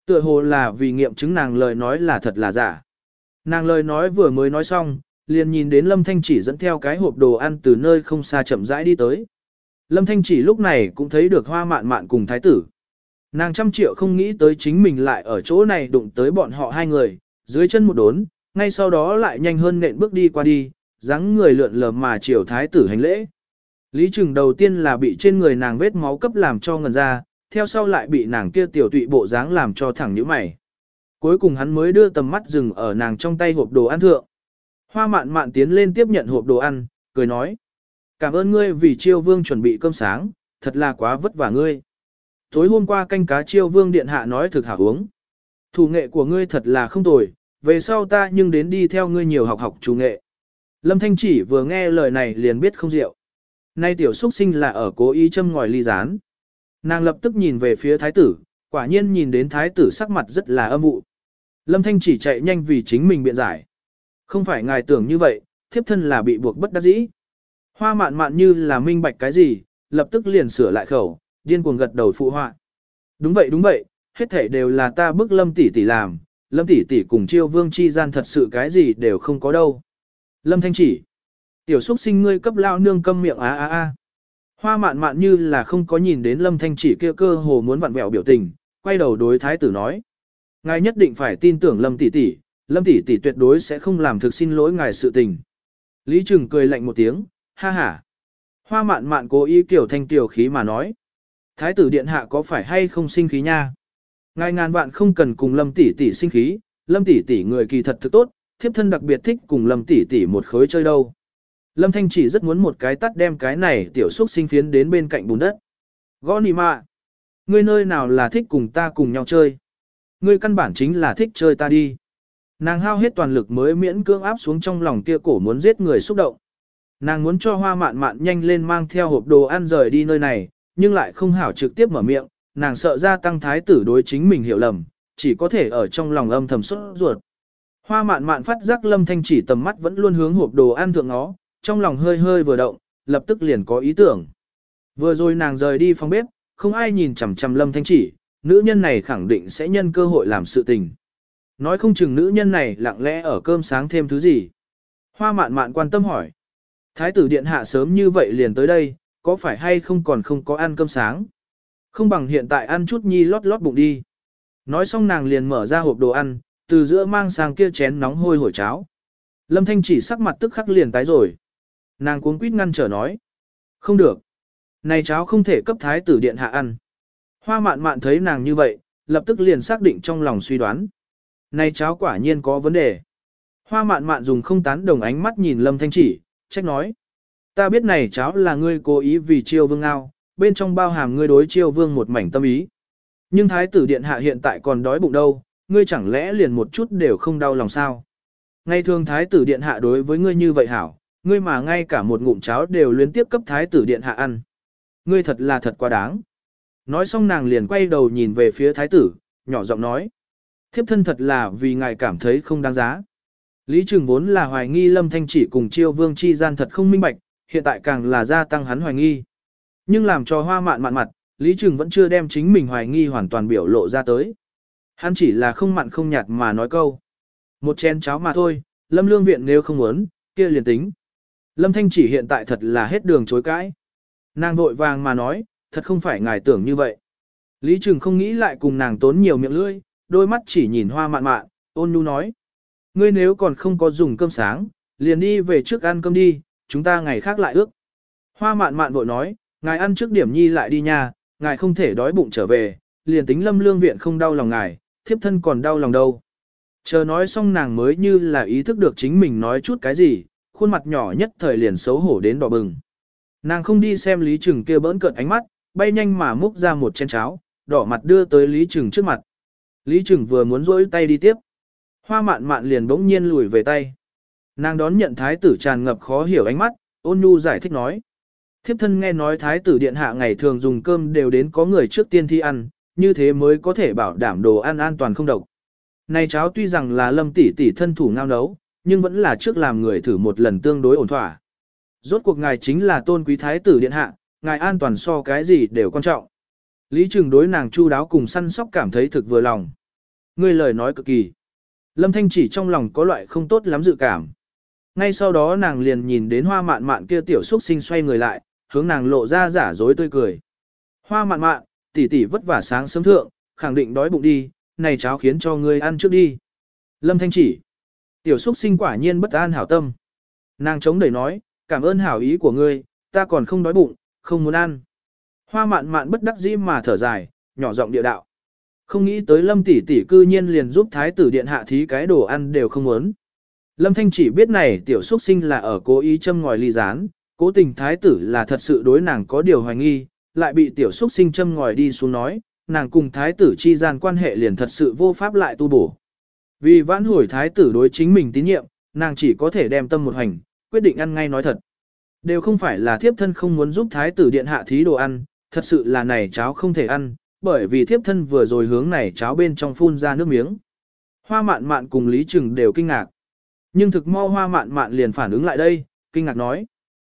Tựa hồ là vì nghiệm chứng nàng lời nói là thật là giả. Nàng lời nói vừa mới nói xong, liền nhìn đến Lâm Thanh chỉ dẫn theo cái hộp đồ ăn từ nơi không xa chậm rãi đi tới. Lâm Thanh chỉ lúc này cũng thấy được hoa mạn mạn cùng thái tử. Nàng trăm triệu không nghĩ tới chính mình lại ở chỗ này đụng tới bọn họ hai người, dưới chân một đốn, ngay sau đó lại nhanh hơn nện bước đi qua đi, dáng người lượn lờ mà chiều thái tử hành lễ. Lý Trừng đầu tiên là bị trên người nàng vết máu cấp làm cho ngần ra, theo sau lại bị nàng kia tiểu tụy bộ dáng làm cho thẳng nhíu mày. Cuối cùng hắn mới đưa tầm mắt dừng ở nàng trong tay hộp đồ ăn thượng. Hoa mạn mạn tiến lên tiếp nhận hộp đồ ăn, cười nói. Cảm ơn ngươi vì chiêu vương chuẩn bị cơm sáng, thật là quá vất vả ngươi. Tối hôm qua canh cá chiêu vương điện hạ nói thực hảo uống. Thủ nghệ của ngươi thật là không tồi, về sau ta nhưng đến đi theo ngươi nhiều học học chủ nghệ. Lâm Thanh chỉ vừa nghe lời này liền biết không rượu. Nay tiểu xuất sinh là ở cố ý châm ngòi ly rán. Nàng lập tức nhìn về phía thái tử, quả nhiên nhìn đến thái tử sắc mặt rất là âm vụ. Lâm Thanh chỉ chạy nhanh vì chính mình biện giải. Không phải ngài tưởng như vậy, thiếp thân là bị buộc bất đắc dĩ. Hoa mạn mạn như là minh bạch cái gì, lập tức liền sửa lại khẩu, điên cuồng gật đầu phụ họa. Đúng vậy đúng vậy, hết thảy đều là ta bức lâm tỷ tỷ làm, lâm tỷ tỷ cùng chiêu vương chi gian thật sự cái gì đều không có đâu. Lâm thanh chỉ, tiểu xuất sinh ngươi cấp lao nương câm miệng á á á. Hoa mạn mạn như là không có nhìn đến lâm thanh chỉ kia cơ hồ muốn vặn vẹo biểu tình, quay đầu đối thái tử nói. Ngài nhất định phải tin tưởng lâm tỷ tỷ, lâm tỷ tỷ tuyệt đối sẽ không làm thực xin lỗi ngài sự tình. Lý Trừng cười lạnh một tiếng, ha ha. Hoa mạn mạn cố ý kiểu thanh tiểu khí mà nói. Thái tử điện hạ có phải hay không sinh khí nha? Ngài ngàn vạn không cần cùng lâm tỷ tỷ sinh khí, lâm tỷ tỷ người kỳ thật thực tốt, thiếp thân đặc biệt thích cùng lâm tỷ tỷ một khối chơi đâu. Lâm Thanh chỉ rất muốn một cái tắt đem cái này tiểu xúc sinh phiến đến bên cạnh bùn đất. Gõ nì mạ. Ngươi nơi nào là thích cùng ta cùng nhau chơi. Ngươi căn bản chính là thích chơi ta đi. Nàng hao hết toàn lực mới miễn cưỡng áp xuống trong lòng kia cổ muốn giết người xúc động. Nàng muốn cho hoa mạn mạn nhanh lên mang theo hộp đồ ăn rời đi nơi này, nhưng lại không hảo trực tiếp mở miệng, nàng sợ ra tăng thái tử đối chính mình hiểu lầm, chỉ có thể ở trong lòng âm thầm xuất ruột. Hoa mạn mạn phát giác lâm thanh chỉ tầm mắt vẫn luôn hướng hộp đồ ăn thượng nó, trong lòng hơi hơi vừa động, lập tức liền có ý tưởng. Vừa rồi nàng rời đi phòng bếp, không ai nhìn chằm chằm lâm thanh chỉ, nữ nhân này khẳng định sẽ nhân cơ hội làm sự tình. Nói không chừng nữ nhân này lặng lẽ ở cơm sáng thêm thứ gì. Hoa mạn mạn quan tâm hỏi. Thái tử điện hạ sớm như vậy liền tới đây, có phải hay không còn không có ăn cơm sáng? Không bằng hiện tại ăn chút nhi lót lót bụng đi. Nói xong nàng liền mở ra hộp đồ ăn, từ giữa mang sang kia chén nóng hôi hổi cháo. Lâm Thanh chỉ sắc mặt tức khắc liền tái rồi. Nàng cuống quýt ngăn trở nói. Không được. Này cháo không thể cấp thái tử điện hạ ăn. Hoa mạn mạn thấy nàng như vậy, lập tức liền xác định trong lòng suy đoán. Này cháo quả nhiên có vấn đề. Hoa mạn mạn dùng không tán đồng ánh mắt nhìn Lâm Thanh chỉ, trách nói. Ta biết này cháo là ngươi cố ý vì chiêu vương ngao, bên trong bao hàm ngươi đối chiêu vương một mảnh tâm ý. Nhưng thái tử điện hạ hiện tại còn đói bụng đâu, ngươi chẳng lẽ liền một chút đều không đau lòng sao? Ngay thường thái tử điện hạ đối với ngươi như vậy hảo, ngươi mà ngay cả một ngụm cháo đều liên tiếp cấp thái tử điện hạ ăn. Ngươi thật là thật quá đáng. Nói xong nàng liền quay đầu nhìn về phía thái tử, nhỏ giọng nói. Thiếp thân thật là vì ngài cảm thấy không đáng giá. Lý Trường vốn là hoài nghi Lâm Thanh chỉ cùng chiêu vương chi gian thật không minh bạch, hiện tại càng là gia tăng hắn hoài nghi. Nhưng làm cho hoa mạn mạn mặt, Lý Trường vẫn chưa đem chính mình hoài nghi hoàn toàn biểu lộ ra tới. Hắn chỉ là không mặn không nhạt mà nói câu. Một chén cháo mà thôi, Lâm Lương Viện nếu không muốn, kia liền tính. Lâm Thanh chỉ hiện tại thật là hết đường chối cãi. Nàng vội vàng mà nói, thật không phải ngài tưởng như vậy. Lý Trừng không nghĩ lại cùng nàng tốn nhiều miệng lưỡi, đôi mắt chỉ nhìn hoa mạn mạn, ôn nhu nói. Ngươi nếu còn không có dùng cơm sáng, liền đi về trước ăn cơm đi, chúng ta ngày khác lại ước. Hoa mạn mạn vội nói, ngài ăn trước điểm nhi lại đi nha, ngài không thể đói bụng trở về, liền tính lâm lương viện không đau lòng ngài, thiếp thân còn đau lòng đâu. Chờ nói xong nàng mới như là ý thức được chính mình nói chút cái gì, khuôn mặt nhỏ nhất thời liền xấu hổ đến đỏ bừng. Nàng không đi xem Lý Trừng kia bỡn cợt ánh mắt, bay nhanh mà múc ra một chén cháo, đỏ mặt đưa tới Lý Trừng trước mặt. Lý Trừng vừa muốn rỗi tay đi tiếp. Hoa mạn mạn liền bỗng nhiên lùi về tay. Nàng đón nhận thái tử tràn ngập khó hiểu ánh mắt, ôn nhu giải thích nói. Thiếp thân nghe nói thái tử điện hạ ngày thường dùng cơm đều đến có người trước tiên thi ăn, như thế mới có thể bảo đảm đồ ăn an toàn không độc. Này cháo tuy rằng là lâm tỷ tỷ thân thủ ngao nấu, nhưng vẫn là trước làm người thử một lần tương đối ổn thỏa. Rốt cuộc ngài chính là tôn quý thái tử điện hạ, ngài an toàn so cái gì đều quan trọng. Lý Trừng đối nàng chu đáo cùng săn sóc cảm thấy thực vừa lòng. Ngươi lời nói cực kỳ. Lâm Thanh chỉ trong lòng có loại không tốt lắm dự cảm. Ngay sau đó nàng liền nhìn đến hoa mạn mạn kia tiểu xúc sinh xoay người lại, hướng nàng lộ ra giả dối tươi cười. Hoa mạn mạn, tỷ tỷ vất vả sáng sớm thượng, khẳng định đói bụng đi, này cháo khiến cho ngươi ăn trước đi. Lâm Thanh chỉ. Tiểu xúc sinh quả nhiên bất an hảo tâm. Nàng chống đẩy nói, cảm ơn hảo ý của ngươi, ta còn không đói bụng, không muốn ăn. Hoa mạn mạn bất đắc dĩ mà thở dài, nhỏ giọng địa đạo. Không nghĩ tới lâm tỷ tỷ cư nhiên liền giúp thái tử điện hạ thí cái đồ ăn đều không muốn. Lâm Thanh chỉ biết này tiểu xuất sinh là ở cố ý châm ngòi ly gián, cố tình thái tử là thật sự đối nàng có điều hoài nghi, lại bị tiểu xuất sinh châm ngòi đi xuống nói, nàng cùng thái tử chi gian quan hệ liền thật sự vô pháp lại tu bổ. Vì vãn hồi thái tử đối chính mình tín nhiệm, nàng chỉ có thể đem tâm một hành, quyết định ăn ngay nói thật. Đều không phải là thiếp thân không muốn giúp thái tử điện hạ thí đồ ăn, thật sự là này cháo không thể ăn, bởi vì thiếp thân vừa rồi hướng này cháo bên trong phun ra nước miếng. Hoa mạn mạn cùng Lý Trừng đều kinh ngạc. Nhưng thực mau hoa mạn mạn liền phản ứng lại đây, kinh ngạc nói.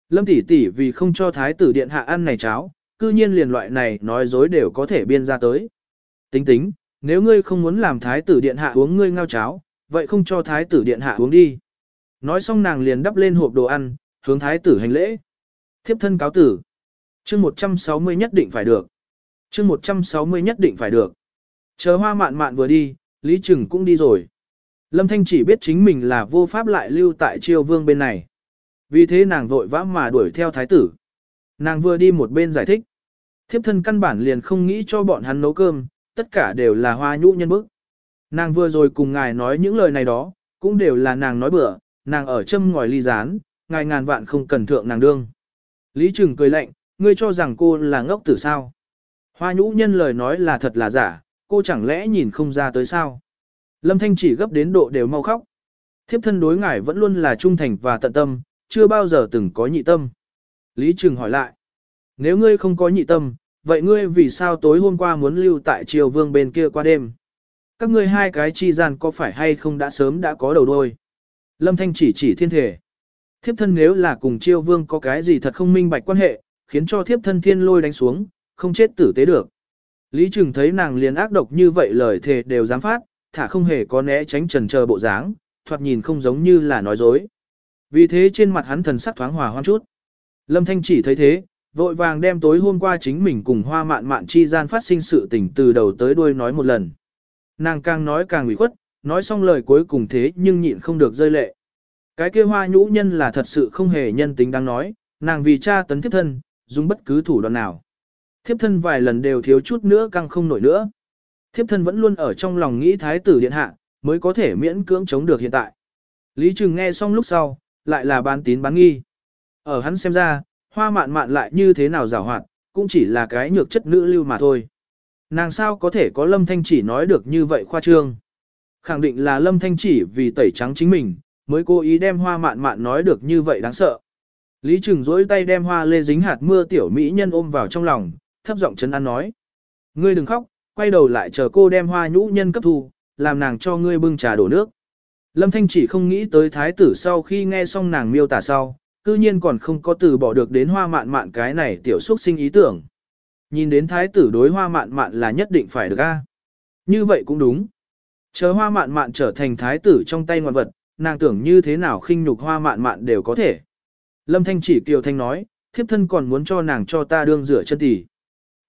Lâm tỷ tỷ vì không cho thái tử điện hạ ăn này cháo, cư nhiên liền loại này nói dối đều có thể biên ra tới. Tính tính, nếu ngươi không muốn làm thái tử điện hạ uống ngươi ngao cháo, vậy không cho thái tử điện hạ uống đi. Nói xong nàng liền đắp lên hộp đồ ăn, hướng thái tử hành lễ. Thiếp thân cáo tử. chương 160 nhất định phải được chương 160 nhất định phải được. Chờ hoa mạn mạn vừa đi, Lý Trừng cũng đi rồi. Lâm Thanh chỉ biết chính mình là vô pháp lại lưu tại triều vương bên này. Vì thế nàng vội vã mà đuổi theo thái tử. Nàng vừa đi một bên giải thích. Thiếp thân căn bản liền không nghĩ cho bọn hắn nấu cơm, tất cả đều là hoa nhũ nhân bức. Nàng vừa rồi cùng ngài nói những lời này đó, cũng đều là nàng nói bừa, nàng ở châm ngòi ly rán, ngài ngàn vạn không cần thượng nàng đương. Lý Trừng cười lạnh, ngươi cho rằng cô là ngốc tử sao. Hoa nhũ nhân lời nói là thật là giả, cô chẳng lẽ nhìn không ra tới sao. Lâm Thanh chỉ gấp đến độ đều mau khóc. Thiếp thân đối ngài vẫn luôn là trung thành và tận tâm, chưa bao giờ từng có nhị tâm. Lý Trừng hỏi lại, nếu ngươi không có nhị tâm, vậy ngươi vì sao tối hôm qua muốn lưu tại triều vương bên kia qua đêm? Các ngươi hai cái chi gian có phải hay không đã sớm đã có đầu đôi? Lâm Thanh chỉ chỉ thiên thể. Thiếp thân nếu là cùng triều vương có cái gì thật không minh bạch quan hệ, khiến cho thiếp thân thiên lôi đánh xuống, không chết tử tế được. Lý Trừng thấy nàng liền ác độc như vậy lời thề đều dám phát, thả không hề có né tránh trần chờ bộ dáng, thoạt nhìn không giống như là nói dối. Vì thế trên mặt hắn thần sắc thoáng hòa hoan chút. Lâm Thanh chỉ thấy thế, vội vàng đem tối hôm qua chính mình cùng hoa mạn mạn chi gian phát sinh sự tình từ đầu tới đuôi nói một lần. Nàng càng nói càng ủy khuất, nói xong lời cuối cùng thế nhưng nhịn không được rơi lệ. Cái kia hoa nhũ nhân là thật sự không hề nhân tính đang nói, nàng vì cha tấn thiếp thân, dùng bất cứ thủ đoạn nào. Thiếp thân vài lần đều thiếu chút nữa căng không nổi nữa. Thiếp thân vẫn luôn ở trong lòng nghĩ thái tử điện hạ, mới có thể miễn cưỡng chống được hiện tại. Lý Trừng nghe xong lúc sau, lại là bán tín bán nghi. Ở hắn xem ra, hoa mạn mạn lại như thế nào rào hoạt, cũng chỉ là cái nhược chất nữ lưu mà thôi. Nàng sao có thể có lâm thanh chỉ nói được như vậy khoa trương. Khẳng định là lâm thanh chỉ vì tẩy trắng chính mình, mới cố ý đem hoa mạn mạn nói được như vậy đáng sợ. Lý Trừng dối tay đem hoa lê dính hạt mưa tiểu mỹ nhân ôm vào trong lòng, thấp giọng chấn an nói. Ngươi đừng khóc, quay đầu lại chờ cô đem hoa nhũ nhân cấp thu, làm nàng cho ngươi bưng trà đổ nước. Lâm Thanh chỉ không nghĩ tới thái tử sau khi nghe xong nàng miêu tả sau, cư nhiên còn không có từ bỏ được đến hoa mạn mạn cái này tiểu xuất sinh ý tưởng. Nhìn đến thái tử đối hoa mạn mạn là nhất định phải được a. Như vậy cũng đúng. Chờ hoa mạn mạn trở thành thái tử trong tay ngoạn vật, nàng tưởng như thế nào khinh nhục hoa mạn mạn đều có thể. Lâm Thanh chỉ kiều thanh nói, thiếp thân còn muốn cho nàng cho ta đương rửa chân tỷ.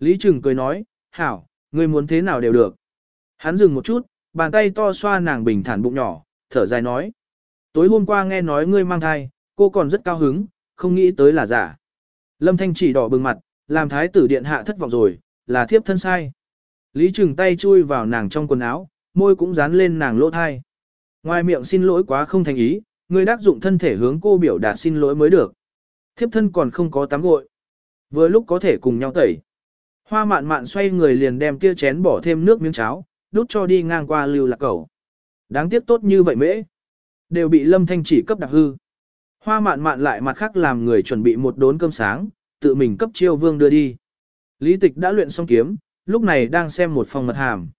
Lý Trừng cười nói, hảo, ngươi muốn thế nào đều được. Hắn dừng một chút, bàn tay to xoa nàng bình thản bụng nhỏ, thở dài nói. Tối hôm qua nghe nói ngươi mang thai, cô còn rất cao hứng, không nghĩ tới là giả. Lâm Thanh chỉ đỏ bừng mặt, làm thái tử điện hạ thất vọng rồi, là thiếp thân sai. Lý Trừng tay chui vào nàng trong quần áo, môi cũng dán lên nàng lỗ thai. Ngoài miệng xin lỗi quá không thành ý, ngươi đắc dụng thân thể hướng cô biểu đạt xin lỗi mới được. Thiếp thân còn không có tắm gội. Vừa lúc có thể cùng nhau tẩy. Hoa mạn mạn xoay người liền đem kia chén bỏ thêm nước miếng cháo, đút cho đi ngang qua lưu lạc cầu. Đáng tiếc tốt như vậy mễ. Đều bị lâm thanh chỉ cấp đặc hư. Hoa mạn mạn lại mặt khác làm người chuẩn bị một đốn cơm sáng, tự mình cấp chiêu vương đưa đi. Lý tịch đã luyện xong kiếm, lúc này đang xem một phòng mật hàm.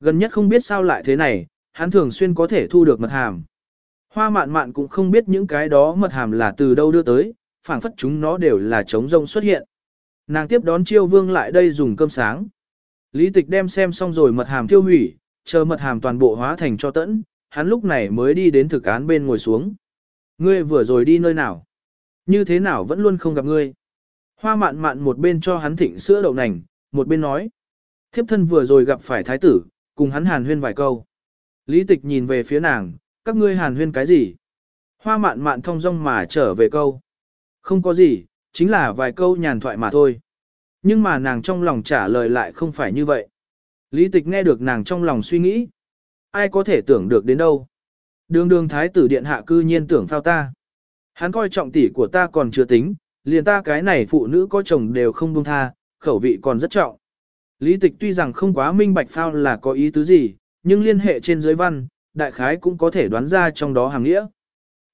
Gần nhất không biết sao lại thế này, hắn thường xuyên có thể thu được mật hàm. Hoa mạn mạn cũng không biết những cái đó mật hàm là từ đâu đưa tới, phảng phất chúng nó đều là trống rông xuất hiện. Nàng tiếp đón chiêu vương lại đây dùng cơm sáng. Lý tịch đem xem xong rồi mật hàm tiêu hủy, chờ mật hàm toàn bộ hóa thành cho tẫn, hắn lúc này mới đi đến thực án bên ngồi xuống. Ngươi vừa rồi đi nơi nào? Như thế nào vẫn luôn không gặp ngươi? Hoa mạn mạn một bên cho hắn thịnh sữa đậu nành, một bên nói. Thiếp thân vừa rồi gặp phải thái tử, cùng hắn hàn huyên vài câu. Lý tịch nhìn về phía nàng, các ngươi hàn huyên cái gì? Hoa mạn mạn thong dong mà trở về câu. Không có gì, chính là vài câu nhàn thoại mà thôi. Nhưng mà nàng trong lòng trả lời lại không phải như vậy. Lý tịch nghe được nàng trong lòng suy nghĩ. Ai có thể tưởng được đến đâu. Đường đường thái tử điện hạ cư nhiên tưởng phao ta. Hắn coi trọng tỷ của ta còn chưa tính, liền ta cái này phụ nữ có chồng đều không buông tha, khẩu vị còn rất trọng. Lý tịch tuy rằng không quá minh bạch phao là có ý tứ gì, nhưng liên hệ trên dưới văn, đại khái cũng có thể đoán ra trong đó hàng nghĩa.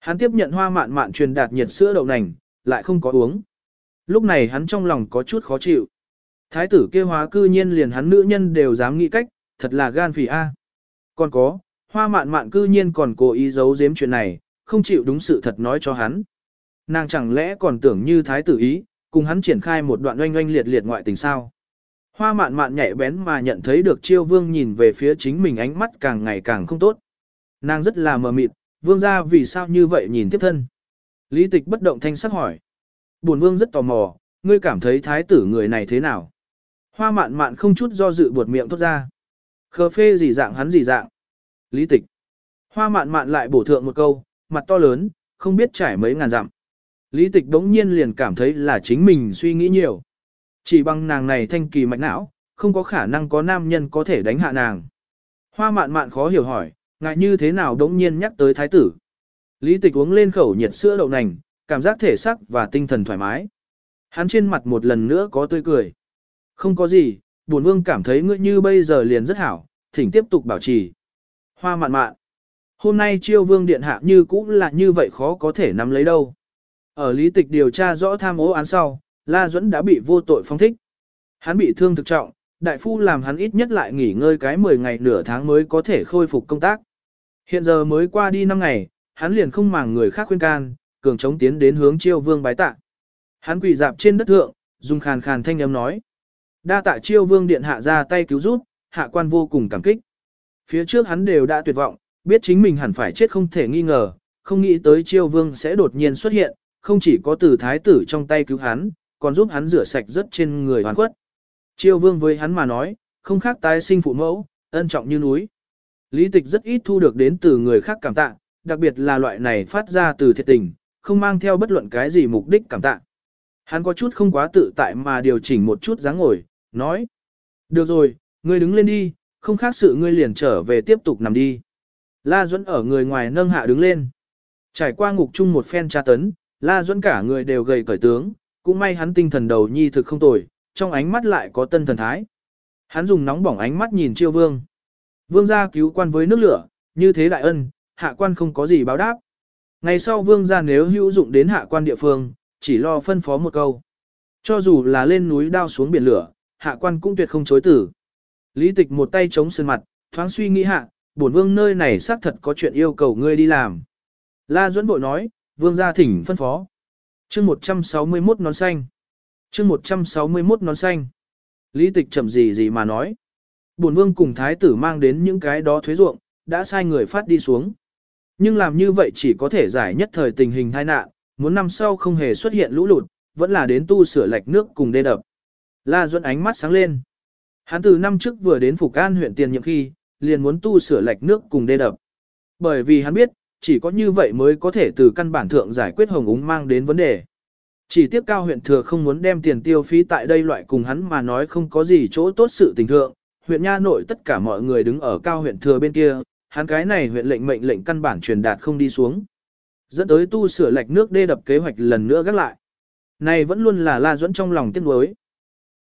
Hắn tiếp nhận hoa mạn mạn truyền đạt nhiệt sữa đậu nành, lại không có uống. Lúc này hắn trong lòng có chút khó chịu. Thái tử kia hóa cư nhiên liền hắn nữ nhân đều dám nghĩ cách, thật là gan phỉ A. Còn có, hoa mạn mạn cư nhiên còn cố ý giấu giếm chuyện này, không chịu đúng sự thật nói cho hắn. Nàng chẳng lẽ còn tưởng như thái tử ý, cùng hắn triển khai một đoạn oanh oanh liệt liệt ngoại tình sao. Hoa mạn mạn nhạy bén mà nhận thấy được chiêu vương nhìn về phía chính mình ánh mắt càng ngày càng không tốt. Nàng rất là mờ mịt, vương ra vì sao như vậy nhìn tiếp thân. Lý tịch bất động thanh sắc hỏi. Bổn vương rất tò mò, ngươi cảm thấy thái tử người này thế nào? Hoa mạn mạn không chút do dự buột miệng thốt ra. Khờ phê gì dạng hắn gì dạng. Lý tịch. Hoa mạn mạn lại bổ thượng một câu, mặt to lớn, không biết trải mấy ngàn dặm. Lý tịch đống nhiên liền cảm thấy là chính mình suy nghĩ nhiều. Chỉ bằng nàng này thanh kỳ mạch não, không có khả năng có nam nhân có thể đánh hạ nàng. Hoa mạn mạn khó hiểu hỏi, ngại như thế nào đống nhiên nhắc tới thái tử. Lý tịch uống lên khẩu nhiệt sữa đậu nành, cảm giác thể sắc và tinh thần thoải mái. Hắn trên mặt một lần nữa có tươi cười. Không có gì, buồn vương cảm thấy ngươi như bây giờ liền rất hảo, thỉnh tiếp tục bảo trì. Hoa mạn mạn. Hôm nay chiêu vương điện hạ như cũng là như vậy khó có thể nắm lấy đâu. Ở lý tịch điều tra rõ tham ô án sau, La Duẫn đã bị vô tội phong thích. Hắn bị thương thực trọng, đại phu làm hắn ít nhất lại nghỉ ngơi cái 10 ngày nửa tháng mới có thể khôi phục công tác. Hiện giờ mới qua đi 5 ngày, hắn liền không màng người khác khuyên can, cường chống tiến đến hướng chiêu vương bái tạ. Hắn quỳ dạp trên đất thượng, dùng khàn khàn thanh âm nói. Đa tạ chiêu vương điện hạ ra tay cứu giúp, hạ quan vô cùng cảm kích. Phía trước hắn đều đã tuyệt vọng, biết chính mình hẳn phải chết không thể nghi ngờ, không nghĩ tới chiêu vương sẽ đột nhiên xuất hiện, không chỉ có từ thái tử trong tay cứu hắn, còn giúp hắn rửa sạch rất trên người hoàn quất. Chiêu vương với hắn mà nói, không khác tái sinh phụ mẫu, ân trọng như núi. Lý tịch rất ít thu được đến từ người khác cảm tạ, đặc biệt là loại này phát ra từ thiệt tình, không mang theo bất luận cái gì mục đích cảm tạ. Hắn có chút không quá tự tại mà điều chỉnh một chút dáng ngồi, nói. Được rồi, ngươi đứng lên đi, không khác sự ngươi liền trở về tiếp tục nằm đi. La Duẫn ở người ngoài nâng hạ đứng lên. Trải qua ngục chung một phen tra tấn, La Duẫn cả người đều gầy cởi tướng, cũng may hắn tinh thần đầu nhi thực không tồi, trong ánh mắt lại có tân thần thái. Hắn dùng nóng bỏng ánh mắt nhìn chiêu vương. Vương gia cứu quan với nước lửa, như thế đại ân, hạ quan không có gì báo đáp. Ngày sau vương gia nếu hữu dụng đến hạ quan địa phương, chỉ lo phân phó một câu. Cho dù là lên núi đao xuống biển lửa, hạ quan cũng tuyệt không chối tử. Lý tịch một tay chống sơn mặt, thoáng suy nghĩ hạ, bổn vương nơi này xác thật có chuyện yêu cầu ngươi đi làm. La Duẫn bội nói, vương gia thỉnh phân phó. chương 161 nón xanh. chương 161 nón xanh. Lý tịch chậm gì gì mà nói. Bổn vương cùng thái tử mang đến những cái đó thuế ruộng, đã sai người phát đi xuống. Nhưng làm như vậy chỉ có thể giải nhất thời tình hình tai nạn, muốn năm sau không hề xuất hiện lũ lụt, vẫn là đến tu sửa lạch nước cùng đê đập. La Duẫn ánh mắt sáng lên. Hắn từ năm trước vừa đến Phục An huyện tiền nhiệm khi, liền muốn tu sửa lạch nước cùng đê đập. Bởi vì hắn biết, chỉ có như vậy mới có thể từ căn bản thượng giải quyết hồng úng mang đến vấn đề. Chỉ tiếp cao huyện thừa không muốn đem tiền tiêu phí tại đây loại cùng hắn mà nói không có gì chỗ tốt sự tình thượng, huyện nha nội tất cả mọi người đứng ở cao huyện thừa bên kia, hắn cái này huyện lệnh mệnh lệnh căn bản truyền đạt không đi xuống. Dẫn tới tu sửa lạch nước đê đập kế hoạch lần nữa gác lại. Này vẫn luôn là la duẫn trong lòng tiếc nuối.